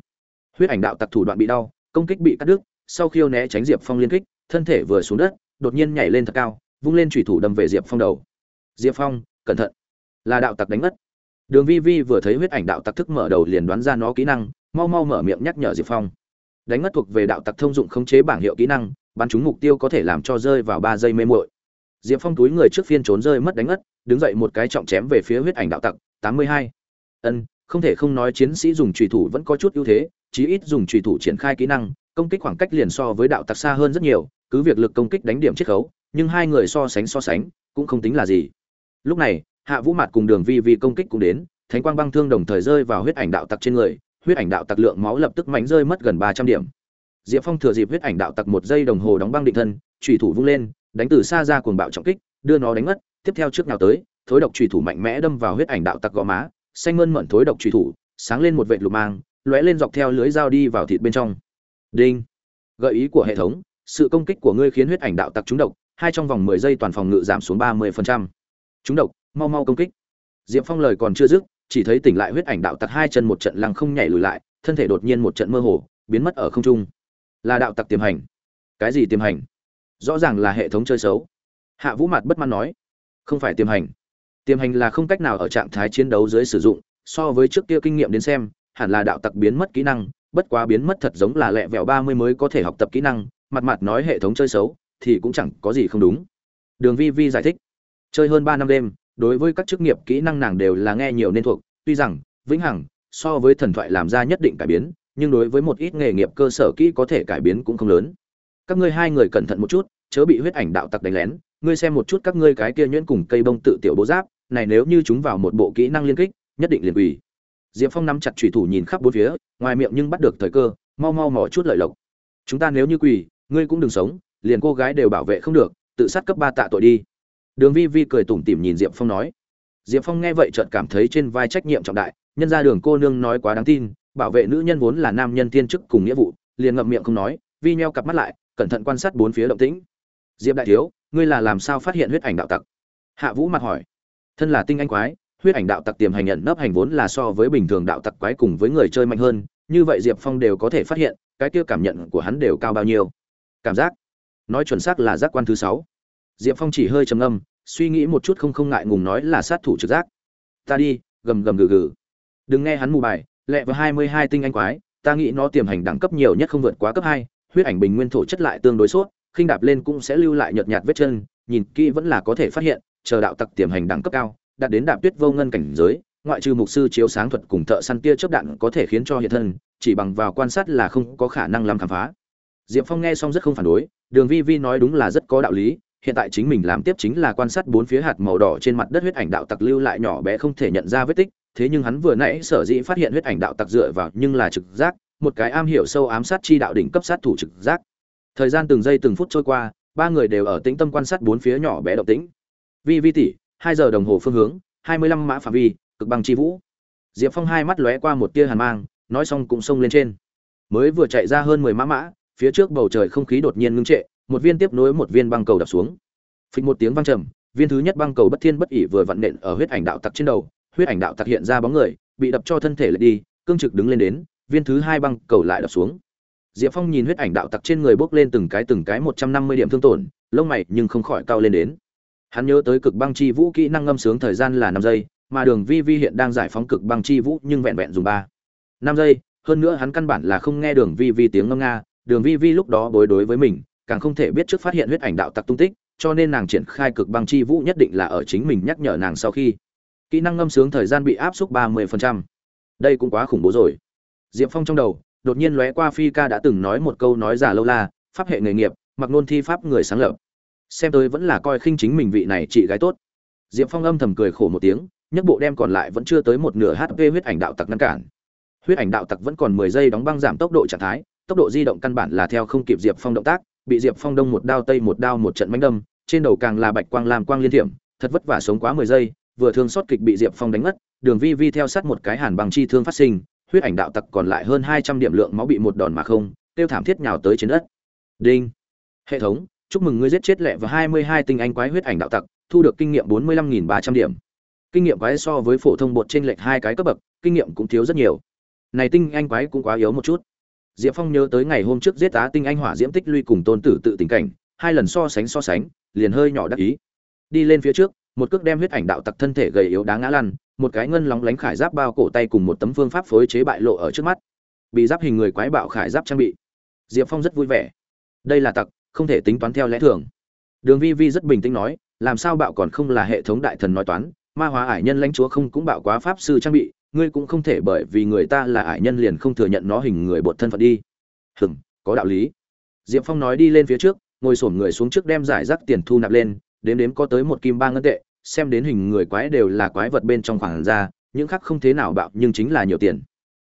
Huyết ảnh đạo tặc thủ đoạn bị đau, công kích bị cắt đứt, sau khiêu né tránh diệp phong liên kích, thân thể vừa xuống đất, đột nhiên nhảy lên thật cao, vung lên trùy thủ đâm về diệp phong đầu. Diệp phong, cẩn thận. Là đạo tặc đánh mất. Đường vi vi vừa thấy huyết ảnh đạo tặc thức mở đầu liền đoán ra nó kỹ năng, mau mau mở miệng nhắc nhở diệp phong đánh mất thuộc về đạo tặc thông dụng khống chế bảng hiệu kỹ năng, bắn trúng mục tiêu có thể làm cho rơi vào ba giây mê muội. Diệp phong túi người trước phiên trốn rơi mất đánh mất đứng dậy một cái trọng chém về phía huyết ảnh đạo tặc, tám mươi hai. Ân, không thể không nói chiến sĩ dùng trùy thủ vẫn có chút ưu thế, chí ít dùng trùy thủ triển khai kỹ năng, công kích khoảng cách liền so với đạo tặc xa hơn rất nhiều, cứ việc lực công kích đánh điểm chiết khấu, nhưng hai người so sánh so sánh, cũng không tính là gì. Lúc này, hạ vũ mặt cùng đường vi vi công kích cũng đến, thánh quang băng thương đồng thời rơi vào huyết ảnh đạo tặc trên người huyết ảnh đạo tặc lượng máu lập tức mánh rơi mất gần ba trăm điểm. Diệp phong thừa dịp huyết ảnh đạo tặc một giây đồng hồ đóng băng định thân trùy thủ vung lên, đánh từ xa ra cuồng bạo trọng kích, đưa nó đánh mất tiếp theo trước nào tới, thối độc trùy thủ mạnh mẽ đâm vào huyết ảnh đạo tặc gò má, xanh mơn mận thối độc trùy thủ, sáng lên một vệt lục mang, lóe lên dọc theo lưới dao đi vào thịt bên trong. Đinh! Gợi ý của hệ thống, sự công kích của ngươi khiến huyết ảnh đạo tặc trúng độc, hai trong vòng mười giây toàn phòng ngự giảm xuống ba mươi phần trăm. Trúng độc, mau mau công kích. Diệp phong lời còn chưa dứt chỉ thấy tỉnh lại huyết ảnh đạo tặc hai chân một trận lăng không nhảy lùi lại, thân thể đột nhiên một trận mơ hồ, biến mất ở không trung. Là đạo tặc tiềm hành. Cái gì tiềm hành? Rõ ràng là hệ thống chơi xấu. Hạ vũ mặt bất mãn nói, không phải tiềm hành. Tiềm hành là không cách nào ở trạng thái chiến đấu dưới sử dụng, so với trước kia kinh nghiệm đến xem, hẳn là đạo tặc biến mất kỹ năng, bất quá biến mất thật giống là lẹ vẹo ba mươi mới có thể học tập kỹ năng mặt mặt nói hệ thống chơi xấu thì cũng chẳng có gì không đúng. Đường vi vi giải thích, chơi hơn ba năm đêm đối với các chức nghiệp kỹ năng nàng đều là nghe nhiều nên thuộc, tuy rằng, vĩnh hằng, so với thần thoại làm ra nhất định cải biến, nhưng đối với một ít nghề nghiệp cơ sở kỹ có thể cải biến cũng không lớn. Các ngươi hai người cẩn thận một chút, chớ bị huyết ảnh đạo tặc đánh lén, ngươi xem một chút các ngươi cái kia nhuyễn cùng cây bông tự tiểu bố giáp, này nếu như chúng vào một bộ kỹ năng liên kích, nhất định liền quỳ. Diệp phong nắm chặt thủy thủ nhìn khắp bốn phía, ngoài miệng nhưng bắt được thời cơ, mau mau mỏ chút lợi lộc. Chúng ta nếu như quỳ, ngươi cũng đừng sống, liền cô gái đều bảo vệ không được, tự sát cấp ba tạ tội đi đường vi vi cười tủm tỉm nhìn diệp phong nói. Diệp phong nghe vậy chợt cảm thấy trên vai trách nhiệm trọng đại, nhân ra đường cô nương nói quá đáng tin, bảo vệ nữ nhân vốn là nam nhân tiên chức cùng nghĩa vụ, liền ngậm miệng không nói, vi nheo cặp mắt lại, cẩn thận quan sát bốn phía động tĩnh. Diệp đại thiếu, ngươi là làm sao phát hiện huyết ảnh đạo tặc? Hạ vũ mặt hỏi. Thân là tinh anh quái, huyết ảnh đạo tặc tiềm hành nhận nấp hành vốn là so với bình thường đạo tặc quái cùng với người chơi mạnh hơn, như vậy diệp phong đều có thể phát hiện, cái kia cảm nhận của hắn đều cao bao nhiêu. Cảm giác, nói chuẩn xác là giác quan thứ sáu. Diệp phong chỉ hơi trầm âm suy nghĩ một chút không không ngại ngùng nói là sát thủ trực giác. Ta đi, gầm gầm gừ gừ. Đừng nghe hắn mù bài, lẹ với hai mươi hai tinh anh quái, ta nghĩ nó tiềm hành đẳng cấp nhiều nhất không vượt quá cấp hai, huyết ảnh bình nguyên thổ chất lại tương đối sốt, khinh đạp lên cũng sẽ lưu lại nhợt nhạt vết chân, nhìn kỹ vẫn là có thể phát hiện, chờ đạo tặc tiềm hành đẳng cấp cao, đạt đến đạp tuyết vô ngân cảnh giới, ngoại trừ mục sư chiếu sáng thuật cùng thợ săn tia chớp đạn có thể khiến cho hiện thân, chỉ bằng vào quan sát là không có khả năng làm khám phá. Diệp phong nghe xong rất không phản đối, đường vi vi nói đúng là rất có đạo lý hiện tại chính mình làm tiếp chính là quan sát bốn phía hạt màu đỏ trên mặt đất huyết ảnh đạo tặc lưu lại nhỏ bé không thể nhận ra vết tích, thế nhưng hắn vừa nãy sở dĩ phát hiện huyết ảnh đạo tặc dựa vào nhưng là trực giác, một cái am hiểu sâu ám sát chi đạo đỉnh cấp sát thủ trực giác. Thời gian từng giây từng phút trôi qua, ba người đều ở tĩnh tâm quan sát bốn phía nhỏ bé động tĩnh. Vi vi tỷ, hai giờ đồng hồ phương hướng, hai mươi lăm mã phạm vi, cực băng chi vũ. Diệp phong hai mắt lóe qua một tia hàn mang, nói xong cũng xông lên trên. Mới vừa chạy ra hơn mười mã mã, phía trước bầu trời không khí đột nhiên ngưng trệ một viên tiếp nối một viên băng cầu đập xuống. Phịch một tiếng vang trầm, viên thứ nhất băng cầu bất thiên bất ỉ vừa vặn nện ở huyết ảnh đạo tặc trên đầu, huyết ảnh đạo tặc hiện ra bóng người, bị đập cho thân thể lại đi, cương trực đứng lên đến, viên thứ hai băng cầu lại đập xuống. Diệp phong nhìn huyết ảnh đạo tặc trên người bốc lên từng cái từng cái một trăm năm mươi điểm thương tổn, lông mày nhưng không khỏi cao lên đến. Hắn nhớ tới cực băng chi vũ kỹ năng ngâm sướng thời gian là năm giây, mà đường vi vi hiện đang giải phóng cực băng chi vũ nhưng vẹn vẹn dùng ba, năm giây, hơn nữa hắn căn bản là không nghe đường vi vi tiếng ngâm nga, đường vi vi lúc đó bối đối với mình càng không thể biết trước phát hiện huyết ảnh đạo tặc tung tích, cho nên nàng triển khai cực băng chi vũ nhất định là ở chính mình nhắc nhở nàng sau khi. Kỹ năng ngâm sướng thời gian bị áp suất ba mươi đây cũng quá khủng bố rồi. Diệp phong trong đầu, đột nhiên lóe qua phi ca đã từng nói một câu nói giả lâu la, pháp hệ nghề nghiệp, mặc nôn thi pháp người sáng lập. Xem tôi vẫn là coi khinh chính mình vị này chị gái tốt. Diệp phong âm thầm cười khổ một tiếng nhất bộ đem còn lại vẫn chưa tới một nửa hp huyết ảnh đạo tặc ngăn cản. Huyết ảnh đạo tặc vẫn còn mười giây đóng băng giảm tốc độ trạng thái, tốc độ di động căn bản là theo không kịp diệp phong động tác bị diệp phong đông một đao tây một đao một trận mánh đâm, trên đầu càng là bạch quang làm quang liên thiểm, thật vất vả sống quá mười giây, vừa thương xót kịch bị diệp phong đánh mất đường vi vi theo sát một cái hàn bằng chi thương phát sinh, huyết ảnh đạo tặc còn lại hơn hai trăm điểm lượng máu bị một đòn mà không, tiêu thảm thiết nhào tới trên đất. Đinh! Hệ thống, chúc mừng ngươi giết chết lẹ và hai mươi hai tinh anh quái huyết ảnh đạo tặc, thu được kinh nghiệm bốn mươi lăm nghìn ba trăm điểm. Kinh nghiệm quái so với phổ thông bột trên lệch hai cái cấp bậc, kinh nghiệm cũng thiếu rất nhiều. Này tinh anh quái cũng quá yếu một chút diệp phong nhớ tới ngày hôm trước giết tá tinh anh hỏa diễm tích lũy cùng tôn tử tự tình cảnh, hai lần so sánh so sánh, liền hơi nhỏ đắc ý. Đi lên phía trước, một cước đem huyết ảnh đạo tặc thân thể gầy yếu đá ngã lăn, một cái ngân lóng lánh khải giáp bao cổ tay cùng một tấm phương pháp phối chế bại lộ ở trước mắt. Bị giáp hình người quái bạo khải giáp trang bị. Diệp phong rất vui vẻ. Đây là tặc, không thể tính toán theo lẽ thường. Đường vi vi rất bình tĩnh nói, làm sao bạo còn không là hệ thống đại thần nói toán, ma hóa ải nhân lãnh chúa không cũng bạo quá pháp sư trang bị ngươi cũng không thể bởi vì người ta là ải nhân liền không thừa nhận nó hình người bột thân phận đi. Hừng có đạo lý. Diệp phong nói đi lên phía trước, ngồi sổm người xuống trước đem giải rác tiền thu nạp lên, đếm đếm có tới một kim ba ngân tệ, xem đến hình người quái đều là quái vật bên trong khoảng ra, những khác không thế nào bạo, nhưng chính là nhiều tiền.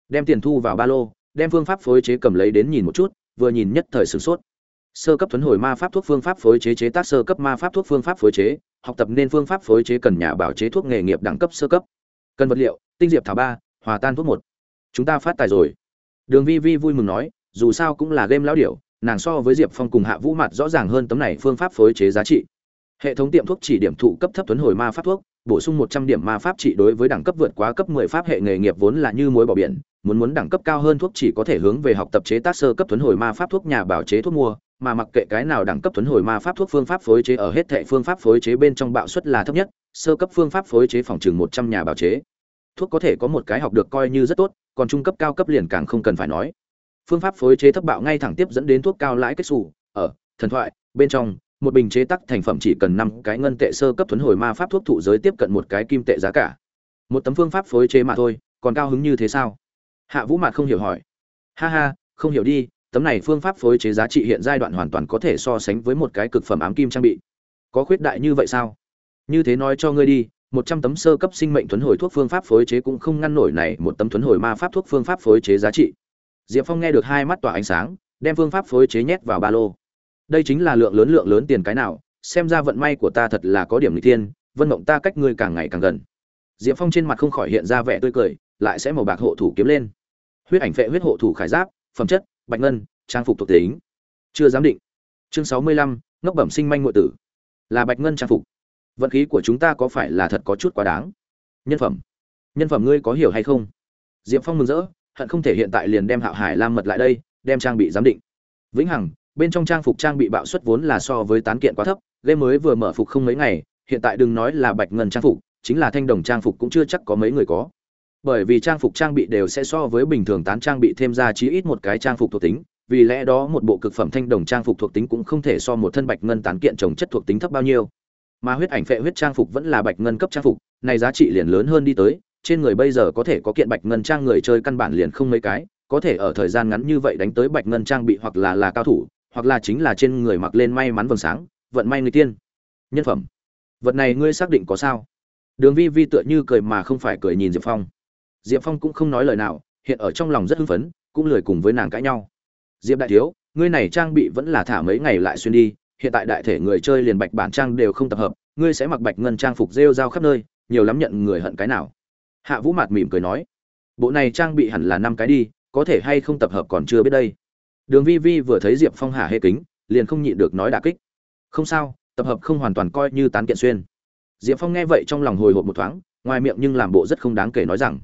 Đem tiền thu vào ba lô, đem phương pháp phối chế cầm lấy đến nhìn một chút, vừa nhìn nhất thời sửng sốt. Sơ cấp thuấn hồi ma pháp thuốc phương pháp phối chế chế tác sơ cấp ma pháp thuốc phương pháp phối chế, học tập nên phương pháp phối chế cần nhà bảo chế thuốc nghề nghiệp đẳng cấp sơ cấp cần vật liệu, tinh diệp thảo ba, hòa tan thuốc một. Chúng ta phát tài rồi. Đường vi vi vui mừng nói, dù sao cũng là game lão điểu, nàng so với diệp phong cùng hạ vũ mặt rõ ràng hơn tấm này phương pháp phối chế giá trị. Hệ thống tiệm thuốc chỉ điểm thụ cấp thấp tuấn hồi ma pháp thuốc, bổ sung một trăm điểm ma pháp trị đối với đẳng cấp vượt quá cấp mười pháp hệ nghề nghiệp vốn là như muối bỏ biển, muốn muốn đẳng cấp cao hơn thuốc chỉ có thể hướng về học tập chế tác sơ cấp tuấn hồi ma pháp thuốc nhà bảo chế thuốc mua, mà mặc kệ cái nào đẳng cấp tuấn hồi ma pháp thuốc phương pháp phối chế ở hết thệ phương pháp phối chế bên trong bạo suất là thấp nhất sơ cấp phương pháp phối chế phòng chừng một trăm nhà bào chế. Thuốc có thể có một cái học được coi như rất tốt, còn trung cấp cao cấp liền càng không cần phải nói. Phương pháp phối chế thấp bạo ngay thẳng tiếp dẫn đến thuốc cao lãi kết xù, ở, thần thoại, bên trong, một bình chế tắc thành phẩm chỉ cần năm cái ngân tệ sơ cấp thuấn hồi ma pháp thuốc thụ giới tiếp cận một cái kim tệ giá cả. Một tấm phương pháp phối chế mà thôi, còn cao hứng như thế sao? Hạ vũ mạt không hiểu hỏi. Ha ha, không hiểu đi, tấm này phương pháp phối chế giá trị hiện giai đoạn hoàn toàn có thể so sánh với một cái cực phẩm ám kim trang bị. Có khuyết đại như vậy sao? Như thế nói cho ngươi đi, một trăm tấm sơ cấp sinh mệnh thuấn hồi thuốc phương pháp phối chế cũng không ngăn nổi này một tấm thuấn hồi ma pháp thuốc phương pháp phối chế giá trị. Diệp phong nghe được hai mắt tỏa ánh sáng, đem phương pháp phối chế nhét vào ba lô. Đây chính là lượng lớn lượng lớn tiền cái nào, xem ra vận may của ta thật là có điểm n thiên, vân mộng ta cách ngươi càng ngày càng gần. Diệp phong trên mặt không khỏi hiện ra vẻ tươi cười, lại sẽ màu bạc hộ thủ kiếm lên. Huyết ảnh phệ huyết hộ thủ khải giáp, phẩm chất, bạch ngân, trang phục thuộc tính. Chưa giám định. Chương sáu mươi lăm, ngốc bẩm sinh manh ngụy tử. Là bạch ngân trang phục vận khí của chúng ta có phải là thật có chút quá đáng? Nhân phẩm. Nhân phẩm ngươi có hiểu hay không? Diệp phong mừng rỡ, hận không thể hiện tại liền đem hạo hải lam mật lại đây, đem trang bị giám định. Vĩnh hằng, bên trong trang phục trang bị bạo suất vốn là so với tán kiện quá thấp, game mới vừa mở phục không mấy ngày, hiện tại đừng nói là bạch ngân trang phục, chính là thanh đồng trang phục cũng chưa chắc có mấy người có. Bởi vì trang phục trang bị đều sẽ so với bình thường tán trang bị thêm ra chí ít một cái trang phục thuộc tính, vì lẽ đó một bộ cực phẩm thanh đồng trang phục thuộc tính cũng không thể so một thân bạch ngân tán kiện trồng chất thuộc tính thấp bao nhiêu mà huyết ảnh phệ huyết trang phục vẫn là bạch ngân cấp trang phục, này giá trị liền lớn hơn đi tới, trên người bây giờ có thể có kiện bạch ngân trang người chơi căn bản liền không mấy cái, có thể ở thời gian ngắn như vậy đánh tới bạch ngân trang bị hoặc là là cao thủ, hoặc là chính là trên người mặc lên may mắn vầng sáng, vận may người tiên. Nhân phẩm. Vật này ngươi xác định có sao? Đường vi vi tựa như cười mà không phải cười nhìn diệp phong. Diệp phong cũng không nói lời nào, hiện ở trong lòng rất hưng phấn, cũng lười cùng với nàng cãi nhau. Diệp đại thiếu, ngươi này trang bị vẫn là thả mấy ngày lại xuyên đi hiện tại đại thể người chơi liền bạch bản trang đều không tập hợp, ngươi sẽ mặc bạch ngân trang phục rêu rao khắp nơi, nhiều lắm nhận người hận cái nào? Hạ vũ mạt mỉm cười nói, bộ này trang bị hẳn là năm cái đi, có thể hay không tập hợp còn chưa biết đây. Đường vi vi vừa thấy diệp phong Hà hê kính, liền không nhịn được nói đà kích. Không sao, tập hợp không hoàn toàn coi như tán kiện xuyên. Diệp phong nghe vậy trong lòng hồi hộp một thoáng, ngoài miệng nhưng làm bộ rất không đáng kể nói rằng,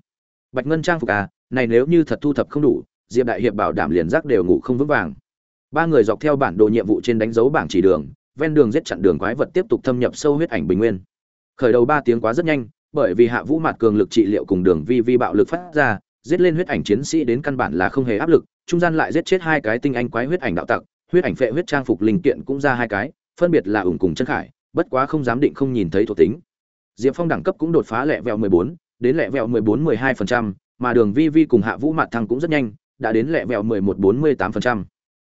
bạch ngân trang phục à này nếu như thật thu thập không đủ, diệp đại hiệp bảo đảm liền giác đều ngủ không vững vàng ba người dọc theo bản đồ nhiệm vụ trên đánh dấu bảng chỉ đường ven đường giết chặn đường quái vật tiếp tục thâm nhập sâu huyết ảnh bình nguyên khởi đầu ba tiếng quá rất nhanh bởi vì hạ vũ mạt cường lực trị liệu cùng đường vi vi bạo lực phát ra giết lên huyết ảnh chiến sĩ đến căn bản là không hề áp lực trung gian lại giết chết hai cái tinh anh quái huyết ảnh đạo tặc huyết ảnh phệ huyết trang phục linh kiện cũng ra hai cái phân biệt là ủng cùng chân khải bất quá không dám định không nhìn thấy thuộc tính diệp phong đẳng cấp cũng đột phá lẹ vẹo 14, đến lẹ vẹo 14 12%, mà đường vi vi cùng hạ vũ mạt thăng cũng rất nhanh đã đến lẹ vẹo 11 48%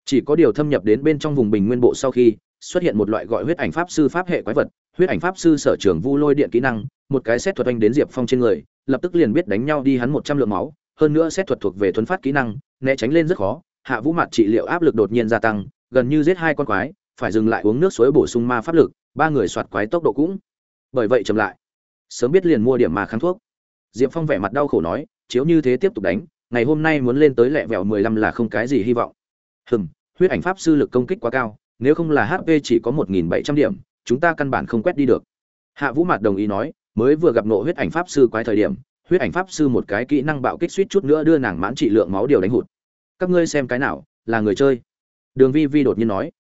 chỉ có điều thâm nhập đến bên trong vùng bình nguyên bộ sau khi, xuất hiện một loại gọi huyết ảnh pháp sư pháp hệ quái vật, huyết ảnh pháp sư sở trường vu lôi điện kỹ năng, một cái xét thuật anh đến diệp phong trên người, lập tức liền biết đánh nhau đi hắn một trăm lượng máu, hơn nữa xét thuật thuộc về thuấn phát kỹ năng, né tránh lên rất khó, hạ vũ mặt trị liệu áp lực đột nhiên gia tăng, gần như giết hai con quái, phải dừng lại uống nước suối bổ sung ma pháp lực, ba người soạt quái tốc độ cũng. Bởi vậy chậm lại. Sớm biết liền mua điểm mà kháng thuốc. Diệp phong vẻ mặt đau khổ nói, chiếu như thế tiếp tục đánh, ngày hôm nay muốn lên tới lẹ vẹo mười lăm là không cái gì hy vọng hừm, huyết ảnh pháp sư lực công kích quá cao, nếu không là hp chỉ có một nghìn bảy trăm điểm, chúng ta căn bản không quét đi được. Hạ vũ mạt đồng ý nói, mới vừa gặp nộ huyết ảnh pháp sư quái thời điểm, huyết ảnh pháp sư một cái kỹ năng bạo kích suýt chút nữa đưa nàng mãn trị lượng máu điều đánh hụt. Các ngươi xem cái nào, là người chơi? Đường vi vi đột nhiên nói.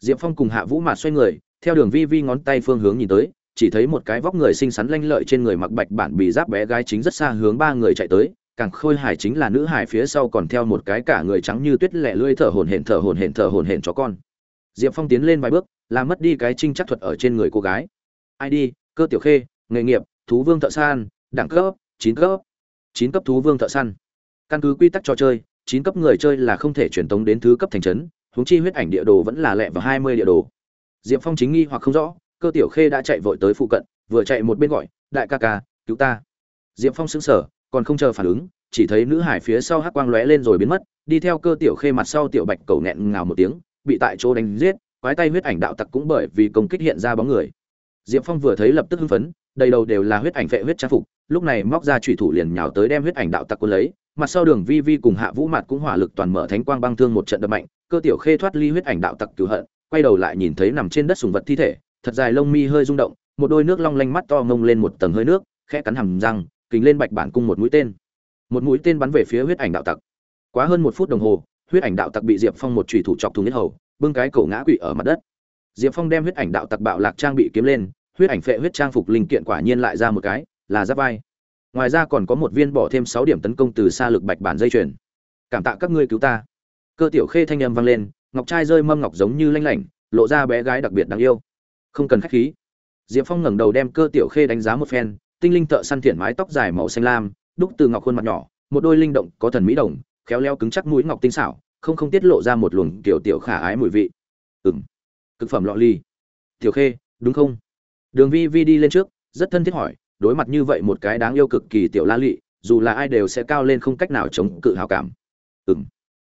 Diệp phong cùng hạ vũ mạt xoay người, theo đường vi vi ngón tay phương hướng nhìn tới, chỉ thấy một cái vóc người xinh xắn lanh lợi trên người mặc bạch bản bị giáp bé gái chính rất xa hướng ba người chạy tới càng khôi hài chính là nữ hài phía sau còn theo một cái cả người trắng như tuyết lẻ lươi thở hổn hển, thở hổn hển, thở hổn hển chó con. Diệp phong tiến lên vài bước làm mất đi cái trinh chắc thuật ở trên người cô gái. Id cơ tiểu khê, nghề nghiệp, thú vương thợ san đẳng cấp, chín cấp. Chín cấp thú vương thợ săn. Căn cứ quy tắc trò chơi, chín cấp người chơi là không thể truyền tống đến thứ cấp thành trấn, huống chi huyết ảnh địa đồ vẫn là lẹ vào hai mươi địa đồ. Diệp phong chính nghi hoặc không rõ, cơ tiểu khê đã chạy vội tới phụ cận, vừa chạy một bên gọi, đại ca ca, cứu ta. Diệp phong sững sờ còn không chờ phản ứng, chỉ thấy nữ hải phía sau hắc quang lóe lên rồi biến mất, đi theo cơ tiểu khê mặt sau tiểu bạch cầu nghẹn ngào một tiếng, bị tại chỗ đánh giết, quái tay huyết ảnh đạo tặc cũng bởi vì công kích hiện ra bóng người. Diệp phong vừa thấy lập tức hưng phấn, đầy đầu đều là huyết ảnh vệ huyết trang phục, lúc này móc ra trùy thủ liền nhào tới đem huyết ảnh đạo tặc quân lấy, mặt sau đường vi vi cùng hạ vũ mặt cũng hỏa lực toàn mở thánh quang băng thương một trận đập mạnh, cơ tiểu khê thoát ly huyết ảnh đạo tặc cứu hận, quay đầu lại nhìn thấy nằm trên đất sùng vật thi thể, thật dài lông mi hơi rung động, một đôi nước long lanh mắt to ngông lên một tầng hơi nước, khẽ cắn hầm răng kính lên bạch bản cung một mũi tên. Một mũi tên bắn về phía huyết ảnh đạo tặc. Quá hơn một phút đồng hồ, huyết ảnh đạo tặc bị diệp phong một chủy thủ chọc thùng nhất hầu, bưng cái cổ ngã quỵ ở mặt đất. Diệp phong đem huyết ảnh đạo tặc bạo lạc trang bị kiếm lên, huyết ảnh phệ huyết trang phục linh kiện quả nhiên lại ra một cái, là giáp vai. Ngoài ra còn có một viên bỏ thêm sáu điểm tấn công từ xa lực bạch bản dây chuyền. Cảm tạ các ngươi cứu ta. Cơ tiểu khê thanh âm vang lên, ngọc trai rơi mâm ngọc giống như lanh lảnh, lộ ra bé gái đặc biệt đáng yêu. Không cần khách khí. Diệp phong ngẩng đầu đem cơ tiểu khê đánh giá một phen tinh linh thợ săn thiện mái tóc dài màu xanh lam, đúc từ ngọc khuôn mặt nhỏ, một đôi linh động có thần mỹ đồng, khéo leo cứng chắc mũi ngọc tinh xảo, không không tiết lộ ra một luồng tiểu tiểu khả ái mùi vị. Ừng cực phẩm lọ ly tiểu khê, đúng không? Đường vi vi đi lên trước, rất thân thiết hỏi, đối mặt như vậy một cái đáng yêu cực kỳ tiểu la lị, dù là ai đều sẽ cao lên không cách nào chống cự hào cảm. Ừng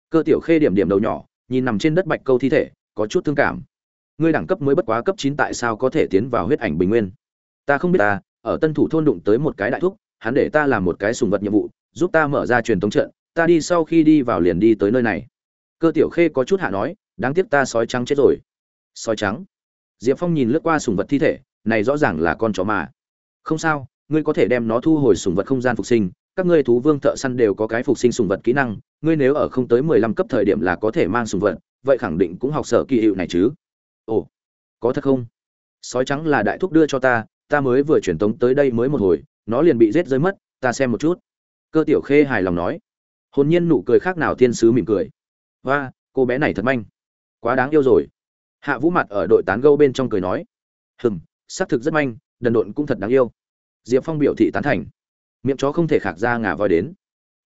cơ tiểu khê điểm điểm đầu nhỏ, nhìn nằm trên đất bạch câu thi thể, có chút thương cảm. Ngươi đẳng cấp mới bất quá cấp chín tại sao có thể tiến vào huyết ảnh bình nguyên? Ta không biết ta ở tân thủ thôn đụng tới một cái đại thúc, hắn để ta làm một cái sùng vật nhiệm vụ, giúp ta mở ra truyền thống trận, ta đi sau khi đi vào liền đi tới nơi này. Cơ tiểu khê có chút hạ nói, đáng tiếc ta sói trắng chết rồi. Sói trắng? Diệp phong nhìn lướt qua sùng vật thi thể, này rõ ràng là con chó mà. Không sao, ngươi có thể đem nó thu hồi sùng vật không gian phục sinh, các ngươi thú vương thợ săn đều có cái phục sinh sùng vật kỹ năng, ngươi nếu ở không tới mười lăm cấp thời điểm là có thể mang sùng vật, vậy khẳng định cũng học sở kỳ hiệu này chứ. Ồ, có thật không? Sói trắng là đại thúc đưa cho ta ta mới vừa truyền tống tới đây mới một hồi nó liền bị rết rơi mất ta xem một chút. Cơ tiểu khê hài lòng nói. Hồn nhiên nụ cười khác nào thiên sứ mỉm cười. Và cô bé này thật manh. Quá đáng yêu rồi. Hạ vũ mặt ở đội tán gâu bên trong cười nói. Hừm, xác thực rất manh đần độn cũng thật đáng yêu. Diệp phong biểu thị tán thành. Miệng chó không thể khạc ra ngả voi đến.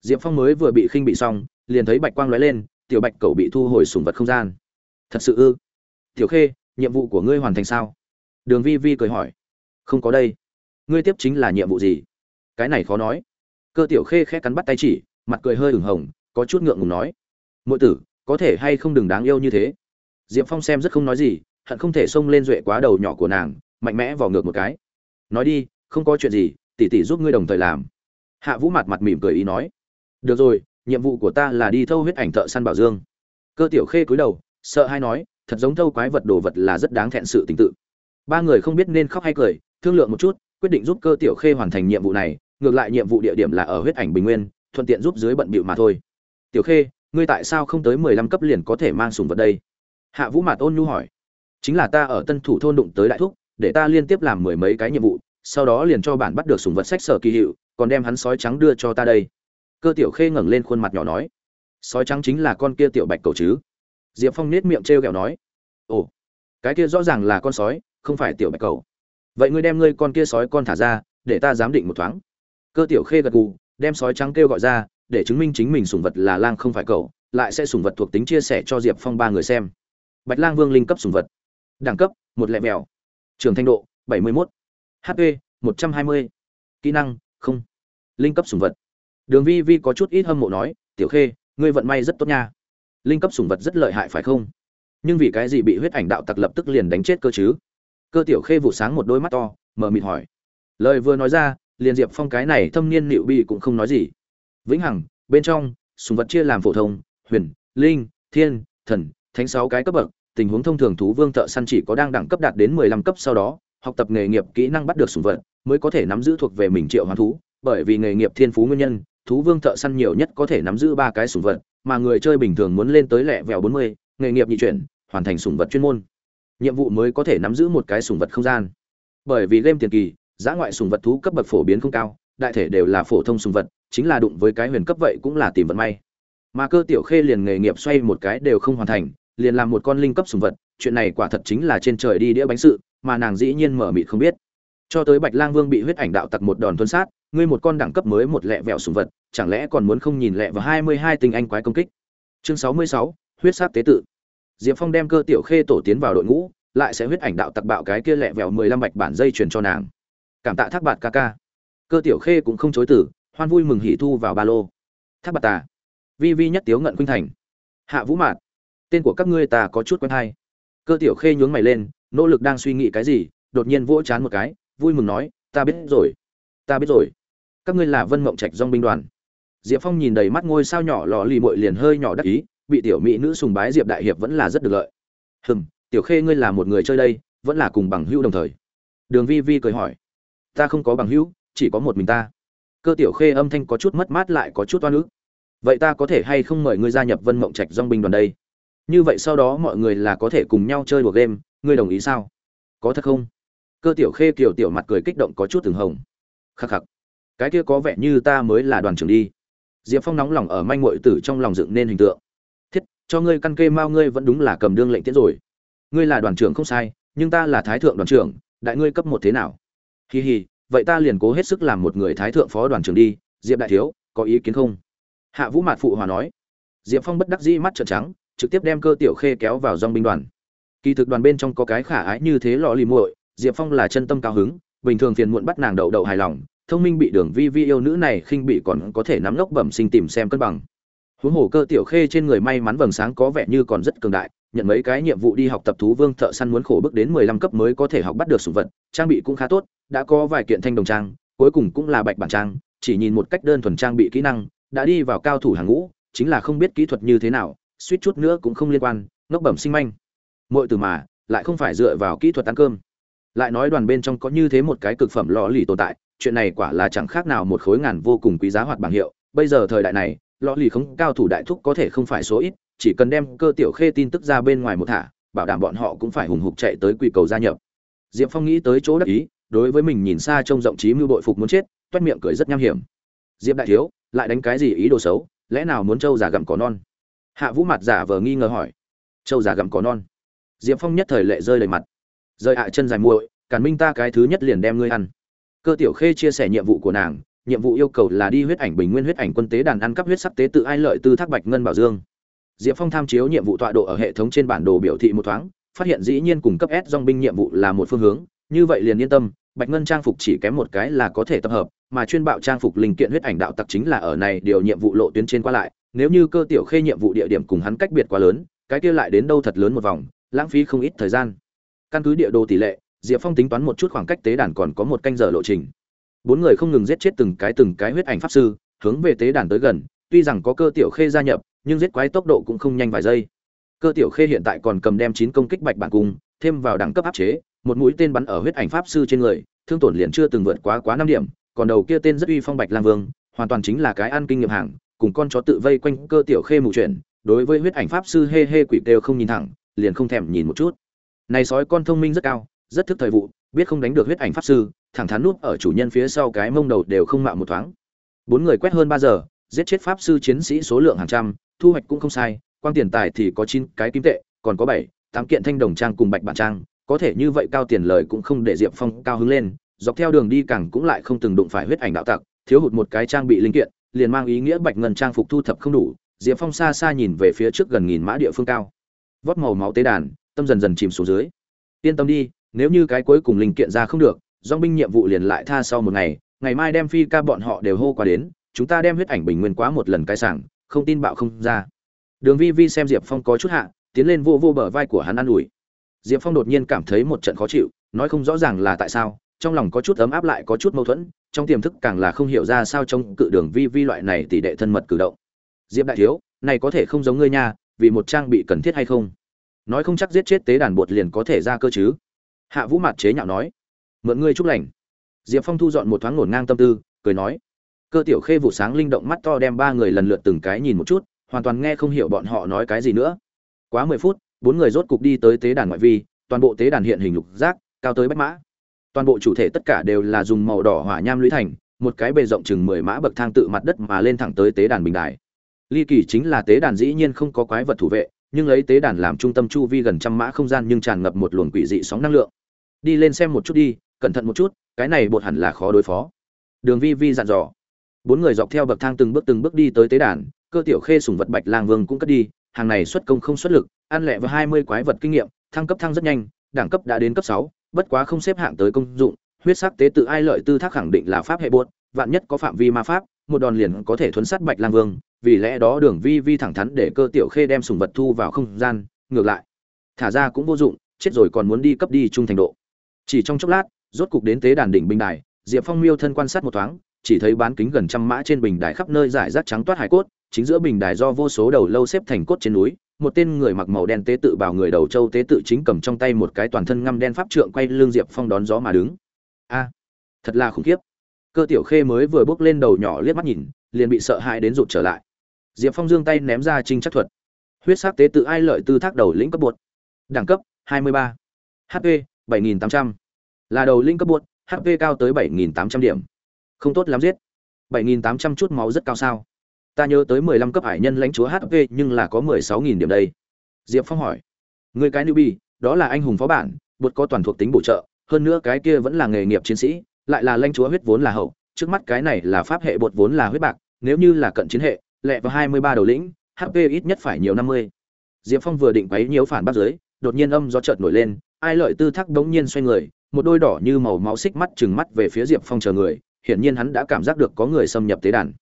Diệp phong mới vừa bị khinh bị xong liền thấy bạch quang lóe lên tiểu bạch cầu bị thu hồi sùng vật không gian. Thật sự ư? Tiểu khê nhiệm vụ của ngươi hoàn thành sao? Đường vi vi cười hỏi không có đây. Ngươi tiếp chính là nhiệm vụ gì? Cái này khó nói. Cơ tiểu khê khẽ cắn bắt tay chỉ, mặt cười hơi ửng hồng, có chút ngượng ngùng nói. Mỗi tử, có thể hay không đừng đáng yêu như thế? Diệp phong xem rất không nói gì, hận không thể xông lên duệ quá đầu nhỏ của nàng, mạnh mẽ vào ngược một cái. Nói đi, không có chuyện gì, tỷ tỷ giúp ngươi đồng thời làm. Hạ vũ mặt mặt mỉm cười ý nói. Được rồi, nhiệm vụ của ta là đi thâu huyết ảnh thợ săn bảo dương. Cơ tiểu khê cúi đầu, sợ hay nói, thật giống thâu quái vật đồ vật là rất đáng thẹn sự tình tự. Ba người không biết nên khóc hay cười thương lượng một chút, quyết định giúp cơ tiểu khê hoàn thành nhiệm vụ này, ngược lại nhiệm vụ địa điểm là ở huyết ảnh bình nguyên, thuận tiện giúp dưới bận bịu mà thôi. Tiểu khê, ngươi tại sao không tới mười lăm cấp liền có thể mang sùng vật đây? Hạ vũ mạt ôn nhu hỏi. Chính là ta ở tân thủ thôn đụng tới đại thúc, để ta liên tiếp làm mười mấy cái nhiệm vụ, sau đó liền cho bản bắt được sùng vật sách sở kỳ hiệu, còn đem hắn sói trắng đưa cho ta đây. Cơ tiểu khê ngẩng lên khuôn mặt nhỏ nói. Sói trắng chính là con kia tiểu bạch cầu chứ? Diệp phong nét miệng trêu ghẹo nói. Ồ, cái kia rõ ràng là con sói, không phải tiểu bạch cầu vậy ngươi đem ngươi con kia sói con thả ra, để ta giám định một thoáng. Cơ tiểu khê gật gù, đem sói trắng kêu gọi ra, để chứng minh chính mình sùng vật là lang không phải cậu, lại sẽ sùng vật thuộc tính chia sẻ cho diệp phong ba người xem. Bạch lang vương linh cấp sùng vật. Đẳng cấp, một lẹ mèo. Trường thanh độ, bảy mươi mốt. Hp một trăm hai mươi. Kỹ năng, không. Linh cấp sùng vật. Đường vi vi có chút ít hâm mộ nói, tiểu khê, ngươi vận may rất tốt nha. Linh cấp sùng vật rất lợi hại, phải không? Nhưng vì cái gì bị huyết ảnh đạo tặc lập tức liền đánh chết cơ chứ? Cơ tiểu khê vụ sáng một đôi mắt to mờ mịt hỏi. Lời vừa nói ra, liền diệp phong cái này thâm niên nịu bi cũng không nói gì. Vĩnh hằng, bên trong, sùng vật chia làm phổ thông, huyền, linh, thiên, thần, thánh sáu cái cấp bậc, tình huống thông thường thú vương thợ săn chỉ có đang đẳng cấp đạt đến mười lăm cấp sau đó, học tập nghề nghiệp kỹ năng bắt được sùng vật, mới có thể nắm giữ thuộc về mình triệu hoán thú. Bởi vì nghề nghiệp thiên phú nguyên nhân, thú vương thợ săn nhiều nhất có thể nắm giữ ba cái sùng vật, mà người chơi bình thường muốn lên tới lẹ vẹo bốn mươi, nghề nghiệp nhị chuyển, hoàn thành sùng vật chuyên môn nhiệm vụ mới có thể nắm giữ một cái sùng vật không gian. Bởi vì game tiền kỳ giã ngoại sùng vật thú cấp bậc phổ biến không cao, đại thể đều là phổ thông sùng vật, chính là đụng với cái huyền cấp vậy cũng là tìm vận may. Mà cơ tiểu khê liền nghề nghiệp xoay một cái đều không hoàn thành, liền làm một con linh cấp sùng vật, chuyện này quả thật chính là trên trời đi đĩa bánh sự, mà nàng dĩ nhiên mở mịt không biết. Cho tới bạch lang vương bị huyết ảnh đạo tặc một đòn tuân sát, ngươi một con đẳng cấp mới một lẹ vẹo sùng vật, chẳng lẽ còn muốn không nhìn lẹ vào hai mươi hai tinh anh quái công kích? Chương sáu mươi sáu, huyết sát tế tự diệp phong đem cơ tiểu khê tổ tiến vào đội ngũ, lại sẽ huyết ảnh đạo tặc bạo cái kia lẹ vẹo mười lăm bạch bản dây truyền cho nàng. Cảm tạ thác bạt ca ca. Cơ tiểu khê cũng không chối từ, hoan vui mừng hỉ thu vào ba lô. Thác bạt tà. Vi vi nhất tiếu ngận khuynh thành. Hạ vũ mạt. Tên của các ngươi ta có chút quen hay. Cơ tiểu khê nhướng mày lên, nỗ lực đang suy nghĩ cái gì, đột nhiên vỗ chán một cái, vui mừng nói, ta biết rồi. Ta biết rồi. Các ngươi là vân mộng trạch dong binh đoàn. Diệp phong nhìn đầy mắt ngôi sao nhỏ lọ lì muội liền hơi nhỏ đắc ý bị tiểu mỹ nữ sùng bái diệp đại hiệp vẫn là rất được lợi. Hừm, tiểu khê ngươi là một người chơi đây, vẫn là cùng bằng hữu đồng thời. Đường vi vi cười hỏi. Ta không có bằng hữu, chỉ có một mình ta. Cơ tiểu khê âm thanh có chút mất mát lại có chút oan ức. Vậy ta có thể hay không mời ngươi gia nhập vân mộng trạch dong binh đoàn đây? Như vậy sau đó mọi người là có thể cùng nhau chơi đùa game, ngươi đồng ý sao? Có thật không? Cơ tiểu khê kiều tiểu mặt cười kích động có chút từng hồng. Khắc khắc, cái kia có vẻ như ta mới là đoàn trưởng đi. Diệp phong nóng lòng ở manh mội tử trong lòng dựng nên hình tượng cho ngươi căn kê mao ngươi vẫn đúng là cầm đương lệnh tiễn rồi. Ngươi là đoàn trưởng không sai, nhưng ta là thái thượng đoàn trưởng, đại ngươi cấp một thế nào? Hì hì vậy ta liền cố hết sức làm một người thái thượng phó đoàn trưởng đi, diệp đại thiếu, có ý kiến không? Hạ vũ mạt phụ hòa nói. Diệp phong bất đắc dĩ mắt trợn trắng, trực tiếp đem cơ tiểu khê kéo vào dong binh đoàn. Kỳ thực đoàn bên trong có cái khả ái như thế lò lì muội, diệp phong là chân tâm cao hứng, bình thường phiền muộn bắt nàng đậu đậu hài lòng, thông minh bị đường vi vi yêu nữ này khinh bị còn có thể nắm lốc bẩm sinh tìm xem cân bằng huống hồ cơ tiểu khê trên người may mắn vầng sáng có vẻ như còn rất cường đại, nhận mấy cái nhiệm vụ đi học tập thú vương thợ săn muốn khổ bước đến mười lăm cấp mới có thể học bắt được sủng vật, trang bị cũng khá tốt, đã có vài kiện thanh đồng trang, cuối cùng cũng là bạch bản trang, chỉ nhìn một cách đơn thuần trang bị kỹ năng, đã đi vào cao thủ hàng ngũ, chính là không biết kỹ thuật như thế nào, suýt chút nữa cũng không liên quan, ngốc bẩm sinh manh. Mọi từ mà, lại không phải dựa vào kỹ thuật ăn cơm. Lại nói đoàn bên trong có như thế một cái cực phẩm lò lì tồn tại, chuyện này quả là chẳng khác nào một khối ngàn vô cùng quý giá hoạt bảng hiệu, bây giờ thời đại này Lọ lì không cao thủ đại thúc có thể không phải số ít, chỉ cần đem cơ tiểu khê tin tức ra bên ngoài một thả, bảo đảm bọn họ cũng phải hùng hục chạy tới quỳ cầu gia nhập. Diệp phong nghĩ tới chỗ đắc ý, đối với mình nhìn xa trông rộng trí mưu bội phục muốn chết, toét miệng cười rất nham hiểm. Diệp đại thiếu, lại đánh cái gì ý đồ xấu, lẽ nào muốn trâu già gặm có non? Hạ vũ mặt giả vờ nghi ngờ hỏi. Trâu già gặm có non? Diệp phong nhất thời lệ rơi đầy mặt. Rơi hạ chân dài muội cản minh ta cái thứ nhất liền đem ngươi ăn. Cơ tiểu khê chia sẻ nhiệm vụ của nàng nhiệm vụ yêu cầu là đi huyết ảnh bình nguyên huyết ảnh quân tế đàn ăn cắp huyết sắc tế tự ai lợi tư thác bạch ngân bảo dương. Diệp phong tham chiếu nhiệm vụ tọa độ ở hệ thống trên bản đồ biểu thị một thoáng, phát hiện dĩ nhiên cùng cấp s dong binh nhiệm vụ là một phương hướng, như vậy liền yên tâm, bạch ngân trang phục chỉ kém một cái là có thể tập hợp, mà chuyên bạo trang phục linh kiện huyết ảnh đạo tặc chính là ở này điều nhiệm vụ lộ tuyến trên qua lại, nếu như cơ tiểu khê nhiệm vụ địa điểm cùng hắn cách biệt quá lớn, cái kia lại đến đâu thật lớn một vòng, lãng phí không ít thời gian. Căn cứ địa đồ tỷ lệ, diệp phong tính toán một chút khoảng cách tế đàn còn có một canh giờ lộ trình bốn người không ngừng giết chết từng cái từng cái huyết ảnh pháp sư, hướng về tế đàn tới gần, tuy rằng có cơ tiểu khê gia nhập, nhưng giết quái tốc độ cũng không nhanh vài giây. Cơ tiểu khê hiện tại còn cầm đem chín công kích bạch bản cung, thêm vào đẳng cấp áp chế, một mũi tên bắn ở huyết ảnh pháp sư trên người, thương tổn liền chưa từng vượt quá quá năm điểm, còn đầu kia tên rất uy phong bạch lang vương, hoàn toàn chính là cái ăn kinh nghiệm hàng, cùng con chó tự vây quanh cơ tiểu khê mù chuyển, đối với huyết ảnh pháp sư hê hê quỷ đều không nhìn thẳng, liền không thèm nhìn một chút. Này sói con thông minh rất cao, rất thức thời vụ, biết không đánh được huyết ảnh pháp sư thẳng thắn núp ở chủ nhân phía sau cái mông đầu đều không mạo một thoáng. Bốn người quét hơn ba giờ, giết chết pháp sư chiến sĩ số lượng hàng trăm, thu hoạch cũng không sai, quang tiền tài thì có chín cái kim tệ, còn có bảy, tám kiện thanh đồng trang cùng bạch bản trang, có thể như vậy cao tiền lời cũng không để diệp phong cao hứng lên, dọc theo đường đi càng cũng lại không từng đụng phải huyết ảnh đạo tặc, thiếu hụt một cái trang bị linh kiện, liền mang ý nghĩa bạch ngân trang phục thu thập không đủ, diệp phong xa xa nhìn về phía trước gần nghìn mã địa phương cao. Vót màu máu tế đàn, tâm dần dần chìm xuống dưới. Yên tâm đi, nếu như cái cuối cùng linh kiện ra không được dòng binh nhiệm vụ liền lại tha sau một ngày ngày mai đem phi ca bọn họ đều hô qua đến, chúng ta đem huyết ảnh bình nguyên quá một lần cái sảng, không tin bạo không ra. Đường vi vi xem diệp phong có chút hạ, tiến lên vô vô bờ vai của hắn ă n ủi. Diệp phong đột nhiên cảm thấy một trận khó chịu, nói không rõ ràng là tại sao, trong lòng có chút ấm áp lại có chút mâu thuẫn, trong tiềm thức càng là không hiểu ra sao trong cự đường vi vi loại này tỷ đệ thân mật cử động. Diệp đại thiếu, này có thể không giống ngươi nha, vì một trang bị cần thiết hay không? Nói không chắc giết chết tế đàn bột liền có thể ra cơ chứ? Hạ vũ mặt chế nhạo nói mượn ngươi chúc lành. Diệp phong thu dọn một thoáng ngổn ngang tâm tư, cười nói, cơ tiểu khê vụ sáng linh động mắt to đem ba người lần lượt từng cái nhìn một chút, hoàn toàn nghe không hiểu bọn họ nói cái gì nữa. Quá mười phút, bốn người rốt cục đi tới tế đàn ngoại vi, toàn bộ tế đàn hiện hình lục giác, cao tới bách mã. Toàn bộ chủ thể tất cả đều là dùng màu đỏ hỏa nham lũy thành, một cái bề rộng chừng mười mã bậc thang tự mặt đất mà lên thẳng tới tế đàn bình đài. Ly kỳ chính là tế đàn dĩ nhiên không có quái vật thủ vệ, nhưng lấy tế đàn làm trung tâm chu vi gần trăm mã không gian nhưng tràn ngập một luồng quỷ dị sóng năng lượng. Đi lên xem một chút đi cẩn thận một chút, cái này bột hẳn là khó đối phó. Đường vi vi dặn dò. Bốn người dọc theo bậc thang từng bước từng bước đi tới tế đàn, cơ tiểu khê sùng vật bạch lang vương cũng cất đi, hàng này xuất công không xuất lực, ăn lẹ với hai mươi quái vật kinh nghiệm, thăng cấp thăng rất nhanh, đẳng cấp đã đến cấp sáu, bất quá không xếp hạng tới công dụng, huyết sắc tế tự ai lợi tư thác khẳng định là pháp hệ buốt vạn nhất có phạm vi ma pháp, một đòn liền có thể thuấn sát bạch lang vương, vì lẽ đó đường vi vi thẳng thắn để cơ tiểu khê đem sùng vật thu vào không gian, ngược lại. Thả ra cũng vô dụng, chết rồi còn muốn đi cấp đi trung thành độ. Chỉ trong chốc lát rốt cục đến tế đàn đỉnh bình đài, diệp phong miêu thân quan sát một thoáng, chỉ thấy bán kính gần trăm mã trên bình đài khắp nơi giải rác trắng toát hải cốt, chính giữa bình đài do vô số đầu lâu xếp thành cốt trên núi, một tên người mặc màu đen tế tự bảo người đầu châu tế tự chính cầm trong tay một cái toàn thân ngăm đen pháp trượng quay lưng diệp phong đón gió mà đứng. A, thật là khủng khiếp. Cơ tiểu khê mới vừa bước lên đầu nhỏ liếc mắt nhìn, liền bị sợ hãi đến rụt trở lại. Diệp phong giương tay ném ra trinh chắc thuật. Huyết sắc tế tự ai lợi tư thác đầu lĩnh cấp bột. Đẳng cấp 23. hp 7800 là đầu lĩnh cấp buốt hp cao tới 7.800 điểm. Không tốt lắm giết. 7.800 chút máu rất cao sao? Ta nhớ tới 15 cấp hải nhân lãnh chúa hp nhưng là có 16.000 điểm đây. Diệp phong hỏi. Người cái newbie, đó là anh hùng phó bản bột có toàn thuộc tính bổ trợ, hơn nữa cái kia vẫn là nghề nghiệp chiến sĩ, lại là lãnh chúa huyết vốn là hậu, trước mắt cái này là pháp hệ bột vốn là huyết bạc, nếu như là cận chiến hệ, lẹ vào 23 đầu lĩnh hp ít nhất phải nhiều 50. diệp phong vừa định quấy nhiều phản bác dưới, đột nhiên âm do chợt nổi lên, ai lợi tư thác đống nhiên xoay người một đôi đỏ như màu máu xích mắt trừng mắt về phía diệp phong chờ người, hiển nhiên hắn đã cảm giác được có người xâm nhập tế đàn.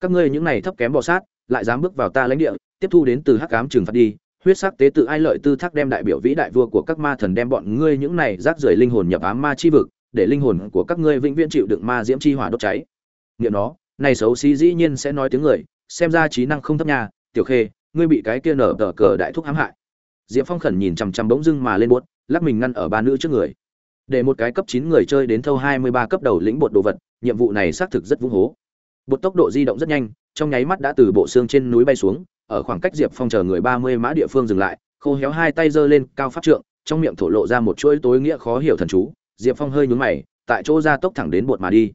Các ngươi những này thấp kém bọ sát, lại dám bước vào ta lãnh địa, tiếp thu đến từ hắc ám trừng phạt đi, huyết sắc tế tự ai lợi tư thác đem đại biểu vĩ đại vua của các ma thần đem bọn ngươi những này rác rưởi linh hồn nhập ám ma chi vực, để linh hồn của các ngươi vĩnh viễn chịu đựng ma diễm chi hỏa đốt cháy. Nghiệm nó, này xấu xí dĩ nhiên sẽ nói tiếng người, xem ra trí năng không thấp nhà tiểu khê, ngươi bị cái kia nở tờ cờ đại thúc hãm hại. Diệp phong khẩn nhìn chằm chằm bỗng dưng mà lên buốt, lắc mình ngăn ở ba nữ trước người để một cái cấp chín người chơi đến thâu hai mươi ba cấp đầu lĩnh bột đồ vật, nhiệm vụ này xác thực rất vung hố. Bột tốc độ di động rất nhanh, trong nháy mắt đã từ bộ xương trên núi bay xuống, ở khoảng cách diệp phong chờ người ba mươi mã địa phương dừng lại, khô héo hai tay giơ lên, cao pháp trượng, trong miệng thổ lộ ra một chuỗi tối nghĩa khó hiểu thần chú. Diệp phong hơi nhún mày, tại chỗ ra tốc thẳng đến bột mà đi.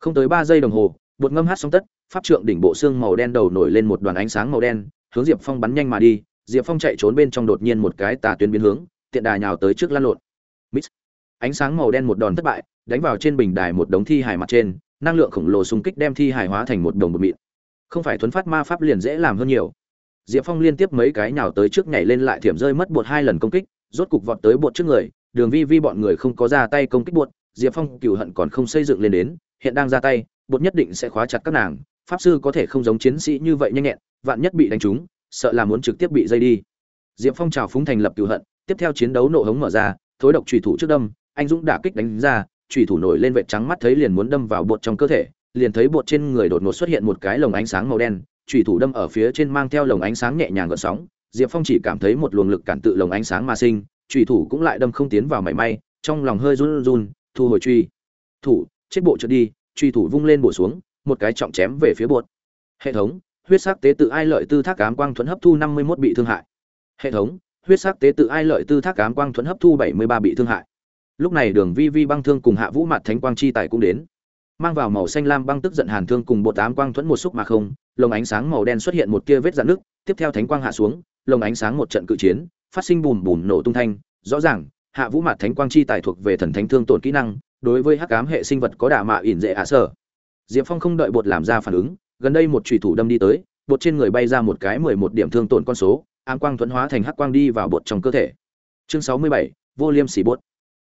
Không tới ba giây đồng hồ, bột ngâm hát xong tất, pháp trượng đỉnh bộ xương màu đen đầu nổi lên một đoàn ánh sáng màu đen, hướng diệp phong bắn nhanh mà đi. Diệp phong chạy trốn bên trong đột nhiên một cái tà tuyến biến hướng, tiện đà nhào tới trước lăn lộn. Mít ánh sáng màu đen một đòn thất bại, đánh vào trên bình đài một đống thi hài mặt trên, năng lượng khổng lồ xung kích đem thi hài hóa thành một đồng bột mịn. Không phải thuấn phát ma pháp liền dễ làm hơn nhiều. Diệp phong liên tiếp mấy cái nhào tới trước nhảy lên lại thiểm rơi mất bột hai lần công kích, rốt cục vọt tới bột trước người, đường vi vi bọn người không có ra tay công kích bột, diệp phong cựu hận còn không xây dựng lên đến, hiện đang ra tay, bột nhất định sẽ khóa chặt các nàng, pháp sư có thể không giống chiến sĩ như vậy nhanh nhẹn, vạn nhất bị đánh trúng, sợ là muốn trực tiếp bị dây đi. Diệp phong trào phúng thành lập cựu hận, tiếp theo chiến đấu nộ hống mở ra, thối độc trùy thủ trước đâm anh dũng đả kích đánh ra trùy thủ nổi lên vệt trắng mắt thấy liền muốn đâm vào bột trong cơ thể, liền thấy bột trên người đột ngột xuất hiện một cái lồng ánh sáng màu đen trùy thủ đâm ở phía trên mang theo lồng ánh sáng nhẹ nhàng gợn sóng, diệp phong chỉ cảm thấy một luồng lực cản tự lồng ánh sáng mà sinh trùy thủ cũng lại đâm không tiến vào mảy may, trong lòng hơi run run, thu hồi truy. Thủ, chết bộ trượt đi truy thủ vung lên bổ xuống, một cái trọng chém về phía bột. Hệ thống, huyết sắc tế tự ai lợi tư thác cám quang thuẫn hấp thu năm mươi một bị thương hại. Hệ thống, huyết sắc tế tự ai lợi tư thác cám quang thuẫn hấp thu bảy mươi ba bị thương hại lúc này đường vi vi băng thương cùng hạ vũ mặt thánh quang chi tài cũng đến. Mang vào màu xanh lam băng tức giận hàn thương cùng bột ám quang thuẫn một xúc mà không, lồng ánh sáng màu đen xuất hiện một kia vết dạn nước tiếp theo thánh quang hạ xuống, lồng ánh sáng một trận cự chiến, phát sinh bùm bùm nổ tung thanh. Rõ ràng, hạ vũ mặt thánh quang chi tài thuộc về thần thánh thương tổn kỹ năng, đối với hắc ám hệ sinh vật có đả mạ ỉn dễ hạ sở. Diệp phong không đợi bột làm ra phản ứng, gần đây một chủy thủ đâm đi tới, bột trên người bay ra một cái mười một điểm thương tổn con số, ám quang thuẫn hóa thành hắc quang đi vào bột trong cơ thể. Chương sáu mươi bảy, vô liêm sỉ bột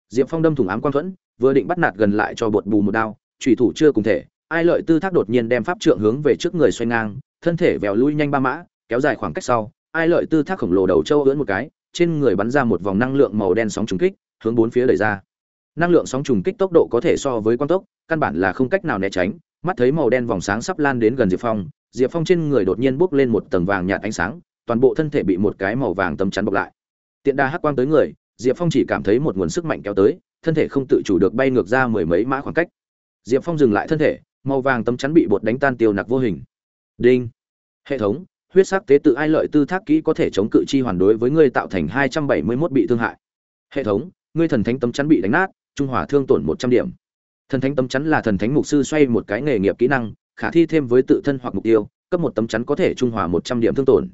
diệp phong đâm thủng ám quang thuẫn, vừa định bắt nạt gần lại cho bột bù một đao, chủy thủ chưa cùng thể, ai lợi tư thác đột nhiên đem pháp trượng hướng về trước người xoay ngang, thân thể vèo lui nhanh ba mã, kéo dài khoảng cách sau, ai lợi tư thác khổng lồ đầu châu ưỡn một cái, trên người bắn ra một vòng năng lượng màu đen sóng trùng kích, hướng bốn phía đẩy ra. Năng lượng sóng trùng kích tốc độ có thể so với quang tốc, căn bản là không cách nào né tránh, mắt thấy màu đen vòng sáng sắp lan đến gần diệp phong diệp phong trên người đột nhiên bốc lên một tầng vàng nhạt ánh sáng, toàn bộ thân thể bị một cái màu vàng tấm chắn bọc lại. Tiện đa hắc quang tới người diệp phong chỉ cảm thấy một nguồn sức mạnh kéo tới, thân thể không tự chủ được bay ngược ra mười mấy mã khoảng cách. Diệp phong dừng lại thân thể, màu vàng tấm chắn bị bột đánh tan tiêu nặc vô hình. Đinh! Hệ thống, huyết sắc tế tự ai lợi tư thác kỹ có thể chống cự chi hoàn đối với ngươi tạo thành hai trăm bảy mươi mốt bị thương hại. Hệ thống, ngươi thần thánh tấm chắn bị đánh nát, trung hòa thương tổn một trăm điểm. Thần thánh tấm chắn là thần thánh mục sư xoay một cái nghề nghiệp kỹ năng, khả thi thêm với tự thân hoặc mục tiêu, cấp một tấm chắn có thể trung hòa một trăm điểm thương tổn.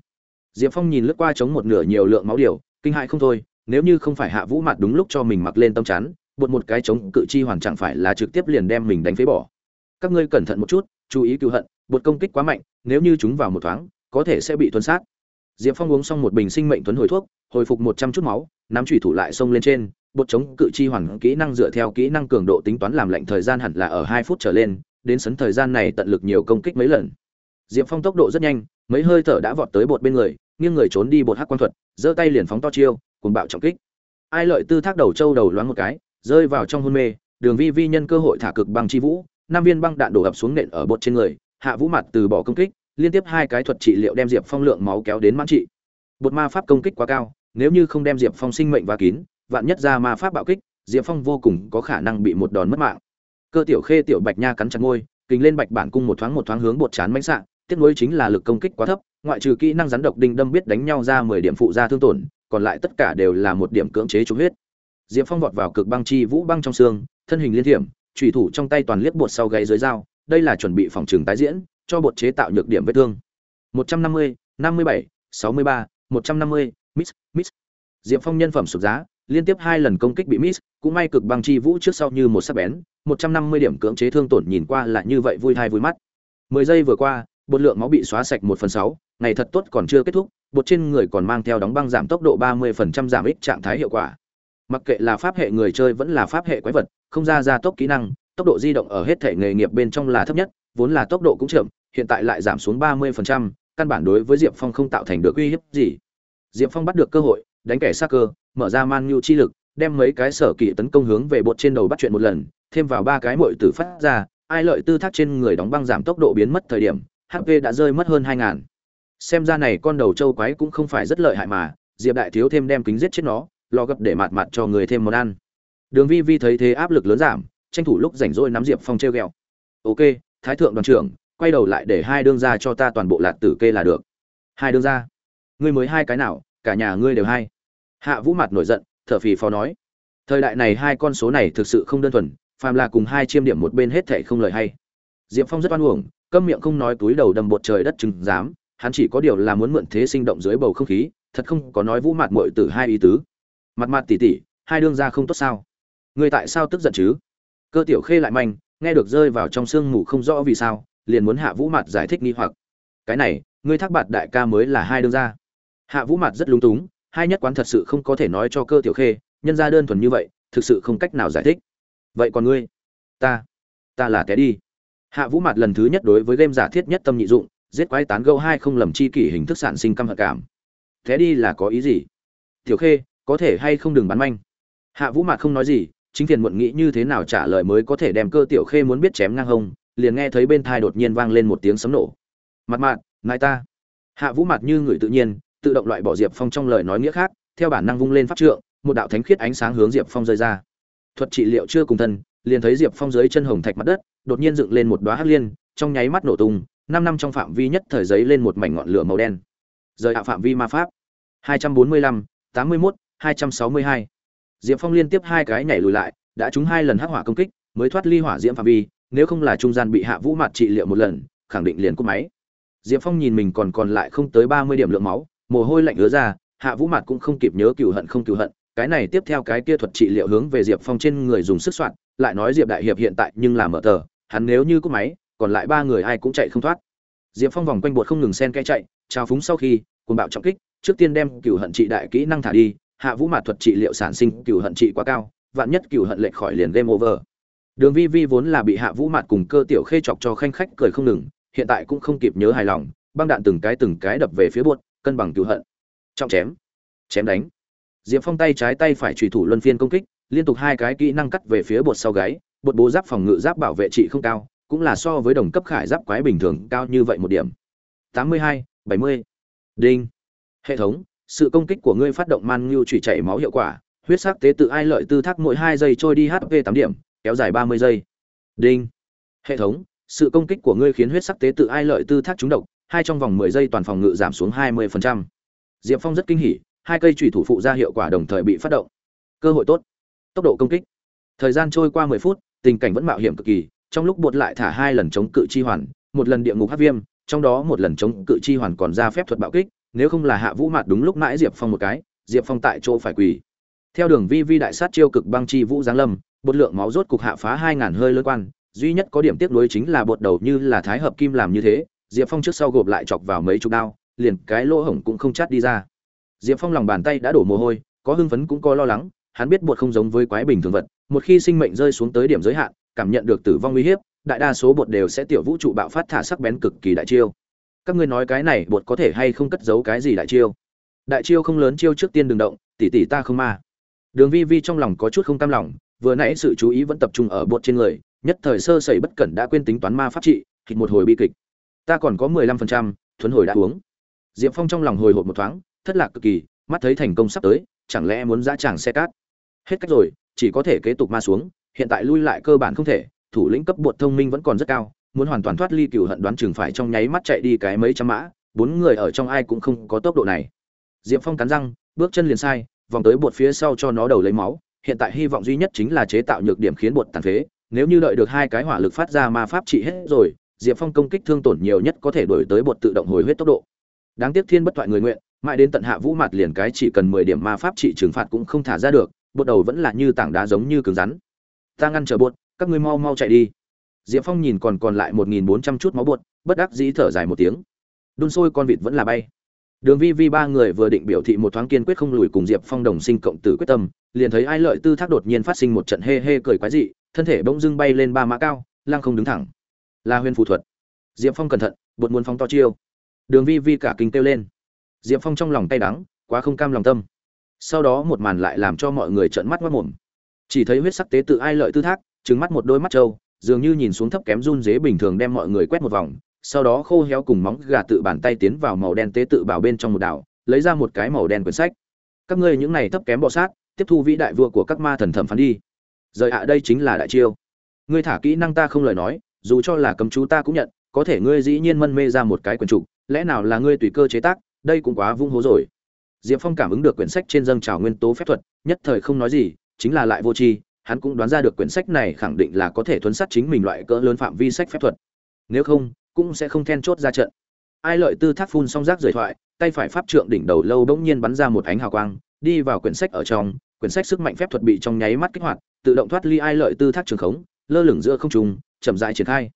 Diệp phong nhìn lướt qua chống một nửa nhiều lượng máu điều, kinh hại không thôi nếu như không phải hạ vũ mặt đúng lúc cho mình mặc lên tâm chắn bột một cái chống cự chi hoàn chẳng phải là trực tiếp liền đem mình đánh phế bỏ. Các ngươi cẩn thận một chút, chú ý cứu hận bột công kích quá mạnh, nếu như chúng vào một thoáng, có thể sẽ bị tuân sát. Diệp phong uống xong một bình sinh mệnh tuấn hồi thuốc, hồi phục một trăm chút máu, nắm thủy thủ lại xông lên trên bột chống cự chi hoàn kỹ năng dựa theo kỹ năng cường độ tính toán làm lạnh thời gian hẳn là ở hai phút trở lên, đến sấn thời gian này tận lực nhiều công kích mấy lần. Diệp phong tốc độ rất nhanh, mấy hơi thở đã vọt tới bột bên người, nghiêng người trốn đi bột hắc quang thuật, giơ tay liền phóng to chiêu cùng bạo trọng kích. Ai lợi tư thác đầu châu đầu loáng một cái rơi vào trong hôn mê đường vi vi nhân cơ hội thả cực băng chi vũ năm viên băng đạn đổ ập xuống nện ở bột trên người hạ vũ mặt từ bỏ công kích liên tiếp hai cái thuật trị liệu đem diệp phong lượng máu kéo đến mãn trị. Bột ma pháp công kích quá cao nếu như không đem diệp phong sinh mệnh và kín vạn nhất ra ma pháp bạo kích diệp phong vô cùng có khả năng bị một đòn mất mạng. Cơ tiểu khê tiểu bạch nha cắn chặt môi kình lên bạch bản cung một thoáng một thoáng hướng bột chán mãnh xạ, tiếc nuối chính là lực công kích quá thấp ngoại trừ kỹ năng rắn độc đinh đâm biết đánh nhau ra mười điểm phụ ra thương tổn còn lại tất cả đều là một điểm cưỡng chế trúng huyết. Diệp phong vọt vào cực băng chi vũ băng trong xương thân hình liên thiểm trùy thủ trong tay toàn liếc bột sau gáy dưới dao đây là chuẩn bị phòng trường tái diễn cho bột chế tạo nhược điểm vết thương. 150, 57, 63, 150, miss miss. Diệp phong nhân phẩm sụt giá liên tiếp hai lần công kích bị miss cũng may cực băng chi vũ trước sau như một sắc bén 150 điểm cưỡng chế thương tổn nhìn qua là như vậy vui thai vui mắt. 10 giây vừa qua bột lượng máu bị xóa sạch 1 phần 6, ngày thật tốt còn chưa kết thúc bột trên người còn mang theo đóng băng giảm tốc độ 30% giảm ích trạng thái hiệu quả. Mặc kệ là pháp hệ người chơi vẫn là pháp hệ quái vật không ra ra tốc kỹ năng tốc độ di động ở hết thể nghề nghiệp bên trong là thấp nhất vốn là tốc độ cũng chậm hiện tại lại giảm xuống 30%, căn bản đối với diệp phong không tạo thành được uy hiếp gì. Diệp phong bắt được cơ hội đánh kẻ sát cơ mở ra man nhu chi lực đem mấy cái sở kỵ tấn công hướng về bột trên đầu bắt chuyện một lần thêm vào ba cái mội tử phát ra ai lợi tư thác trên người đóng băng giảm tốc độ biến mất thời điểm hp đã rơi mất hơn 2000 xem ra này con đầu trâu quái cũng không phải rất lợi hại mà, diệp đại thiếu thêm đem kính giết chết nó, lo gấp để mạt mặt cho người thêm món ăn. Đường vi vi thấy thế áp lực lớn giảm, tranh thủ lúc rảnh rỗi nắm diệp phong treo o ok, thái thượng đoàn trưởng, quay đầu lại để hai đương ra cho ta toàn bộ lạt tử kê là được. Hai đương ra ngươi mới hai cái nào, cả nhà ngươi đều hai. Hạ vũ mặt nổi giận, thở phì phò nói. Thời đại này hai con số này thực sự không đơn thuần, phàm là cùng hai chiêm điểm một bên hết thệ không lời hay. Diệp phong rất oan uổng, câm miệng không nói túi đầu đầm bột trời đất chừng dám hắn chỉ có điều là muốn mượn thế sinh động dưới bầu không khí, thật không có nói vũ mặt muội từ hai ý tứ. Mặt mặt tỉ tỉ, hai đương ra không tốt sao? Người tại sao tức giận chứ? Cơ tiểu khê lại manh, nghe được rơi vào trong sương mù không rõ vì sao, liền muốn hạ vũ mặt giải thích nghi hoặc. Cái này, ngươi thác bạt đại ca mới là hai đương gia. Hạ vũ mặt rất lúng túng, hai nhất quán thật sự không có thể nói cho cơ tiểu khê, nhân ra đơn thuần như vậy, thực sự không cách nào giải thích. Vậy còn ngươi? Ta ta là té đi. Hạ vũ mặt lần thứ nhất đối với game giả thiết nhất tâm nhị dụng giết quái tán gâu hai không lầm chi kỷ hình thức sản sinh căm hận cảm. Thế đi là có ý gì? Tiểu khê, có thể hay không đừng bắn manh? Hạ vũ mặt không nói gì, chính phiền muộn nghĩ như thế nào trả lời mới có thể đem cơ tiểu khê muốn biết chém ngang hông, liền nghe thấy bên thai đột nhiên vang lên một tiếng sấm nổ. Mặt mạn ngài ta. Hạ vũ mặt như người tự nhiên, tự động loại bỏ diệp phong trong lời nói nghĩa khác, theo bản năng vung lên pháp trượng, một đạo thánh khiết ánh sáng hướng diệp phong rơi ra. Thuật trị liệu chưa cùng thân, liền thấy diệp phong dưới chân hồng thạch mặt đất, đột nhiên dựng lên một đoá hắc liên, trong nháy mắt nổ tung năm năm trong phạm vi nhất thời giấy lên một mảnh ngọn lửa màu đen. Rời hạ phạm vi ma pháp. Hai trăm bốn mươi lăm, tám mươi mốt, hai trăm sáu mươi hai. Diệp phong liên tiếp hai cái nhảy lùi lại, đã trúng hai lần hắc hỏa công kích, mới thoát ly hỏa diễm phạm vi, nếu không là trung gian bị hạ vũ mặt trị liệu một lần, khẳng định liền cúp máy. Diệp phong nhìn mình còn còn lại không tới ba mươi điểm lượng máu, mồ hôi lạnh ứa ra, hạ vũ mặt cũng không kịp nhớ cựu hận không cựu hận, cái này tiếp theo cái kia thuật trị liệu hướng về diệp phong trên người dùng sức soạn, lại nói diệp đại hiệp hiện tại nhưng là mở tờ, hắn nếu như cúp máy còn lại ba người ai cũng chạy không thoát. Diệp phong vòng quanh bột không ngừng sen kẽ chạy, trao phúng sau khi, cuồng bạo trọng kích, trước tiên đem cựu hận trị đại kỹ năng thả đi, hạ vũ mặt thuật trị liệu sản sinh cựu hận trị quá cao, vạn nhất cựu hận lệch khỏi liền game over. Đường vi vi vốn là bị hạ vũ mặt cùng cơ tiểu khê chọc cho khanh khách cười không ngừng, hiện tại cũng không kịp nhớ hài lòng, băng đạn từng cái từng cái đập về phía buột cân bằng cựu hận. Trọng chém chém đánh. Diệp phong tay trái tay phải trùy thủ luân phiên công kích, liên tục hai cái kỹ năng cắt về phía bột sau gáy, bột bố giáp phòng ngự giáp bảo vệ trị không cao cũng là so với đồng cấp khải giáp quái bình thường cao như vậy một điểm. Tám mươi hai, bảy mươi. Đinh. Hệ thống, sự công kích của ngươi phát động man nhu chủy chảy máu hiệu quả, huyết sắc tế tự ai lợi tư thác mỗi hai giây trôi đi hp tám điểm, kéo dài ba mươi giây. Đinh. Hệ thống, sự công kích của ngươi khiến huyết sắc tế tự ai lợi tư thác trúng độc, hai trong vòng mười giây toàn phòng ngự giảm xuống hai mươi diệp phong rất kinh hỉ, hai cây chủy thủ phụ ra hiệu quả đồng thời bị phát động. Cơ hội tốt. Tốc độ công kích. Thời gian trôi qua mười phút, tình cảnh vẫn mạo hiểm cực kỳ trong lúc bột lại thả hai lần chống cự chi hoàn, một lần địa ngục hát viêm, trong đó một lần chống cự chi hoàn còn ra phép thuật bạo kích, nếu không là hạ vũ mạt đúng lúc mãi diệp phong một cái, diệp phong tại chỗ phải quỳ. Theo đường vi vi đại sát chiêu cực băng chi vũ giáng lâm, bột lượng máu rốt cục hạ phá hai ngàn hơi lơ quan, duy nhất có điểm tiếc nuối chính là bột đầu như là thái hợp kim làm như thế, diệp phong trước sau gộp lại chọc vào mấy chục đao, liền cái lỗ hổng cũng không chát đi ra. Diệp phong lòng bàn tay đã đổ mồ hôi, có hưng phấn cũng có lo lắng, hắn biết bột không giống với quái bình thường vật, một khi sinh mệnh rơi xuống tới điểm giới hạn cảm nhận được tử vong nguy hiểm, đại đa số bột đều sẽ tiểu vũ trụ bạo phát thả sắc bén cực kỳ đại chiêu. Các ngươi nói cái này bột có thể hay không cất giấu cái gì đại chiêu? Đại chiêu không lớn chiêu trước tiên đừng động tỷ tỷ ta không ma. Đường vi vi trong lòng có chút không cam lòng vừa nãy sự chú ý vẫn tập trung ở bột trên người nhất thời sơ sẩy bất cẩn đã quên tính toán ma pháp trị kịch một hồi bi kịch. Ta còn có mười lăm phần trăm hồi đã uống. Diệp phong trong lòng hồi hộp một thoáng thất lạc cực kỳ mắt thấy thành công sắp tới chẳng lẽ muốn dã tràng xe cát? Hết cách rồi chỉ có thể kế tục ma xuống hiện tại lui lại cơ bản không thể, thủ lĩnh cấp bột thông minh vẫn còn rất cao, muốn hoàn toàn thoát ly cựu hận đoán chừng phải trong nháy mắt chạy đi cái mấy trăm mã, bốn người ở trong ai cũng không có tốc độ này. Diệp phong cắn răng, bước chân liền sai, vòng tới bột phía sau cho nó đầu lấy máu, hiện tại hy vọng duy nhất chính là chế tạo nhược điểm khiến bột tàn phế, nếu như đợi được hai cái hỏa lực phát ra ma pháp trị hết rồi, diệp phong công kích thương tổn nhiều nhất có thể đổi tới bột tự động hồi huyết tốc độ. Đáng tiếc thiên bất thoại người nguyện, mãi đến tận hạ vũ mặt liền cái chỉ cần mười điểm ma pháp trị trừng phạt cũng không thả ra được, bột đầu vẫn là như tảng đá giống như cứng rắn ta ngăn trở buột các ngươi mau mau chạy đi. Diệp phong nhìn còn còn lại một nghìn bốn trăm chút máu buột bất đắc dĩ thở dài một tiếng. Đun sôi con vịt vẫn là bay. Đường vi vi ba người vừa định biểu thị một thoáng kiên quyết không lùi cùng diệp phong đồng sinh cộng tử quyết tâm, liền thấy ai lợi tư thác đột nhiên phát sinh một trận hê hê cười quái dị, thân thể bỗng dưng bay lên ba mã cao, lăng không đứng thẳng. Là huyền phù thuật. Diệp phong cẩn thận bột muốn phóng to chiêu. Đường vi vi cả kinh kêu lên. Diệp phong trong lòng tay đắng, quá không cam lòng tâm. Sau đó một màn lại làm cho mọi người trợn mắt mất mồm chỉ thấy huyết sắc tế tự ai lợi tư thác trứng mắt một đôi mắt trâu, dường như nhìn xuống thấp kém run dế bình thường đem mọi người quét một vòng, sau đó khô héo cùng móng gà tự bàn tay tiến vào màu đen tế tự bảo bên trong một đảo, lấy ra một cái màu đen quyển sách. Các ngươi những này thấp kém bọ sát, tiếp thu vĩ đại vua của các ma thần thẩm phán đi. Rời ạ, đây chính là đại chiêu. Ngươi thả kỹ năng ta không lời nói, dù cho là cấm chú ta cũng nhận, có thể ngươi dĩ nhiên mân mê ra một cái quyển trục, lẽ nào là ngươi tùy cơ chế tác, đây cũng quá vung hố rồi. Diệp phong cảm ứng được quyển sách trên dâng trào nguyên tố phép thuật, nhất thời không nói gì chính là lại vô tri, hắn cũng đoán ra được quyển sách này khẳng định là có thể thuấn sát chính mình loại cỡ lớn phạm vi sách phép thuật. Nếu không, cũng sẽ không then chốt ra trận. Ai lợi tư thác phun xong rác rời thoại, tay phải pháp trượng đỉnh đầu lâu bỗng nhiên bắn ra một ánh hào quang, đi vào quyển sách ở trong, quyển sách sức mạnh phép thuật bị trong nháy mắt kích hoạt, tự động thoát ly ai lợi tư thác trường khống, lơ lửng giữa không trung, chậm rãi triển khai.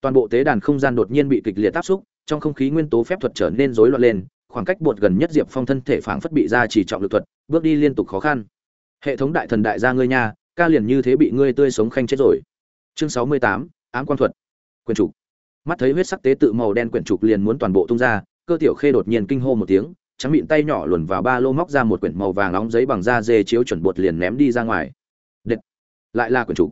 Toàn bộ tế đàn không gian đột nhiên bị kịch liệt áp xúc, trong không khí nguyên tố phép thuật trở nên rối loạn lên, khoảng cách bột gần nhất diệp phong thân thể phảng phất bị ra chỉ trọng lực thuật, bước đi liên tục khó khăn hệ thống đại thần đại gia ngươi nha, ca liền như thế bị ngươi tươi sống khanh chết rồi. Chương sáu mươi tám, ám quan thuật. Quyển trục. Mắt thấy huyết sắc tế tự màu đen quyển trục liền muốn toàn bộ tung ra, cơ tiểu khê đột nhiên kinh hô một tiếng, trắng mịn tay nhỏ luồn vào ba lô móc ra một quyển màu vàng nóng giấy bằng da dê chiếu chuẩn bột liền ném đi ra ngoài. Đệt. lại là quyển trục.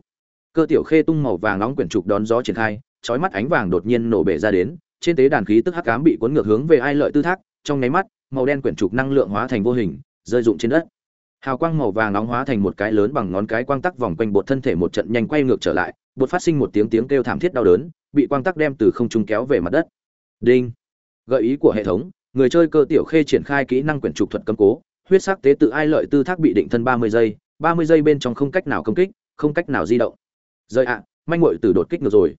Cơ tiểu khê tung màu vàng nóng quyển trục đón gió triển khai, chói mắt ánh vàng đột nhiên nổ bể ra đến, trên tế đàn khí tức hắc cám bị cuốn ngược hướng về ai lợi tư thác, trong nháy mắt, màu đen quyển trục năng lượng hóa thành vô hình, rơi rụng trên đất hào quang màu vàng nóng hóa thành một cái lớn bằng ngón cái quang tắc vòng quanh bột thân thể một trận nhanh quay ngược trở lại, bột phát sinh một tiếng tiếng kêu thảm thiết đau đớn, bị quang tắc đem từ không trung kéo về mặt đất. Đinh! Gợi ý của hệ thống, người chơi cơ tiểu khê triển khai kỹ năng quyển trục thuật cấm cố, huyết sắc tế tự ai lợi tư thác bị định thân ba mươi giây, ba mươi giây bên trong không cách nào công kích, không cách nào di động. Rơi ạ, manh muội từ đột kích ngược rồi.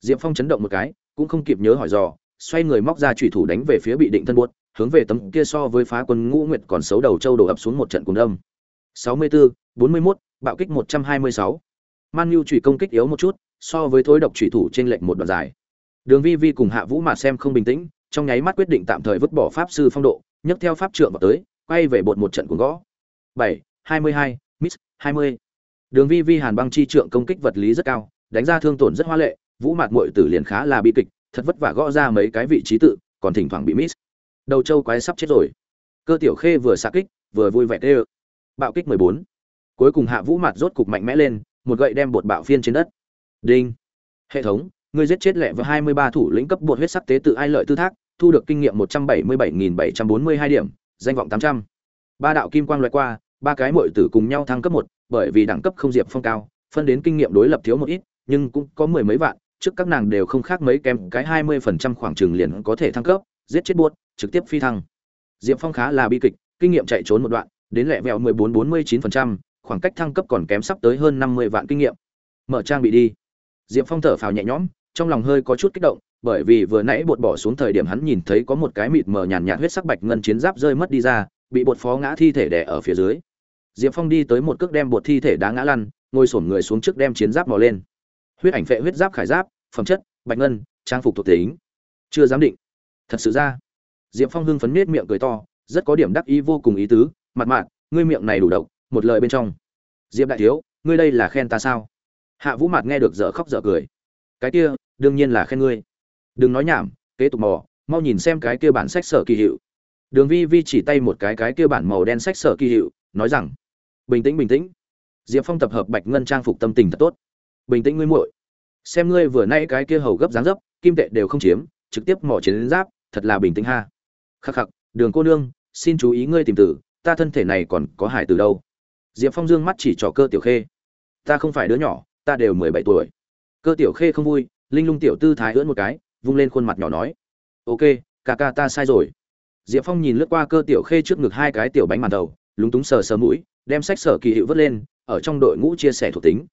Diệm phong chấn động một cái, cũng không kịp nhớ hỏi dò, xoay người móc ra chủy thủ đánh về phía bị định thân buốt hướng về tấm kia so với phá quân ngũ nguyệt còn xấu đầu châu đổ ập xuống một trận cùng đâm 64, 41, bạo kích 126. Man Nhu chủy công kích yếu một chút, so với thối độc chủy thủ trên lệnh một đoạn dài. Đường Vi Vi cùng Hạ Vũ mà xem không bình tĩnh, trong nháy mắt quyết định tạm thời vứt bỏ pháp sư phong độ, nhấc theo pháp trượng vào tới, quay về bột một trận cuồng gõ. 7, 22, miss, 20. Đường Vi Vi Hàn băng chi trượng công kích vật lý rất cao, đánh ra thương tổn rất hoa lệ, Vũ Mạt muội tử liền khá là bi kịch, thật vất vả gõ ra mấy cái vị trí tự, còn thỉnh thoảng bị miss. Đầu châu quái sắp chết rồi. Cơ Tiểu Khê vừa xạ kích, vừa vui vẻ tê bạo kích 14. Cuối cùng Hạ Vũ mặt rốt cục mạnh mẽ lên, một gậy đem bột bạo phiên trên đất. Đinh. Hệ thống, người giết chết lẹ vừa hai mươi ba thủ lĩnh cấp bột huyết sắc tế tự ai lợi tư thác, thu được kinh nghiệm 177.742 điểm, danh vọng 800. Ba đạo kim quang loại qua, ba cái muội tử cùng nhau thăng cấp một, bởi vì đẳng cấp không diệp phong cao, phân đến kinh nghiệm đối lập thiếu một ít, nhưng cũng có mười mấy vạn, trước các nàng đều không khác mấy kém, cái 20% khoảng trường liền có thể thăng cấp, giết chết buốt, trực tiếp phi thăng. Diệp Phong khá là bi kịch, kinh nghiệm chạy trốn một đoạn, đến lẹ vẹo 14-49%, khoảng cách thăng cấp còn kém sắp tới hơn 50 vạn kinh nghiệm. Mở trang bị đi. Diệp Phong thở phào nhẹ nhõm, trong lòng hơi có chút kích động, bởi vì vừa nãy bột bỏ xuống thời điểm hắn nhìn thấy có một cái mịt mờ nhàn nhạt huyết sắc bạch ngân chiến giáp rơi mất đi ra, bị bột phó ngã thi thể đè ở phía dưới. Diệp Phong đi tới một cước đem bột thi thể đá ngã lăn, ngồi xổm người xuống trước đem chiến giáp mò lên. Huyết ảnh phệ huyết giáp khải giáp, phẩm chất, bạch ngân, trang phục thuộc tính. Chưa dám định. Thật sự ra. Diệp Phong hưng phấn nết miệng cười to, rất có điểm đắc ý vô cùng ý tứ, mặt mạn ngươi miệng này đủ độc một lời bên trong. Diệp đại thiếu ngươi đây là khen ta sao? Hạ vũ mạt nghe được dở khóc dở cười. Cái kia đương nhiên là khen ngươi. Đừng nói nhảm kế tục mò mau nhìn xem cái kia bản sách sở kỳ hiệu. Đường vi vi chỉ tay một cái cái kia bản màu đen sách sở kỳ hiệu nói rằng bình tĩnh bình tĩnh. Diệp phong tập hợp bạch ngân trang phục tâm tình thật tốt. Bình tĩnh ngươi muội xem ngươi vừa nay cái kia hầu gấp dáng dấp kim tệ đều không chiếm trực tiếp mỏ chiến giáp, thật là bình tĩnh ha. Khắc khắc, đường cô nương, xin chú ý ngươi tìm tử, ta thân thể này còn có hải từ đâu. Diệp phong dương mắt chỉ trò cơ tiểu khê. Ta không phải đứa nhỏ, ta đều mười bảy tuổi. Cơ tiểu khê không vui, linh lung tiểu tư thái ưỡn một cái, vung lên khuôn mặt nhỏ nói. Ok, ca ca ta sai rồi. Diệp phong nhìn lướt qua cơ tiểu khê trước ngực hai cái tiểu bánh màn đầu, lúng túng sờ sờ mũi, đem sách sở kỳ hiệu vớt lên, ở trong đội ngũ chia sẻ thuộc tính.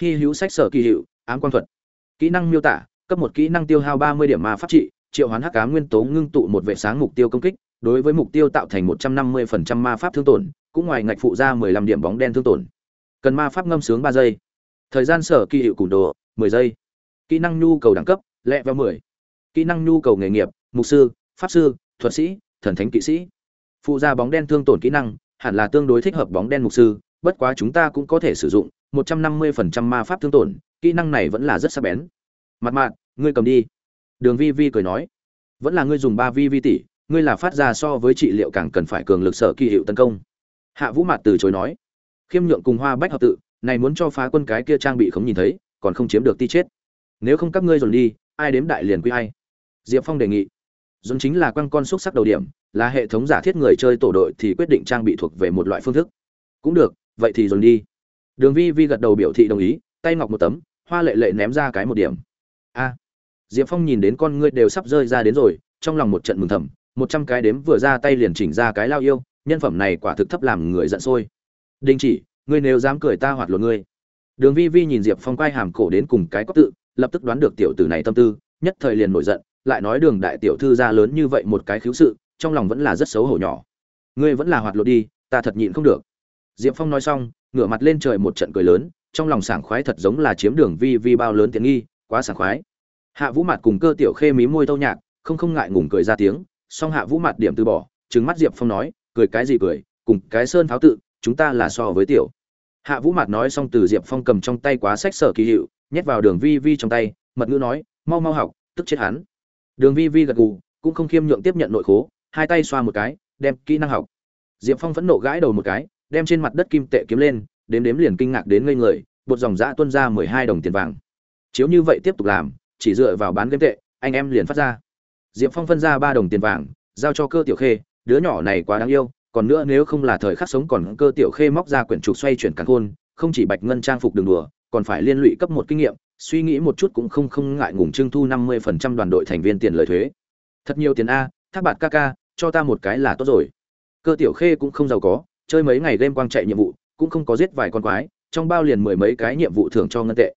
Hy hữu sách sở kỳ hiệu, ám quan thuật. Kỹ năng miêu tả cấp một kỹ năng tiêu hao ba mươi điểm ma pháp trị, triệu hoán hắc cá nguyên tố ngưng tụ một vệ sáng mục tiêu công kích, đối với mục tiêu tạo thành một trăm năm mươi phần trăm ma pháp thương tổn, cũng ngoài ngạch phụ ra mười lăm điểm bóng đen thương tổn. Cần ma pháp ngâm sướng ba giây. Thời gian sở kỳ hiệu củng đồ, mười giây. Kỹ năng nhu cầu đẳng cấp, lẹ vào mười. Kỹ năng nhu cầu nghề nghiệp, mục sư, pháp sư, thuật sĩ, thần thánh kỵ sĩ. Phụ ra bóng đen thương tổn kỹ năng, hẳn là tương đối thích hợp bóng đen mục sư, bất quá chúng ta cũng có thể sử dụng một trăm năm mươi phần trăm ma pháp thương tổn, kỹ năng này vẫn là rất sắc bén. Mặt mạn ngươi cầm đi. Đường vi vi cười nói, vẫn là ngươi dùng ba vi vi tỷ, ngươi là phát ra so với trị liệu càng cần phải cường lực sở kỳ hiệu tấn công. Hạ vũ mạt từ chối nói, khiêm nhượng cùng hoa bách hợp tự, này muốn cho phá quân cái kia trang bị không nhìn thấy, còn không chiếm được ti chết. Nếu không các ngươi dồn đi, ai đếm đại liền quy hay diệp phong đề nghị, dồn chính là quăng con xúc sắc đầu điểm, là hệ thống giả thiết người chơi tổ đội thì quyết định trang bị thuộc về một loại phương thức. Cũng được, vậy thì dồn đi. Đường vi vi gật đầu biểu thị đồng ý, tay ngọc một tấm, hoa lệ lệ ném ra cái một điểm a. Diệp phong nhìn đến con ngươi đều sắp rơi ra đến rồi, trong lòng một trận mừng thầm, một trăm cái đếm vừa ra tay liền chỉnh ra cái lao yêu, nhân phẩm này quả thực thấp làm người giận sôi. Đình chỉ, ngươi nếu dám cười ta hoạt luật ngươi. Đường vi vi nhìn diệp phong quay hàm cổ đến cùng cái cóc tự, lập tức đoán được tiểu tử này tâm tư, nhất thời liền nổi giận, lại nói đường đại tiểu thư ra lớn như vậy một cái khiếu sự, trong lòng vẫn là rất xấu hổ nhỏ. Ngươi vẫn là hoạt lộ đi, ta thật nhịn không được. Diệp phong nói xong, ngửa mặt lên trời một trận cười lớn, trong lòng sảng khoái thật giống là chiếm đường vi vi bao lớn tiện nghi quá sảng khoái. Hạ vũ mặt cùng cơ tiểu khê mí môi tâu nhạc, không không ngại ngùng cười ra tiếng, song hạ vũ mặt điểm từ bỏ, trừng mắt diệp phong nói, cười cái gì cười, cùng cái sơn pháo tự, chúng ta là so với tiểu. Hạ vũ mặt nói xong từ diệp phong cầm trong tay quá sách sở kỳ hiệu, nhét vào đường vi vi trong tay, mật ngữ nói, mau mau học, tức chết hắn. Đường vi vi gật gù, cũng không khiêm nhượng tiếp nhận nội khố, hai tay xoa một cái, đem kỹ năng học. Diệp phong phẫn nộ gãi đầu một cái, đem trên mặt đất kim tệ kiếm lên, đếm đếm liền kinh ngạc đến ngây người, bột dòng giã tuân ra mười hai đồng tiền vàng chiếu như vậy tiếp tục làm, chỉ dựa vào bán game tệ, anh em liền phát ra. Diệp phong phân ra ba đồng tiền vàng, giao cho cơ tiểu khê, đứa nhỏ này quá đáng yêu, còn nữa nếu không là thời khắc sống còn cơ tiểu khê móc ra quyển trục xoay chuyển càng khôn không chỉ bạch ngân trang phục đường đùa, còn phải liên lụy cấp một kinh nghiệm, suy nghĩ một chút cũng không không ngại ngùng trưng thu năm mươi phần trăm đoàn đội thành viên tiền lời thuế. Thật nhiều tiền a, thác bạt ca ca, cho ta một cái là tốt rồi. Cơ tiểu khê cũng không giàu có, chơi mấy ngày game quang chạy nhiệm vụ, cũng không có giết vài con quái, trong bao liền mười mấy cái nhiệm vụ thưởng cho ngân tệ.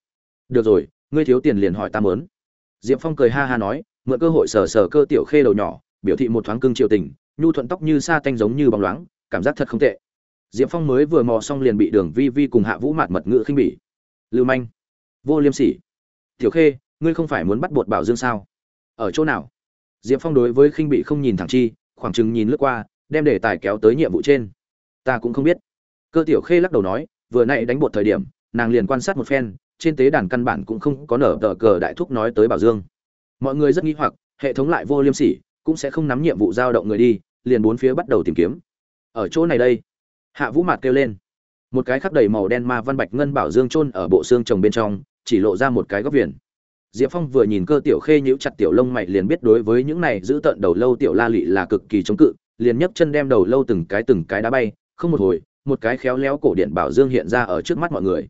Được rồi ngươi thiếu tiền liền hỏi ta mớn. Diệp phong cười ha ha nói, mượn cơ hội sờ sờ cơ tiểu khê đầu nhỏ, biểu thị một thoáng cưng triều tình, nhu thuận tóc như sa tanh giống như bóng loáng, cảm giác thật không tệ. Diệp phong mới vừa mò xong liền bị đường vi vi cùng hạ vũ mạt mật ngự khinh bỉ. Lưu manh, vô liêm sỉ. Tiểu khê, ngươi không phải muốn bắt bột bảo dương sao? Ở chỗ nào? Diệp phong đối với khinh bị không nhìn thẳng chi, khoảng chừng nhìn lướt qua, đem đề tài kéo tới nhiệm vụ trên. Ta cũng không biết. Cơ tiểu khê lắc đầu nói, vừa nãy đánh bột thời điểm, nàng liền quan sát một phen trên tế đàn căn bản cũng không có nở tờ cờ đại thúc nói tới bảo dương. Mọi người rất nghi hoặc, hệ thống lại vô liêm sỉ, cũng sẽ không nắm nhiệm vụ giao động người đi, liền bốn phía bắt đầu tìm kiếm. Ở chỗ này đây, hạ vũ mạt kêu lên. Một cái khắc đầy màu đen ma văn bạch ngân bảo dương chôn ở bộ xương trồng bên trong, chỉ lộ ra một cái góc viền. Diệp phong vừa nhìn cơ tiểu khê nhíu chặt tiểu lông mày liền biết đối với những này giữ tận đầu lâu tiểu la lị là cực kỳ chống cự, liền nhấc chân đem đầu lâu từng cái từng cái đá bay, không một hồi, một cái khéo léo cổ điện bảo dương hiện ra ở trước mắt mọi người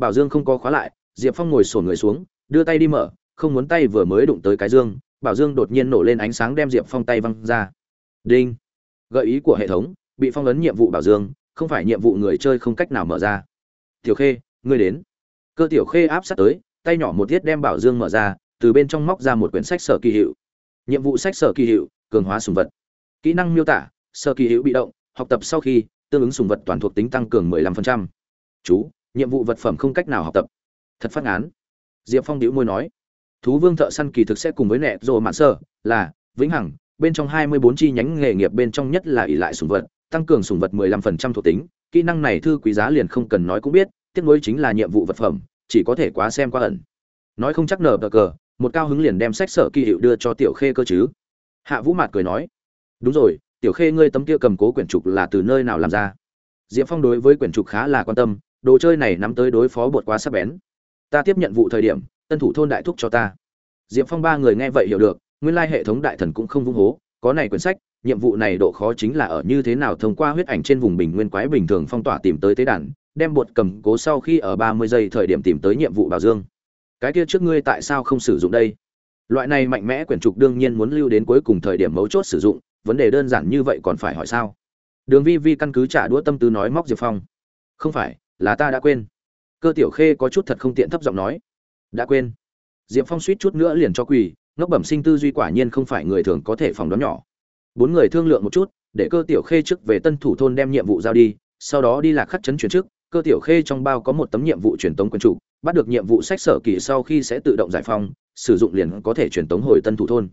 bảo dương không có khóa lại, diệp phong ngồi sổn người xuống, đưa tay đi mở, không muốn tay vừa mới đụng tới cái dương, bảo dương đột nhiên nổ lên ánh sáng đem diệp phong tay văng ra. Đinh! Gợi ý của hệ thống, bị phong ấn nhiệm vụ bảo dương, không phải nhiệm vụ người chơi không cách nào mở ra. Tiểu khê, ngươi đến. Cơ tiểu khê áp sát tới, tay nhỏ một tiết đem bảo dương mở ra, từ bên trong móc ra một quyển sách sở kỳ hiệu. Nhiệm vụ sách sở kỳ hiệu, cường hóa sùng vật. Kỹ năng miêu tả, sở kỳ hiệu bị động, học tập sau khi, tương ứng sùng vật toàn thuộc tính tăng cường 15%. chú nhiệm vụ vật phẩm không cách nào học tập. Thật phát án diệp phong đĩu môi nói, thú vương thợ săn kỳ thực sẽ cùng với nẹ rồ mạn sơ, là, vĩnh hằng, bên trong 24 chi nhánh nghề nghiệp bên trong nhất là ỷ lại sùng vật, tăng cường sùng vật 15% thuộc tính, kỹ năng này thư quý giá liền không cần nói cũng biết, tiếc nuối chính là nhiệm vụ vật phẩm, chỉ có thể quá xem qua ẩn. Nói không chắc nở bờ cờ, một cao hứng liền đem sách sở kỳ hiệu đưa cho tiểu khê cơ chứ. Hạ vũ mạt cười nói, đúng rồi, tiểu khê ngươi tấm kia cầm cố quyển trục là từ nơi nào làm ra? Diệp phong đối với quyển trục khá là quan tâm đồ chơi này nắm tới đối phó bột quá sắc bén. Ta tiếp nhận vụ thời điểm, tân thủ thôn đại thúc cho ta. Diệp phong ba người nghe vậy hiểu được, nguyên lai hệ thống đại thần cũng không vung hố, có này quyển sách, nhiệm vụ này độ khó chính là ở như thế nào thông qua huyết ảnh trên vùng bình nguyên quái bình thường phong tỏa tìm tới tế đàn, đem bột cầm cố sau khi ở ba mươi giây thời điểm tìm tới nhiệm vụ bảo dương. Cái kia trước ngươi tại sao không sử dụng đây? Loại này mạnh mẽ quyển trục đương nhiên muốn lưu đến cuối cùng thời điểm mấu chốt sử dụng, vấn đề đơn giản như vậy còn phải hỏi sao? Đường vi vi căn cứ trả đũa tâm tư nói móc diệp phong. Không phải là ta đã quên. Cơ tiểu khê có chút thật không tiện thấp giọng nói. Đã quên. Diệp phong suýt chút nữa liền cho quỳ, ngốc bẩm sinh tư duy quả nhiên không phải người thường có thể phòng đoán nhỏ. Bốn người thương lượng một chút, để cơ tiểu khê trước về tân thủ thôn đem nhiệm vụ giao đi, sau đó đi lạc khắc chấn chuyển trước, cơ tiểu khê trong bao có một tấm nhiệm vụ truyền tống quân chủ, bắt được nhiệm vụ sách sở kỳ sau khi sẽ tự động giải phong sử dụng liền có thể truyền tống hồi tân thủ thôn.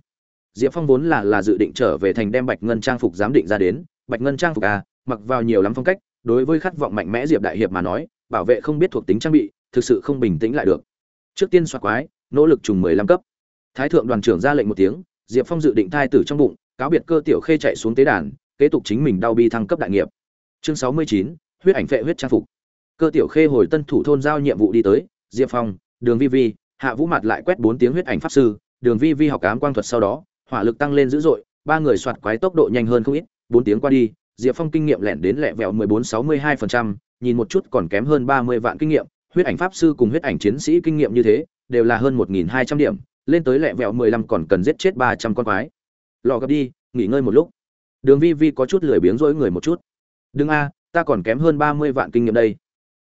Diệp phong vốn là là dự định trở về thành đem bạch ngân trang phục giám định ra đến. Bạch ngân trang phục à? mặc vào nhiều lắm phong cách đối với khát vọng mạnh mẽ diệp đại hiệp mà nói, bảo vệ không biết thuộc tính trang bị, thực sự không bình tĩnh lại được. Trước tiên xoạc quái, nỗ lực trùng mười lăm cấp. Thái thượng đoàn trưởng ra lệnh một tiếng, diệp phong dự định thai tử trong bụng, cáo biệt cơ tiểu khê chạy xuống tế đàn, kế tục chính mình đau bi thăng cấp đại nghiệp. Chương sáu mươi chín, huyết ảnh vệ huyết trang phục. Cơ tiểu khê hồi tân thủ thôn giao nhiệm vụ đi tới, diệp phong, đường vi vi, hạ vũ mặt lại quét bốn tiếng huyết ảnh pháp sư, đường vi vi học cám quang thuật sau đó, hỏa lực tăng lên dữ dội, ba người soạt quái tốc độ nhanh hơn không ít, bốn tiếng qua đi diệp phong kinh nghiệm lẻn đến lẹ vẹo mười bốn sáu mươi hai phần trăm, nhìn một chút còn kém hơn ba mươi vạn kinh nghiệm, huyết ảnh pháp sư cùng huyết ảnh chiến sĩ kinh nghiệm như thế, đều là hơn một nghìn hai trăm điểm, lên tới lẹ vẹo mười lăm còn cần giết chết ba trăm con quái. Lọ gấp đi, nghỉ ngơi một lúc. Đường vi vi có chút lười biếng rỗi người một chút. Đừng a, ta còn kém hơn ba mươi vạn kinh nghiệm đây.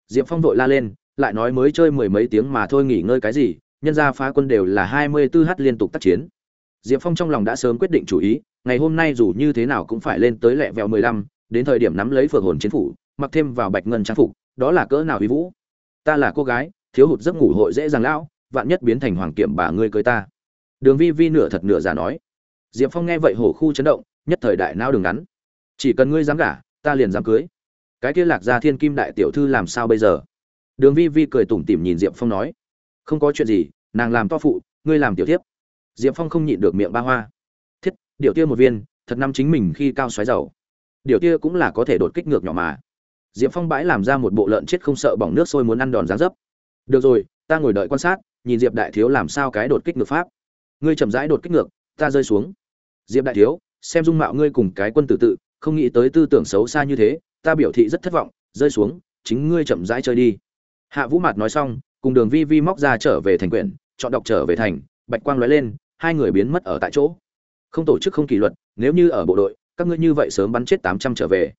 Diệp phong vội la lên, lại nói mới chơi mười mấy tiếng mà thôi nghỉ ngơi cái gì, nhân ra phá quân đều là 24h liên tục tác chiến. Diệp phong trong lòng đã sớm quyết định chủ ý ngày hôm nay dù như thế nào cũng phải lên tới lẹ vẹo mười lăm, đến thời điểm nắm lấy phượng hồn chiến phủ, mặc thêm vào bạch ngân trang phục, đó là cỡ nào uy vũ. Ta là cô gái, thiếu hụt giấc ngủ hội dễ dàng lão, vạn nhất biến thành hoàng kiểm bà ngươi cưới ta. Đường vi vi nửa thật nửa giả nói. Diệp phong nghe vậy hổ khu chấn động, nhất thời đại nao đường ngắn. Chỉ cần ngươi dám gả, ta liền dám cưới. Cái kia lạc gia thiên kim đại tiểu thư làm sao bây giờ? Đường vi vi cười tủm tỉm nhìn diệp phong nói. Không có chuyện gì, nàng làm to phụ, ngươi làm tiểu thiếp. diệp phong không nhịn được miệng ba hoa. Điều tia một viên, thật năm chính mình khi cao xoáy dầu. Điều tia cũng là có thể đột kích ngược nhỏ mà. Diệp phong bãi làm ra một bộ lợn chết không sợ bỏng nước sôi muốn ăn đòn rán dấp. Được rồi, ta ngồi đợi quan sát, nhìn diệp đại thiếu làm sao cái đột kích ngược pháp. Ngươi chậm rãi đột kích ngược, ta rơi xuống. Diệp đại thiếu, xem dung mạo ngươi cùng cái quân tử tự, không nghĩ tới tư tưởng xấu xa như thế, ta biểu thị rất thất vọng, rơi xuống, chính ngươi chậm rãi chơi đi. Hạ vũ mạt nói xong, cùng đường vi vi móc ra trở về thành quyển, chọn đọc trở về thành, bạch quang lóe lên, hai người biến mất ở tại chỗ không tổ chức không kỷ luật, nếu như ở bộ đội, các ngươi như vậy sớm bắn chết tám trăm trở về.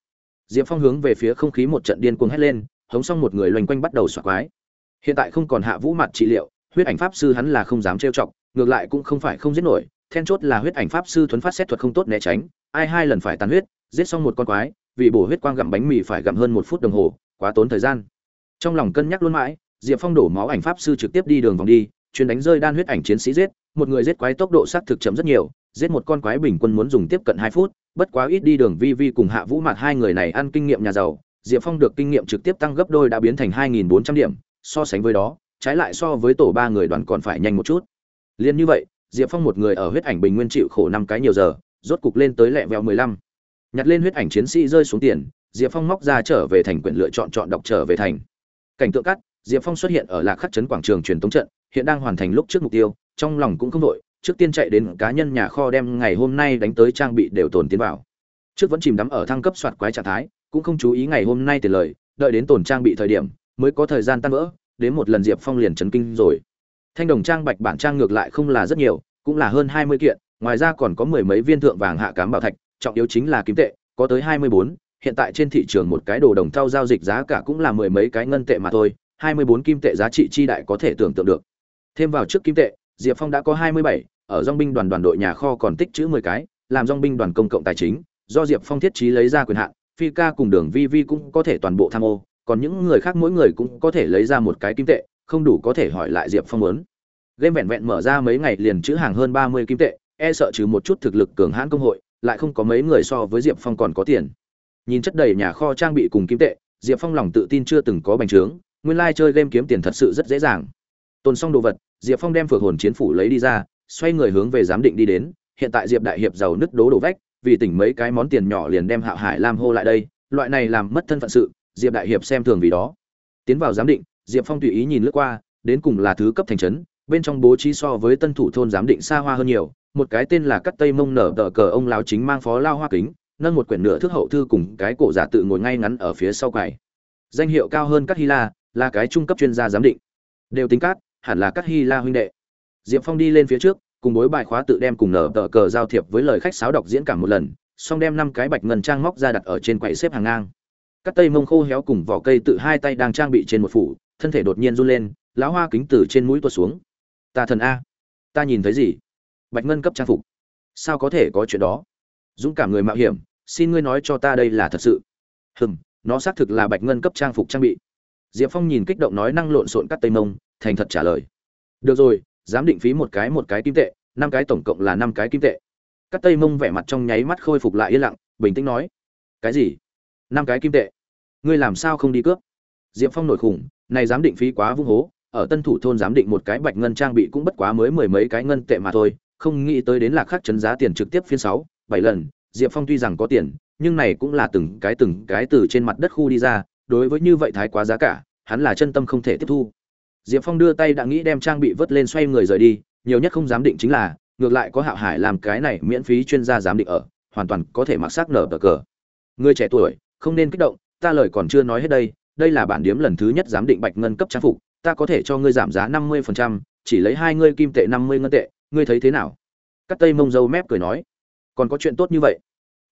Diệp phong hướng về phía không khí một trận điên cuồng hét lên, hống xong một người loanh quanh bắt đầu xoạc quái. Hiện tại không còn hạ vũ mặt trị liệu, huyết ảnh pháp sư hắn là không dám trêu chọc, ngược lại cũng không phải không giết nổi, then chốt là huyết ảnh pháp sư thuấn phát xét thuật không tốt né tránh, ai hai lần phải tàn huyết, giết xong một con quái, vì bổ huyết quang gặm bánh mì phải gặm hơn một phút đồng hồ, quá tốn thời gian. Trong lòng cân nhắc luôn mãi, diệp phong đổ máu ảnh pháp sư trực tiếp đi đường vòng đi chuyến đánh rơi đan huyết ảnh chiến sĩ giết, một người giết quái tốc độ xác thực chậm rất nhiều giết một con quái bình quân muốn dùng tiếp cận hai phút, bất quá ít đi đường vi vi cùng hạ vũ mạt hai người này ăn kinh nghiệm nhà giàu, diệp phong được kinh nghiệm trực tiếp tăng gấp đôi đã biến thành hai nghìn bốn trăm điểm, so sánh với đó, trái lại so với tổ ba người đoàn còn phải nhanh một chút liên như vậy, diệp phong một người ở huyết ảnh bình nguyên chịu khổ năm cái nhiều giờ, rốt cục lên tới lẹ vẹo mười lăm nhặt lên huyết ảnh chiến sĩ rơi xuống tiền, diệp phong móc ra trở về thành quyển lựa chọn chọn đọc trở về thành cảnh tượng cắt, diệp phong xuất hiện ở lạc khắc trấn quảng trường truyền tống trận, hiện đang hoàn thành lúc trước mục tiêu, trong lòng cũng không đổi trước tiên chạy đến cá nhân nhà kho đem ngày hôm nay đánh tới trang bị đều tồn tiến vào. Trước vẫn chìm đắm ở thăng cấp soạt quái trạng thái, cũng không chú ý ngày hôm nay tiền lời, đợi đến tồn trang bị thời điểm, mới có thời gian tan vỡ, đến một lần diệp phong liền chấn kinh rồi. Thanh đồng trang bạch bản trang ngược lại không là rất nhiều, cũng là hơn hai mươi kiện, ngoài ra còn có mười mấy viên thượng vàng hạ cám bảo thạch, trọng yếu chính là kim tệ, có tới hai mươi bốn, hiện tại trên thị trường một cái đồ đồng thau giao dịch giá cả cũng là mười mấy cái ngân tệ mà thôi, hai mươi bốn kim tệ giá trị chi đại có thể tưởng tượng được. Thêm vào trước kim tệ, diệp phong đã có hai mươi bảy ở dòng binh đoàn đoàn đội nhà kho còn tích chữ mười cái, làm dòng binh đoàn công cộng tài chính, do diệp phong thiết trí lấy ra quyền hạn, phi ca cùng đường vi vi cũng có thể toàn bộ tham ô, còn những người khác mỗi người cũng có thể lấy ra một cái kim tệ, không đủ có thể hỏi lại diệp phong muốn. Game vẹn vẹn mở ra mấy ngày liền chữ hàng hơn ba mươi kim tệ e sợ trừ một chút thực lực cường hãn công hội, lại không có mấy người so với diệp phong còn có tiền. Nhìn chất đầy nhà kho trang bị cùng kim tệ, diệp phong lòng tự tin chưa từng có bành trướng, nguyên lai chơi game kiếm tiền thật sự rất dễ dàng. Tồn xong đồ vật, diệp phong đem phược hồn chiến phủ lấy đi ra xoay người hướng về giám định đi đến, hiện tại diệp đại hiệp giàu nứt đố đổ vách, vì tỉnh mấy cái món tiền nhỏ liền đem hạo hải lam hô lại đây, loại này làm mất thân phận sự, diệp đại hiệp xem thường vì đó. Tiến vào giám định, diệp phong tùy ý nhìn lướt qua, đến cùng là thứ cấp thành trấn, bên trong bố trí so với tân thủ thôn giám định xa hoa hơn nhiều, một cái tên là cắt tây mông nở tờ cờ ông lao chính mang phó lao hoa kính, nâng một quyển nửa thước hậu thư cùng cái cổ giả tự ngồi ngay ngắn ở phía sau quầy. Danh hiệu cao hơn các hy la, là cái trung cấp chuyên gia giám định. Đều tính cát, hẳn là các hy la huynh đệ diệp phong đi lên phía trước, cùng bối bài khóa tự đem cùng nở tờ cờ giao thiệp với lời khách sáo đọc diễn cả một lần, xong đem năm cái bạch ngân trang móc ra đặt ở trên quầy xếp hàng ngang. Các tây mông khô héo cùng vỏ cây tự hai tay đang trang bị trên một phủ, thân thể đột nhiên run lên, lão hoa kính từ trên mũi tuột xuống. Ta thần a. Ta nhìn thấy gì? Bạch ngân cấp trang phục. Sao có thể có chuyện đó? Dũng cảm người mạo hiểm, xin ngươi nói cho ta đây là thật sự. Hừm, nó xác thực là bạch ngân cấp trang phục trang bị. Diệp phong nhìn kích động nói năng lộn xộn cắt tây mông, thành thật trả lời. Được rồi dám định phí một cái một cái kim tệ, năm cái tổng cộng là năm cái kim tệ. Cắt tây mông vẻ mặt trong nháy mắt khôi phục lại yên lặng, bình tĩnh nói, cái gì? Năm cái kim tệ? Ngươi làm sao không đi cướp? Diệp phong nổi khủng, này dám định phí quá vung hố, ở tân thủ thôn giám định một cái bạch ngân trang bị cũng bất quá mới mười mấy cái ngân tệ mà thôi, không nghĩ tới đến là khắc chấn giá tiền trực tiếp phiên sáu, bảy lần. Diệp phong tuy rằng có tiền, nhưng này cũng là từng cái từng cái từ trên mặt đất khu đi ra, đối với như vậy thái quá giá cả, hắn là chân tâm không thể tiếp thu diệp phong đưa tay đã nghĩ đem trang bị vớt lên xoay người rời đi nhiều nhất không dám định chính là ngược lại có hạo hải làm cái này miễn phí chuyên gia giám định ở hoàn toàn có thể mặc sắc nở cờ cờ. Người trẻ tuổi không nên kích động ta lời còn chưa nói hết đây đây là bản điểm lần thứ nhất giám định bạch ngân cấp trang phục ta có thể cho ngươi giảm giá năm mươi phần trăm, chỉ lấy hai ngươi kim tệ năm mươi ngân tệ ngươi thấy thế nào? Cắt tây mông dâu mép cười nói. Còn có chuyện tốt như vậy.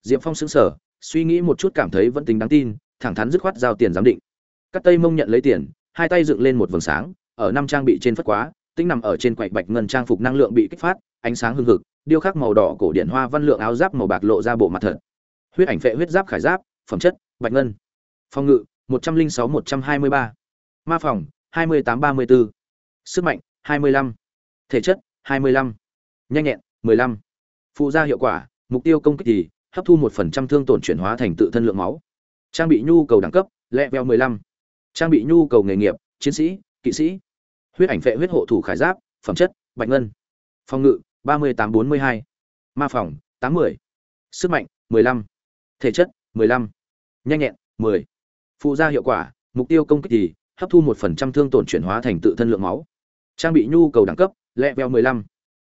Diệp phong sững sờ suy nghĩ một chút cảm thấy vẫn tính đáng tin thẳng thắn dứt khoát giao tiền giám định. Cắt tây mông nhận lấy tiền hai tay dựng lên một vầng sáng ở năm trang bị trên phất quá tinh nằm ở trên quạch bạch ngân trang phục năng lượng bị kích phát, ánh sáng hưng hực, điêu khắc màu đỏ cổ điển hoa văn lượng áo giáp màu bạc lộ ra bộ mặt thật. Huyết ảnh phệ huyết giáp khải giáp, phẩm chất, bạch ngân. Phòng ngự, một trăm linh sáu, một trăm hai mươi ba. Ma phòng, hai mươi tám, ba mươi bốn. Sức mạnh, hai mươi lăm. Thể chất, hai mươi lăm. Nhanh nhẹn, mười lăm. Phụ gia hiệu quả, mục tiêu công kích thì hấp thu một phần trăm thương tổn chuyển hóa thành tự thân lượng máu. Trang bị nhu cầu đẳng cấp lẹ veo mười lăm. Trang bị nhu cầu nghề nghiệp, chiến sĩ, kỵ sĩ huyết ảnh phệ huyết hộ thủ khải giáp, phẩm chất, bạch ngân. Phòng ngự, ba mươi tám bốn mươi hai. Ma phòng, tám mươi. Sức mạnh, mười lăm. Thể chất, mười lăm. Nhanh nhẹn, mười. Phụ gia hiệu quả, mục tiêu công kích thì hấp thu một phần trăm thương tổn chuyển hóa thành tự thân lượng máu. Trang bị nhu cầu đẳng cấp, lẹ veo mười lăm.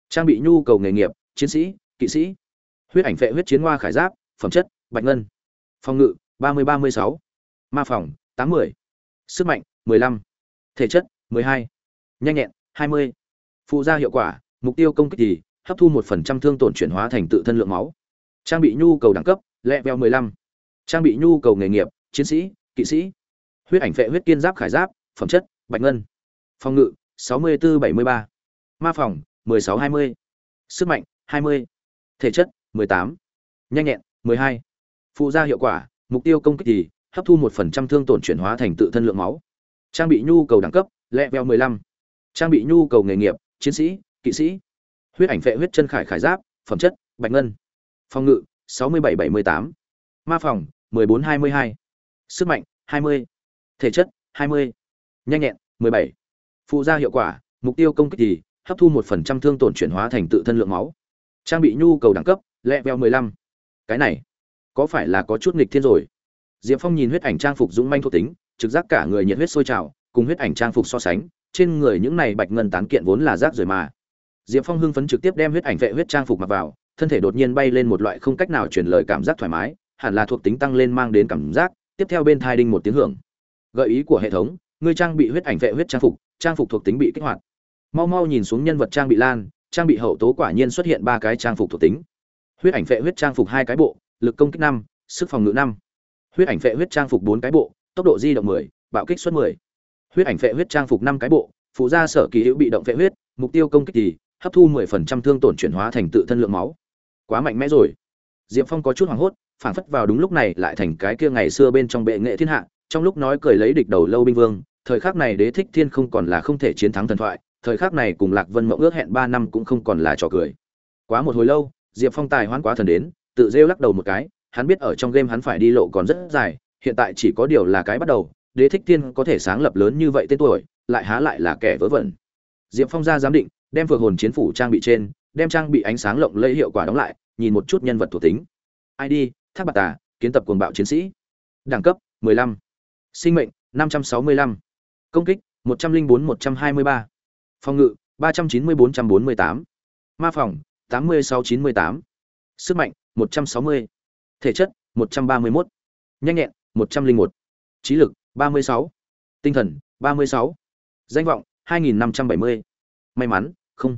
Trang bị nhu cầu nghề nghiệp, chiến sĩ, kỵ sĩ. Huyết ảnh phệ huyết chiến hoa khải giáp, phẩm chất, bạch ngân. Phòng ngự, ba mươi ba mươi sáu. Ma phòng, tám mươi. Sức mạnh, mười lăm. Thể chất, mười hai nhanh nhẹn 20. phụ gia hiệu quả, mục tiêu công kích thì, hấp thu 1% thương tổn chuyển hóa thành tự thân lượng máu trang bị nhu cầu đẳng cấp level 15. trang bị nhu cầu nghề nghiệp, chiến sĩ, kỵ sĩ huyết ảnh vệ huyết kiên giáp, khải giáp, phẩm chất, bạch ngân phòng ngự 64-73. ma phòng 16-20. sức mạnh 20. thể chất 18. nhanh nhẹn 12. phụ gia hiệu quả, mục tiêu công kích thì, hấp thu 1% thương tổn chuyển hóa thành tự thân lượng máu trang bị nhu cầu đẳng cấp level 15 trang bị nhu cầu nghề nghiệp chiến sĩ kỵ sĩ. Huyết ảnh vệ huyết chân khải khải giáp phẩm chất bạch ngân. Phòng ngự sáu mươi bảy bảy mươi tám. Ma phòng mười bốn hai mươi hai. Sức mạnh hai mươi. Thể chất 20, nhanh nhẹn 17. phụ gia hiệu quả mục tiêu công kích thì hấp thu một phần trăm thương tổn chuyển hóa thành tự thân lượng máu. Trang bị nhu cầu đẳng cấp lẹ veo 15. cái này có phải là có chút nghịch thiên rồi? Diệp phong nhìn huyết ảnh trang phục dũng manh thuộc tính trực giác cả người nhiệt huyết sôi trào cùng huyết ảnh trang phục so sánh trên người những này bạch ngân tán kiện vốn là rác rưởi mà. Diệp phong hưng phấn trực tiếp đem huyết ảnh vệ huyết trang phục mặc vào, thân thể đột nhiên bay lên một loại không cách nào truyền lời cảm giác thoải mái, hẳn là thuộc tính tăng lên mang đến cảm giác, tiếp theo bên thai đinh một tiếng hưởng. Gợi ý của hệ thống ngươi trang bị huyết ảnh vệ huyết trang phục trang phục thuộc tính bị kích hoạt. Mau mau nhìn xuống nhân vật trang bị lan, trang bị hậu tố quả nhiên xuất hiện ba cái trang phục thuộc tính. Huyết ảnh vệ huyết trang phục hai cái bộ, lực công kích năm, sức phòng ngự năm. Huyết ảnh vệ huyết trang phục bốn cái bộ, tốc độ di động mười, bạo kích suất mười huyết ảnh vệ huyết trang phục năm cái bộ, phụ gia sở kỳ hữu bị động vệ huyết, mục tiêu công kích thì hấp thu mười phần trăm thương tổn chuyển hóa thành tự thân lượng máu. Quá mạnh mẽ rồi. Diệp phong có chút hoảng hốt, phảng phất vào đúng lúc này lại thành cái kia ngày xưa bên trong bệ nghệ thiên hạ, trong lúc nói cười lấy địch đầu lâu binh vương, thời khắc này đế thích thiên không còn là không thể chiến thắng thần thoại, thời khắc này cùng lạc vân mộng ước hẹn ba năm cũng không còn là trò cười. Quá một hồi lâu, diệp phong tài hoán quá thần đến, tự rêu lắc đầu một cái, hắn biết ở trong game hắn phải đi lộ còn rất dài, hiện tại chỉ có điều là cái bắt đầu đế thích thiên có thể sáng lập lớn như vậy tên tuổi, lại há lại là kẻ vớ vẩn diệp phong ra giám định, đem phược hồn chiến phủ trang bị trên, đem trang bị ánh sáng lộng lẫy hiệu quả đóng lại, nhìn một chút nhân vật thuộc tính id thác bạc tà, kiến tập cuồng bạo chiến sĩ đẳng cấp 15. sinh mệnh 565. công kích 104-123. phòng ngự 390-448. ma phòng 86-98. sức mạnh 160. thể chất 131. nhanh nhẹn 101. trí lực 36. tinh thần 36. danh vọng 2570. may mắn, không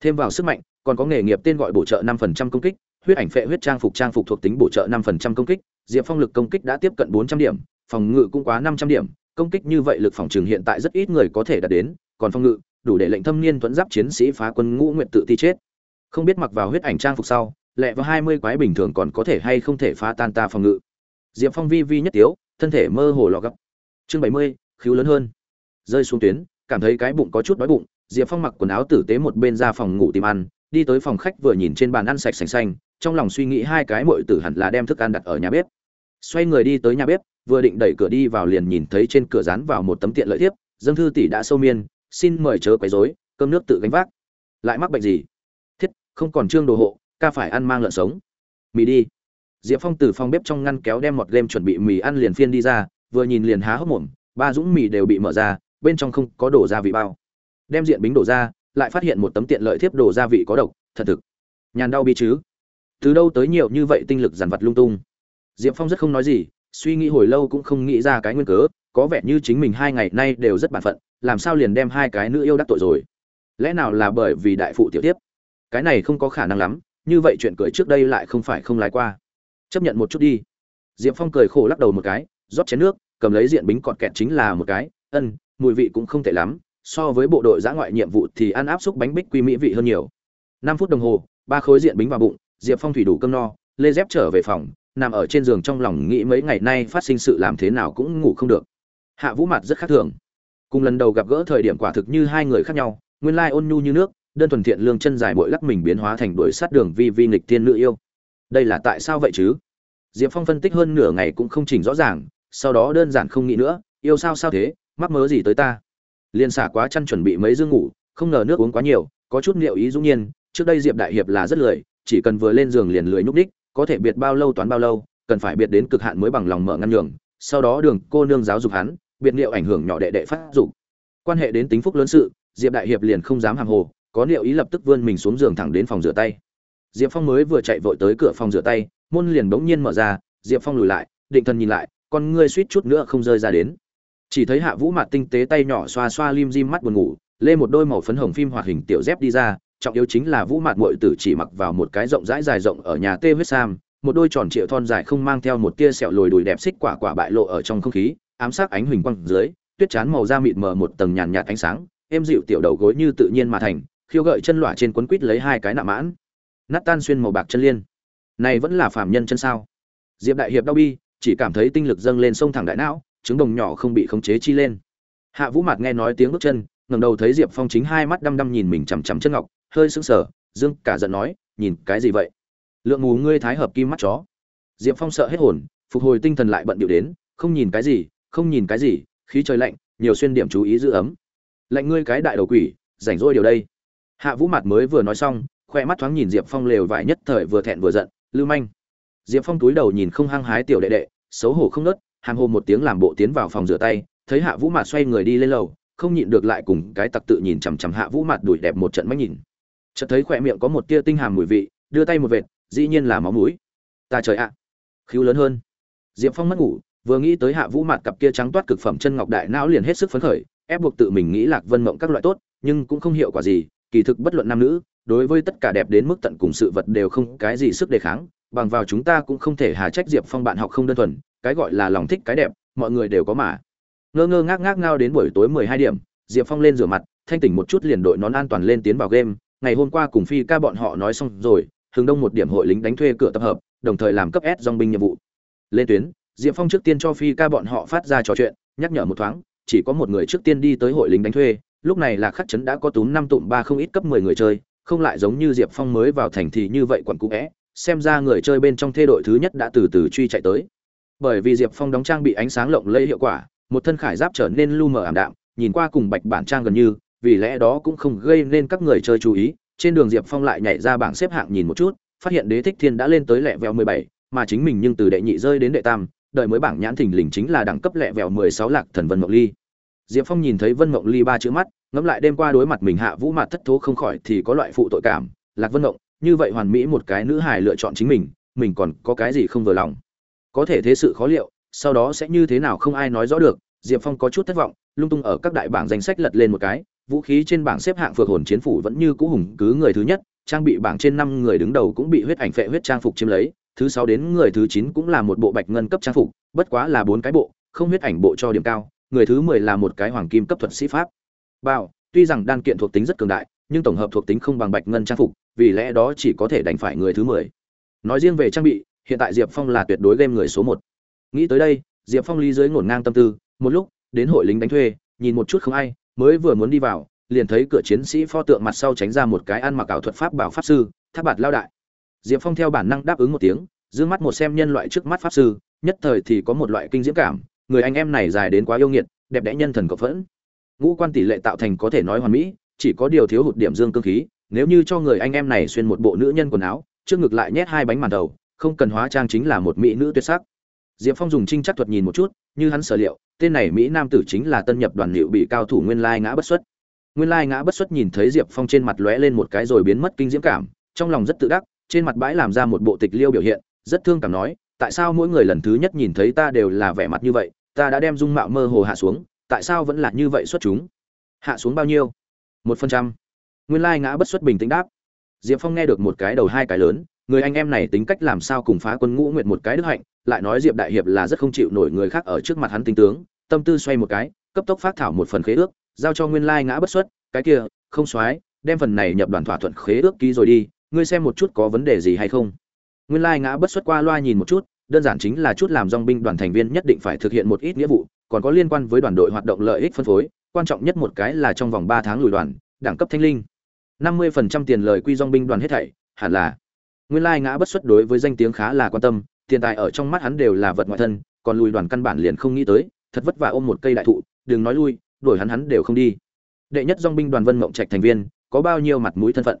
thêm vào sức mạnh, còn có nghề nghiệp tên gọi bổ trợ 5% công kích, huyết ảnh phệ huyết trang phục trang phục thuộc tính bổ trợ 5% công kích, diệp phong lực công kích đã tiếp cận 400 điểm, phòng ngự cũng quá 500 điểm, công kích như vậy lực phòng trường hiện tại rất ít người có thể đạt đến, còn phòng ngự, đủ để lệnh thâm niên tuấn giáp chiến sĩ phá quân ngũ nguyện tự ti chết không biết mặc vào huyết ảnh trang phục sau, lẹ vào 20 quái bình thường còn có thể hay không thể phá tan ta phòng ngự diệp phong vi vi nhất tiếu, thân thể mơ hồ lọ gấp chương 70, khiếu lớn hơn. Rơi xuống tuyến cảm thấy cái bụng có chút đói bụng diệp phong mặc quần áo tử tế một bên ra phòng ngủ tìm ăn đi tới phòng khách vừa nhìn trên bàn ăn sạch sành xanh trong lòng suy nghĩ hai cái muội tử hẳn là đem thức ăn đặt ở nhà bếp. Xoay người đi tới nhà bếp vừa định đẩy cửa đi vào liền nhìn thấy trên cửa dán vào một tấm tiện lợi thiếp dâng thư tỷ đã sâu miên xin mời chớ quấy rối cơm nước tự gánh vác. Lại mắc bệnh gì? Thiết không còn trương đồ hộ ca phải ăn mang lợn sống. Mì đi. Diệp phong từ phòng bếp trong ngăn kéo đem một lem chuẩn bị mì ăn liền phiên đi ra vừa nhìn liền há hốc mồm, ba dũng mì đều bị mở ra, bên trong không có đổ gia vị bao. Đem diện bính đổ ra, lại phát hiện một tấm tiện lợi thiếp đổ gia vị có độc, thật thực. Nhàn đau bi chứ. Từ đâu tới nhiều như vậy tinh lực giàn vật lung tung? Diệp phong rất không nói gì, suy nghĩ hồi lâu cũng không nghĩ ra cái nguyên cớ, có vẻ như chính mình hai ngày nay đều rất bản phận, làm sao liền đem hai cái nữ yêu đắc tội rồi? Lẽ nào là bởi vì đại phụ tiểu tiếp cái này không có khả năng lắm, như vậy chuyện cười trước đây lại không phải không lái qua. Chấp nhận một chút đi. Diệp phong cười khổ lắc đầu một cái rót chén nước, cầm lấy diện bính cọt kẹt chính là một cái. Ân, mùi vị cũng không tệ lắm, so với bộ đội giã ngoại nhiệm vụ thì ăn áp xúc bánh bích quy mỹ vị hơn nhiều. Năm phút đồng hồ, ba khối diện bính vào bụng, diệp phong thủy đủ cơm no, lê dép trở về phòng, nằm ở trên giường trong lòng nghĩ mấy ngày nay phát sinh sự làm thế nào cũng ngủ không được. Hạ vũ mặt rất khác thường. Cùng lần đầu gặp gỡ thời điểm quả thực như hai người khác nhau, nguyên lai ôn nhu như nước, đơn thuần thiện lương chân dài bội lắc mình biến hóa thành đuổi sát đường vi vi nghịch tiên nữ yêu. Đây là tại sao vậy chứ? Diệp phong phân tích hơn nửa ngày cũng không chỉnh rõ ràng sau đó đơn giản không nghĩ nữa, yêu sao sao thế, mắc mớ gì tới ta? Liền xả quá chăn chuẩn bị mấy dương ngủ, không ngờ nước uống quá nhiều, có chút liệu ý dũng nhiên, trước đây diệp đại hiệp là rất lười, chỉ cần vừa lên giường liền lười nhúc đích có thể biệt bao lâu toán bao lâu, cần phải biệt đến cực hạn mới bằng lòng mở ngăn nhường, sau đó đường cô nương giáo dục hắn, biệt liệu ảnh hưởng nhỏ đệ đệ phát dục. Quan hệ đến tính phúc lớn sự, diệp đại hiệp liền không dám hàng hồ, có liệu ý lập tức vươn mình xuống giường thẳng đến phòng rửa tay. Diệp phong mới vừa chạy vội tới cửa phòng rửa tay, môn liền bỗng nhiên mở ra, diệp phong lùi lại, định thần nhìn lại con ngươi suýt chút nữa không rơi ra đến. Chỉ thấy hạ vũ mặt tinh tế tay nhỏ xoa xoa lim dim mắt buồn ngủ, lê một đôi màu phấn hồng phim hoạt hình tiểu dép đi ra, trọng yếu chính là vũ mặt muội tử chỉ mặc vào một cái rộng rãi dài rộng ở nhà tê huyết sam, một đôi tròn triệu thon dài không mang theo một tia sẹo lồi đùi đẹp xích quả quả bại lộ ở trong không khí, ám sát ánh huỳnh quang dưới, tuyết chán màu da mịn mờ một tầng nhàn nhạt ánh sáng, êm dịu tiểu đầu gối như tự nhiên mà thành, khiêu gợi chân lọa trên quấn quít lấy hai cái nạm mãn. Nát tan xuyên màu bạc chân liên. Này vẫn là phàm nhân chân sao? Diệp đại hiệp đau bi chỉ cảm thấy tinh lực dâng lên sông thẳng đại não, trứng đồng nhỏ không bị khống chế chi lên. Hạ vũ mặt nghe nói tiếng bước chân, ngẩng đầu thấy diệp phong chính hai mắt đăm đăm nhìn mình chằm chằm chân ngọc, hơi sững sờ, dương cả giận nói, nhìn cái gì vậy? Lượng mù ngươi thái hợp kim mắt chó. Diệp phong sợ hết hồn, phục hồi tinh thần lại bận điệu đến, không nhìn cái gì, không nhìn cái gì, khí trời lạnh, nhiều xuyên điểm chú ý giữ ấm. Lạnh ngươi cái đại đầu quỷ, rảnh rỗi điều đây. Hạ vũ mặt mới vừa nói xong, khoe mắt thoáng nhìn diệp phong lều vải nhất thời vừa thẹn vừa giận, lưu manh diệp phong túi đầu nhìn không hăng hái tiểu đệ đệ, xấu hổ không nớt, hàng hồ một tiếng làm bộ tiến vào phòng rửa tay, thấy hạ vũ Mạt xoay người đi lên lầu, không nhịn được lại cùng cái tặc tự nhìn chằm chằm hạ vũ mặt đuổi đẹp một trận mắt nhìn chợt thấy khỏe miệng có một tia tinh hàm mùi vị, đưa tay một vệt, dĩ nhiên là máu mũi ta trời ạ à. lớn hơn diệp phong mất ngủ, vừa nghĩ tới hạ vũ mạt cặp kia trắng toát cực phẩm chân ngọc đại não liền hết sức phấn khởi, ép buộc tự mình nghĩ lạc vân mộng các loại tốt, nhưng cũng không hiệu quả gì, kỳ thực bất luận nam nữ, đối với tất cả đẹp đến mức tận cùng sự vật đều không cái gì sức đề kháng bằng vào chúng ta cũng không thể hà trách diệp phong bạn học không đơn thuần, cái gọi là lòng thích cái đẹp, mọi người đều có mà. Ngơ ngơ ngác ngác ngao đến buổi tối mười hai điểm, diệp phong lên rửa mặt, thanh tỉnh một chút liền đội nón an toàn lên tiến vào game. Ngày hôm qua cùng phi ca bọn họ nói xong rồi hướng đông một điểm hội lính đánh thuê cửa tập hợp, đồng thời làm cấp s dong binh nhiệm vụ. Lên tuyến, diệp phong trước tiên cho phi ca bọn họ phát ra trò chuyện, nhắc nhở một thoáng, chỉ có một người trước tiên đi tới hội lính đánh thuê, lúc này là khắc chấn đã có túm năm tụm ba không ít cấp mười người chơi, không lại giống như diệp phong mới vào thành thì như vậy quặn cũ vẽ xem ra người chơi bên trong thê đội thứ nhất đã từ từ truy chạy tới. Bởi vì diệp phong đóng trang bị ánh sáng lộng lẫy hiệu quả, một thân khải giáp trở nên lu mờ ảm đạm, nhìn qua cùng bạch bản trang gần như, vì lẽ đó cũng không gây nên các người chơi chú ý. Trên đường diệp phong lại nhảy ra bảng xếp hạng nhìn một chút, phát hiện đế thích thiên đã lên tới lẹ vẹo mười bảy, mà chính mình nhưng từ đệ nhị rơi đến đệ tam, đợi mới bảng nhãn thình lình chính là đẳng cấp lẹ vẹo mười sáu lạc thần vân mộng ly. Diệp phong nhìn thấy vân mộng ly ba chữ mắt, ngẫm lại đêm qua đối mặt mình hạ vũ mặt thất thố không khỏi thì có loại phụ tội cảm, lạc vân mộng như vậy hoàn mỹ một cái nữ hài lựa chọn chính mình mình còn có cái gì không vừa lòng? Có thể thế sự khó liệu, sau đó sẽ như thế nào không ai nói rõ được, diệp phong có chút thất vọng, lung tung ở các đại bảng danh sách lật lên một cái, vũ khí trên bảng xếp hạng phược hồn chiến phủ vẫn như cũ hùng cứ người thứ nhất, trang bị bảng trên năm người đứng đầu cũng bị huyết ảnh phệ huyết trang phục chiếm lấy, thứ sáu đến người thứ chín cũng là một bộ bạch ngân cấp trang phục, bất quá là bốn cái bộ, không huyết ảnh bộ cho điểm cao, người thứ mười là một cái hoàng kim cấp thuật sĩ pháp. Bảo, tuy rằng đan kiện thuộc tính rất cường đại nhưng tổng hợp thuộc tính không bằng bạch ngân trang phục, vì lẽ đó chỉ có thể đánh phải người thứ mười. Nói riêng về trang bị, hiện tại diệp phong là tuyệt đối game người số một. Nghĩ tới đây, diệp phong lý dưới ngổn ngang tâm tư, một lúc, đến hội lính đánh thuê, nhìn một chút không ai, mới vừa muốn đi vào, liền thấy cửa chiến sĩ pho tượng mặt sau tránh ra một cái ăn mặc ảo thuật pháp bảo pháp sư, tháp bạt lao đại. Diệp phong theo bản năng đáp ứng một tiếng d mắt một xem nhân loại trước mắt pháp sư, nhất thời thì có một loại kinh diễm cảm, người anh em này dài đến quá yêu nghiệt, đẹp đẽ nhân thần cộng phẫn. Ngũ quan tỷ lệ tạo thành có thể nói hoàn mỹ chỉ có điều thiếu hụt điểm dương cương khí, nếu như cho người anh em này xuyên một bộ nữ nhân quần áo, trước ngực lại nhét hai bánh màn đầu, không cần hóa trang chính là một mỹ nữ tuyệt sắc. Diệp phong dùng trinh chắc thuật nhìn một chút, như hắn sở liệu, tên này mỹ nam tử chính là tân nhập đoàn liệu bị cao thủ nguyên lai ngã bất xuất. Nguyên lai ngã bất xuất nhìn thấy diệp phong trên mặt lóe lên một cái rồi biến mất kinh diễm cảm, trong lòng rất tự đắc, trên mặt bãi làm ra một bộ tịch liêu biểu hiện, rất thương cảm nói, tại sao mỗi người lần thứ nhất nhìn thấy ta đều là vẻ mặt như vậy? Ta đã đem dung mạo mơ hồ hạ xuống, tại sao vẫn là như vậy xuất chúng? Hạ xuống bao nhiêu? Một phần trăm. Nguyên lai ngã bất xuất bình tĩnh đáp. Diệp phong nghe được một cái đầu hai cái lớn, người anh em này tính cách làm sao cùng phá quân ngũ nguyện một cái đức hạnh, lại nói diệp đại hiệp là rất không chịu nổi người khác ở trước mặt hắn tinh tướng, tâm tư xoay một cái, cấp tốc phát thảo một phần khế ước, giao cho nguyên lai ngã bất xuất, cái kia, không soái, đem phần này nhập đoàn thỏa thuận khế ước ký rồi đi, ngươi xem một chút có vấn đề gì hay không. Nguyên lai ngã bất xuất qua loa nhìn một chút, đơn giản chính là chút làm dong binh đoàn thành viên nhất định phải thực hiện một ít nghĩa vụ, còn có liên quan với đoàn đội hoạt động lợi ích phân phối quan trọng nhất một cái là trong vòng ba tháng lùi đoàn, đẳng cấp thanh linh. năm mươi phần trăm tiền lời quy dòng binh đoàn hết thảy, hẳn là. Nguyên lai ngã bất xuất đối với danh tiếng khá là quan tâm, tiền tài ở trong mắt hắn đều là vật ngoại thân, còn lùi đoàn căn bản liền không nghĩ tới, thật vất vả ôm một cây đại thụ, đừng nói lui, đuổi hắn hắn đều không đi. Đệ nhất dòng binh đoàn vân mộng trạch thành viên, có bao nhiêu mặt mũi thân phận?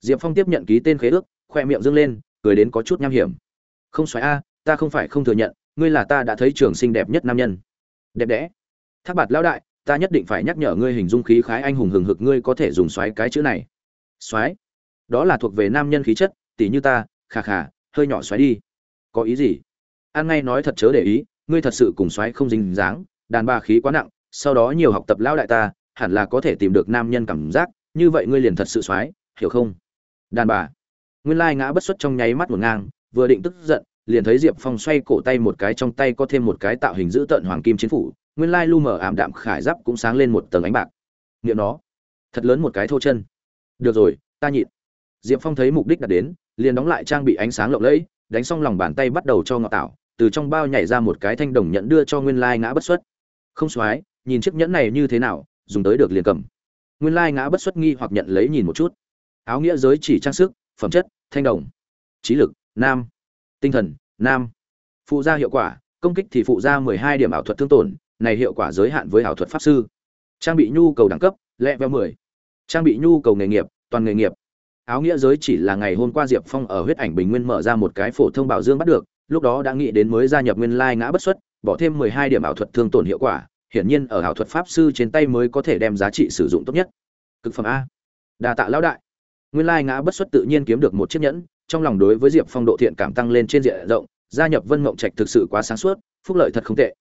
Diệp phong tiếp nhận ký tên khế ước, khoe miệng dương lên, cười đến có chút nham hiểm. Không xoáy a, ta không phải không thừa nhận, ngươi là ta đã thấy trường sinh đẹp nhất nam nhân. Đẹp đẽ. Thác bạt lão đại ta nhất định phải nhắc nhở ngươi hình dung khí khái anh hùng hừng hực ngươi có thể dùng xoáy cái chữ này. Xoáy? Đó là thuộc về nam nhân khí chất tỷ như ta khà khà hơi nhỏ xoáy đi. Có ý gì? An ngay nói thật chớ để ý, ngươi thật sự cùng xoáy không dính dáng, đàn bà khí quá nặng, sau đó nhiều học tập lão đại ta, hẳn là có thể tìm được nam nhân cảm giác, như vậy ngươi liền thật sự xoáy, hiểu không? Đàn bà. Nguyên lai ngã bất xuất trong nháy mắt một ngang, vừa định tức giận, liền thấy diệp phong xoay cổ tay một cái trong tay có thêm một cái tạo hình dữ tợn hoàng kim chiến phủ nguyên lai lu mờ ảm đạm khải giáp cũng sáng lên một tầng ánh bạc. Nghiệm nó. Thật lớn một cái thô chân. Được rồi, ta nhịn. Diệp phong thấy mục đích đạt đến, liền đóng lại trang bị ánh sáng lộng lẫy, đánh xong lòng bàn tay bắt đầu cho ngọ tạo từ trong bao nhảy ra một cái thanh đồng nhận đưa cho nguyên lai ngã bất xuất. Không xoái nhìn chiếc nhẫn này như thế nào, dùng tới được liền cầm. Nguyên lai ngã bất xuất nghi hoặc nhận lấy nhìn một chút. Áo nghĩa giới chỉ trang sức, phẩm chất, thanh đồng. Trí lực, nam. Tinh thần, nam. Phụ gia hiệu quả, công kích thì phụ gia 12 điểm ảo thuật thương tổn này hiệu quả giới hạn với ảo thuật pháp sư. Trang bị nhu cầu đẳng cấp lẹ veo 10. trang bị nhu cầu nghề nghiệp, toàn nghề nghiệp. Áo nghĩa giới chỉ là ngày hôm qua diệp phong ở huyết ảnh bình nguyên mở ra một cái phổ thông bảo dương bắt được, lúc đó đã nghĩ đến mới gia nhập nguyên lai ngã bất xuất, bỏ thêm 12 điểm ảo thuật thương tổn hiệu quả, hiển nhiên ở ảo thuật pháp sư trên tay mới có thể đem giá trị sử dụng tốt nhất. Cực phẩm a. Đa tạ lão đại. Nguyên lai ngã bất xuất tự nhiên kiếm được một chiếc nhẫn, trong lòng đối với diệp phong độ thiện cảm tăng lên trên diện rộng, gia nhập vân mộng trạch thực sự quá sáng suốt, phúc lợi thật không tệ.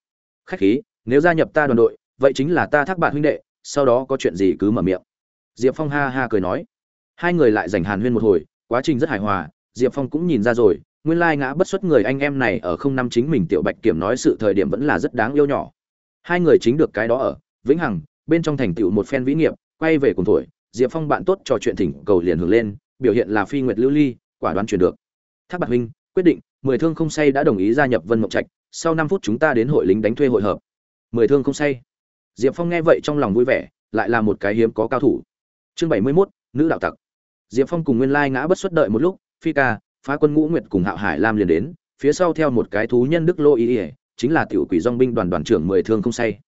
Khách khí nếu gia nhập ta đoàn đội, vậy chính là ta thác bạn huynh đệ, sau đó có chuyện gì cứ mở miệng. Diệp phong ha ha cười nói. Hai người lại giành hàn huyên một hồi, quá trình rất hài hòa, diệp phong cũng nhìn ra rồi, nguyên lai ngã bất xuất người anh em này ở không năm chính mình tiểu bạch kiểm nói sự thời điểm vẫn là rất đáng yêu nhỏ. Hai người chính được cái đó ở, vĩnh hằng, bên trong thành tựu một phen vĩ nghiệp, quay về cùng tuổi, diệp phong bạn tốt trò chuyện thỉnh cầu liền hưởng lên, biểu hiện là phi nguyệt lưu ly, quả đoán chuyển được. Thác bạc huynh, quyết định, mười thương không say đã đồng ý gia nhập vân mộng trạch, sau năm phút chúng ta đến hội lính đánh thuê hội hợp mười thương không say. Diệp phong nghe vậy trong lòng vui vẻ, lại là một cái hiếm có cao thủ. Chương bảy mươi mốt, nữ đạo tặc. Diệp phong cùng nguyên lai ngã bất xuất đợi một lúc, phi ca, phá quân ngũ nguyệt cùng hạo hải lam liền đến, phía sau theo một cái thú nhân đức lô ý ỉa chính là tiểu quỷ dong binh đoàn đoàn trưởng mười thương không say.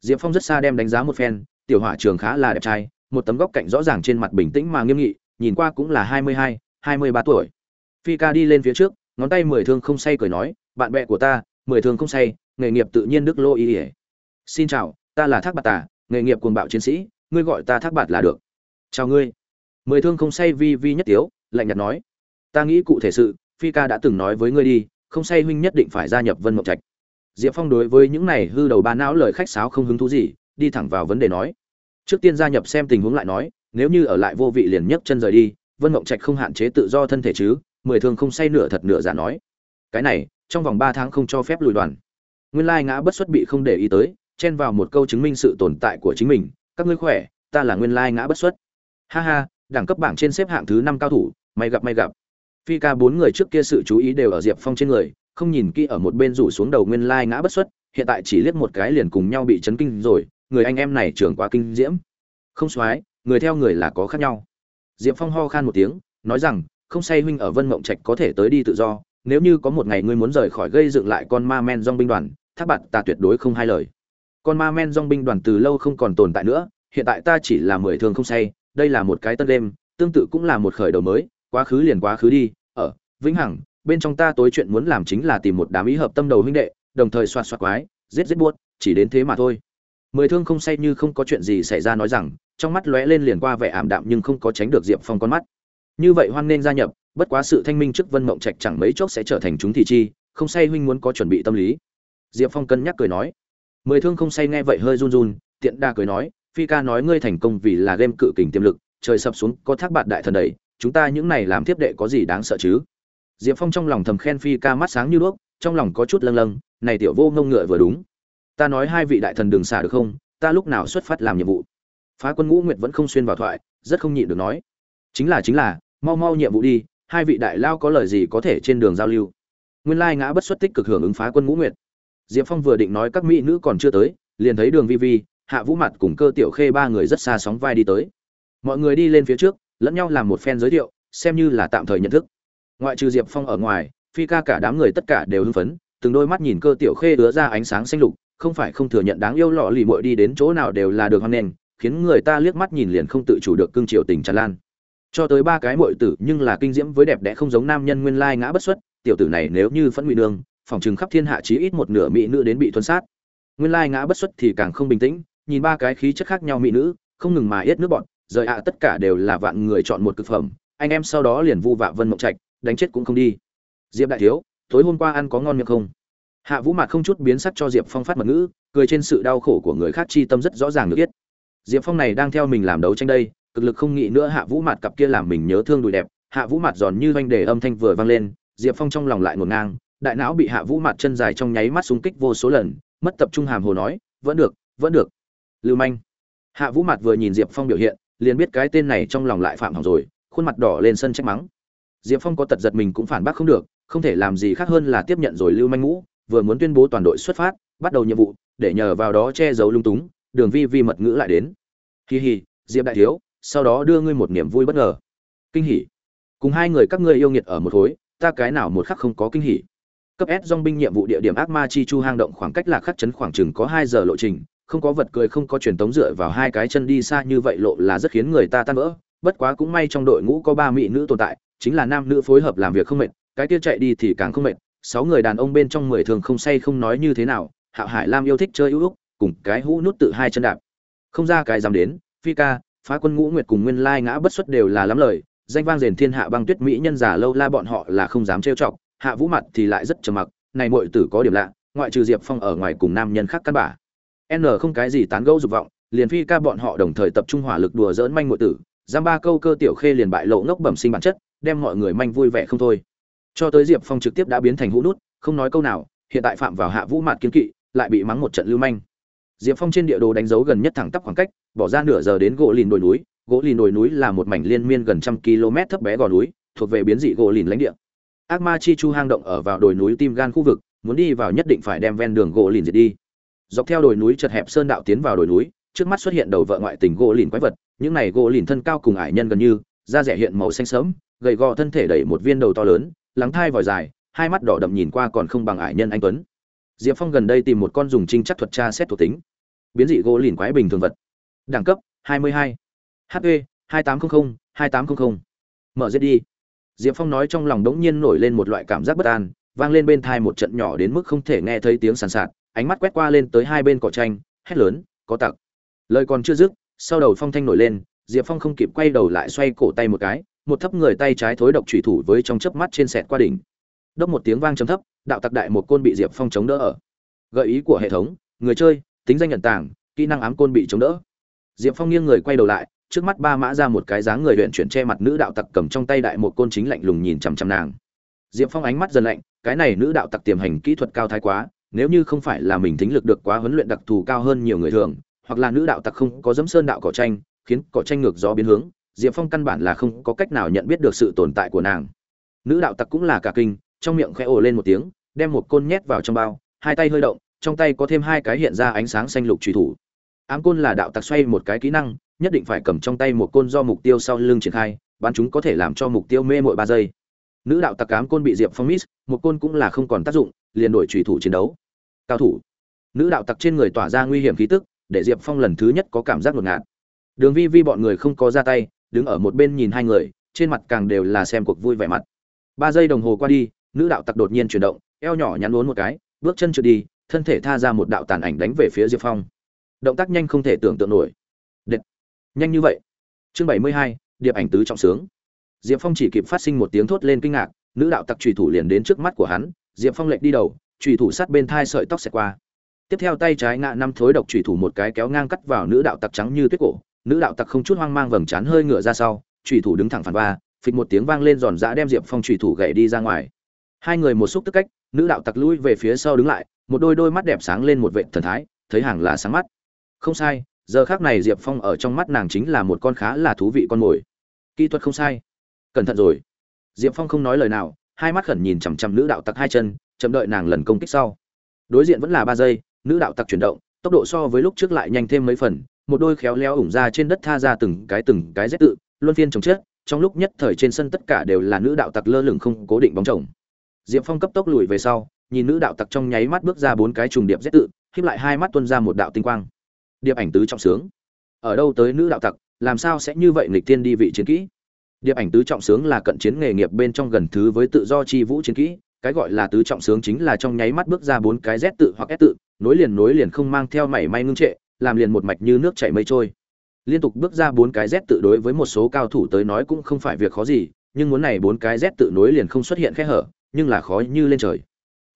Diệp phong rất xa đem đánh giá một phen, tiểu hỏa trường khá là đẹp trai, một tấm góc cạnh rõ ràng trên mặt bình tĩnh mà nghiêm nghị, nhìn qua cũng là hai mươi hai hai mươi ba tuổi. Phi ca đi lên phía trước, ngón tay mười thương không say cười nói, bạn bè của ta, mười thương không say, nghề nghiệp tự nhiên đức lô ý ỉa xin chào, ta là thác bạt tà, nghề nghiệp cuồng bạo chiến sĩ, ngươi gọi ta thác bạt là được. Chào ngươi. Mười thương không say vi vi nhất tiếu, lạnh nhạt nói. Ta nghĩ cụ thể sự, phi ca đã từng nói với ngươi đi, không say huynh nhất định phải gia nhập vân mộng trạch. Diệp phong đối với những này hư đầu ba não lời khách sáo không hứng thú gì, đi thẳng vào vấn đề nói. Trước tiên gia nhập xem tình huống lại nói, nếu như ở lại vô vị liền nhấc chân rời đi, vân mộng trạch không hạn chế tự do thân thể chứ, mười thương không say nửa thật nửa giả nói. Cái này, trong vòng ba tháng không cho phép lùi đoàn nguyên lai ngã bất xuất bị không để ý tới chen vào một câu chứng minh sự tồn tại của chính mình, các ngươi khỏe, ta là nguyên lai ngã bất xuất. Ha ha, đẳng cấp bảng trên xếp hạng thứ năm cao thủ, may gặp may gặp. Phi ca bốn người trước kia sự chú ý đều ở diệp phong trên người, không nhìn kỹ ở một bên rủ xuống đầu nguyên lai ngã bất xuất, hiện tại chỉ liếc một cái liền cùng nhau bị chấn kinh rồi, người anh em này trưởng quá kinh diễm. Không soái, người theo người là có khác nhau. Diệp phong ho khan một tiếng, nói rằng, không say huynh ở vân mộng trạch có thể tới đi tự do, nếu như có một ngày ngươi muốn rời khỏi gây dựng lại con ma men dong binh đoàn thác bạt ta tuyệt đối không hai lời con ma men dong binh đoàn từ lâu không còn tồn tại nữa, hiện tại ta chỉ là mười thường không say, đây là một cái tân đêm, tương tự cũng là một khởi đầu mới, quá khứ liền quá khứ đi, ở, vĩnh hằng, bên trong ta tối chuyện muốn làm chính là tìm một đám ý hợp tâm đầu huynh đệ, đồng thời xoa xoa quái, giết giết buốt, chỉ đến thế mà thôi. Mười thương không say như không có chuyện gì xảy ra nói rằng, trong mắt lóe lên liền qua vẻ ảm đạm nhưng không có tránh được diệp phong con mắt. Như vậy hoan nên gia nhập, bất quá sự thanh minh trước vân mộng trạch chẳng mấy chốc sẽ trở thành chúng thị chi, không say huynh muốn có chuẩn bị tâm lý. Diệp phong cân nhắc cười nói mười thương không say nghe vậy hơi run run, tiện đa cười nói, phi ca nói ngươi thành công vì là game cự kình tiềm lực, trời sập xuống có thác bạn đại thần đầy, chúng ta những này làm tiếp đệ có gì đáng sợ chứ? Diệp phong trong lòng thầm khen phi ca mắt sáng như đuốc, trong lòng có chút lâng lâng, này tiểu vô ngông ngựa vừa đúng. Ta nói hai vị đại thần đừng xả được không, ta lúc nào xuất phát làm nhiệm vụ. Phá quân ngũ nguyệt vẫn không xuyên vào thoại, rất không nhịn được nói, chính là chính là, mau mau nhiệm vụ đi, hai vị đại lao có lời gì có thể trên đường giao lưu? Nguyên lai ngã bất xuất tích cực hưởng ứng phá quân ngũ nguyệt diệp phong vừa định nói các mỹ nữ còn chưa tới, liền thấy đường vi vi, hạ vũ mặt cùng cơ tiểu khê ba người rất xa sóng vai đi tới. Mọi người đi lên phía trước, lẫn nhau làm một phen giới thiệu, xem như là tạm thời nhận thức. Ngoại trừ diệp phong ở ngoài, phi ca cả đám người tất cả đều hưng phấn, từng đôi mắt nhìn cơ tiểu khê đứa ra ánh sáng xanh lục, không phải không thừa nhận đáng yêu lọ lì muội đi đến chỗ nào đều là được hoan nghênh, khiến người ta liếc mắt nhìn liền không tự chủ được cương triều tình tràn lan. Cho tới ba cái muội tử, nhưng là kinh diễm với đẹp đẽ không giống nam nhân nguyên lai ngã bất xuất, tiểu tử này nếu như phẫn ngụy nương phòng chừng khắp thiên hạ chí ít một nửa mỹ nữ đến bị tuân sát. Nguyên lai ngã bất xuất thì càng không bình tĩnh, nhìn ba cái khí chất khác nhau mỹ nữ, không ngừng mà yết nước bọn, rời ạ tất cả đều là vạn người chọn một cực phẩm, anh em sau đó liền vu vạ vân mộng trạch, đánh chết cũng không đi. Diệp đại thiếu, tối hôm qua ăn có ngon miệng không? Hạ vũ mạt không chút biến sắc cho diệp phong phát mật ngữ, cười trên sự đau khổ của người khác chi tâm rất rõ ràng được biết. Diệp phong này đang theo mình làm đấu tranh đây, cực lực không nghĩ nữa hạ vũ mạt cặp kia làm mình nhớ thương đùi đẹp, hạ vũ mạt giòn như oanh để âm thanh vừa vang lên, diệp phong trong lòng lại ngổn ngang đại não bị hạ vũ mạt chân dài trong nháy mắt xung kích vô số lần, mất tập trung hàm hồ nói, vẫn được vẫn được. Lưu manh. Hạ vũ mạt vừa nhìn diệp phong biểu hiện, liền biết cái tên này trong lòng lại phạm hỏng rồi, khuôn mặt đỏ lên sân trách mắng. Diệp phong có tật giật mình cũng phản bác không được, không thể làm gì khác hơn là tiếp nhận rồi lưu manh ngũ, vừa muốn tuyên bố toàn đội xuất phát, bắt đầu nhiệm vụ, để nhờ vào đó che giấu lung túng, đường vi vi mật ngữ lại đến. Hì hì diệp đại thiếu, sau đó đưa ngươi một niềm vui bất ngờ. Kinh hỉ. Cùng hai người các ngươi yêu nghiệt ở một khối ta cái nào một khắc không có kinh hỉ cấp s dong binh nhiệm vụ địa điểm ác ma chi chu hang động khoảng cách là khắc chấn khoảng chừng có hai giờ lộ trình, không có vật cười, không có truyền tống dựa vào hai cái chân đi xa như vậy lộ là rất khiến người ta tan vỡ. Bất quá cũng may trong đội ngũ có ba mỹ nữ tồn tại, chính là nam nữ phối hợp làm việc không mệt, cái kia chạy đi thì càng không mệt. Sáu người đàn ông bên trong mười thường không say không nói như thế nào hạo hải lam yêu thích chơi ưu úc, cùng cái hũ nút tự hai chân đạp. Không ra cái dám đến, phi ca, phá quân ngũ nguyệt cùng nguyên lai ngã bất xuất đều là lắm lời, danh vang rền thiên hạ băng tuyết mỹ nhân giả lâu la bọn họ là không dám trêu chọc hạ vũ mặt thì lại rất trầm mặc, này muội tử có điểm lạ, ngoại trừ diệp phong ở ngoài cùng nam nhân khác căn bản. N không cái gì tán gẫu dục vọng, liền phi ca bọn họ đồng thời tập trung hỏa lực đùa dỡn manh muội tử, giam ba câu cơ tiểu khê liền bại lộ ngốc bẩm sinh bản chất, đem mọi người manh vui vẻ không thôi. Cho tới diệp phong trực tiếp đã biến thành hũ nút, không nói câu nào, hiện tại phạm vào hạ vũ mạt kiến kỵ, lại bị mắng một trận lưu manh. Diệp phong trên địa đồ đánh dấu gần nhất thẳng tắp khoảng cách, bỏ ra nửa giờ đến gỗ lìn đồi núi, gỗ lìn đồi núi là một mảnh liên miên gần trăm km thấp bé gò núi, thuộc về biến dị gỗ lìn lãnh địa ác ma chi chu hang động ở vào đồi núi tim gan khu vực, muốn đi vào nhất định phải đem ven đường gỗ lìn diệt đi. Dọc theo đồi núi chật hẹp sơn đạo tiến vào đồi núi, trước mắt xuất hiện đầu vợ ngoại tình gỗ lìn quái vật, những này gỗ lìn thân cao cùng ải nhân gần như, da rẻ hiện màu xanh sớm gầy gò thân thể đẩy một viên đầu to lớn, lắng thai vòi dài, hai mắt đỏ đậm nhìn qua còn không bằng ải nhân anh tuấn. Diệp phong gần đây tìm một con dùng trinh chắc thuật tra xét thuộc tính. Biến dị gỗ lìn quái bình thường vật. Đẳng cấp 22. hp 2800 2800 mở giết đi diệp phong nói trong lòng đống nhiên nổi lên một loại cảm giác bất an, vang lên bên thai một trận nhỏ đến mức không thể nghe thấy tiếng sàn sạt, ánh mắt quét qua lên tới hai bên cỏ tranh, hét lớn, có tặc. Lời còn chưa dứt, sau đầu phong thanh nổi lên, diệp phong không kịp quay đầu lại xoay cổ tay một cái, một thấp người tay trái thối độc chủy thủ với trong chớp mắt trên sẹt qua đỉnh. Đốc một tiếng vang trầm thấp, đạo tặc đại một côn bị diệp phong chống đỡ ở. Gợi ý của hệ thống, người chơi, tính danh nhận tảng kỹ năng ám côn bị chống đỡ. Diệp phong nghiêng người quay đầu lại trước mắt ba mã ra một cái dáng người luyện chuyển che mặt nữ đạo tặc cầm trong tay đại một côn chính lạnh lùng nhìn chằm chằm nàng. Diệp phong ánh mắt dần lạnh, cái này nữ đạo tặc tiềm hành kỹ thuật cao thái quá, nếu như không phải là mình thính lực được quá huấn luyện đặc thù cao hơn nhiều người thường, hoặc là nữ đạo tặc không có dấm sơn đạo cỏ tranh, khiến cỏ tranh ngược gió biến hướng, diệp phong căn bản là không có cách nào nhận biết được sự tồn tại của nàng. Nữ đạo tặc cũng là cả kinh, trong miệng khẽ ồ lên một tiếng, đem một côn nhét vào trong bao, hai tay hơi động, trong tay có thêm hai cái hiện ra ánh sáng xanh lục chủy thủ. Ám côn là đạo tặc xoay một cái kỹ năng nhất định phải cầm trong tay một côn do mục tiêu sau lưng triển khai, bắn chúng có thể làm cho mục tiêu mê mội ba giây. Nữ đạo tặc cám côn bị diệp phong miss, một côn cũng là không còn tác dụng, liền đổi truy thủ chiến đấu. Cao thủ. Nữ đạo tặc trên người tỏa ra nguy hiểm khí tức, để diệp phong lần thứ nhất có cảm giác ngột ngạt. Đường vi vi bọn người không có ra tay, đứng ở một bên nhìn hai người, trên mặt càng đều là xem cuộc vui vẻ mặt. Ba giây đồng hồ qua đi, nữ đạo tặc đột nhiên chuyển động, eo nhỏ nhắn uốn một cái, bước chân trượt đi, thân thể tha ra một đạo tàn ảnh đánh về phía diệp phong. Động tác nhanh không thể tưởng tượng nổi nhanh như vậy. Chương bảy mươi hai, điệp ảnh tứ trọng sướng. Diệp phong chỉ kịp phát sinh một tiếng thốt lên kinh ngạc, nữ đạo tặc trùy thủ liền đến trước mắt của hắn, diệp phong lệnh đi đầu trùy thủ sát bên thai sợi tóc xẹt qua. Tiếp theo tay trái ngạ năm thối độc trùy thủ một cái kéo ngang cắt vào nữ đạo tặc trắng như tuyết cổ, nữ đạo tặc không chút hoang mang vầng trán hơi ngựa ra sau trùy thủ đứng thẳng phản va, phịch một tiếng vang lên giòn giã đem diệp phong trùy thủ gậy đi ra ngoài. Hai người một xúc tức cách, nữ đạo tặc lui về phía sau đứng lại, một đôi đôi mắt đẹp sáng lên một vệ thần thái, thấy hàng là sáng mắt. Không sai giờ khác này diệp phong ở trong mắt nàng chính là một con khá là thú vị con mồi. Kỹ thuật không sai. Cẩn thận rồi. Diệp phong không nói lời nào, hai mắt khẩn nhìn chằm chằm nữ đạo tặc hai chân, chậm đợi nàng lần công kích sau. Đối diện vẫn là ba giây, nữ đạo tặc chuyển động, tốc độ so với lúc trước lại nhanh thêm mấy phần, một đôi khéo léo ủng ra trên đất tha ra từng cái từng cái rét tự, luân phiên chồng chết, trong lúc nhất thời trên sân tất cả đều là nữ đạo tặc lơ lửng không cố định bóng chồng. Diệp phong cấp tốc lùi về sau, nhìn nữ đạo tặc trong nháy mắt bước ra bốn cái trùng điệp rét tự khiếp lại hai mắt tuân ra một đạo tinh quang điệp ảnh tứ trọng sướng. Ở đâu tới nữ đạo tặc, làm sao sẽ như vậy nghịch tiên đi vị chiến kỹ? Điệp ảnh tứ trọng sướng là cận chiến nghề nghiệp bên trong gần thứ với tự do chi vũ chiến kỹ, cái gọi là tứ trọng sướng chính là trong nháy mắt bước ra bốn cái z tự hoặc s tự, nối liền nối liền không mang theo mảy may ngưng trệ, làm liền một mạch như nước chảy mây trôi. Liên tục bước ra bốn cái z tự đối với một số cao thủ tới nói cũng không phải việc khó gì, nhưng muốn này bốn cái z tự nối liền không xuất hiện khe hở, nhưng là khó như lên trời.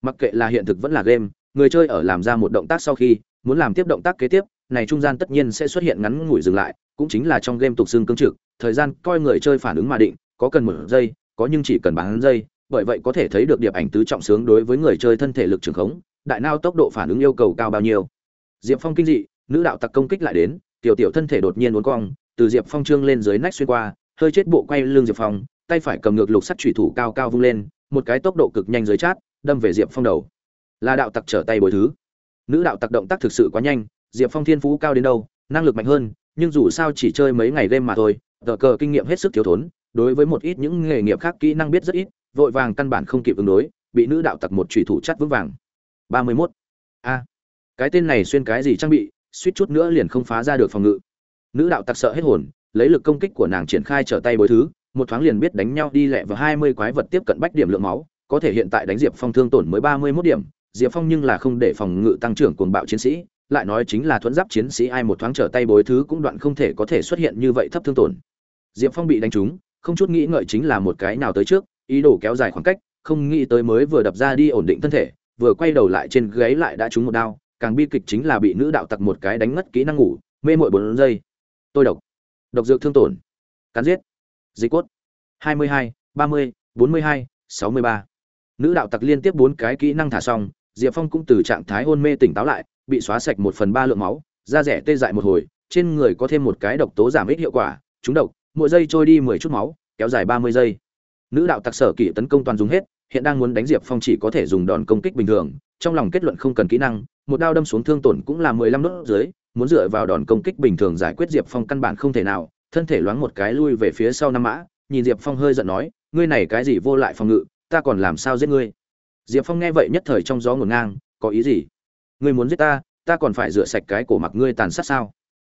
Mặc kệ là hiện thực vẫn là game, người chơi ở làm ra một động tác sau khi, muốn làm tiếp động tác kế tiếp này trung gian tất nhiên sẽ xuất hiện ngắn ngủi dừng lại, cũng chính là trong game tục xương cương trực, thời gian coi người chơi phản ứng mà định, có cần một giây, có nhưng chỉ cần bán giây, bởi vậy có thể thấy được điệp ảnh tứ trọng sướng đối với người chơi thân thể lực trường khống, đại nao tốc độ phản ứng yêu cầu cao bao nhiêu. Diệp phong kinh dị, nữ đạo tặc công kích lại đến, tiểu tiểu thân thể đột nhiên uốn cong, từ diệp phong trương lên dưới nách xuyên qua, hơi chết bộ quay lưng diệp phong, tay phải cầm ngược lục sắt chủy thủ cao cao vung lên, một cái tốc độ cực nhanh dưới chát, đâm về diệp phong đầu. Là đạo tặc trở tay bồi thứ. Nữ đạo tặc động tác thực sự quá nhanh diệp phong thiên phú cao đến đâu, năng lực mạnh hơn, nhưng dù sao chỉ chơi mấy ngày game mà thôi, tờ cờ kinh nghiệm hết sức thiếu thốn, đối với một ít những nghề nghiệp khác kỹ năng biết rất ít, vội vàng căn bản không kịp ứng đối, bị nữ đạo tặc một thủy thủ chắt vững vàng. Ba mươi mốt. A. Cái tên này xuyên cái gì trang bị, suýt chút nữa liền không phá ra được phòng ngự. Nữ đạo tặc sợ hết hồn, lấy lực công kích của nàng triển khai trở tay bối thứ, một thoáng liền biết đánh nhau đi lẹ vào hai mươi quái vật tiếp cận bách điểm lượng máu, có thể hiện tại đánh diệp phong thương tổn mới ba mươi mốt điểm. Diệp phong nhưng là không để phòng ngự tăng trưởng cuồng bạo chiến sĩ lại nói chính là thuẫn giáp chiến sĩ ai một thoáng trở tay bối thứ cũng đoạn không thể có thể xuất hiện như vậy thấp thương tổn. Diệp phong bị đánh trúng, không chút nghĩ ngợi chính là một cái nào tới trước, ý đồ kéo dài khoảng cách, không nghĩ tới mới vừa đập ra đi ổn định thân thể, vừa quay đầu lại trên gáy lại đã trúng một đao, càng bi kịch chính là bị nữ đạo tặc một cái đánh ngất kỹ năng ngủ, mê mội bốn giây. Tôi độc. Độc dược thương tổn. Cắn giết. Dịch cốt. Hai mươi hai, ba mươi, bốn mươi hai, sáu mươi ba. Nữ đạo tặc liên tiếp bốn cái kỹ năng thả xong, diệp phong cũng từ trạng thái hôn mê tỉnh táo lại bị xóa sạch một phần ba lượng máu, da rẻ tê dại một hồi, trên người có thêm một cái độc tố giảm ít hiệu quả chúng độc, mỗi giây trôi đi mười chút máu, kéo dài ba mươi giây. Nữ đạo tặc sở kỷ tấn công toàn dùng hết, hiện đang muốn đánh diệp phong chỉ có thể dùng đòn công kích bình thường, trong lòng kết luận không cần kỹ năng, một đao đâm xuống thương tổn cũng là mười lăm đốt dưới, muốn dựa vào đòn công kích bình thường giải quyết diệp phong căn bản không thể nào, thân thể loáng một cái lui về phía sau năm mã, nhìn diệp phong hơi giận nói, ngươi này cái gì vô lại phòng ngự, ta còn làm sao giết ngươi? Diệp phong nghe vậy nhất thời trong gió ngổn ngang, có ý gì? Ngươi muốn giết ta ta còn phải rửa sạch cái cổ mặc ngươi tàn sát sao?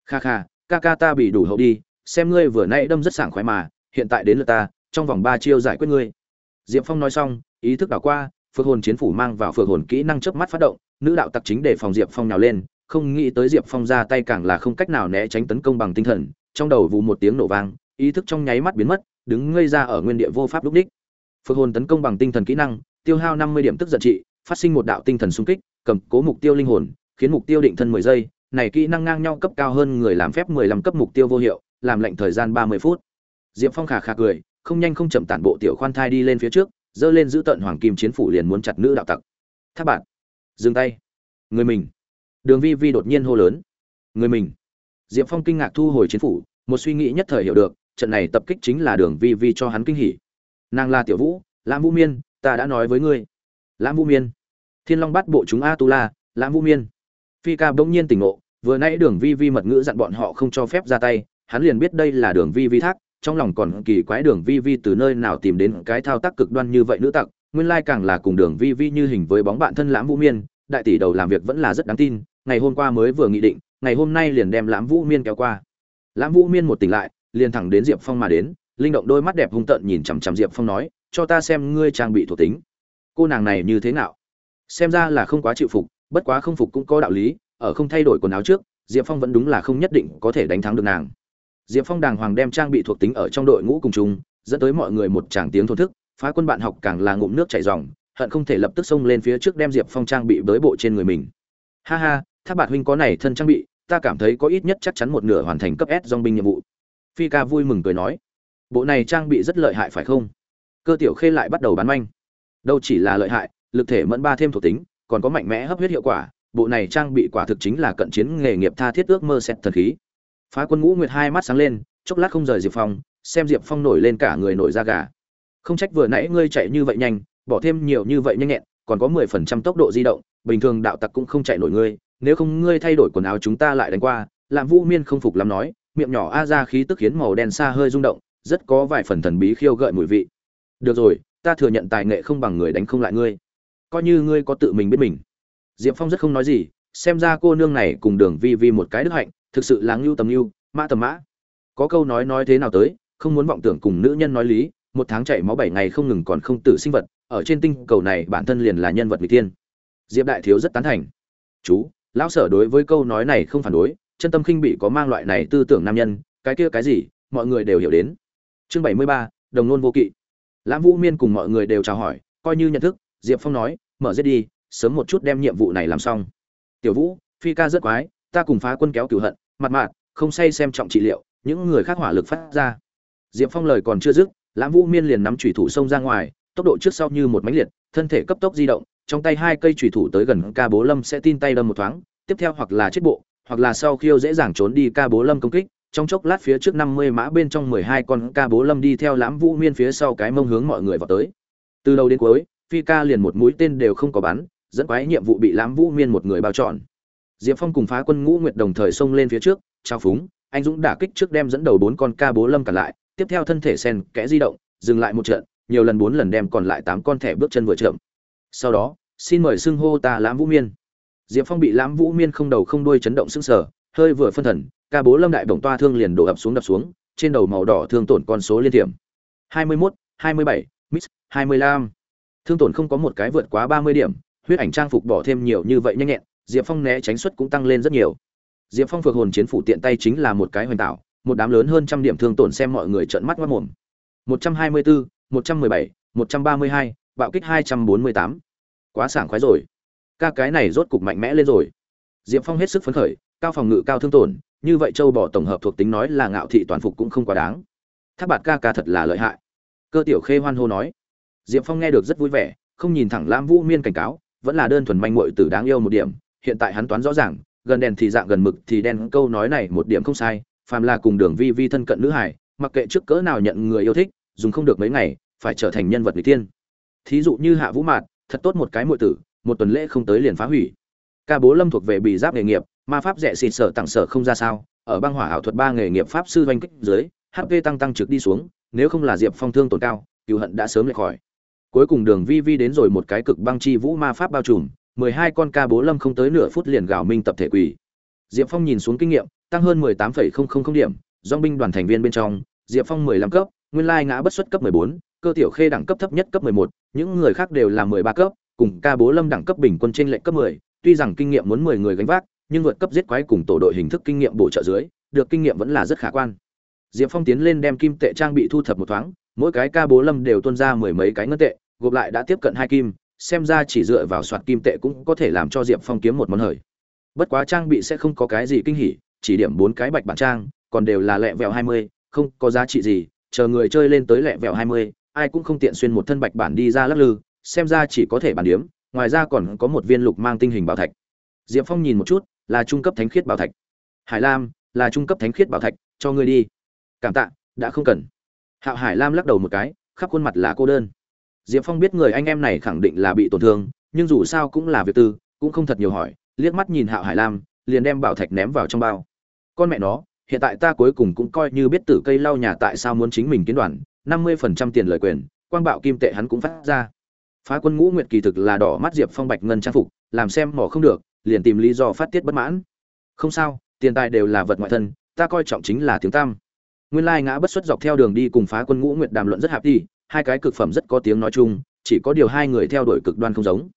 Kha kha, ca ca ta bị đủ hậu đi, xem ngươi vừa nay đâm rất sảng khoái mà, hiện tại đến lượt ta, trong vòng ba chiêu giải quyết ngươi. Diệp phong nói xong, ý thức đảo qua, phượng hồn chiến phủ mang vào phượng hồn kỹ năng chớp mắt phát động, nữ đạo tặc chính để phòng diệp phong nhào lên, không nghĩ tới diệp phong ra tay càng là không cách nào né tránh tấn công bằng tinh thần, trong đầu vù một tiếng nổ vang, ý thức trong nháy mắt biến mất, đứng ngây ra ở nguyên địa vô pháp lúc đích. Phượng hồn tấn công bằng tinh thần kỹ năng, tiêu hao năm mươi điểm tức giận trị phát sinh một đạo tinh thần xung kích, cầm cố mục tiêu linh hồn, khiến mục tiêu định thân mười giây. Này kỹ năng ngang nhau cấp cao hơn người làm phép mười lăm cấp mục tiêu vô hiệu, làm lệnh thời gian ba mươi phút. Diệp phong khà khà cười, không nhanh không chậm tản bộ tiểu khoan thai đi lên phía trước, giơ lên giữ tận hoàng kim chiến phủ liền muốn chặt nữ đạo tặc. Tháp bạn, dừng tay. Người mình. Đường vi vi đột nhiên hô lớn. Người mình. Diệp phong kinh ngạc thu hồi chiến phủ, một suy nghĩ nhất thời hiểu được, trận này tập kích chính là đường vi vi cho hắn kinh hỉ. Nàng là tiểu vũ, Lam vũ miên, ta đã nói với ngươi lãm vũ miên. Thiên long bắt bộ chúng a tu la lãm vũ miên. Phi ca bỗng nhiên tỉnh ngộ, vừa nãy đường vi vi mật ngữ dặn bọn họ không cho phép ra tay, hắn liền biết đây là đường vi vi thác, trong lòng còn kỳ quái đường vi vi từ nơi nào tìm đến cái thao tác cực đoan như vậy nữ tặc, nguyên lai càng là cùng đường vi vi như hình với bóng bạn thân lãm vũ miên, đại tỷ đầu làm việc vẫn là rất đáng tin, ngày hôm qua mới vừa nghị định, ngày hôm nay liền đem lãm vũ miên kéo qua. Lãm vũ miên một tỉnh lại, liền thẳng đến diệp phong mà đến, linh động đôi mắt đẹp hung tợn nhìn chằm chằm diệp phong nói, cho ta xem ngươi trang bị thuộc tính cô nàng này như thế nào? Xem ra là không quá chịu phục, bất quá không phục cũng có đạo lý, ở không thay đổi quần áo trước, diệp phong vẫn đúng là không nhất định có thể đánh thắng được nàng. Diệp phong đàng hoàng đem trang bị thuộc tính ở trong đội ngũ cùng chúng dẫn tới mọi người một tràng tiếng thổn thức, phá quân bạn học càng là ngụm nước chảy ròng, hận không thể lập tức xông lên phía trước đem diệp phong trang bị bới bộ trên người mình. Ha ha, tháp bạt huynh có này thân trang bị, ta cảm thấy có ít nhất chắc chắn một nửa hoàn thành cấp s dong binh nhiệm vụ. Phi ca vui mừng cười nói, bộ này trang bị rất lợi hại phải không? Cơ tiểu khê lại bắt đầu bán manh đâu chỉ là lợi hại, lực thể mẫn ba thêm thuộc tính, còn có mạnh mẽ hấp huyết hiệu quả, bộ này trang bị quả thực chính là cận chiến nghề nghiệp tha thiết ước mơ xét thần khí. Phá quân ngũ nguyệt hai mắt sáng lên, chốc lát không rời diệp phong, xem diệp phong nổi lên cả người nổi da gà. Không trách vừa nãy ngươi chạy như vậy nhanh, bỏ thêm nhiều như vậy nhanh nhẹn, còn có mười phần trăm tốc độ di động, bình thường đạo tặc cũng không chạy nổi ngươi, nếu không ngươi thay đổi quần áo chúng ta lại đánh qua làm vũ miên không phục lắm nói, miệng nhỏ a ra khí tức khiến màu đen xa hơi rung động, rất có vài phần thần bí khiêu gợi mùi vị. Được rồi ta thừa nhận tài nghệ không bằng người đánh không lại ngươi. Coi như ngươi có tự mình biết mình. Diệp phong rất không nói gì, xem ra cô nương này cùng đường vi vi một cái đức hạnh, thực sự là ngưu tầm ngưu, mã tầm mã. Có câu nói nói thế nào tới, không muốn vọng tưởng cùng nữ nhân nói lý, một tháng chạy máu bảy ngày không ngừng còn không tử sinh vật, ở trên tinh cầu này bản thân liền là nhân vật n g tiên. Diệp đại thiếu rất tán thành. Chú, lão sở đối với câu nói này không phản đối, chân tâm khinh bị có mang loại này tư tưởng nam nhân, cái kia cái gì, mọi người đều hiểu đến. Chương bảy mươi ba, đồng nôn vô kỵ lãm vũ miên cùng mọi người đều chào hỏi, coi như nhận thức, diệp phong nói, mở giết đi, sớm một chút đem nhiệm vụ này làm xong. Tiểu vũ, phi ca rất quái, ta cùng phá quân kéo cửu hận, mặt mạn, không say xem trọng trị liệu, những người khác hỏa lực phát ra. Diệp phong lời còn chưa dứt, lãm vũ miên liền nắm thủy thủ xông ra ngoài, tốc độ trước sau như một mánh liệt, thân thể cấp tốc di động, trong tay hai cây thủy thủ tới gần ca bố lâm sẽ tin tay đâm một thoáng, tiếp theo hoặc là chết bộ, hoặc là sau khiêu dễ dàng trốn đi ca bố lâm công kích trong chốc lát phía trước năm mươi mã bên trong mười hai con ca bố lâm đi theo lãm vũ miên phía sau cái mông hướng mọi người vào tới. Từ đầu đến cuối, phi ca liền một mũi tên đều không có bắn, dẫn quái nhiệm vụ bị lãm vũ miên một người bao trọn. Diệp phong cùng phá quân ngũ nguyệt đồng thời xông lên phía trước, trao phúng, anh dũng đả kích trước đem dẫn đầu bốn con ca bố lâm cản lại, tiếp theo thân thể sen kẽ di động, dừng lại một trận, nhiều lần bốn lần đem còn lại tám con thẻ bước chân vừa chậm. Sau đó, xin mời xưng hô ta lãm vũ miên. Diệp phong bị lãm vũ miên không đầu không đuôi chấn động sưng sở hơi vừa phân thần ca bố lâm đại bổng toa thương liền đổ ập xuống đập xuống, trên đầu màu đỏ thương tổn con số liên tiệm hai mươi mốt, hai mươi bảy mix hai mươi lăm. Thương tổn không có một cái vượt quá ba mươi điểm, huyết ảnh trang phục bỏ thêm nhiều như vậy nhanh nhẹn, diệp phong né tránh suất cũng tăng lên rất nhiều. Diệp phong phược hồn chiến phủ tiện tay chính là một cái hoành tạo, một đám lớn hơn trăm điểm thương tổn xem mọi người trợn mắt mất mồm một trăm hai mươi bốn một trăm mười bảy, một trăm ba mươi hai, bạo kích hai trăm bốn mươi tám. Quá sảng khoái rồi. Ca cái này rốt cục mạnh mẽ lên rồi. Diệp phong hết sức phấn khởi, cao phòng ngự cao thương tổn như vậy châu bò tổng hợp thuộc tính nói là ngạo thị toàn phục cũng không quá đáng. Tháp bạt ca ca thật là lợi hại. Cơ tiểu khê hoan hô nói. Diệp phong nghe được rất vui vẻ, không nhìn thẳng lam vũ miên cảnh cáo, vẫn là đơn thuần manh muội tử đáng yêu một điểm. Hiện tại hắn toán rõ ràng, gần đèn thì dạng gần mực thì đen, câu nói này một điểm không sai, phàm là cùng đường vi vi thân cận nữ hải mặc kệ trước cỡ nào nhận người yêu thích, dùng không được mấy ngày, phải trở thành nhân vật người tiên thí dụ như hạ vũ mạt, thật tốt một cái muội tử, một tuần lễ không tới liền phá hủy. Ca bố lâm thuộc về bị giáp nghề nghiệp ma pháp rẻ xịt sở tặng sở không ra sao, ở băng hỏa ảo thuật ba nghề nghiệp pháp sư doanh kích dưới hp tăng tăng trực đi xuống, nếu không là diệp phong thương tổn cao, cựu hận đã sớm lệch khỏi. Cuối cùng đường vi vi đến rồi một cái cực băng chi vũ ma pháp bao trùm, mười hai con ca bố lâm không tới nửa phút liền gào minh tập thể quỷ. Diệp phong nhìn xuống kinh nghiệm, tăng hơn mười tám phẩy không không không điểm dong binh đoàn thành viên bên trong, diệp phong mười lăm cấp, nguyên lai ngã bất xuất cấp mười bốn, cơ tiểu khê đẳng cấp thấp nhất cấp mười một, những người khác đều là mười ba cấp, cùng ca bố lâm đẳng cấp bình quân trên lệnh cấp mười, tuy rằng kinh nghiệm muốn mười người gánh vác nhưng vượt cấp giết quái cùng tổ đội hình thức kinh nghiệm bổ trợ dưới, được kinh nghiệm vẫn là rất khả quan diệp phong tiến lên đem kim tệ trang bị thu thập một thoáng, mỗi cái ca bố lâm đều tuôn ra mười mấy cái ngân tệ, gộp lại đã tiếp cận hai kim, xem ra chỉ dựa vào soạt kim tệ cũng có thể làm cho diệp phong kiếm một món hời bất quá trang bị sẽ không có cái gì kinh hỉ, chỉ điểm bốn cái bạch bản trang, còn đều là lẹ vẹo hai mươi, không có giá trị gì, chờ người chơi lên tới lẹ vẹo hai mươi, ai cũng không tiện xuyên một thân bạch bản đi ra lắc lư, xem ra chỉ có thể bản điểm. ngoài ra còn có một viên lục mang tinh hình bảo thạch diệp phong nhìn một chút là trung cấp thánh khiết bảo thạch. Hải lam, là trung cấp thánh khiết bảo thạch, cho ngươi đi. Cảm tạ, đã không cần. Hạo hải lam lắc đầu một cái, khắp khuôn mặt là cô đơn. Diệp phong biết người anh em này khẳng định là bị tổn thương, nhưng dù sao cũng là việc tư, cũng không thật nhiều hỏi, liếc mắt nhìn hạo hải lam, liền đem bảo thạch ném vào trong bao. Con mẹ nó, hiện tại ta cuối cùng cũng coi như biết tử cây lau nhà tại sao muốn chính mình kiến đoàn, năm mươi phần trăm tiền lời quyền, quang bạo kim tệ hắn cũng phát ra. Phá quân ngũ nguyệt kỳ thực là đỏ mắt diệp phong bạch ngân trang phục, làm xem mỏ không được liền tìm lý do phát tiết bất mãn. Không sao, tiền tài đều là vật ngoại thân, ta coi trọng chính là tiếng tam nguyên lai ngã bất xuất dọc theo đường đi cùng phá quân ngũ nguyệt đàm luận rất hạp đi, hai cái cực phẩm rất có tiếng nói chung, chỉ có điều hai người theo đuổi cực đoan không giống.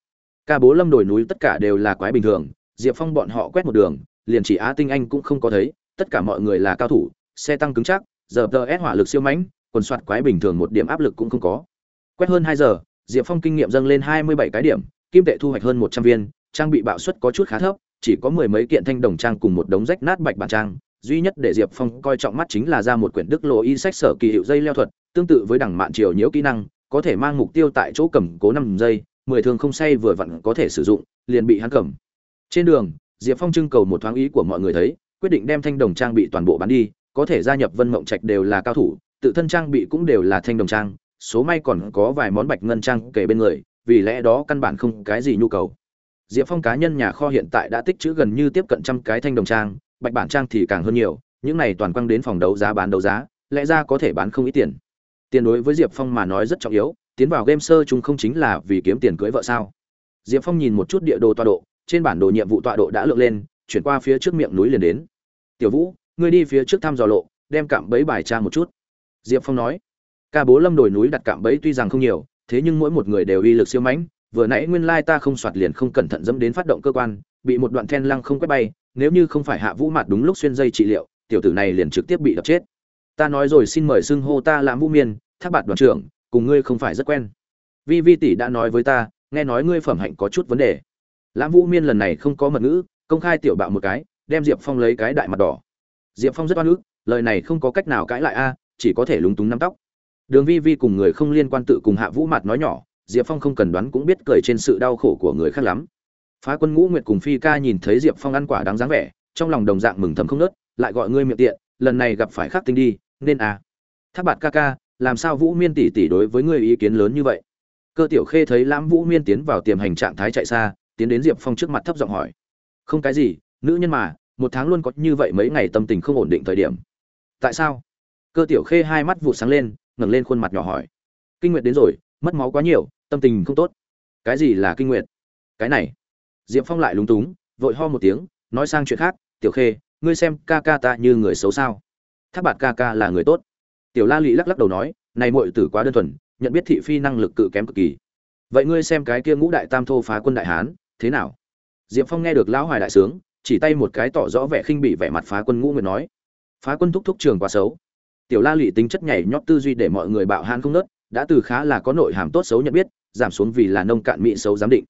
Ca bố lâm đồi núi tất cả đều là quái bình thường, diệp phong bọn họ quét một đường, liền chỉ á tinh anh cũng không có thấy, tất cả mọi người là cao thủ, xe tăng cứng chắc, giờ tờ ép hỏa lực siêu mãnh, quần soạt quái bình thường một điểm áp lực cũng không có. Quét hơn hai giờ, diệp phong kinh nghiệm dâng lên hai mươi bảy cái điểm, kim tệ thu hoạch hơn một trăm viên trang bị bạo suất có chút khá thấp, chỉ có mười mấy kiện thanh đồng trang cùng một đống rách nát bạch bản trang. Duy nhất để diệp phong coi trọng mắt chính là ra một quyển đức lộ y sách sở kỳ hiệu dây leo thuật, tương tự với đẳng mạn triều nhiễu kỹ năng, có thể mang mục tiêu tại chỗ cầm cố năm giây, mười thường không say vừa vặn có thể sử dụng, liền bị hắn cầm. Trên đường, diệp phong trưng cầu một thoáng ý của mọi người thấy, quyết định đem thanh đồng trang bị toàn bộ bán đi, có thể gia nhập vân mộng trạch đều là cao thủ, tự thân trang bị cũng đều là thanh đồng trang, số may còn có vài món bạch ngân trang kể bên người, vì lẽ đó căn bản không cái gì nhu cầu diệp phong cá nhân nhà kho hiện tại đã tích trữ gần như tiếp cận trăm cái thanh đồng trang, bạch bản trang thì càng hơn nhiều, những này toàn quăng đến phòng đấu giá bán đấu giá, lẽ ra có thể bán không ít tiền. Tiền đối với diệp phong mà nói rất trọng yếu, tiến vào game sơ chung không chính là vì kiếm tiền cưới vợ sao? Diệp phong nhìn một chút địa đồ tọa độ, trên bản đồ nhiệm vụ tọa độ đã lượng lên, chuyển qua phía trước miệng núi liền đến. Tiểu vũ, ngươi đi phía trước thăm dò lộ, đem cạm bẫy bài tra một chút. Diệp phong nói. Ca bố lâm đồi núi đặt cạm bẫy tuy rằng không nhiều, thế nhưng mỗi một người đều uy lực siêu mãnh vừa nãy nguyên lai ta không soạt liền không cẩn thận dẫm đến phát động cơ quan, bị một đoạn then lăng không quét bay, nếu như không phải hạ vũ mặt đúng lúc xuyên dây trị liệu, tiểu tử này liền trực tiếp bị đập chết. Ta nói rồi xin mời xưng hô ta làm vũ miên, thác bạt đoàn trưởng, cùng ngươi không phải rất quen. Vi vi tỷ đã nói với ta, nghe nói ngươi phẩm hạnh có chút vấn đề. Lãm vũ miên lần này không có mật ngữ, công khai tiểu bạo một cái, đem diệp phong lấy cái đại mặt đỏ. Diệp phong rất oan ức, lời này không có cách nào cãi lại a, chỉ có thể lúng túng nắm tóc. Đường vi vi cùng người không liên quan tự cùng hạ vũ mặt nói nhỏ diệp phong không cần đoán cũng biết cười trên sự đau khổ của người khác lắm. Phá quân ngũ nguyệt cùng phi ca nhìn thấy diệp phong ăn quả đáng dáng vẻ, trong lòng đồng dạng mừng thầm không nớt, lại gọi ngươi miệng tiện, lần này gặp phải khắc tinh đi, nên à. Tháp bạt ca ca, làm sao vũ miên tỷ tỷ đối với ngươi ý kiến lớn như vậy? Cơ tiểu khê thấy lãm vũ miên tiến vào tiềm hành trạng thái chạy xa, tiến đến diệp phong trước mặt thấp giọng hỏi. Không cái gì, nữ nhân mà, một tháng luôn có như vậy mấy ngày tâm tình không ổn định thời điểm. Tại sao? Cơ tiểu khê hai mắt vụ sáng lên, ngẩng lên khuôn mặt nhỏ hỏi. Kinh nguyệt đến rồi mất máu quá nhiều, tâm tình không tốt. Cái gì là kinh nguyệt? Cái này. Diệp phong lại lúng túng, vội ho một tiếng, nói sang chuyện khác, tiểu khê, ngươi xem ca ca ta như người xấu sao? Tháp bạt ca ca là người tốt. Tiểu la lị lắc lắc đầu nói, này muội tử quá đơn thuần, nhận biết thị phi năng lực cự kém cực kỳ. Vậy ngươi xem cái kia ngũ đại tam thô phá quân đại hán, thế nào? Diệp phong nghe được lão hoài đại sướng, chỉ tay một cái tỏ rõ vẻ khinh bị vẻ mặt phá quân ngũ nguyệt nói, phá quân thúc thúc trường quá xấu. Tiểu la lị tính chất nhảy nhót tư duy để mọi người bạo hán không nớt đã từ khá là có nội hàm tốt xấu nhận biết, giảm xuống vì là nông cạn mỹ xấu giám định.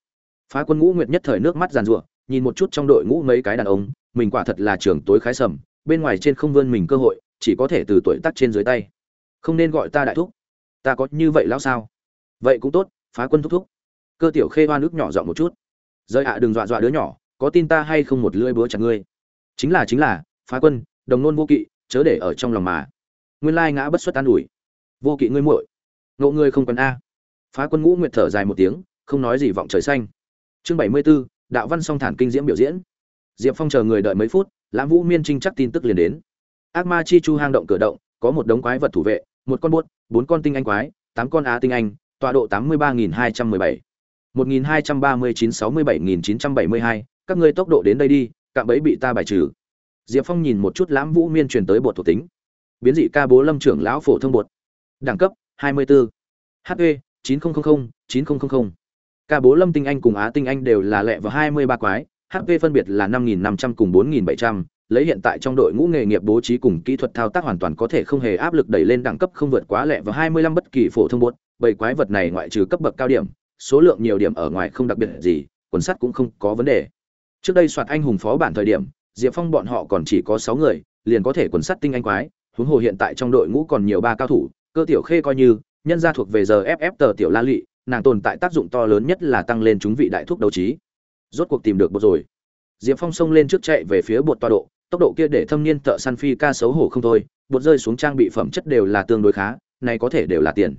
Phá quân ngũ nguyệt nhất thời nước mắt giàn rủa nhìn một chút trong đội ngũ mấy cái đàn ông, mình quả thật là trường tối khái sầm, bên ngoài trên không vươn mình cơ hội, chỉ có thể từ tuổi tác trên dưới tay. Không nên gọi ta đại thúc. Ta có như vậy lão sao? Vậy cũng tốt, phá quân thúc thúc. Cơ tiểu khê hoa nước nhỏ dọn một chút. Rơi ạ, đừng dọa dọa đứa nhỏ, có tin ta hay không một lưỡi búa chặt ngươi? Chính là chính là, phá quân, đồng nôn vô kỵ, chớ để ở trong lòng mà. Nguyên lai ngã bất xuất an ủi. Vô kỵ ngươi muội ngộ ngươi không cần a. Phá quân ngũ nguyệt thở dài một tiếng không nói gì vọng trời xanh. Chương bảy mươi 74, đạo văn song thản kinh diễm biểu diễn. Diệp phong chờ người đợi mấy phút lãm vũ miên trinh chắc tin tức liền đến. Ác ma chi chu hang động cửa động có một đống quái vật thủ vệ một con buốt bốn con tinh anh quái tám con á tinh anh tọa độ tám mươi ba nghìn hai trăm mười bảy. một nghìn hai trăm ba mươi chín sáu mươi bảy nghìn chín trăm bảy mươi hai các ngươi tốc độ đến đây đi cạm bẫy bị ta bài trừ. Diệp phong nhìn một chút lãm vũ miên truyền tới bột thuộc tính. Biến dị ca bố lâm trưởng lão phổ thông bột. Đẳng cấp 24. hp 9000 9000 cả bố lâm tinh anh cùng á tinh anh đều là lẹ vào 23 quái hp phân biệt là 5500 cùng 4700 lấy hiện tại trong đội ngũ nghề nghiệp bố trí cùng kỹ thuật thao tác hoàn toàn có thể không hề áp lực đẩy lên đẳng cấp không vượt quá lẹ vào 25 bất kỳ phổ thông bột, bảy quái vật này ngoại trừ cấp bậc cao điểm, số lượng nhiều điểm ở ngoài không đặc biệt gì, quần sắt cũng không có vấn đề trước đây soạt anh hùng phó bản thời điểm, diệp phong bọn họ còn chỉ có sáu người, liền có thể quần sắt tinh anh quái, huống hồ hiện tại trong đội ngũ còn nhiều ba cao thủ cơ tiểu khê coi như, nhân gia thuộc về giờ ff tờ tiểu la lị, nàng tồn tại tác dụng to lớn nhất là tăng lên chúng vị đại thuốc đấu trí. Rốt cuộc tìm được bột rồi. Diệp phong xông lên trước chạy về phía bột tọa độ, tốc độ kia để thâm niên thợ săn phi ca xấu hổ không thôi, bột rơi xuống trang bị phẩm chất đều là tương đối khá, này có thể đều là tiền.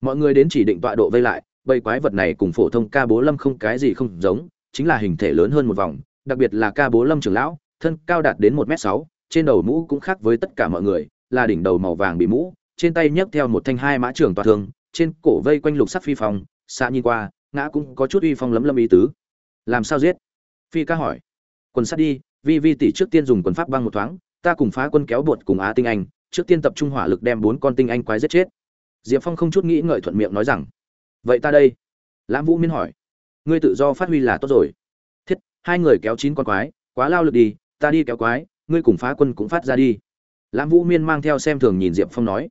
Mọi người đến chỉ định tọa độ vây lại, bầy quái vật này cùng phổ thông ca bố lâm không cái gì không giống, chính là hình thể lớn hơn một vòng, đặc biệt là ca bố lâm trưởng lão, thân cao đạt đến một m sáu, trên đầu mũ cũng khác với tất cả mọi người, là đỉnh đầu màu vàng bị mũ trên tay nhấc theo một thanh hai mã trưởng tòa thương trên cổ vây quanh lục sắc phi phong xa nhìn qua, ngã cũng có chút uy phong lấm lâm ý tứ. Làm sao giết? Phi ca hỏi. Quần sát đi, vi vi tỷ trước tiên dùng quần pháp băng một thoáng, ta cùng phá quân kéo bột cùng á tinh anh, trước tiên tập trung hỏa lực đem bốn con tinh anh quái giết chết. Diệp phong không chút nghĩ ngợi thuận miệng nói rằng, vậy ta đây. Lãm vũ miên hỏi, ngươi tự do phát huy là tốt rồi. Thiết, hai người kéo chín con quái, quá lao lực đi, ta đi kéo quái, ngươi cùng phá quân cũng phát ra đi. Lãm vũ miên mang theo xem thường nhìn diệp phong nói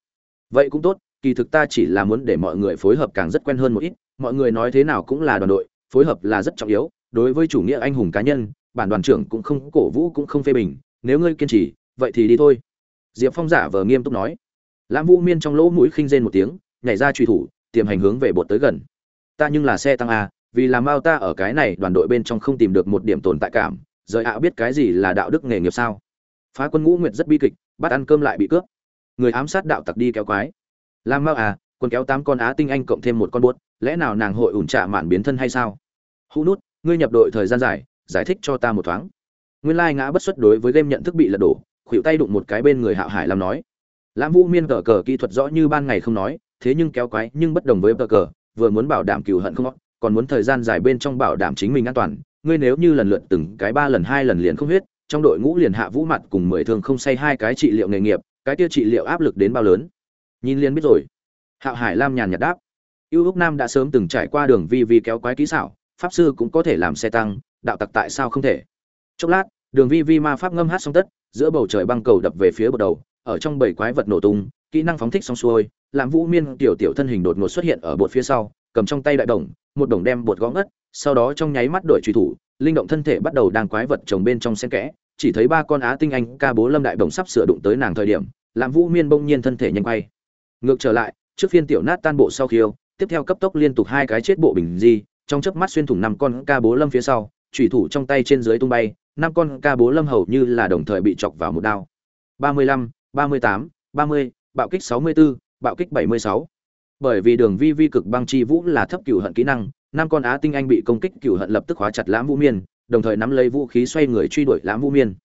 vậy cũng tốt, kỳ thực ta chỉ là muốn để mọi người phối hợp càng rất quen hơn một ít, mọi người nói thế nào cũng là đoàn đội, phối hợp là rất trọng yếu, đối với chủ nghĩa anh hùng cá nhân, bản đoàn trưởng cũng không, cổ vũ cũng không phê bình, nếu ngươi kiên trì, vậy thì đi thôi. Diệp phong giả vờ nghiêm túc nói. Lãm vũ miên trong lỗ mũi khinh rên một tiếng, nhảy ra truy thủ, tiềm hành hướng về bột tới gần. Ta nhưng là xe tăng a, vì làm bao ta ở cái này đoàn đội bên trong không tìm được một điểm tồn tại cảm, rời ạ biết cái gì là đạo đức nghề nghiệp sao? Phá quân ngũ nguyệt rất bi kịch, bắt ăn cơm lại bị cướp người ám sát đạo tặc đi kéo quái. Làm mau à quân kéo tám con á tinh anh cộng thêm một con buốt, lẽ nào nàng hội ủn trạ mạn biến thân hay sao? Hũ nút, ngươi nhập đội thời gian dài, giải thích cho ta một thoáng. Nguyên lai ngã bất xuất đối với game nhận thức bị lật đổ khuỵu tay đụng một cái bên người hạo hải làm nói. Lãm vũ miên cờ cờ kỹ thuật rõ như ban ngày không nói, thế nhưng kéo quái nhưng bất đồng với cờ cờ, vừa muốn bảo đảm cừu hận không còn muốn thời gian dài bên trong bảo đảm chính mình an toàn, ngươi nếu như lần lượt từng cái ba lần hai lần liền không huyết, trong đội ngũ liền hạ vũ mặt cùng mười thương không say hai cái trị liệu nghề nghiệp cái tiêu trị liệu áp lực đến bao lớn? Nhìn liền biết rồi. Hạo hải lam nhàn nhạt đáp. Ưu húc nam đã sớm từng trải qua đường vi vi kéo quái kỹ xảo, pháp sư cũng có thể làm xe tăng, đạo tặc tại sao không thể? Chốc lát, đường vi vi ma pháp ngâm hát xong tất, giữa bầu trời băng cầu đập về phía bờ đầu, ở trong bảy quái vật nổ tung, kỹ năng phóng thích xong xuôi làm vũ miên tiểu tiểu thân hình đột ngột xuất hiện ở bột phía sau, cầm trong tay đại đồng, một đồng đem bột gõ ngất, sau đó trong nháy mắt đổi truy thủ, linh động thân thể bắt đầu đang quái vật trồng bên trong xen kẽ chỉ thấy ba con á tinh anh ca bố lâm đại đồng sắp sửa đụng tới nàng thời điểm làm vũ miên bỗng nhiên thân thể nhanh quay. Ngược trở lại trước phiên tiểu nát tan bộ sau khiêu tiếp theo cấp tốc liên tục hai cái chết bộ bình di trong chớp mắt xuyên thủng năm con ca bố lâm phía sau chủy thủ trong tay trên dưới tung bay năm con ca bố lâm hầu như là đồng thời bị chọc vào một đao. Ba mươi lăm ba mươi tám ba mươi bạo kích sáu mươi 64, bạo kích bảy mươi sáu. Bởi vì đường vi vi cực băng chi vũ là thấp cửu hận kỹ năng năm con á tinh anh bị công kích cửu hận lập tức hóa chặt lãm vũ miên đồng thời nắm lấy vũ khí xoay người truy đuổi lãm vũ miên.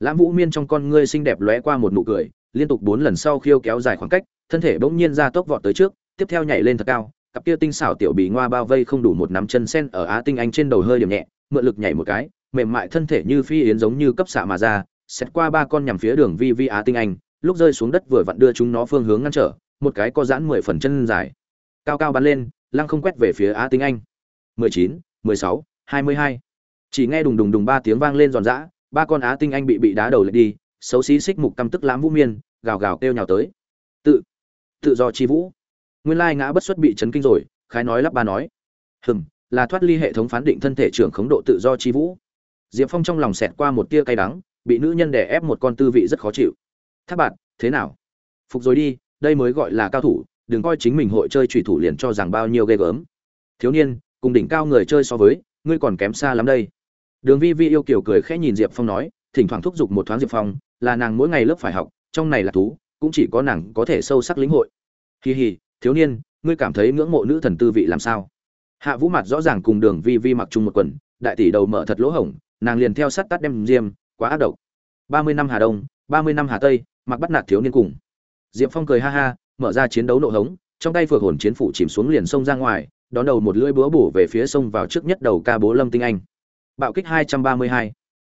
Lãm vũ miên trong con ngươi xinh đẹp lóe qua một nụ cười, liên tục bốn lần sau khiêu kéo dài khoảng cách, thân thể bỗng nhiên ra tốc vọt tới trước, tiếp theo nhảy lên thật cao, cặp kia tinh xảo tiểu bì ngoa bao vây không đủ một nắm chân sen ở á tinh anh trên đầu hơi điểm nhẹ, mượn lực nhảy một cái, mềm mại thân thể như phi yến giống như cấp xạ mà ra xét qua ba con nhằm phía đường vi vi á tinh anh, lúc rơi xuống đất vừa vặn đưa chúng nó phương hướng ngăn trở, một cái có giãn mười phần chân dài. Cao cao bắn lên, lăng không quét về phía á tinh anh. mười chín, mười sáu, hai mươi hai chỉ nghe đùng đùng đùng ba tiếng vang lên giòn giã, ba con á tinh anh bị bị đá đầu lại đi, xấu xí xích mục căm tức lãm vũ miên, gào gào kêu nhào tới. Tự tự do chi vũ. Nguyên lai ngã bất xuất bị chấn kinh rồi, khái nói lắp ba nói. Hừm, là thoát ly hệ thống phán định thân thể trưởng khống độ tự do chi vũ. Diệp phong trong lòng xẹt qua một tia cay đắng, bị nữ nhân đè ép một con tư vị rất khó chịu. Tháp bạn, thế nào? Phục rồi đi, đây mới gọi là cao thủ, đừng coi chính mình hội chơi thủy thủ liền cho rằng bao nhiêu ghê gớm. Thiếu niên, cùng đỉnh cao người chơi so với, ngươi còn kém xa lắm đây đường vi vi yêu kiểu cười khẽ nhìn diệp phong nói, thỉnh thoảng thúc giục một thoáng diệp phong, là nàng mỗi ngày lớp phải học, trong này là thú, cũng chỉ có nàng có thể sâu sắc lĩnh hội. Hì hì thiếu niên, ngươi cảm thấy ngưỡng mộ nữ thần tư vị làm sao? Hạ vũ mặt rõ ràng cùng đường vi vi mặc chung một quần, đại tỷ đầu mở thật lỗ hổng, nàng liền theo sát tắt đem diêm, quá ác độc. Ba mươi năm hà đông, ba mươi năm hà tây, mặc bắt nạt thiếu niên cùng. Diệp phong cười ha ha, mở ra chiến đấu nộ hống, trong tay phược hồn chiến phủ chìm xuống liền sông ra ngoài, đón đầu một lưỡi búa bổ về phía sông vào trước nhất đầu ca bố lâm tinh anh bạo kích hai trăm ba mươi hai.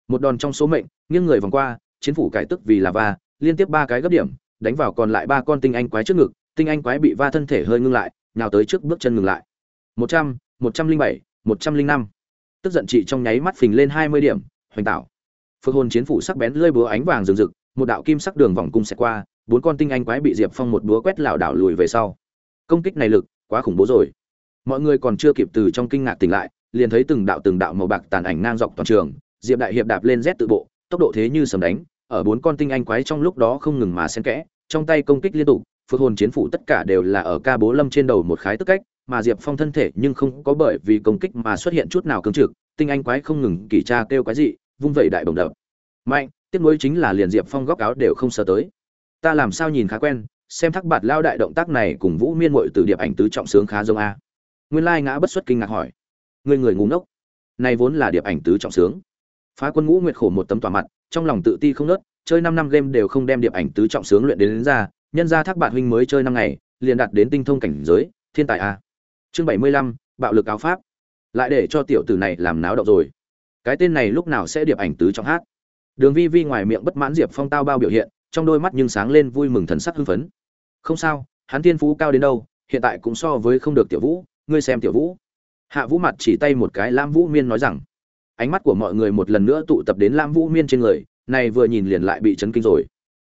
Một đòn trong số mệnh, nghiêng người vòng qua, chiến phủ cải tức vì là va, liên tiếp ba cái gấp điểm, đánh vào còn lại ba con tinh anh quái trước ngực, tinh anh quái bị va thân thể hơi ngưng lại, nhào tới trước bước chân ngừng lại. Một trăm một trăm linh bảy, một trăm linh năm. Tức giận chị trong nháy mắt phình lên hai mươi điểm, hoành tạo. Phượng hồn chiến phủ sắc bén lơi búa ánh vàng rực rực, một đạo kim sắc đường vòng cung xẹt qua, bốn con tinh anh quái bị diệp phong một búa quét lảo đảo lùi về sau. Công kích này lực quá khủng bố rồi. Mọi người còn chưa kịp từ trong kinh ngạc tỉnh lại liền thấy từng đạo từng đạo màu bạc tàn ảnh ngang dọc toàn trường, diệp đại hiệp đạp lên rét tự bộ, tốc độ thế như sầm đánh, ở bốn con tinh anh quái trong lúc đó không ngừng mà xen kẽ, trong tay công kích liên tục phước hồn chiến phủ tất cả đều là ở ca bố lâm trên đầu một khái tức cách, mà diệp phong thân thể nhưng không có bởi vì công kích mà xuất hiện chút nào cứng trực, tinh anh quái không ngừng kỳ tra kêu quái dị, vung vẩy đại bồng đập. Mạnh tiếc nuối chính là liền diệp phong góc áo đều không sờ tới. Ta làm sao nhìn khá quen, xem thắc bạt lao đại động tác này cùng vũ miên mội từ điệp ảnh tứ trọng sướng khá giống a. Nguyên lai ngã bất xuất kinh ngạc hỏi người người ngu ngốc. Này vốn là điệp ảnh tứ trọng sướng. Phá quân ngũ nguyệt khổ một tấm tỏa mặt trong lòng tự ti không nớt chơi năm năm game đều không đem điệp ảnh tứ trọng sướng luyện đến, đến ra nhân ra thác bạn huynh mới chơi năm ngày liền đạt đến tinh thông cảnh giới thiên tài a. Chương bảy mươi lăm bạo lực áo pháp. Lại để cho tiểu tử này làm náo động rồi. Cái tên này lúc nào sẽ điệp ảnh tứ trọng hát? Đường vi vi ngoài miệng bất mãn diệp phong tao bao biểu hiện trong đôi mắt nhưng sáng lên vui mừng thần sắc hưng phấn. Không sao hắn thiên phú cao đến đâu hiện tại cũng so với không được tiểu vũ ngươi xem tiểu vũ hạ vũ mặt chỉ tay một cái lam vũ miên nói rằng, ánh mắt của mọi người một lần nữa tụ tập đến lam vũ miên trên người, này vừa nhìn liền lại bị chấn kinh rồi.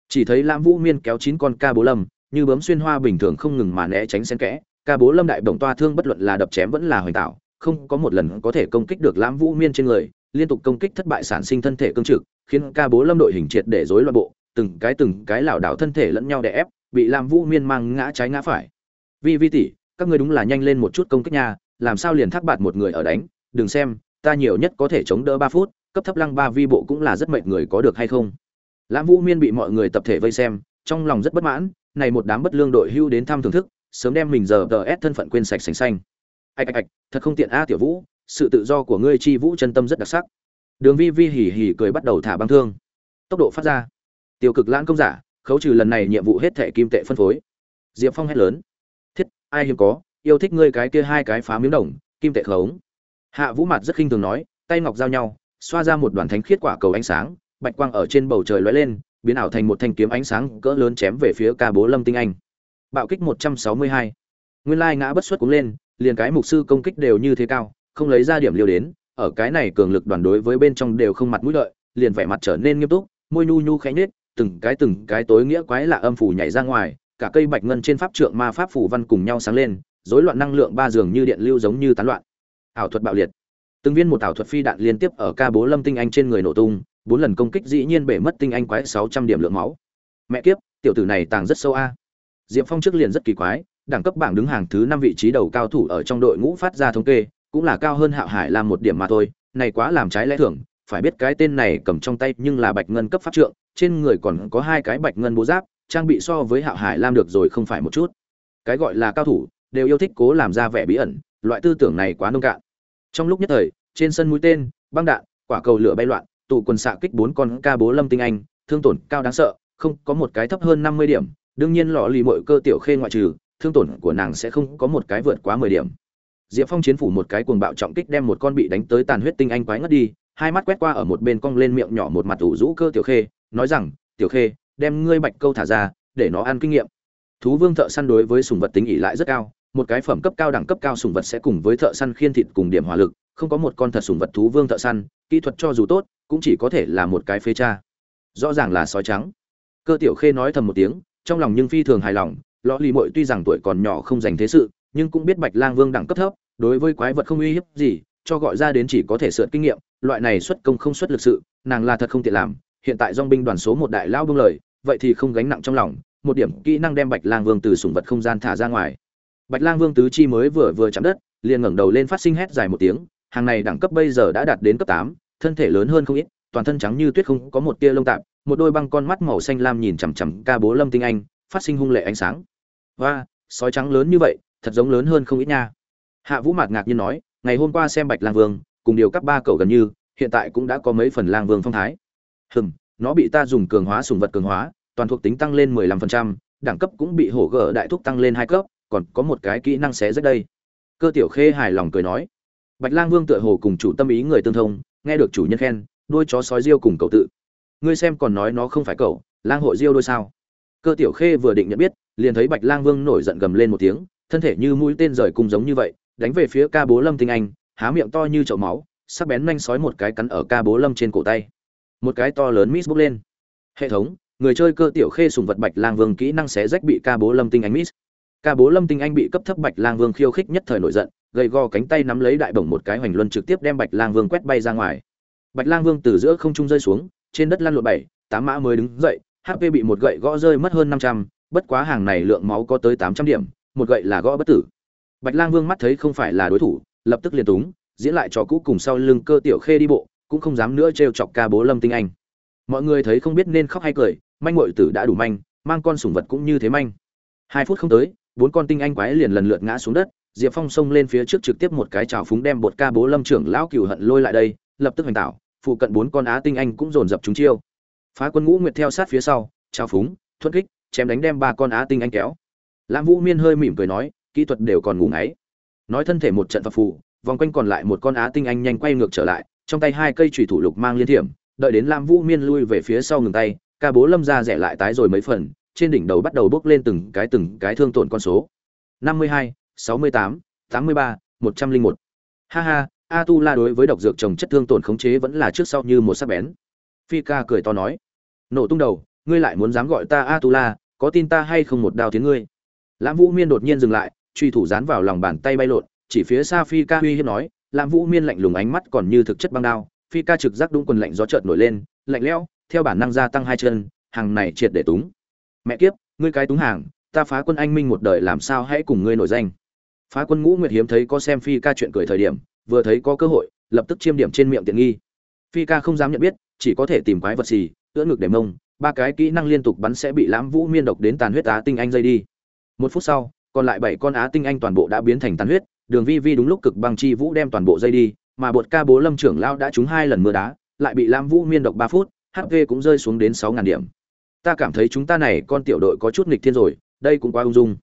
Chỉ thấy lam vũ miên kéo chín con ca bố lâm, như bấm xuyên hoa bình thường không ngừng mà né tránh xen kẽ. Ca bố lâm đại bổng toa thương bất luận là đập chém vẫn là hoành tạo, không có một lần có thể công kích được lam vũ miên trên người, liên tục công kích thất bại sản sinh thân thể cương trực, khiến ca bố lâm đội hình triệt để rối loạn bộ, từng cái từng cái lảo đảo thân thể lẫn nhau đè ép, bị lam vũ miên mang ngã trái ngã phải. Vi vi tỷ, các ngươi đúng là nhanh lên một chút công kích nha làm sao liền thác bạt một người ở đánh? Đừng xem, ta nhiều nhất có thể chống đỡ ba phút, cấp thấp lăng ba vi bộ cũng là rất mệt người có được hay không? Lãm vũ miên bị mọi người tập thể vây xem, trong lòng rất bất mãn, này một đám bất lương đội hưu đến thăm thưởng thức, sớm đem mình giờ tờ ép thân phận quên sạch sành xanh. Ạch ạch ạch, thật không tiện a, tiểu vũ, sự tự do của ngươi chi vũ chân tâm rất đặc sắc. Đường vi vi hỉ hỉ cười bắt đầu thả băng thương. Tốc độ phát ra. Tiêu cực lãng công giả, khấu trừ lần này nhiệm vụ hết thẻ kim tệ phân phối. Diệp phong hét lớn. Thiết, ai hiếm có yêu thích ngươi cái kia hai cái phá miếng đồng, kim tệ khống. Hạ vũ mặt rất khinh thường nói, tay ngọc giao nhau, xoa ra một đoàn thánh khiết quả cầu ánh sáng, bạch quang ở trên bầu trời lóe lên, biến ảo thành một thanh kiếm ánh sáng cỡ lớn chém về phía ca bố lâm tinh anh. Bạo kích một trăm sáu mươi hai. Nguyên lai ngã bất xuất cũng lên, liền cái mục sư công kích đều như thế cao, không lấy ra điểm liều đến, ở cái này cường lực đoàn đối với bên trong đều không mặt mũi lợi, liền vẻ mặt trở nên nghiêm túc, môi nhu nhu khẽ nhếch, từng cái từng cái tối nghĩa quái lạ âm phủ nhảy ra ngoài, cả cây bạch ngân trên pháp trượng ma pháp phủ văn cùng nhau sáng lên rối loạn năng lượng ba dường như điện lưu giống như tán loạn. Ảo thuật bạo liệt. Từng viên một ảo thuật phi đạn liên tiếp ở ca bố lâm tinh anh trên người nổ tung, bốn lần công kích dĩ nhiên bể mất tinh anh quái sáu trăm điểm lượng máu. Mẹ kiếp, tiểu tử này tàng rất sâu a. Diệp phong trước liền rất kỳ quái, đẳng cấp bảng đứng hàng thứ năm vị trí đầu cao thủ ở trong đội ngũ phát ra thống kê, cũng là cao hơn hạo hải làm một điểm mà thôi, này quá làm trái lẽ thường, phải biết cái tên này cầm trong tay nhưng là bạch ngân cấp pháp trượng, trên người còn có hai cái bạch ngân bố giáp, trang bị so với hạo hải lam được rồi không phải một chút. Cái gọi là cao thủ đều yêu thích cố làm ra vẻ bí ẩn, loại tư tưởng này quá nông cạn. Trong lúc nhất thời, trên sân mũi tên, băng đạn, quả cầu lửa bay loạn tụ quần xạ kích bốn con ca bố lâm tinh anh, thương tổn cao đáng sợ, không có một cái thấp hơn năm mươi điểm, đương nhiên lọ lì mọi cơ tiểu khê ngoại trừ, thương tổn của nàng sẽ không có một cái vượt quá mười điểm. Diệp phong chiến phủ một cái cuồng bạo trọng kích đem một con bị đánh tới tàn huyết tinh anh quái ngất đi, hai mắt quét qua ở một bên cong lên miệng nhỏ một mặt ủ rũ cơ tiểu khê, nói rằng, tiểu khê, đem ngươi bạch câu thả ra, để nó ăn kinh nghiệm. Thú vương thợ săn đối với sùng vật tính ỉ lại rất cao một cái phẩm cấp cao đẳng cấp cao sùng vật sẽ cùng với thợ săn khiên thịt cùng điểm hỏa lực, không có một con thật sùng vật thú vương thợ săn, kỹ thuật cho dù tốt, cũng chỉ có thể là một cái phế cha. Rõ ràng là sói trắng. Cơ tiểu khê nói thầm một tiếng, trong lòng nhưng phi thường hài lòng lõ lì mội tuy rằng tuổi còn nhỏ không dành thế sự, nhưng cũng biết bạch lang vương đẳng cấp thấp, đối với quái vật không uy hiếp gì, cho gọi ra đến chỉ có thể sượt kinh nghiệm, loại này xuất công không xuất lực sự, nàng là thật không tiện làm, hiện tại dong binh đoàn số một đại lao bưng lời, vậy thì không gánh nặng trong lòng, một điểm kỹ năng đem bạch lang vương từ sủng vật không gian thả ra ngoài bạch lang vương tứ chi mới vừa vừa chạm đất liền ngẩng đầu lên phát sinh hét dài một tiếng hàng này đẳng cấp bây giờ đã đạt đến cấp tám thân thể lớn hơn không ít toàn thân trắng như tuyết không có một tia lông tạp một đôi băng con mắt màu xanh lam nhìn chằm chằm ca bố lâm tinh anh phát sinh hung lệ ánh sáng. "Oa, sói trắng lớn như vậy thật giống lớn hơn không ít nha. Hạ vũ mạc ngạc nhiên nói ngày hôm qua xem bạch lang vương cùng điều các ba cậu gần như hiện tại cũng đã có mấy phần lang vương phong thái. Hừm nó bị ta dùng cường hóa sùng vật cường hóa toàn thuộc tính tăng lên 15%, đẳng cấp cũng bị hổ gở đại thúc tăng lên hai cấp còn có một cái kỹ năng xé rất đây. Cơ tiểu khê hài lòng cười nói. Bạch lang vương tựa hồ cùng chủ tâm ý người tương thông, nghe được chủ nhân khen đuôi chó sói riêu cùng cậu tự. Ngươi xem còn nói nó không phải cậu, lang hội riêu đôi sao? Cơ tiểu khê vừa định nhận biết, liền thấy bạch lang vương nổi giận gầm lên một tiếng, thân thể như mũi tên rời cung giống như vậy, đánh về phía ca bố lâm tinh anh, há miệng to như chậu máu, sắc bén nhanh sói một cái cắn ở ca bố lâm trên cổ tay. Một cái to lớn miss bốc lên. Hệ thống, người chơi cơ tiểu khê sùng vật bạch lang vương kỹ năng xé rách bị ca bố lâm tinh anh miss ca bố lâm tinh anh bị cấp thấp bạch lang vương khiêu khích nhất thời nổi giận, gầy gò cánh tay nắm lấy đại bổng một cái hoành luân trực tiếp đem bạch lang vương quét bay ra ngoài. Bạch lang vương từ giữa không trung rơi xuống, trên đất lăn lộn bảy, tám mã mới đứng dậy hp bị một gậy gõ rơi mất hơn năm trăm, bất quá hàng này lượng máu có tới tám trăm điểm, một gậy là gõ bất tử. Bạch lang vương mắt thấy không phải là đối thủ, lập tức liền túng, diễn lại trò cũ cùng sau lưng cơ tiểu khê đi bộ, cũng không dám nữa trêu chọc ca bố lâm tinh anh. Mọi người thấy không biết nên khóc hay cười, manh muội tử đã đủ manh, mang con sủng vật cũng như thế manh. Hai phút không tới bốn con tinh anh quái liền lần lượt ngã xuống đất, diệp phong xông lên phía trước trực tiếp một cái trào phúng đem bột ca bố lâm trưởng lão cửu hận lôi lại đây, lập tức hành tạo, phụ cận bốn con á tinh anh cũng dồn dập chúng chiêu. Phá quân ngũ nguyệt theo sát phía sau, trào phúng thuất kích, chém đánh đem ba con á tinh anh kéo. Lam vũ miên hơi mỉm cười nói, kỹ thuật đều còn ngủ ngáy. Nói thân thể một trận phập phù, vòng quanh còn lại một con á tinh anh nhanh quay ngược trở lại, trong tay hai cây chùy thủ lục mang liên thiểm, đợi đến lam vũ miên lui về phía sau ngừng tay, ca bố lâm ra rẻ lại tái rồi mấy phần trên đỉnh đầu bắt đầu bốc lên từng cái từng cái thương tổn con số. năm mươi hai, sáu mươi tám tám mươi ba, một trăm linh một. Ha ha a tu la đối với độc dược trồng chất thương tổn khống chế vẫn là trước sau như một sắc bén. Phi ca cười to nói, nổ tung đầu, ngươi lại muốn dám gọi ta a tu la có tin ta hay không một đao tiếng ngươi? Lãm vũ miên đột nhiên dừng lại, truy thủ dán vào lòng bàn tay bay lộn, chỉ phía xa phi ca uy hiếp nói, lãm vũ miên lạnh lùng ánh mắt còn như thực chất băng đao phi ca trực giác đúng quần lạnh gió chợt nổi lên, lạnh lẽo, theo bản năng gia tăng hai chân, hàng này triệt để túng mẹ kiếp, ngươi cái túng hàng, ta phá quân anh minh một đời làm sao hãy cùng ngươi nổi danh? Phá quân ngũ nguyệt hiếm thấy có xem phi ca chuyện cười thời điểm, vừa thấy có cơ hội, lập tức chiêm điểm trên miệng tiện nghi. Phi ca không dám nhận biết, chỉ có thể tìm quái vật xì, ưỡn ngực để mông, ba cái kỹ năng liên tục bắn sẽ bị lãm vũ miên độc đến tàn huyết á tinh anh dây đi. Một phút sau, còn lại bảy con á tinh anh toàn bộ đã biến thành tàn huyết, đường vi vi đúng lúc cực băng chi vũ đem toàn bộ dây đi, mà bột ca bố lâm trưởng lao đã trúng hai lần mưa đá, lại bị lãm vũ miên độc ba phút hp cũng rơi xuống đến sáu ngàn điểm ta cảm thấy chúng ta này con tiểu đội có chút nghịch thiên rồi, đây cũng quá ung dung.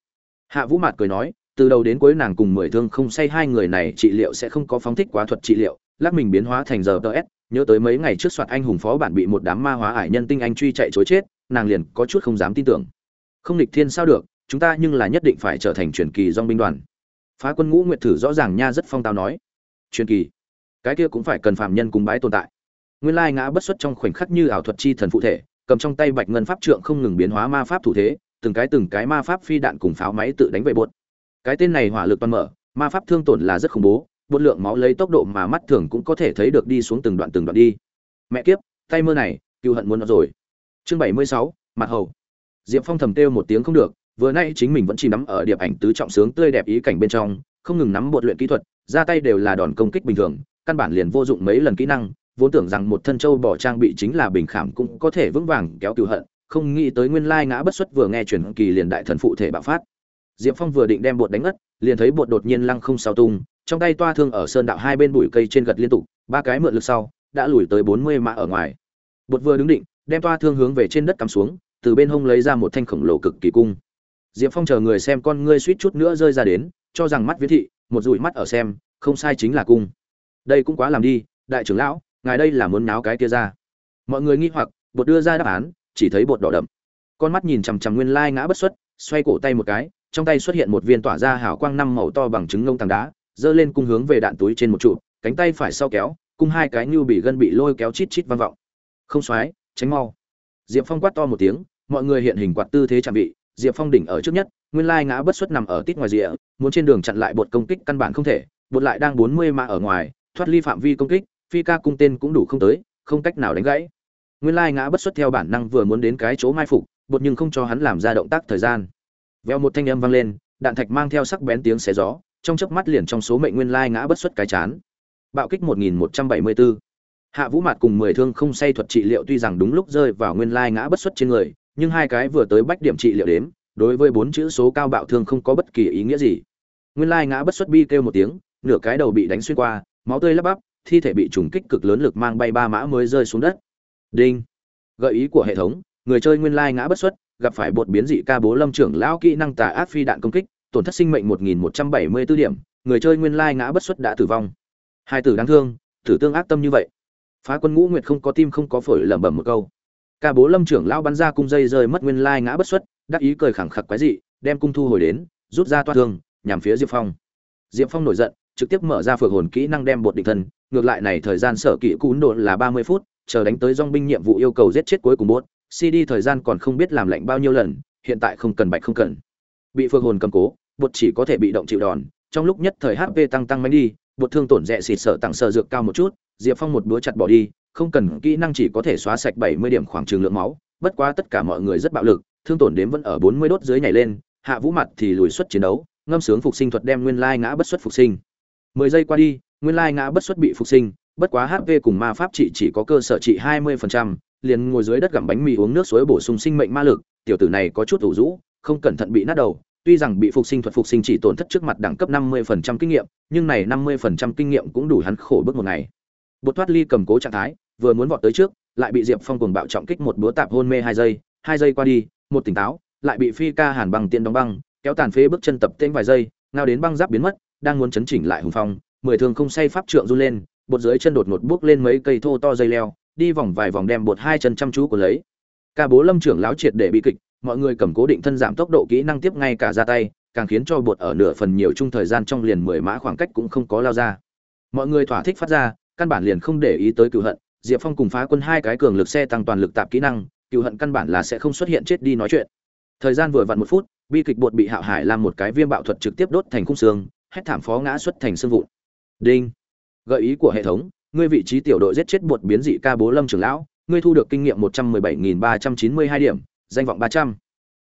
Hạ vũ mạt cười nói, từ đầu đến cuối nàng cùng mười thương không say hai người này trị liệu sẽ không có phóng thích quá thuật trị liệu, lắc mình biến hóa thành giờ ts nhớ tới mấy ngày trước soạt anh hùng phó bản bị một đám ma hóa ải nhân tinh anh truy chạy chối chết, nàng liền có chút không dám tin tưởng. Không nghịch thiên sao được, chúng ta nhưng là nhất định phải trở thành truyền kỳ dong binh đoàn. Phá quân ngũ nguyệt thử rõ ràng nha rất phong tao nói. Truyền kỳ? Cái kia cũng phải cần phạm nhân cùng bái tồn tại. Nguyên lai ngã bất xuất trong khoảnh khắc như ảo thuật chi thần phụ thể cầm trong tay bạch ngân pháp trượng không ngừng biến hóa ma pháp thủ thế, từng cái từng cái ma pháp phi đạn cùng pháo máy tự đánh về bột. Cái tên này hỏa lực toàn mở, ma pháp thương tổn là rất khủng bố, bột lượng máu lấy tốc độ mà mắt thường cũng có thể thấy được đi xuống từng đoạn từng đoạn đi. Mẹ kiếp, tay mơ này cựu hận muốn nó rồi. Chương bảy mươi sáu, mặt hầu. Diệp phong thầm kêu một tiếng không được, vừa nay chính mình vẫn chỉ nắm ở điệp ảnh tứ trọng sướng tươi đẹp ý cảnh bên trong, không ngừng nắm bột luyện kỹ thuật, ra tay đều là đòn công kích bình thường, căn bản liền vô dụng mấy lần kỹ năng vốn tưởng rằng một thân châu bỏ trang bị chính là bình khảm cũng có thể vững vàng kéo cựu hận, không nghĩ tới nguyên lai ngã bất xuất vừa nghe truyền kỳ liền đại thần phụ thể bạo phát. Diệp phong vừa định đem bột đánh ngất, liền thấy bột đột nhiên lăng không sao tung, trong tay toa thương ở sơn đạo hai bên bụi cây trên gật liên tục, ba cái mượn lực sau, đã lùi tới bốn mươi mã ở ngoài. Bột vừa đứng định, đem toa thương hướng về trên đất cắm xuống, từ bên hông lấy ra một thanh khổng lồ cực kỳ cung. Diệp phong chờ người xem con ngươi suýt chút nữa rơi ra đến, cho rằng mắt viễn thị, một dụi mắt ở xem, không sai chính là cung. Đây cũng quá làm đi, đại trưởng lão ngài đây là muốn náo cái kia ra. Mọi người nghi hoặc, bột đưa ra đáp án, chỉ thấy bột đỏ đậm. Con mắt nhìn chằm chằm nguyên lai ngã bất xuất, xoay cổ tay một cái, trong tay xuất hiện một viên tỏa ra hào quang năm màu to bằng trứng ngông tảng đá, giơ lên cung hướng về đạn túi trên một trụ, cánh tay phải sau kéo, cung hai cái như bị gân bị lôi kéo chít chít vang vọng. Không xoáy, tránh mau. Diệp phong quát to một tiếng, mọi người hiện hình quạt tư thế chạm vị diệp phong đỉnh ở trước nhất, nguyên lai ngã bất xuất nằm ở tít ngoài rìa, muốn trên đường chặn lại bột công kích căn bản không thể, bột lại đang bốn mươi mã ở ngoài, thoát ly phạm vi công kích phi ca cung tên cũng đủ không tới, không cách nào đánh gãy. Nguyên lai ngã bất xuất theo bản năng vừa muốn đến cái chỗ mai phục, bột nhưng không cho hắn làm ra động tác thời gian. Veo một thanh âm vang lên, đạn thạch mang theo sắc bén tiếng xé gió, trong chớp mắt liền trong số mệnh nguyên lai ngã bất xuất cái chán. Bạo kích 1174 hạ vũ mạt cùng mười thương không say thuật trị liệu tuy rằng đúng lúc rơi vào nguyên lai ngã bất xuất trên người, nhưng hai cái vừa tới bách điểm trị liệu đếm, đối với bốn chữ số cao bạo thương không có bất kỳ ý nghĩa gì. Nguyên lai ngã bất xuất bi kêu một tiếng, nửa cái đầu bị đánh xuyên qua, máu tươi lấp bắp thi thể bị trùng kích cực lớn lực mang bay ba mã mới rơi xuống đất. Đinh. Gợi ý của hệ thống, người chơi nguyên lai ngã bất xuất, gặp phải bột biến dị ca bố lâm trưởng lão kỹ năng tà ác phi đạn công kích, tổn thất sinh mệnh 1174 điểm, người chơi nguyên lai ngã bất xuất đã tử vong. Hai tử đáng thương, tử tương ác tâm như vậy. Phá quân ngũ nguyệt không có tim không có phổi lẩm bẩm một câu. Ca bố lâm trưởng lão bắn ra cung dây rơi mất nguyên lai ngã bất xuất, đắc ý cười khẳng khặc quái dị, đem cung thu hồi đến, rút ra toa thương, nhằm phía diệp phong. Diệp phong nổi giận, trực tiếp mở ra phược hồn kỹ năng đem bột định thân ngược lại này thời gian sở kỵ cún độ là ba mươi phút, chờ đánh tới dòng binh nhiệm vụ yêu cầu giết chết cuối cùng bốt cd thời gian còn không biết làm lạnh bao nhiêu lần, hiện tại không cần bạch không cần. Bị phương hồn cầm cố, bột chỉ có thể bị động chịu đòn, trong lúc nhất thời hp tăng tăng mạnh đi, bột thương tổn rẻ xịt sợ tặng sợ dược cao một chút, diệp phong một đũa chặt bỏ đi, không cần kỹ năng chỉ có thể xóa sạch bảy mươi điểm khoảng trường lượng máu, bất quá tất cả mọi người rất bạo lực, thương tổn đếm vẫn ở bốn mươi đốt dưới nhảy lên, hạ vũ mặt thì lùi xuất chiến đấu, ngâm sướng phục sinh thuật đem nguyên lai ngã bất xuất phục sinh. Mười giây qua đi nguyên lai ngã bất xuất bị phục sinh, bất quá hp cùng ma pháp trị chỉ có cơ sở trị hai mươi phần trăm, liền ngồi dưới đất gặm bánh mì uống nước suối bổ sung sinh mệnh ma lực, tiểu tử này có chút ủ rũ, không cẩn thận bị nát đầu. Tuy rằng bị phục sinh thuật phục sinh chỉ tổn thất trước mặt đẳng cấp năm mươi phần trăm kinh nghiệm, nhưng này năm mươi phần trăm kinh nghiệm cũng đủ hắn khổ bước một ngày. Bột thoát ly cầm cố trạng thái, vừa muốn vọt tới trước, lại bị diệp phong cuồng bạo trọng kích một búa tạp hôn mê hai giây hai giây qua đi, một tỉnh táo, lại bị phi ca hàn bằng tiên đóng băng, kéo tàn phế bước chân tập tên vài giây, ngao đến băng giáp biến mất, đang muốn chấn chỉnh lại hùng phong mười thường không say pháp trượng run lên, bột dưới chân đột ngột bước lên mấy cây thô to dây leo, đi vòng vài vòng đem bột hai chân chăm chú của lấy. Ca bố lâm trưởng láo triệt để bị kịch, mọi người cầm cố định thân giảm tốc độ kỹ năng tiếp ngay cả ra tay, càng khiến cho bột ở nửa phần nhiều chung thời gian trong liền mười mã khoảng cách cũng không có lao ra. Mọi người thỏa thích phát ra, căn bản liền không để ý tới cựu hận, diệp phong cùng phá quân hai cái cường lực xe tăng toàn lực tạp kỹ năng, cựu hận căn bản là sẽ không xuất hiện chết đi nói chuyện. Thời gian vừa vặn một phút, bi kịch bột bị hạo hải làm một cái viêm bạo thuật trực tiếp đốt thành khung xương, hét thảm phó ngã xuất thành xương vụn đinh. Gợi ý của hệ thống, ngươi vị trí tiểu đội giết chết bột biến dị ca bố lâm trưởng lão, ngươi thu được kinh nghiệm một trăm mười bảy nghìn ba trăm chín mươi hai điểm, danh vọng ba trăm.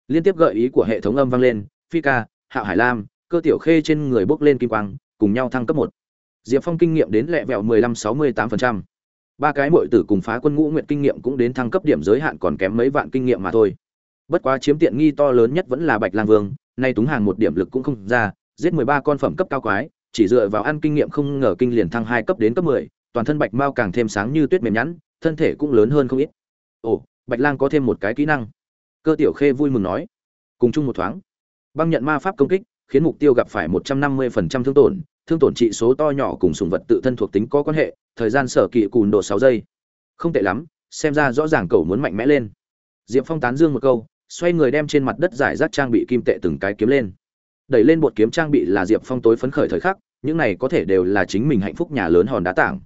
Liên tiếp gợi ý của hệ thống âm vang lên, phi ca, hạo hải lam, cơ tiểu khê trên người bốc lên kim quang, cùng nhau thăng cấp một. Diệp phong kinh nghiệm đến lẹ vẹo mười lăm sáu mươi tám phần trăm. Ba cái mội tử cùng phá quân ngũ nguyện kinh nghiệm cũng đến thăng cấp điểm giới hạn còn kém mấy vạn kinh nghiệm mà thôi. Bất quá chiếm tiện nghi to lớn nhất vẫn là bạch lang vương, nay túng hàng một điểm lực cũng không ra, giết mười ba con phẩm cấp cao quái chỉ dựa vào ăn kinh nghiệm không ngờ kinh liền thăng hai cấp đến cấp mười, toàn thân bạch mao càng thêm sáng như tuyết mềm nhẵn, thân thể cũng lớn hơn không ít. Ồ, bạch lang có thêm một cái kỹ năng. Cơ tiểu khê vui mừng nói. Cùng chung một thoáng. Băng nhận ma pháp công kích, khiến mục tiêu gặp phải một trăm năm mươi phần trăm thương tổn thương tổn trị số to nhỏ cùng sùng vật tự thân thuộc tính có quan hệ, thời gian sở kỵ cùn độ sáu giây. Không tệ lắm, xem ra rõ ràng cậu muốn mạnh mẽ lên. Diệp phong tán dương một câu, xoay người đem trên mặt đất giải rác trang bị kim tệ từng cái kiếm lên. Đẩy lên bột kiếm trang bị là diệp phong tối phấn khởi thời khắc những này có thể đều là chính mình hạnh phúc nhà lớn hòn đá tảng.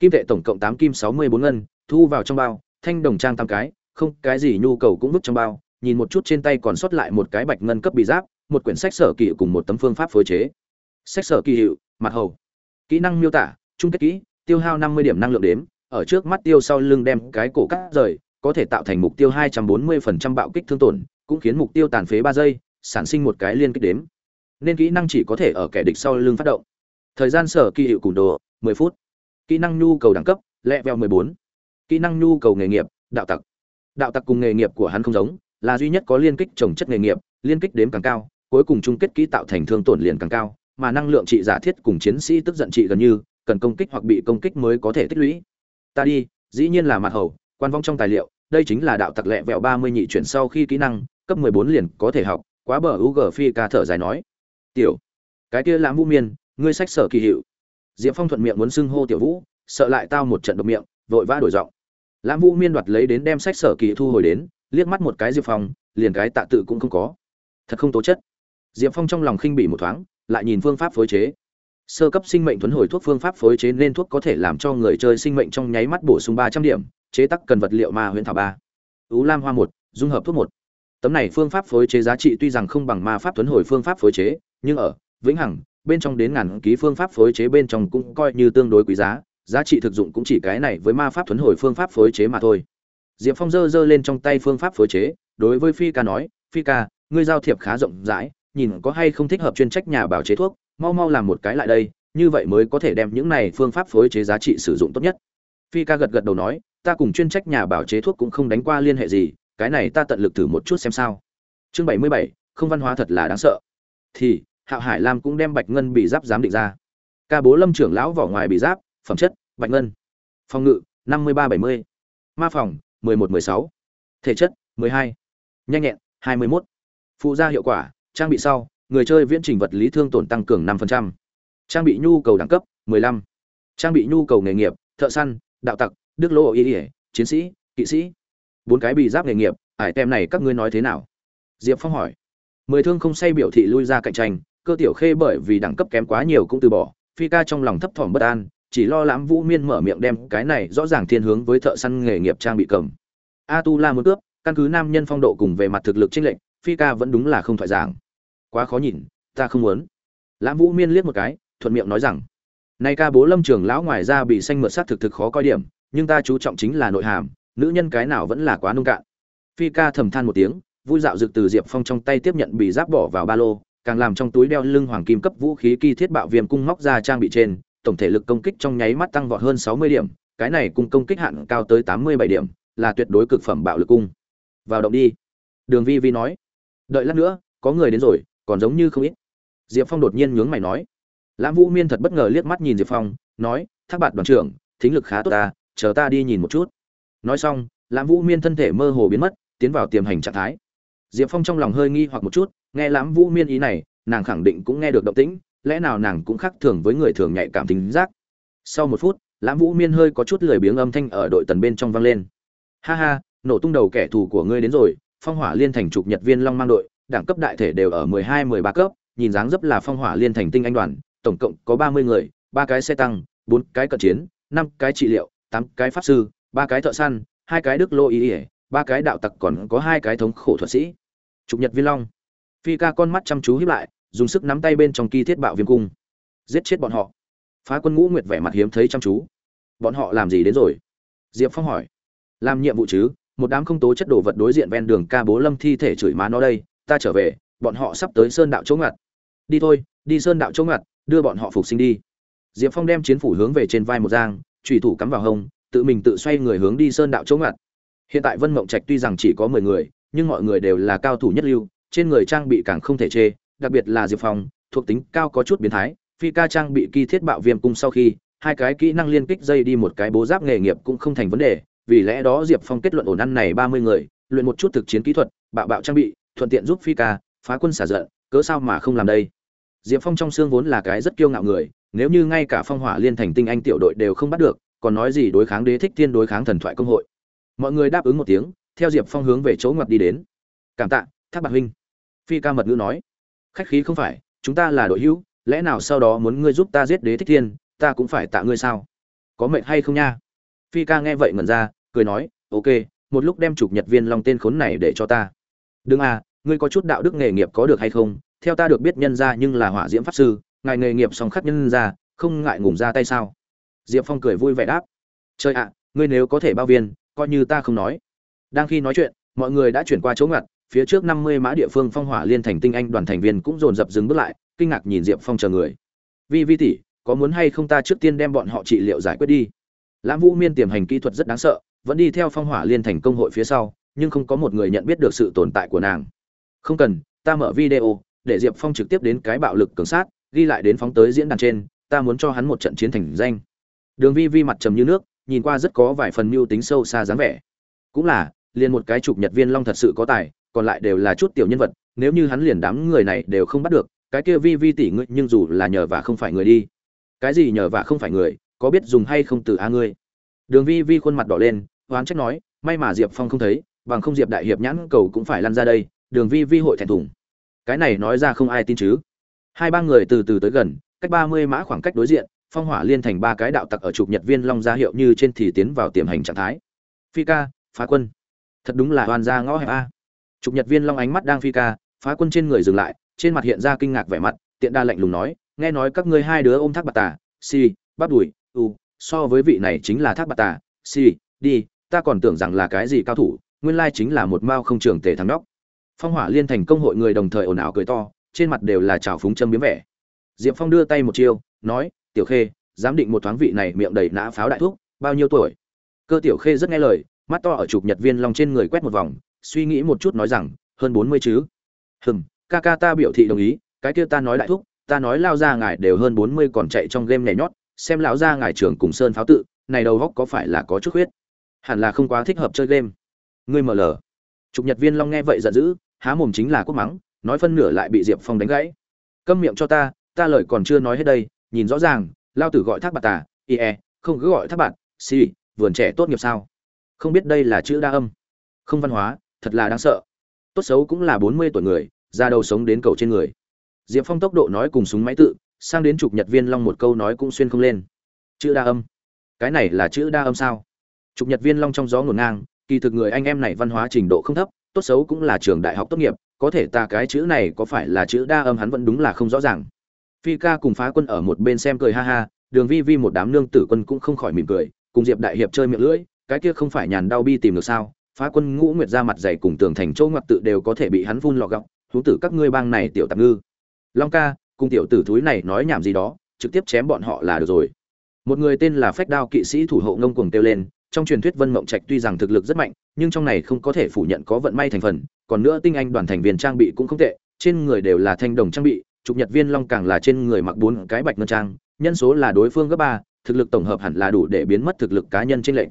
Kim tệ tổng cộng tám kim sáu mươi bốn ngân, thu vào trong bao, thanh đồng trang tam cái, không, cái gì nhu cầu cũng vứt trong bao, nhìn một chút trên tay còn sót lại một cái bạch ngân cấp bị giáp, một quyển sách sở kỵ cùng một tấm phương pháp phối chế. Sách sở kỳ hiệu, mặt hầu. Kỹ năng miêu tả, chung kết kỹ, tiêu hao năm mươi điểm năng lượng đếm, ở trước mắt tiêu sau lưng đem cái cổ cắt rời, có thể tạo thành mục tiêu hai trăm bốn mươi phần trăm bạo kích thương tổn, cũng khiến mục tiêu tàn phế ba giây, sản sinh một cái liên kích đếm. Nên kỹ năng chỉ có thể ở kẻ địch sau lưng phát động thời gian sở kỳ hiệu củng đồ, mười phút. Kỹ năng nhu cầu đẳng cấp, lẹ veo mười bốn. Kỹ năng nhu cầu nghề nghiệp, đạo tặc. Đạo tặc cùng nghề nghiệp của hắn không giống, là duy nhất có liên kích trồng chất nghề nghiệp, liên kích đếm càng cao, cuối cùng chung kết kỹ tạo thành thương tổn liền càng cao, mà năng lượng trị giả thiết cùng chiến sĩ tức giận trị gần như, cần công kích hoặc bị công kích mới có thể tích lũy. Ta đi, dĩ nhiên là mặt hầu, quan vong trong tài liệu, đây chính là đạo tặc lẹ vẹo ba mươi nhị chuyển sau khi kỹ năng, cấp mười bốn liền có thể học, quá bờ u g phi ca thở dài nói. Tiểu, cái kia lãm vũ miên ngươi sách sở kỳ hiệu. Diệp phong thuận miệng muốn xưng hô tiểu vũ, sợ lại tao một trận độc miệng, vội vã đổi giọng. Lãm vũ miên đoạt lấy đến đem sách sở kỳ thu hồi đến, liếc mắt một cái diệp phong, liền cái tạ tự cũng không có. Thật không tố chất. Diệp phong trong lòng khinh bỉ một thoáng, lại nhìn phương pháp phối chế. Sơ cấp sinh mệnh thuấn hồi thuốc phương pháp phối chế nên thuốc có thể làm cho người chơi sinh mệnh trong nháy mắt bổ sung ba trăm điểm, chế tắc cần vật liệu ma huyễn thảo ba. Ứ lam hoa một, dung hợp thuốc một. Tấm này phương pháp phối chế giá trị tuy rằng không bằng ma pháp thuấn hồi phương pháp phối chế, nhưng ở, vĩnh hằng bên trong đến ngàn ký phương pháp phối chế bên trong cũng coi như tương đối quý giá giá trị thực dụng cũng chỉ cái này với ma pháp thuấn hồi phương pháp phối chế mà thôi. Diệp phong giơ giơ lên trong tay phương pháp phối chế, đối với phi ca nói, phi ca, ngươi giao thiệp khá rộng rãi, nhìn có hay không thích hợp chuyên trách nhà bảo chế thuốc, mau mau làm một cái lại đây, như vậy mới có thể đem những này phương pháp phối chế giá trị sử dụng tốt nhất. Phi ca gật gật đầu nói, ta cùng chuyên trách nhà bảo chế thuốc cũng không đánh qua liên hệ gì, cái này ta tận lực thử một chút xem sao. Chương bảy mươi bảy, không văn hóa thật là đáng sợ. Thì hạo hải lam cũng đem bạch ngân bị giáp giám định ra. Ca bố lâm trưởng lão vỏ ngoài bị giáp, phẩm chất, bạch ngân. Phòng ngự, năm mươi ba bảy mươi. Ma phòng, mười một mười sáu. Thể chất, mười hai. Nhanh nhẹn, hai mươi mốt. Phụ gia hiệu quả, trang bị sau, người chơi viễn trình vật lý thương tổn tăng cường 5%. trang bị nhu cầu đẳng cấp 15. trang bị nhu cầu nghề nghiệp, thợ săn, đạo tặc, đức lô, y ỉa chiến sĩ, kỵ sĩ. Bốn cái bị giáp nghề nghiệp ải tem này các ngươi nói thế nào? Diệp phong hỏi. Mười thương không say biểu thị lui ra cạnh tranh cơ tiểu khê bởi vì đẳng cấp kém quá nhiều cũng từ bỏ, phi ca trong lòng thấp thỏm bất an, chỉ lo lãm vũ miên mở miệng đem cái này rõ ràng thiên hướng với thợ săn nghề nghiệp trang bị cầm. A tu la muốn cướp, căn cứ nam nhân phong độ cùng về mặt thực lực chênh lệnh phi ca vẫn đúng là không thoại giảng. Quá khó nhìn, ta không muốn. Lãm vũ miên liếc một cái, thuận miệng nói rằng nay ca bố lâm trường lão ngoài ra bị xanh mượt sát thực thực khó coi điểm, nhưng ta chú trọng chính là nội hàm, nữ nhân cái nào vẫn là quá nông cạn. Phi ca thầm than một tiếng, vui dạo rực từ diệp phong trong tay tiếp nhận bị giáp bỏ vào ba lô càng làm trong túi đeo lưng hoàng kim cấp vũ khí kỳ thiết bạo viêm cung móc ra trang bị trên, tổng thể lực công kích trong nháy mắt tăng vọt hơn sáu mươi điểm, cái này cung công kích hạn cao tới tám mươi bảy điểm, là tuyệt đối cực phẩm bạo lực cung. Vào động đi. Đường vi vi nói. Đợi lát nữa, có người đến rồi, còn giống như không ít. Diệp phong đột nhiên nhướng mày nói. Lãm vũ miên thật bất ngờ liếc mắt nhìn diệp phong, nói, thác bạt đoàn trưởng, thính lực khá tốt ta chờ ta đi nhìn một chút. Nói xong, lãm vũ miên thân thể mơ hồ biến mất, tiến vào tiềm hành trạng thái diệp phong trong lòng hơi nghi hoặc một chút, nghe lãm vũ miên ý này, nàng khẳng định cũng nghe được động tĩnh, lẽ nào nàng cũng khác thường với người thường nhạy cảm tính giác? Sau một phút, lãm vũ miên hơi có chút lười biếng âm thanh ở đội tần bên trong vang lên. Ha ha, nổ tung đầu kẻ thù của ngươi đến rồi, phong hỏa liên thành trục nhật viên long mang đội, đẳng cấp đại thể đều ở mười hai, mười ba cấp, nhìn dáng dấp là phong hỏa liên thành tinh anh đoàn, tổng cộng có ba mươi người, ba cái xe tăng, bốn cái cận chiến, năm cái trị liệu, tám cái pháp sư, ba cái thợ săn, hai cái đức lô ý ỉa ba cái đạo tặc còn có hai cái thống khổ thuật sĩ. Trục nhật viên long. Phi ca con mắt chăm chú hiếp lại, dùng sức nắm tay bên trong kỳ thiết bạo viêm cung. Giết chết bọn họ. Phá quân ngũ nguyệt vẻ mặt hiếm thấy chăm chú. Bọn họ làm gì đến rồi? Diệp phong hỏi. Làm nhiệm vụ chứ, một đám không tố chất đồ vật đối diện ven đường ca bố lâm thi thể chửi má nó đây, ta trở về, bọn họ sắp tới sơn đạo chỗ ngặt. Đi thôi, đi sơn đạo chỗ ngặt, đưa bọn họ phục sinh đi. Diệp phong đem chiến phủ hướng về trên vai một giang trùy thủ cắm vào hông, tự mình tự xoay người hướng đi sơn đạo chỗ ngặt hiện tại vân mộng trạch tuy rằng chỉ có mười người, nhưng mọi người đều là cao thủ nhất lưu, trên người trang bị càng không thể chê, đặc biệt là diệp phong, thuộc tính cao có chút biến thái, phi ca trang bị kỳ thiết bạo viêm cung sau khi, hai cái kỹ năng liên kích dây đi một cái bố giáp nghề nghiệp cũng không thành vấn đề, vì lẽ đó diệp phong kết luận ổn ăn này ba mươi người, luyện một chút thực chiến kỹ thuật, bạo bạo trang bị, thuận tiện giúp phi ca, phá quân xả giận, cớ sao mà không làm đây? Diệp phong trong xương vốn là cái rất kiêu ngạo người, nếu như ngay cả phong hỏa liên thành tinh anh tiểu đội đều không bắt được, còn nói gì đối kháng đế thích tiên đối kháng thần thoại công hội? Mọi người đáp ứng một tiếng, theo diệp phong hướng về chỗ ngoặt đi đến. Cảm tạ, thác bạc huynh. Phi ca mật ngữ nói. Khách khí không phải, chúng ta là đội hữu, lẽ nào sau đó muốn ngươi giúp ta giết đế thích thiên, ta cũng phải tạ ngươi sao? Có mệnh hay không nha? Phi ca nghe vậy ngẩn ra, cười nói, ok, một lúc đem chụp nhật viên long tên khốn này để cho ta. Đừng à ngươi có chút đạo đức nghề nghiệp có được hay không? Theo ta được biết nhân ra nhưng là hỏa diễm pháp sư, ngài nghề nghiệp song khắc nhân ra không ngại ngùng ra tay sao? Diệp phong cười vui vẻ đáp. Trời ạ, ngươi nếu có thể bao viên coi như ta không nói. Đang khi nói chuyện, mọi người đã chuyển qua chỗ ngặt, phía trước năm mươi mã địa phương phong hỏa liên thành tinh anh đoàn thành viên cũng dồn dập dừng bước lại, kinh ngạc nhìn diệp phong chờ người. Vi vi tỷ, có muốn hay không ta trước tiên đem bọn họ trị liệu giải quyết đi? Lãm vũ miên tiềm hành kỹ thuật rất đáng sợ, vẫn đi theo phong hỏa liên thành công hội phía sau, nhưng không có một người nhận biết được sự tồn tại của nàng. Không cần, ta mở video, để diệp phong trực tiếp đến cái bạo lực cường sát, ghi lại đến phóng tới diễn đàn trên, ta muốn cho hắn một trận chiến thành danh. Đường vi vi mặt trầm như nước nhìn qua rất có vài phần mưu tính sâu xa dáng vẻ. Cũng là, liền một cái chụp nhật viên long thật sự có tài, còn lại đều là chút tiểu nhân vật, nếu như hắn liền đám người này đều không bắt được, cái kia vi vi tỷ ngươi nhưng dù là nhờ và không phải người đi. Cái gì nhờ và không phải người, có biết dùng hay không từ a ngươi? Đường vi vi khuôn mặt đỏ lên, oán trách nói, may mà diệp phong không thấy, bằng không diệp đại hiệp nhãn cầu cũng phải lăn ra đây, đường vi vi hội thẹn thùng. Cái này nói ra không ai tin chứ. Hai ba người từ từ tới gần, cách ba mươi mã khoảng cách đối diện phong hỏa liên thành ba cái đạo tặc ở chụp nhật viên long ra hiệu như trên thì tiến vào tiềm hành trạng thái. Phi ca, phá quân. Thật đúng là hoàn ra ngõ hẹp a. Chụp nhật viên long ánh mắt đang phi ca, phá quân trên người dừng lại, trên mặt hiện ra kinh ngạc vẻ mặt, tiện đa lạnh lùng nói, nghe nói các ngươi hai đứa ôm thác bạc tà, si bắt đùi, u, so với vị này chính là thác bạc tà, si, đi, ta còn tưởng rằng là cái gì cao thủ, nguyên lai chính là một mao không trường tề thắng nóc phong hỏa liên thành công hội người đồng thời ồn ào cười to, trên mặt đều là trào phúng châm biếm vẻ. Diệp phong đưa tay một chiêu, nói tiểu khê, giám định một thoáng vị này miệng đầy nã pháo đại thuốc bao nhiêu tuổi? Cơ tiểu khê rất nghe lời, mắt to ở chụp nhật viên long trên người quét một vòng, suy nghĩ một chút nói rằng, hơn bốn mươi chứ? Hừm, ca ca ta biểu thị đồng ý, cái kia ta nói đại thúc, ta nói lao ra ngài đều hơn bốn mươi còn chạy trong game nhảy nhót, xem lão ra ngài trưởng cùng sơn pháo tự, này đầu góc có phải là có chút huyết? hẳn là không quá thích hợp chơi game. Ngươi mở lờ. Chụp nhật viên long nghe vậy giận dữ, há mồm chính là quốc mắng, nói phân nửa lại bị diệp phong đánh gãy. Câm miệng cho ta ta lời còn chưa nói hết đây nhìn rõ ràng, lao tử gọi thác bạc tà ie không cứ gọi thác bạc si vườn trẻ tốt nghiệp sao? Không biết đây là chữ đa âm, không văn hóa, thật là đáng sợ. Tốt xấu cũng là bốn mươi tuổi người, ra đầu sống đến cầu trên người. Diệp phong tốc độ nói cùng súng máy tự, sang đến chụp nhật viên long một câu nói cũng xuyên không lên. Chữ đa âm, cái này là chữ đa âm sao? Chụp nhật viên long trong gió ngổn ngang, kỳ thực người anh em này văn hóa trình độ không thấp, tốt xấu cũng là trường đại học tốt nghiệp, có thể ta cái chữ này có phải là chữ đa âm hắn vẫn đúng là không rõ ràng phi ca cùng phá quân ở một bên xem cười ha ha, đường vi vi một đám nương tử quân cũng không khỏi mỉm cười, cùng diệp đại hiệp chơi miệng lưỡi, cái kia không phải nhàn đau bi tìm được sao, phá quân ngũ nguyệt ra mặt dày cùng tường thành châu ngoặc tự đều có thể bị hắn phun lọ gọng, thú tử các ngươi bang này tiểu tạp ngư. Long ca, cùng tiểu tử thúi này nói nhảm gì đó, trực tiếp chém bọn họ là được rồi. Một người tên là phách đao kỵ sĩ thủ hộ ngông cuồng kêu lên, trong truyền thuyết vân mộng trạch tuy rằng thực lực rất mạnh, nhưng trong này không có thể phủ nhận có vận may thành phần, còn nữa tinh anh đoàn thành viên trang bị cũng không tệ, trên người đều là thanh đồng trang bị chụp nhật viên long càng là trên người mặc bốn cái bạch ngân trang, nhân số là đối phương gấp ba, thực lực tổng hợp hẳn là đủ để biến mất thực lực cá nhân trên lệnh.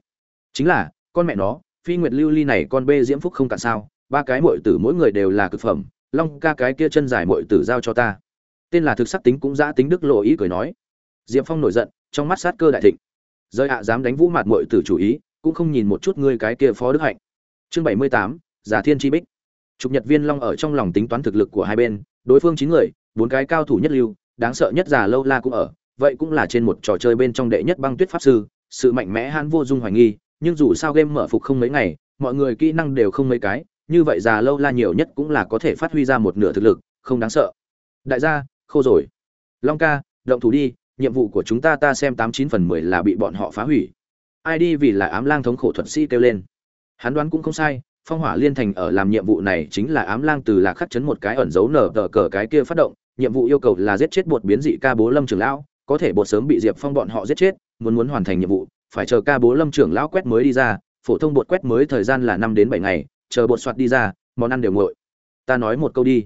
Chính là, con mẹ nó, phi nguyệt lưu ly này con bê diễm phúc không cạn sao, ba cái muội tử mỗi người đều là cực phẩm, long ca cái kia chân dài muội tử giao cho ta. Tên là thực sắc tính cũng giã tính đức lộ ý cười nói. Diễm phong nổi giận, trong mắt sát cơ đại thịnh. Rơi ạ, dám đánh vũ mạt muội tử chủ ý, cũng không nhìn một chút ngươi cái kia phó đức hạnh. Chương bảy mươi tám, giả thiên chi bích. Trục nhật viên long ở trong lòng tính toán thực lực của hai bên, đối phương chín người bốn cái cao thủ nhất lưu, đáng sợ nhất già lâu la cũng ở, vậy cũng là trên một trò chơi bên trong đệ nhất băng tuyết pháp sư, sự mạnh mẽ hãn vô dung hoài nghi, nhưng dù sao game mở phục không mấy ngày, mọi người kỹ năng đều không mấy cái, như vậy già lâu la nhiều nhất cũng là có thể phát huy ra một nửa thực lực, không đáng sợ. Đại gia, khô rồi. Long ca, động thủ đi, nhiệm vụ của chúng ta ta xem tám chín phần mười là bị bọn họ phá hủy. Ai đi vì là ám lang thống khổ thuật sĩ kêu lên. Hắn đoán cũng không sai, phong hỏa liên thành ở làm nhiệm vụ này chính là ám lang từ lạc khắc chấn một cái ẩn dấu nở tờ cờ cái kia phát động nhiệm vụ yêu cầu là giết chết bột biến dị ca bố lâm trưởng lão, có thể bột sớm bị diệp phong bọn họ giết chết, muốn muốn hoàn thành nhiệm vụ, phải chờ ca bố lâm trưởng lão quét mới đi ra, phổ thông bột quét mới thời gian là năm đến bảy ngày, chờ bột soạt đi ra, món ăn đều nguội. Ta nói một câu đi.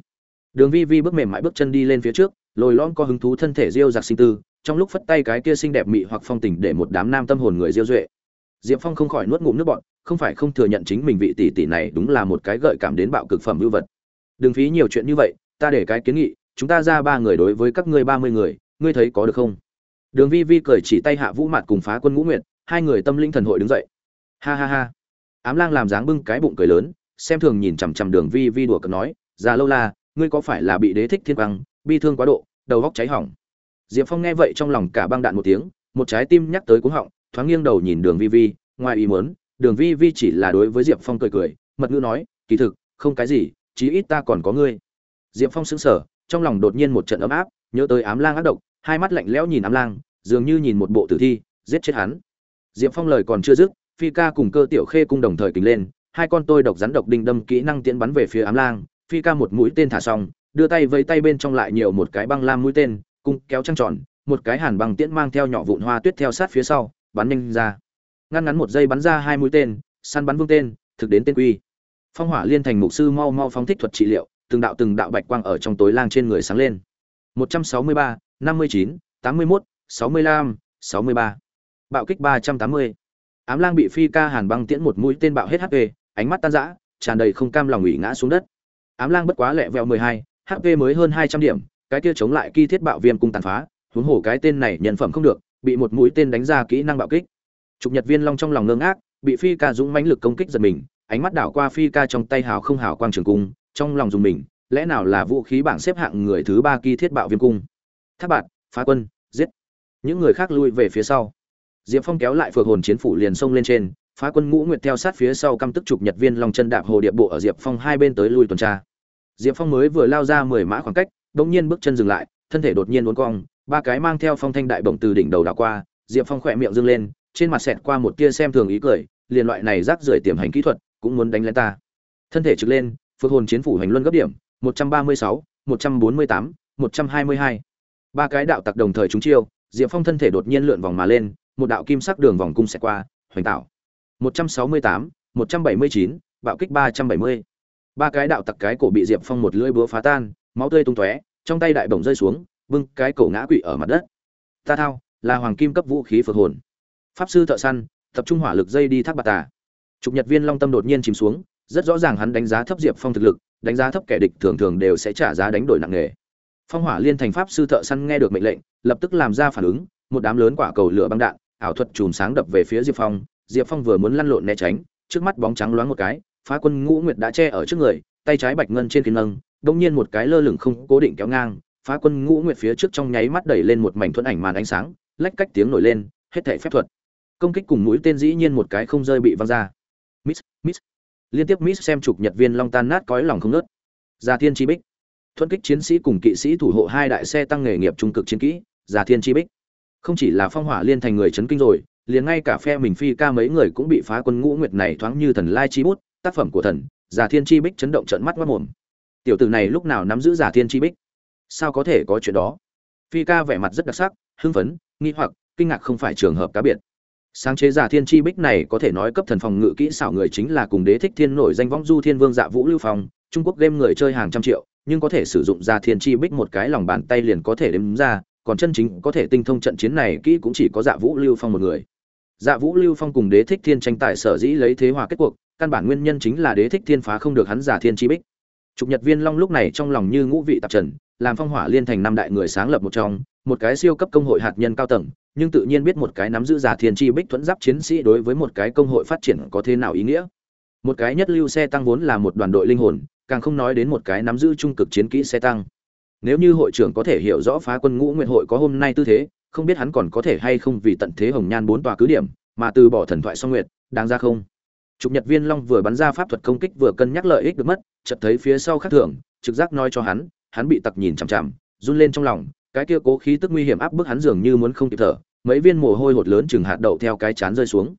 Đường vi vi bước mềm mại bước chân đi lên phía trước, lồi lon có hứng thú thân thể diêu giặc sinh tư trong lúc phất tay cái kia xinh đẹp mị hoặc phong tình để một đám nam tâm hồn người diêu duệ. Diệp phong không khỏi nuốt ngụm nước bọn không phải không thừa nhận chính mình vị tỷ tỷ này đúng là một cái gợi cảm đến bạo cực phẩm hư vật. Đừng phí nhiều chuyện như vậy, ta để cái kiến nghị chúng ta ra ba người đối với các ngươi ba mươi người, ngươi thấy có được không? Đường vi vi cười chỉ tay hạ vũ mặt cùng phá quân ngũ nguyệt, hai người tâm linh thần hội đứng dậy. Ha ha ha. Ám lang làm dáng bưng cái bụng cười lớn, xem thường nhìn chằm chằm đường vi vi đùa cợt nói, già lâu la, ngươi có phải là bị đế thích thiên băng bi thương quá độ, đầu góc cháy hỏng? Diệp phong nghe vậy trong lòng cả băng đạn một tiếng, một trái tim nhắc tới cuống họng, thoáng nghiêng đầu nhìn đường vi vi, ngoài ý muốn, đường vi vi chỉ là đối với diệp phong cười cười, mật ngữ nói, kỳ thực, không cái gì, chí ít ta còn có ngươi. Diệp phong sững sờ trong lòng đột nhiên một trận ấm áp, nhớ tới ám lang ác độc, hai mắt lạnh lẽo nhìn ám lang, dường như nhìn một bộ tử thi, giết chết hắn. Diệp phong lời còn chưa dứt, phi ca cùng cơ tiểu khê cùng đồng thời kính lên, hai con tôi độc rắn độc đinh đâm kỹ năng tiễn bắn về phía ám lang, phi ca một mũi tên thả xong, đưa tay với tay bên trong lại nhiều một cái băng lam mũi tên, cung kéo trăng tròn, một cái hàn băng tiễn mang theo nhỏ vụn hoa tuyết theo sát phía sau, bắn nhanh ra. Ngăn ngắn một giây bắn ra hai mũi tên, săn bắn vương tên, thực đến tên quy. Phong hỏa liên thành mục sư mau mau phóng thích thuật trị liệu từng đạo từng đạo bạch quang ở trong tối lang trên người sáng lên 163, 59, 81, 65, 63. bạo kích 380. ám lang bị phi ca hàn băng tiễn một mũi tên bạo hết hp ánh mắt tan rã tràn đầy không cam lòng ủy ngã xuống đất ám lang bất quá lẹ vẹo 12, hp mới hơn 200 điểm cái kia chống lại kỳ thiết bạo viêm cung tàn phá huống hồ cái tên này nhân phẩm không được bị một mũi tên đánh ra kỹ năng bạo kích trục nhật viên long trong lòng ngơ ngác bị phi ca dũng mãnh lực công kích giật mình ánh mắt đảo qua phi ca trong tay hào không hào quang trường cung trong lòng dùng mình, lẽ nào là vũ khí bảng xếp hạng người thứ ba kỳ thiết bạo viêm cung? Tháp bạt phá quân, giết. Những người khác lui về phía sau. Diệp phong kéo lại phược hồn chiến phủ liền xông lên trên, phá quân ngũ nguyệt theo sát phía sau căm tức chụp nhật viên long chân đạp hồ điệp bộ ở diệp phong hai bên tới lui tuần tra. Diệp phong mới vừa lao ra mười mã khoảng cách đ nhiên bước chân dừng lại, thân thể đột nhiên uốn cong, ba cái mang theo phong thanh đại bổng từ đỉnh đầu đảo qua, diệp phong khỏe miệng dâng lên, trên mặt xẹt qua một tia xem thường ý cười, liền loại này rác rưởi tiềm hành kỹ thuật, cũng muốn đánh lên ta. Thân thể trực lên phước hồn chiến phủ hành luân gấp điểm 136, 148, 122. ba cái đạo tặc đồng thời trúng chiêu diệp phong thân thể đột nhiên lượn vòng mà lên một đạo kim sắc đường vòng cung xẹt qua hoành tạo 168, 179, bạo kích 370. ba cái đạo tặc cái cổ bị diệp phong một lưỡi búa phá tan máu tươi tung tóe trong tay đại bổng rơi xuống bưng cái cổ ngã quỵ ở mặt đất ta thao là hoàng kim cấp vũ khí phược hồn pháp sư thợ săn tập trung hỏa lực dây đi thác bạc tà trục nhật viên long tâm đột nhiên chìm xuống rất rõ ràng hắn đánh giá thấp diệp phong thực lực, đánh giá thấp kẻ địch thường thường đều sẽ trả giá đánh đổi nặng nề. Phong hỏa liên thành pháp sư thợ săn nghe được mệnh lệnh, lập tức làm ra phản ứng, một đám lớn quả cầu lửa băng đạn, ảo thuật chùm sáng đập về phía diệp phong diệp phong vừa muốn lăn lộn né tránh, trước mắt bóng trắng loáng một cái, phá quân ngũ nguyệt đã che ở trước người, tay trái bạch ngân trên kín nâng đông nhiên một cái lơ lửng không cố định kéo ngang, phá quân ngũ nguyệt phía trước trong nháy mắt đẩy lên một mảnh thuẫn ảnh màn ánh sáng, lách cách tiếng nổi lên, hết thể phép thuật. Công kích cùng mũi tên dĩ nhiên một cái không rơi bị văng ra. Miss miss liên tiếp miss xem chụp nhật viên long tan nát cõi lòng không nớt gia thiên chi bích. Thuận kích chiến sĩ cùng kỵ sĩ thủ hộ hai đại xe tăng nghề nghiệp trung cực chiến kỹ gia thiên chi bích. Không chỉ là phong hỏa liên thành người chấn kinh rồi, liền ngay cả phe mình phi ca mấy người cũng bị phá quân ngũ nguyệt này thoáng như thần lai chi bút, tác phẩm của thần giả thiên chi bích chấn động trận mắt mất mồm tiểu tử này lúc nào nắm giữ giả thiên chi bích? Sao có thể có chuyện đó? Phi ca vẻ mặt rất đặc sắc, hưng phấn, nghi hoặc, kinh ngạc không phải trường hợp cá biệt sáng chế giả thiên chi bích này có thể nói cấp thần phòng ngự kỹ xảo người chính là cùng đế thích thiên nổi danh võng du thiên vương dạ vũ lưu phong, trung quốc game người chơi hàng trăm triệu, nhưng có thể sử dụng giả thiên chi bích một cái lòng bàn tay liền có thể đếm ra, còn chân chính có thể tinh thông trận chiến này kỹ cũng chỉ có dạ vũ lưu phong một người. Dạ vũ lưu phong cùng đế thích thiên tranh tài sở dĩ lấy thế hòa kết cuộc, căn bản nguyên nhân chính là đế thích thiên phá không được hắn giả thiên chi bích. Trục nhật viên long lúc này trong lòng như ngũ vị tạp trần, làm phong hỏa liên thành năm đại người sáng lập một trong, một cái siêu cấp công hội hạt nhân cao tầng nhưng tự nhiên biết một cái nắm giữ giả thiên tri bích thuẫn giáp chiến sĩ đối với một cái công hội phát triển có thế nào ý nghĩa. Một cái nhất lưu xe tăng vốn là một đoàn đội linh hồn càng không nói đến một cái nắm giữ trung cực chiến kỹ xe tăng. Nếu như hội trưởng có thể hiểu rõ phá quân ngũ nguyện hội có hôm nay tư thế không biết hắn còn có thể hay không vì tận thế hồng nhan bốn tòa cứ điểm mà từ bỏ thần thoại song nguyệt đáng ra không? Trục Nhật Viên Long vừa bắn ra pháp thuật công kích vừa cân nhắc lợi ích được mất, chợt thấy phía sau khác thường, trực giác nói cho hắn, hắn bị tặc nhìn chằm chằm, run lên trong lòng, cái kia cố khí tức nguy hiểm áp bức hắn dường như muốn không kịp thở, mấy viên mồ hôi hột lớn chừng hạt đậu theo cái chán rơi xuống.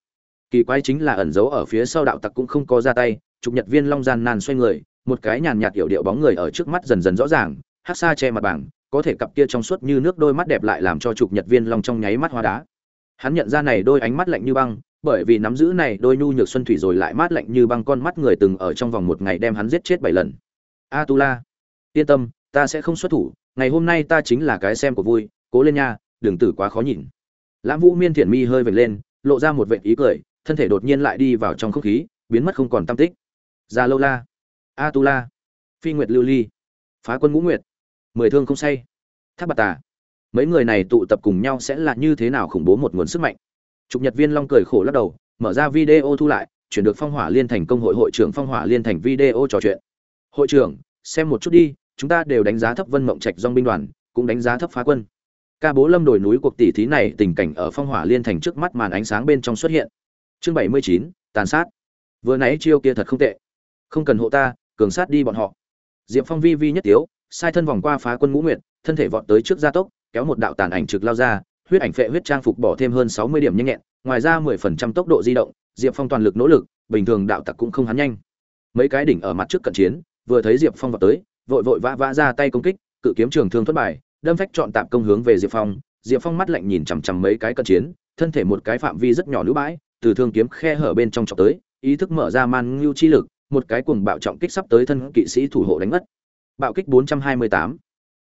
Kỳ quái chính là ẩn giấu ở phía sau đạo tặc cũng không có ra tay, Trục Nhật Viên Long gian nan xoay người, một cái nhàn nhạt hiểu điệu bóng người ở trước mắt dần dần rõ ràng, hắc sa che mặt bảng, có thể cặp kia trong suốt như nước đôi mắt đẹp lại làm cho Trục Nhật Viên Long trong nháy mắt hoa đá. Hắn nhận ra này đôi ánh mắt lạnh như băng, bởi vì nắm giữ này đôi nhu nhược xuân thủy rồi lại mát lạnh như băng con mắt người từng ở trong vòng một ngày đem hắn giết chết bảy lần a tu la yên tâm ta sẽ không xuất thủ ngày hôm nay ta chính là cái xem của vui cố lên nha đừng tử quá khó nhìn. Lãm vũ miên thiện mi hơi vệt lên lộ ra một vệ ý cười thân thể đột nhiên lại đi vào trong không khí biến mất không còn tâm tích. Ra lâu la a tu la phi nguyệt lưu ly phá quân ngũ nguyệt mười thương không say tháp bạc tà. Mấy người này tụ tập cùng nhau sẽ là như thế nào khủng bố một nguồn sức mạnh? Trục Nhật Viên Long cười khổ lắc đầu, mở ra video thu lại, chuyển được Phong Hỏa Liên Thành công hội hội trưởng Phong Hỏa Liên Thành video trò chuyện. "Hội trưởng, xem một chút đi, chúng ta đều đánh giá thấp Vân Mộng Trạch Dòng binh đoàn, cũng đánh giá thấp phá quân." Ca Bố Lâm đổi núi cuộc tỷ thí này, tình cảnh ở Phong Hỏa Liên Thành trước mắt màn ánh sáng bên trong xuất hiện. Chương 79, tàn sát. Vừa nãy chiêu kia thật không tệ. Không cần hộ ta, cường sát đi bọn họ. Diệp Phong vi vi nhất thiếu, sai thân vòng qua phá quân ngũ nguyệt, thân thể vọt tới trước gia tốc, kéo một đạo tàn ảnh trực lao ra, huyết ảnh phệ huyết trang phục bỏ thêm hơn sáu mươi điểm nhanh nhẹn, ngoài ra mười phần trăm tốc độ di động, Diệp Phong toàn lực nỗ lực, bình thường đạo tặc cũng không hắn nhanh. Mấy cái đỉnh ở mặt trước cận chiến, vừa thấy Diệp Phong vọt tới, vội vội vã vã ra tay công kích, cự kiếm trường thương thoát bài, đâm phách chọn tạm công hướng về Diệp Phong, Diệp Phong mắt lạnh nhìn chằm chằm mấy cái cận chiến, thân thể một cái phạm vi rất nhỏ nữ bãi, từ thương kiếm khe hở bên trong chọc tới, ý thức mở ra man nhu chi lực, một cái cuồng bạo trọng kích sắp tới thân kỵ sĩ thủ hộ đánh mất. Bạo kích 428.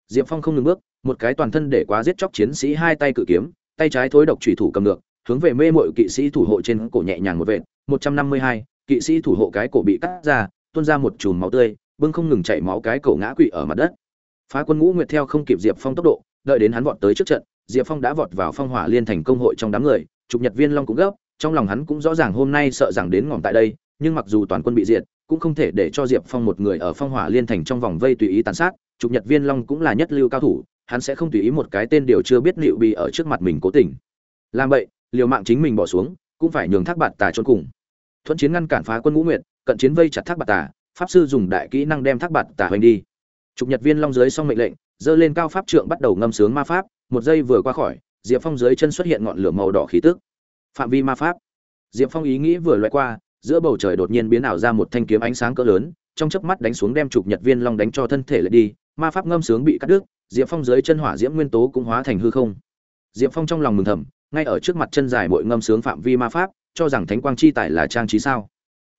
Diệp Phong không ngừng bước, một cái toàn thân để quá giết chóc chiến sĩ hai tay cự kiếm tay trái thối độc chủy thủ cầm ngược hướng về mê mội kỵ sĩ thủ hộ trên cổ nhẹ nhàng một vệt một trăm năm mươi hai kỵ sĩ thủ hộ cái cổ bị cắt ra tuôn ra một chùm máu tươi bưng không ngừng chảy máu cái cổ ngã quỵ ở mặt đất. Phá quân ngũ nguyệt theo không kịp diệp phong tốc độ, đợi đến hắn vọt tới trước trận, diệp phong đã vọt vào phong hỏa liên thành công hội trong đám người trục nhật viên long cũng gấp, trong lòng hắn cũng rõ ràng hôm nay sợ rằng đến ngỏm tại đây, nhưng mặc dù toàn quân bị diệt, cũng không thể để cho diệp phong một người ở phong hỏa liên thành trong vòng vây tùy ý tàn sát trục nhật viên long cũng là nhất lưu cao thủ, hắn sẽ không tùy ý một cái tên điều chưa biết liệu bị ở trước mặt mình cố tình. Làm vậy, liều mạng chính mình bỏ xuống, cũng phải nhường thác bạt tà trốn cùng. Thuận chiến ngăn cản phá quân ngũ nguyệt, cận chiến vây chặt thác bạt tà pháp sư dùng đại kỹ năng đem thác bạt tà hoành đi. Trục nhật viên long dưới xong mệnh lệnh dơ lên cao pháp trượng bắt đầu ngâm sướng ma pháp, một giây vừa qua khỏi, diệp phong dưới chân xuất hiện ngọn lửa màu đỏ khí tức. Phạm vi ma pháp. Diệp phong ý nghĩ vừa loại qua, giữa bầu trời đột nhiên biến ảo ra một thanh kiếm ánh sáng cỡ lớn, trong chớp mắt đánh xuống đem trục nhật viên long đánh cho thân thể lại đi, ma pháp ngâm sướng bị cắt đứt, diệp phong dưới chân hỏa diễm nguyên tố cũng hóa thành hư không. Diệp phong trong lòng mừng thầm, ngay ở trước mặt chân dài bội ngâm sướng phạm vi ma pháp, cho rằng thánh quang chi tài là trang trí sao?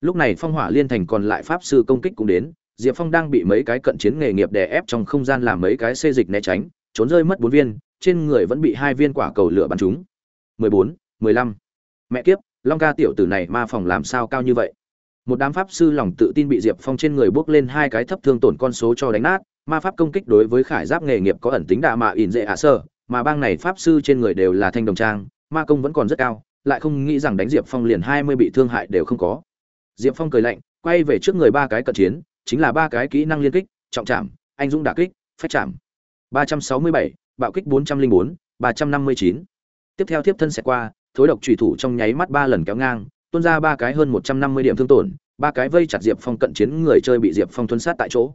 Lúc này phong hỏa liên thành còn lại pháp sư công kích cũng đến, diệp phong đang bị mấy cái cận chiến nghề nghiệp đè ép trong không gian làm mấy cái xê dịch né tránh, trốn rơi mất bốn viên, trên người vẫn bị hai viên quả cầu lửa bắn trúng. Mười bốn, mười lăm. Mẹ kiếp, long ca tiểu tử này ma phòng làm sao cao như vậy? Một đám pháp sư lòng tự tin bị diệp phong trên người bước lên hai cái thấp thương tổn con số cho đánh nát, ma pháp công kích đối với khải giáp nghề nghiệp có ẩn tính đạ mạ ỉn dễ ả sơ, mà bang này pháp sư trên người đều là thanh đồng trang, ma công vẫn còn rất cao, lại không nghĩ rằng đánh diệp phong liền hai mươi bị thương hại đều không có diệp phong cười lạnh quay về trước người ba cái cận chiến chính là ba cái kỹ năng liên kích trọng chạm anh dũng đả kích phách chạm 367, bạo kích 404, 359. tiếp theo tiếp thân sẽ qua thối độc chủy thủ trong nháy mắt ba lần kéo ngang tuôn ra ba cái hơn 150 điểm thương tổn ba cái vây chặt diệp phong cận chiến người chơi bị diệp phong thuấn sát tại chỗ.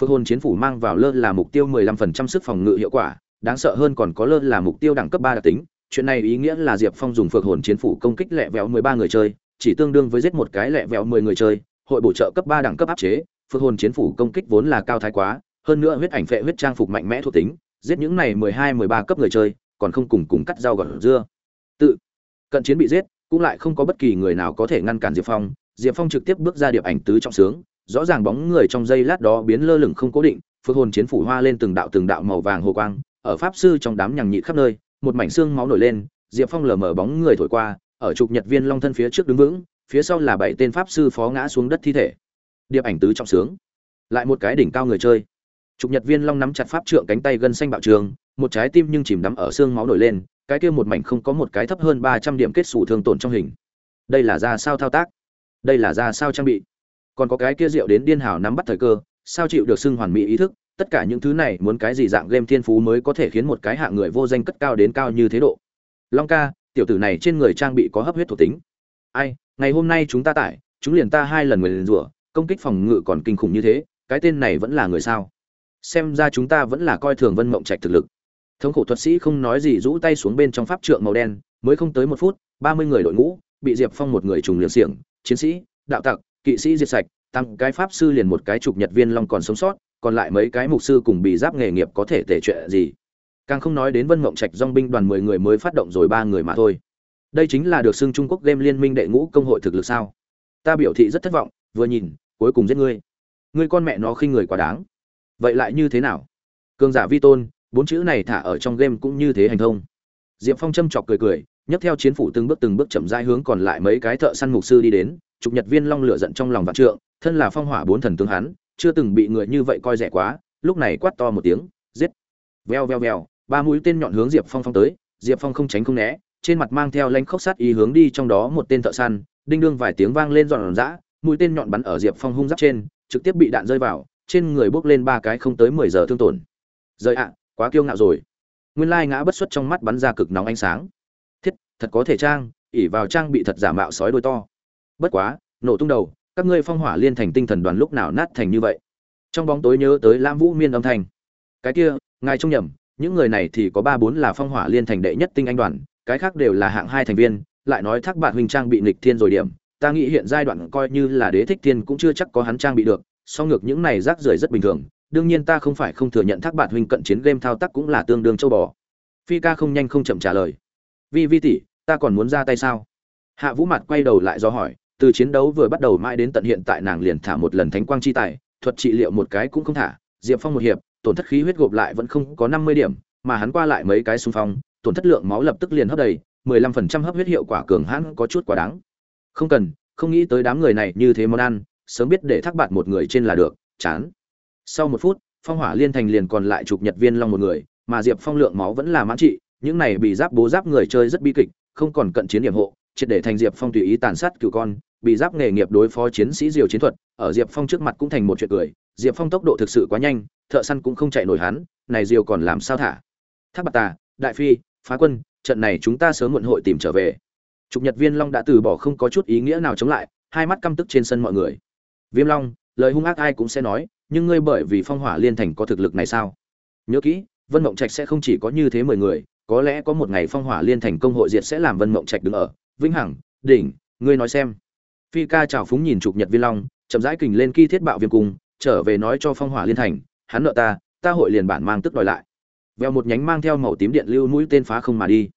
Phước hồn chiến phủ mang vào lơ là mục tiêu 15% sức phòng ngự hiệu quả đáng sợ hơn còn có lơ là mục tiêu đẳng cấp ba đặc tính. Chuyện này ý nghĩa là diệp phong dùng phược hồn chiến phủ công kích lẹ vẹo 13 người chơi chỉ tương đương với giết một cái lẹ vẹo 10 người chơi, hội bổ trợ cấp ba đẳng cấp áp chế phược hồn chiến phủ công kích vốn là cao thái quá, hơn nữa huyết ảnh phệ huyết trang phục mạnh mẽ thuộc tính, giết những này 12 13 cấp người chơi, còn không cùng cùng cắt rau gọt dưa. Tự cận chiến bị giết, cũng lại không có bất kỳ người nào có thể ngăn cản diệp phong diệp phong trực tiếp bước ra điệp ảnh tứ trọng sướng, rõ ràng bóng người trong giây lát đó biến lơ lửng không cố định phước hồn chiến phủ hoa lên từng đạo từng đạo màu vàng hồ quang, ở pháp sư trong đám nhằng nhị khắp nơi, một mảnh xương máu nổi lên, diệp phong lờ mờ bóng người thổi qua ở trục nhật viên long thân phía trước đứng vững, phía sau là bảy tên pháp sư phó ngã xuống đất thi thể. Điệp ảnh tứ trọng sướng. Lại một cái đỉnh cao người chơi. Trục nhật viên long nắm chặt pháp trượng cánh tay gân xanh bạo trường, một trái tim nhưng chìm đắm ở xương máu nổi lên, cái kia một mảnh không có một cái thấp hơn ba trăm điểm kết xù thương tổn trong hình. Đây là ra sao thao tác? Đây là ra sao trang bị? Còn có cái kia rượu đến điên hào nắm bắt thời cơ, sao chịu được xưng hoàn mỹ ý thức? Tất cả những thứ này muốn cái gì dạng game thiên phú mới có thể khiến một cái hạ người vô danh cất cao đến cao như thế độ? Long ca tiểu tử này trên người trang bị có hấp huyết thuộc tính. Ai, ngày hôm nay chúng ta tải, chúng liền ta hai lần người liền rủa, công kích phòng ngự còn kinh khủng như thế, cái tên này vẫn là người sao? Xem ra chúng ta vẫn là coi thường vân mộng trạch thực lực. Thống khổ thuật sĩ không nói gì rũ tay xuống bên trong pháp trượng màu đen, mới không tới một phút, ba mươi người đội ngũ, bị diệp phong một người trùng liền xiềng, chiến sĩ, đạo tặc, kỵ sĩ diệt sạch, tăng cái pháp sư liền một cái chụp nhật viên long còn sống sót, còn lại mấy cái mục sư cùng bị giáp nghề nghiệp có thể tể chuyện gì? Càng không nói đến vân mộng trạch dong binh đoàn mười người mới phát động rồi ba người mà thôi. Đây chính là được xưng trung quốc game liên minh đệ ngũ công hội thực lực sao? Ta biểu thị rất thất vọng, vừa nhìn, cuối cùng giết ngươi. Ngươi con mẹ nó khinh người quá đáng. Vậy lại như thế nào? Cường giả vi tôn, bốn chữ này thả ở trong game cũng như thế hành thông. Diệp phong châm chọc cười cười, nhấc theo chiến phủ từng bước từng bước chậm rãi hướng còn lại mấy cái thợ săn mục sư đi đến trục nhật viên long lửa giận trong lòng vạn trượng, thân là phong hỏa bốn thần tướng hắn, chưa từng bị người như vậy coi rẻ quá, lúc này quát to một tiếng, giết. Veo veo veo ba mũi tên nhọn hướng diệp phong phong tới, diệp phong không tránh không né, trên mặt mang theo lanh khốc sát ý hướng đi trong đó một tên thợ săn, đinh đương vài tiếng vang lên giòn giã, mũi tên nhọn bắn ở diệp phong hung giáp trên, trực tiếp bị đạn rơi vào, trên người bốc lên ba cái không tới mười giờ thương tổn. Rơi ạ, quá kiêu ngạo rồi. Nguyên lai ngã bất xuất trong mắt bắn ra cực nóng ánh sáng. Thiết, thật có thể trang ỉ vào trang bị thật giả mạo sói đôi to. Bất quá, nổ tung đầu, các ngươi phong hỏa liên thành tinh thần đoàn lúc nào nát thành như vậy? Trong bóng tối nhớ tới lam vũ miên âm thanh. Cái kia, ngài trông nhầm những người này thì có ba bốn là phong hỏa liên thành đệ nhất tinh anh đoàn, cái khác đều là hạng hai thành viên, lại nói thác bạn huynh trang bị nghịch thiên rồi điểm. Ta nghĩ hiện giai đoạn coi như là đế thích thiên cũng chưa chắc có hắn trang bị được, song ngược những này rác rưởi rất bình thường. Đương nhiên ta không phải không thừa nhận thác bạn huynh cận chiến game thao tác cũng là tương đương châu bò. Phi ca không nhanh không chậm trả lời. Vi vi tỷ, ta còn muốn ra tay sao? Hạ vũ mặt quay đầu lại do hỏi, từ chiến đấu vừa bắt đầu mãi đến tận hiện tại nàng liền thả một lần thánh quang chi tài, thuật trị liệu một cái cũng không thả, diệp phong một hiệp tổn thất khí huyết gộp lại vẫn không có năm mươi điểm, mà hắn qua lại mấy cái xung phong, tổn thất lượng máu lập tức liền hấp đầy, mười lăm phần trăm hấp huyết hiệu quả cường hãn có chút quá đáng. Không cần, không nghĩ tới đám người này như thế món ăn, sớm biết để thác bạt một người trên là được, chán. Sau một phút, phong hỏa liên thành liền còn lại chục nhật viên long một người, mà diệp phong lượng máu vẫn là mãn trị, những này bị giáp bố giáp người chơi rất bi kịch, không còn cận chiến điểm hộ, triệt để thành diệp phong tùy ý tàn sát cừu con, bị giáp nghề nghiệp đối phó chiến sĩ diều chiến thuật, ở diệp phong trước mặt cũng thành một chuyện cười diệp phong tốc độ thực sự quá nhanh, thợ săn cũng không chạy nổi hắn, này diều còn làm sao thả? Thác bạc tà, đại phi, phá quân, trận này chúng ta sớm muộn hội tìm trở về. Trục nhật viên long đã từ bỏ không có chút ý nghĩa nào chống lại, hai mắt căm tức trên sân mọi người. Viêm long, lời hung ác ai cũng sẽ nói, nhưng ngươi bởi vì phong hỏa liên thành có thực lực này sao? Nhớ kỹ, vân mộng trạch sẽ không chỉ có như thế mười người, có lẽ có một ngày phong hỏa liên thành công hội diệt sẽ làm vân mộng trạch đứng ở. Vĩnh hằng, đỉnh, ngươi nói xem. Phi ca chào phúng nhìn trục nhật viên long, chậm rãi kình lên ki thiết bạo viêm cung trở về nói cho phong hỏa liên thành, hắn nợ ta ta hội liền bản mang tức đòi lại. Veo một nhánh mang theo màu tím điện lưu mũi tên phá không mà đi.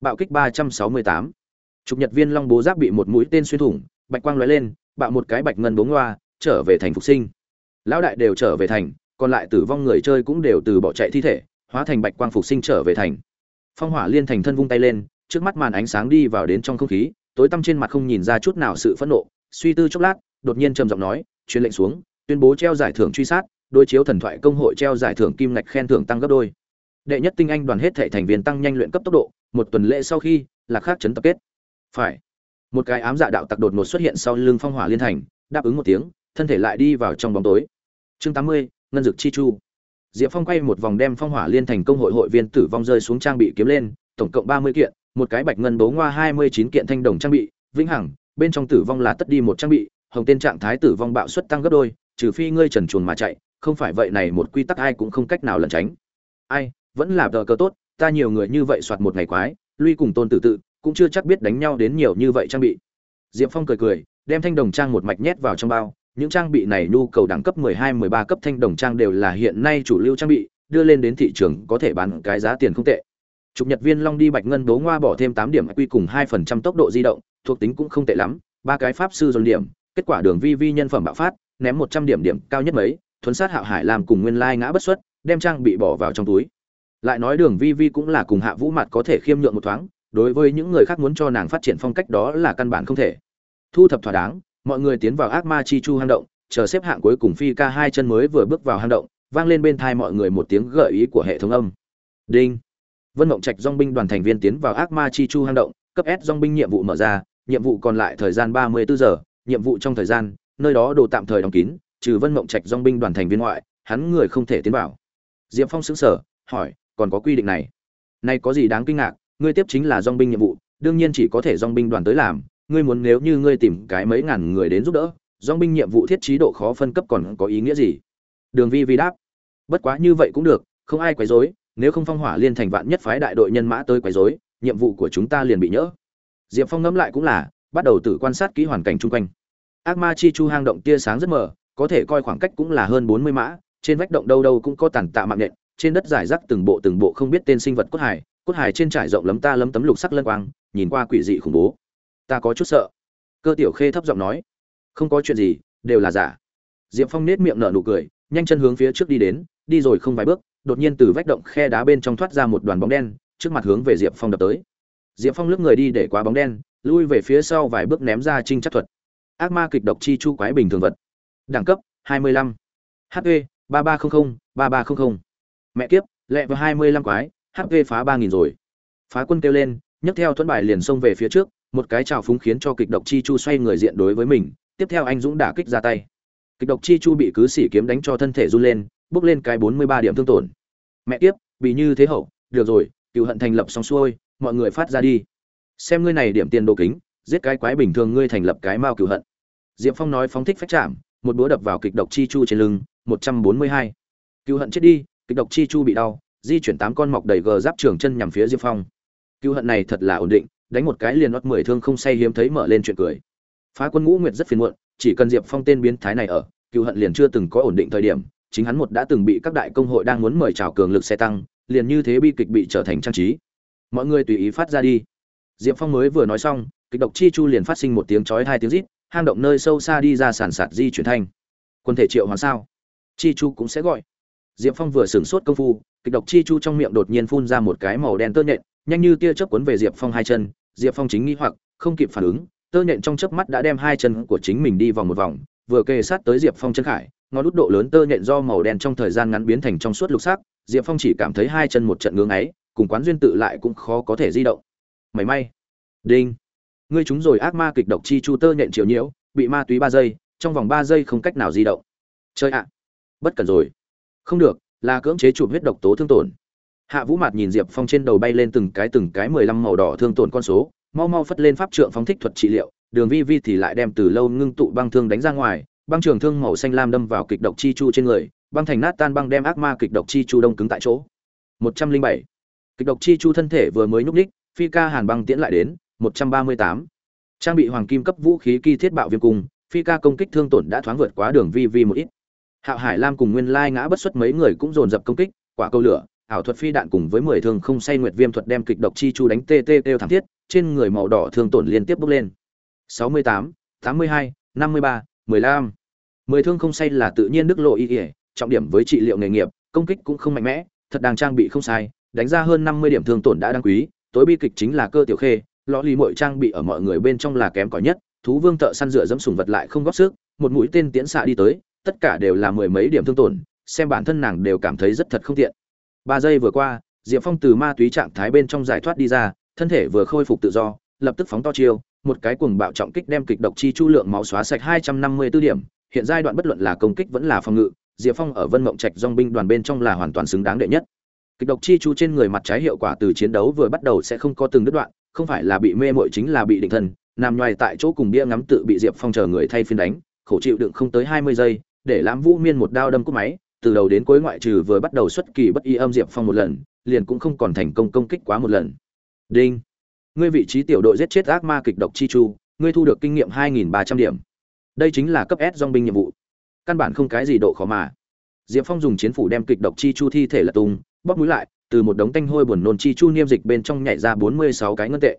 Bạo kích ba trăm sáu mươi tám. Trục nhật viên long bố giáp bị một mũi tên xuyên thủng, bạch quang lóe lên, bạo một cái bạch ngân bố loa trở về thành phục sinh. Lão đại đều trở về thành, còn lại tử vong người chơi cũng đều từ bỏ chạy thi thể, hóa thành bạch quang phục sinh trở về thành. Phong hỏa liên thành thân vung tay lên, trước mắt màn ánh sáng đi vào đến trong không khí, tối tăm trên mặt không nhìn ra chút nào sự phẫn nộ, suy tư chốc lát, đột nhiên trầm giọng nói, truyền lệnh xuống tuyên bố treo giải thưởng truy sát, đối chiếu thần thoại công hội treo giải thưởng kim ngạch khen thưởng tăng gấp đôi. Đệ nhất tinh anh đoàn hết thể thành viên tăng nhanh luyện cấp tốc độ, một tuần lễ sau khi, là khác chấn tập kết. Phải. Một cái ám dạ đạo tặc đột ngột xuất hiện sau lưng phong hỏa liên thành, đáp ứng một tiếng, thân thể lại đi vào trong bóng tối. Chương tám mươi, ngân dực chi chu. Diệp phong quay một vòng đem phong hỏa liên thành công hội hội viên tử vong rơi xuống trang bị kiếm lên, tổng cộng ba mươi kiện, một cái bạch ngân bố ngoa hai mươi chín kiện thanh đồng trang bị, vĩnh hằng, bên trong tử vong là tất đi một trang bị, hồng tên trạng thái tử vong bạo suất tăng gấp đôi trừ phi ngươi trần chuồn mà chạy không phải vậy này một quy tắc ai cũng không cách nào lẩn tránh. Ai vẫn là đờ cơ tốt ta nhiều người như vậy soạt một ngày quái lui cùng tôn tử tự cũng chưa chắc biết đánh nhau đến nhiều như vậy trang bị. Diệp phong cười cười đem thanh đồng trang một mạch nhét vào trong bao những trang bị này nhu cầu đẳng cấp 12, 13 cấp thanh đồng trang đều là hiện nay chủ lưu trang bị đưa lên đến thị trường có thể bán cái giá tiền không tệ. Trục Nhật Viên Long đi Bạch Ngân Đố Ngoa bỏ thêm 8 điểm quy cùng 2% tốc độ di động, thuộc tính cũng không tệ lắm, ba cái pháp sư dồn điểm, kết quả đường vi vi nhân phẩm bạo phát, ném 100 điểm điểm cao nhất mấy, thuấn sát Hạo Hải làm cùng nguyên lai ngã bất xuất, đem trang bị bỏ vào trong túi. Lại nói Đường Vi Vi cũng là cùng Hạ Vũ mặt có thể khiêm nhượng một thoáng, đối với những người khác muốn cho nàng phát triển phong cách đó là căn bản không thể. Thu thập thỏa đáng, mọi người tiến vào ác ma chi chu hang động, chờ xếp hạng cuối cùng phi ca hai chân mới vừa bước vào hang động, vang lên bên tai mọi người một tiếng gợi ý của hệ thống âm. Đinh. Vân Mộng Trạch Dòng binh đoàn thành viên tiến vào ác ma chi chu hang động, cấp S Dòng binh nhiệm vụ mở ra, nhiệm vụ còn lại thời gian 34 giờ, nhiệm vụ trong thời gian, nơi đó đồ tạm thời đóng kín, trừ Vân Mộng Trạch Dòng binh đoàn thành viên ngoại, hắn người không thể tiến vào. Diệp Phong sững sờ, hỏi, còn có quy định này? Nay có gì đáng kinh ngạc, ngươi tiếp chính là dòng binh nhiệm vụ, đương nhiên chỉ có thể dòng binh đoàn tới làm, ngươi muốn nếu như ngươi tìm cái mấy ngàn người đến giúp đỡ, dòng binh nhiệm vụ thiết trí độ khó phân cấp còn có ý nghĩa gì? Đường Vi Vi đáp, bất quá như vậy cũng được, không ai quấy rối, nếu không phong hỏa liên thành vạn nhất phái đại đội nhân mã tới quấy rối, nhiệm vụ của chúng ta liền bị nhỡ. Diệp Phong ngẫm lại cũng là, bắt đầu tự quan sát kỹ hoàn cảnh chung quanh. Ác ma chi chu hang động tia sáng rất mờ, có thể coi khoảng cách cũng là hơn 40 mã, trên vách động đâu đâu cũng có tàn tạ mạng nhện, trên đất giải rác từng bộ từng bộ không biết tên sinh vật cốt hải, cốt hải trên trải rộng lấm ta lấm tấm lục sắc lân quang, nhìn qua quỷ dị khủng bố. Ta có chút sợ. Cơ Tiểu Khê thấp giọng nói, không có chuyện gì, đều là giả. Diệp Phong nét miệng nở nụ cười, nhanh chân hướng phía trước đi đến, đi rồi không vài bước, đột nhiên từ vách động khe đá bên trong thoát ra một đoàn bóng đen, trước mặt hướng về Diệp Phong đập tới. Diệp Phong lướt người đi để qua bóng đen, lui về phía sau vài bước ném ra trinh chắc thuật. Ác ma kịch độc chi chu quái bình thường vật. Đẳng cấp 25. HP 3300 3300. Mẹ kiếp, lẹ vào 25 quái, HP phá 3000 rồi. Phá quân kêu lên, nhấc theo thuẫn bài liền xông về phía trước, một cái trào phúng khiến cho kịch độc chi chu xoay người diện đối với mình, tiếp theo anh dũng đả kích ra tay. Kịch độc chi chu bị cứ xỉ kiếm đánh cho thân thể run lên, bước lên cái 43 điểm thương tổn. Mẹ kiếp, bị như thế hậu, được rồi, cựu hận thành lập xong xuôi, mọi người phát ra đi. Xem ngươi này điểm tiền đồ kính, giết cái quái bình thường ngươi thành lập cái mao cựu hận. Diệp Phong nói phóng thích phách chạm, một búa đập vào kịch độc chi chu trên lưng, 142. Cưu hận chết đi, kịch độc chi chu bị đau, di chuyển tám con mọc đầy gờ giáp trưởng chân nhằm phía Diệp Phong. Cưu hận này thật là ổn định, đánh một cái liền nót 10 thương không say hiếm thấy mở lên chuyện cười. Phá quân ngũ nguyệt rất phiền muộn, chỉ cần Diệp Phong tên biến thái này ở, Cưu hận liền chưa từng có ổn định thời điểm, chính hắn một đã từng bị các đại công hội đang muốn mời chào cường lực xe tăng, liền như thế bi kịch bị trở thành trang trí. Mọi người tùy ý phát ra đi. Diệp Phong mới vừa nói xong, kịch độc chi chu liền phát sinh một tiếng chói hai tiếng rít, hang động nơi sâu xa đi ra sản sạt di chuyển thanh. Quân thể triệu hoàn sao? Chi chu cũng sẽ gọi. Diệp Phong vừa sửng sốt công phu, kịch độc chi chu trong miệng đột nhiên phun ra một cái màu đen tơ nhện, nhanh như tia chớp cuốn về Diệp Phong hai chân, Diệp Phong chính nghĩ hoặc, không kịp phản ứng, tơ nhện trong chớp mắt đã đem hai chân của chính mình đi vòng một vòng, vừa kề sát tới Diệp Phong chân khải, ngón út độ lớn tơ nhện do màu đen trong thời gian ngắn biến thành trong suốt lục sắc, Diệp Phong chỉ cảm thấy hai chân một trận ngưng ấy, cùng quán duyên tự lại cũng khó có thể di động. May may. Đinh. Ngươi chúng rồi ác ma kịch độc chi chu tơ nhện chiều nhiễu, bị ma túy ba giây, trong vòng ba giây không cách nào di động. Chơi ạ. Bất cần rồi. Không được, là cưỡng chế chụp huyết độc tố thương tổn. Hạ Vũ Mạt nhìn Diệp Phong trên đầu bay lên từng cái từng cái 15 màu đỏ thương tổn con số, mau mau phất lên pháp trượng phóng thích thuật trị liệu, Đường Vi Vi thì lại đem từ lâu ngưng tụ băng thương đánh ra ngoài, băng trường thương màu xanh lam đâm vào kịch độc chi chu trên người, băng thành nát tan băng đem ác ma kịch độc chi chu đông cứng tại chỗ. 107. Kịch độc chi chu thân thể vừa mới nhúc ních phi ca hàn băng tiễn lại đến, 138. Trang bị hoàng kim cấp vũ khí kỳ thiết bạo viêm cung, phi ca công kích thương tổn đã thoáng vượt quá đường vi vi một ít. Hạo Hải Lam cùng Nguyên Lai ngã bất xuất mấy người cũng dồn dập công kích, quả câu lửa, ảo thuật phi đạn cùng với 10 thương không say nguyệt viêm thuật đem kịch độc chi chu đánh tê tê tê thảm thiết, trên người màu đỏ thương tổn liên tiếp bốc lên. 68, 82, 53, 15. Mười thương không say là tự nhiên đức lộ y y, trọng điểm với trị liệu nghề nghiệp, công kích cũng không mạnh mẽ, thật đang trang bị không sai, đánh ra hơn 50 điểm thương tổn đã đáng quý, tối bi kịch chính là cơ tiểu khê, lọ lì mội trang bị ở mọi người bên trong là kém cỏi nhất, thú vương tợ săn dựa dẫm sủng vật lại không góp sức, một mũi tên tiễn xạ đi tới, tất cả đều là mười mấy điểm thương tổn, xem bản thân nàng đều cảm thấy rất thật không tiện. Ba giây vừa qua, Diệp Phong từ ma túy trạng thái bên trong giải thoát đi ra, thân thể vừa khôi phục tự do, lập tức phóng to chiêu, một cái cuồng bạo trọng kích đem kịch độc chi chu lượng máu xóa sạch 254 điểm, hiện giai đoạn bất luận là công kích vẫn là phòng ngự, Diệp Phong ở Vân Mộng Trạch dong binh đoàn bên trong là hoàn toàn xứng đáng đệ nhất. Kịch độc chi chu trên người mặt trái hiệu quả từ chiến đấu vừa bắt đầu sẽ không có từng đứt đoạn, không phải là bị mê mội chính là bị định thần, nằm ngoài tại chỗ cùng bia ngắm tự bị Diệp Phong chờ người thay phiên đánh, khổ chịu đựng không tới 20 giây, để Lãm Vũ Miên một đao đâm cú máy, từ đầu đến cuối ngoại trừ vừa bắt đầu xuất kỳ bất y âm Diệp Phong một lần, liền cũng không còn thành công công kích quá một lần. Đinh. Ngươi vị trí tiểu đội giết chết ác ma kịch độc chi chu, ngươi thu được kinh nghiệm 2300 điểm. Đây chính là cấp S dong binh nhiệm vụ. Căn bản không cái gì độ khó mà. Diệp Phong dùng chiến phủ đem kịch độc chi chu thi thể lật tung, bóp mũi lại, từ một đống tanh hôi buồn nôn chi chu niêm dịch bên trong nhảy ra 46 cái ngân tệ,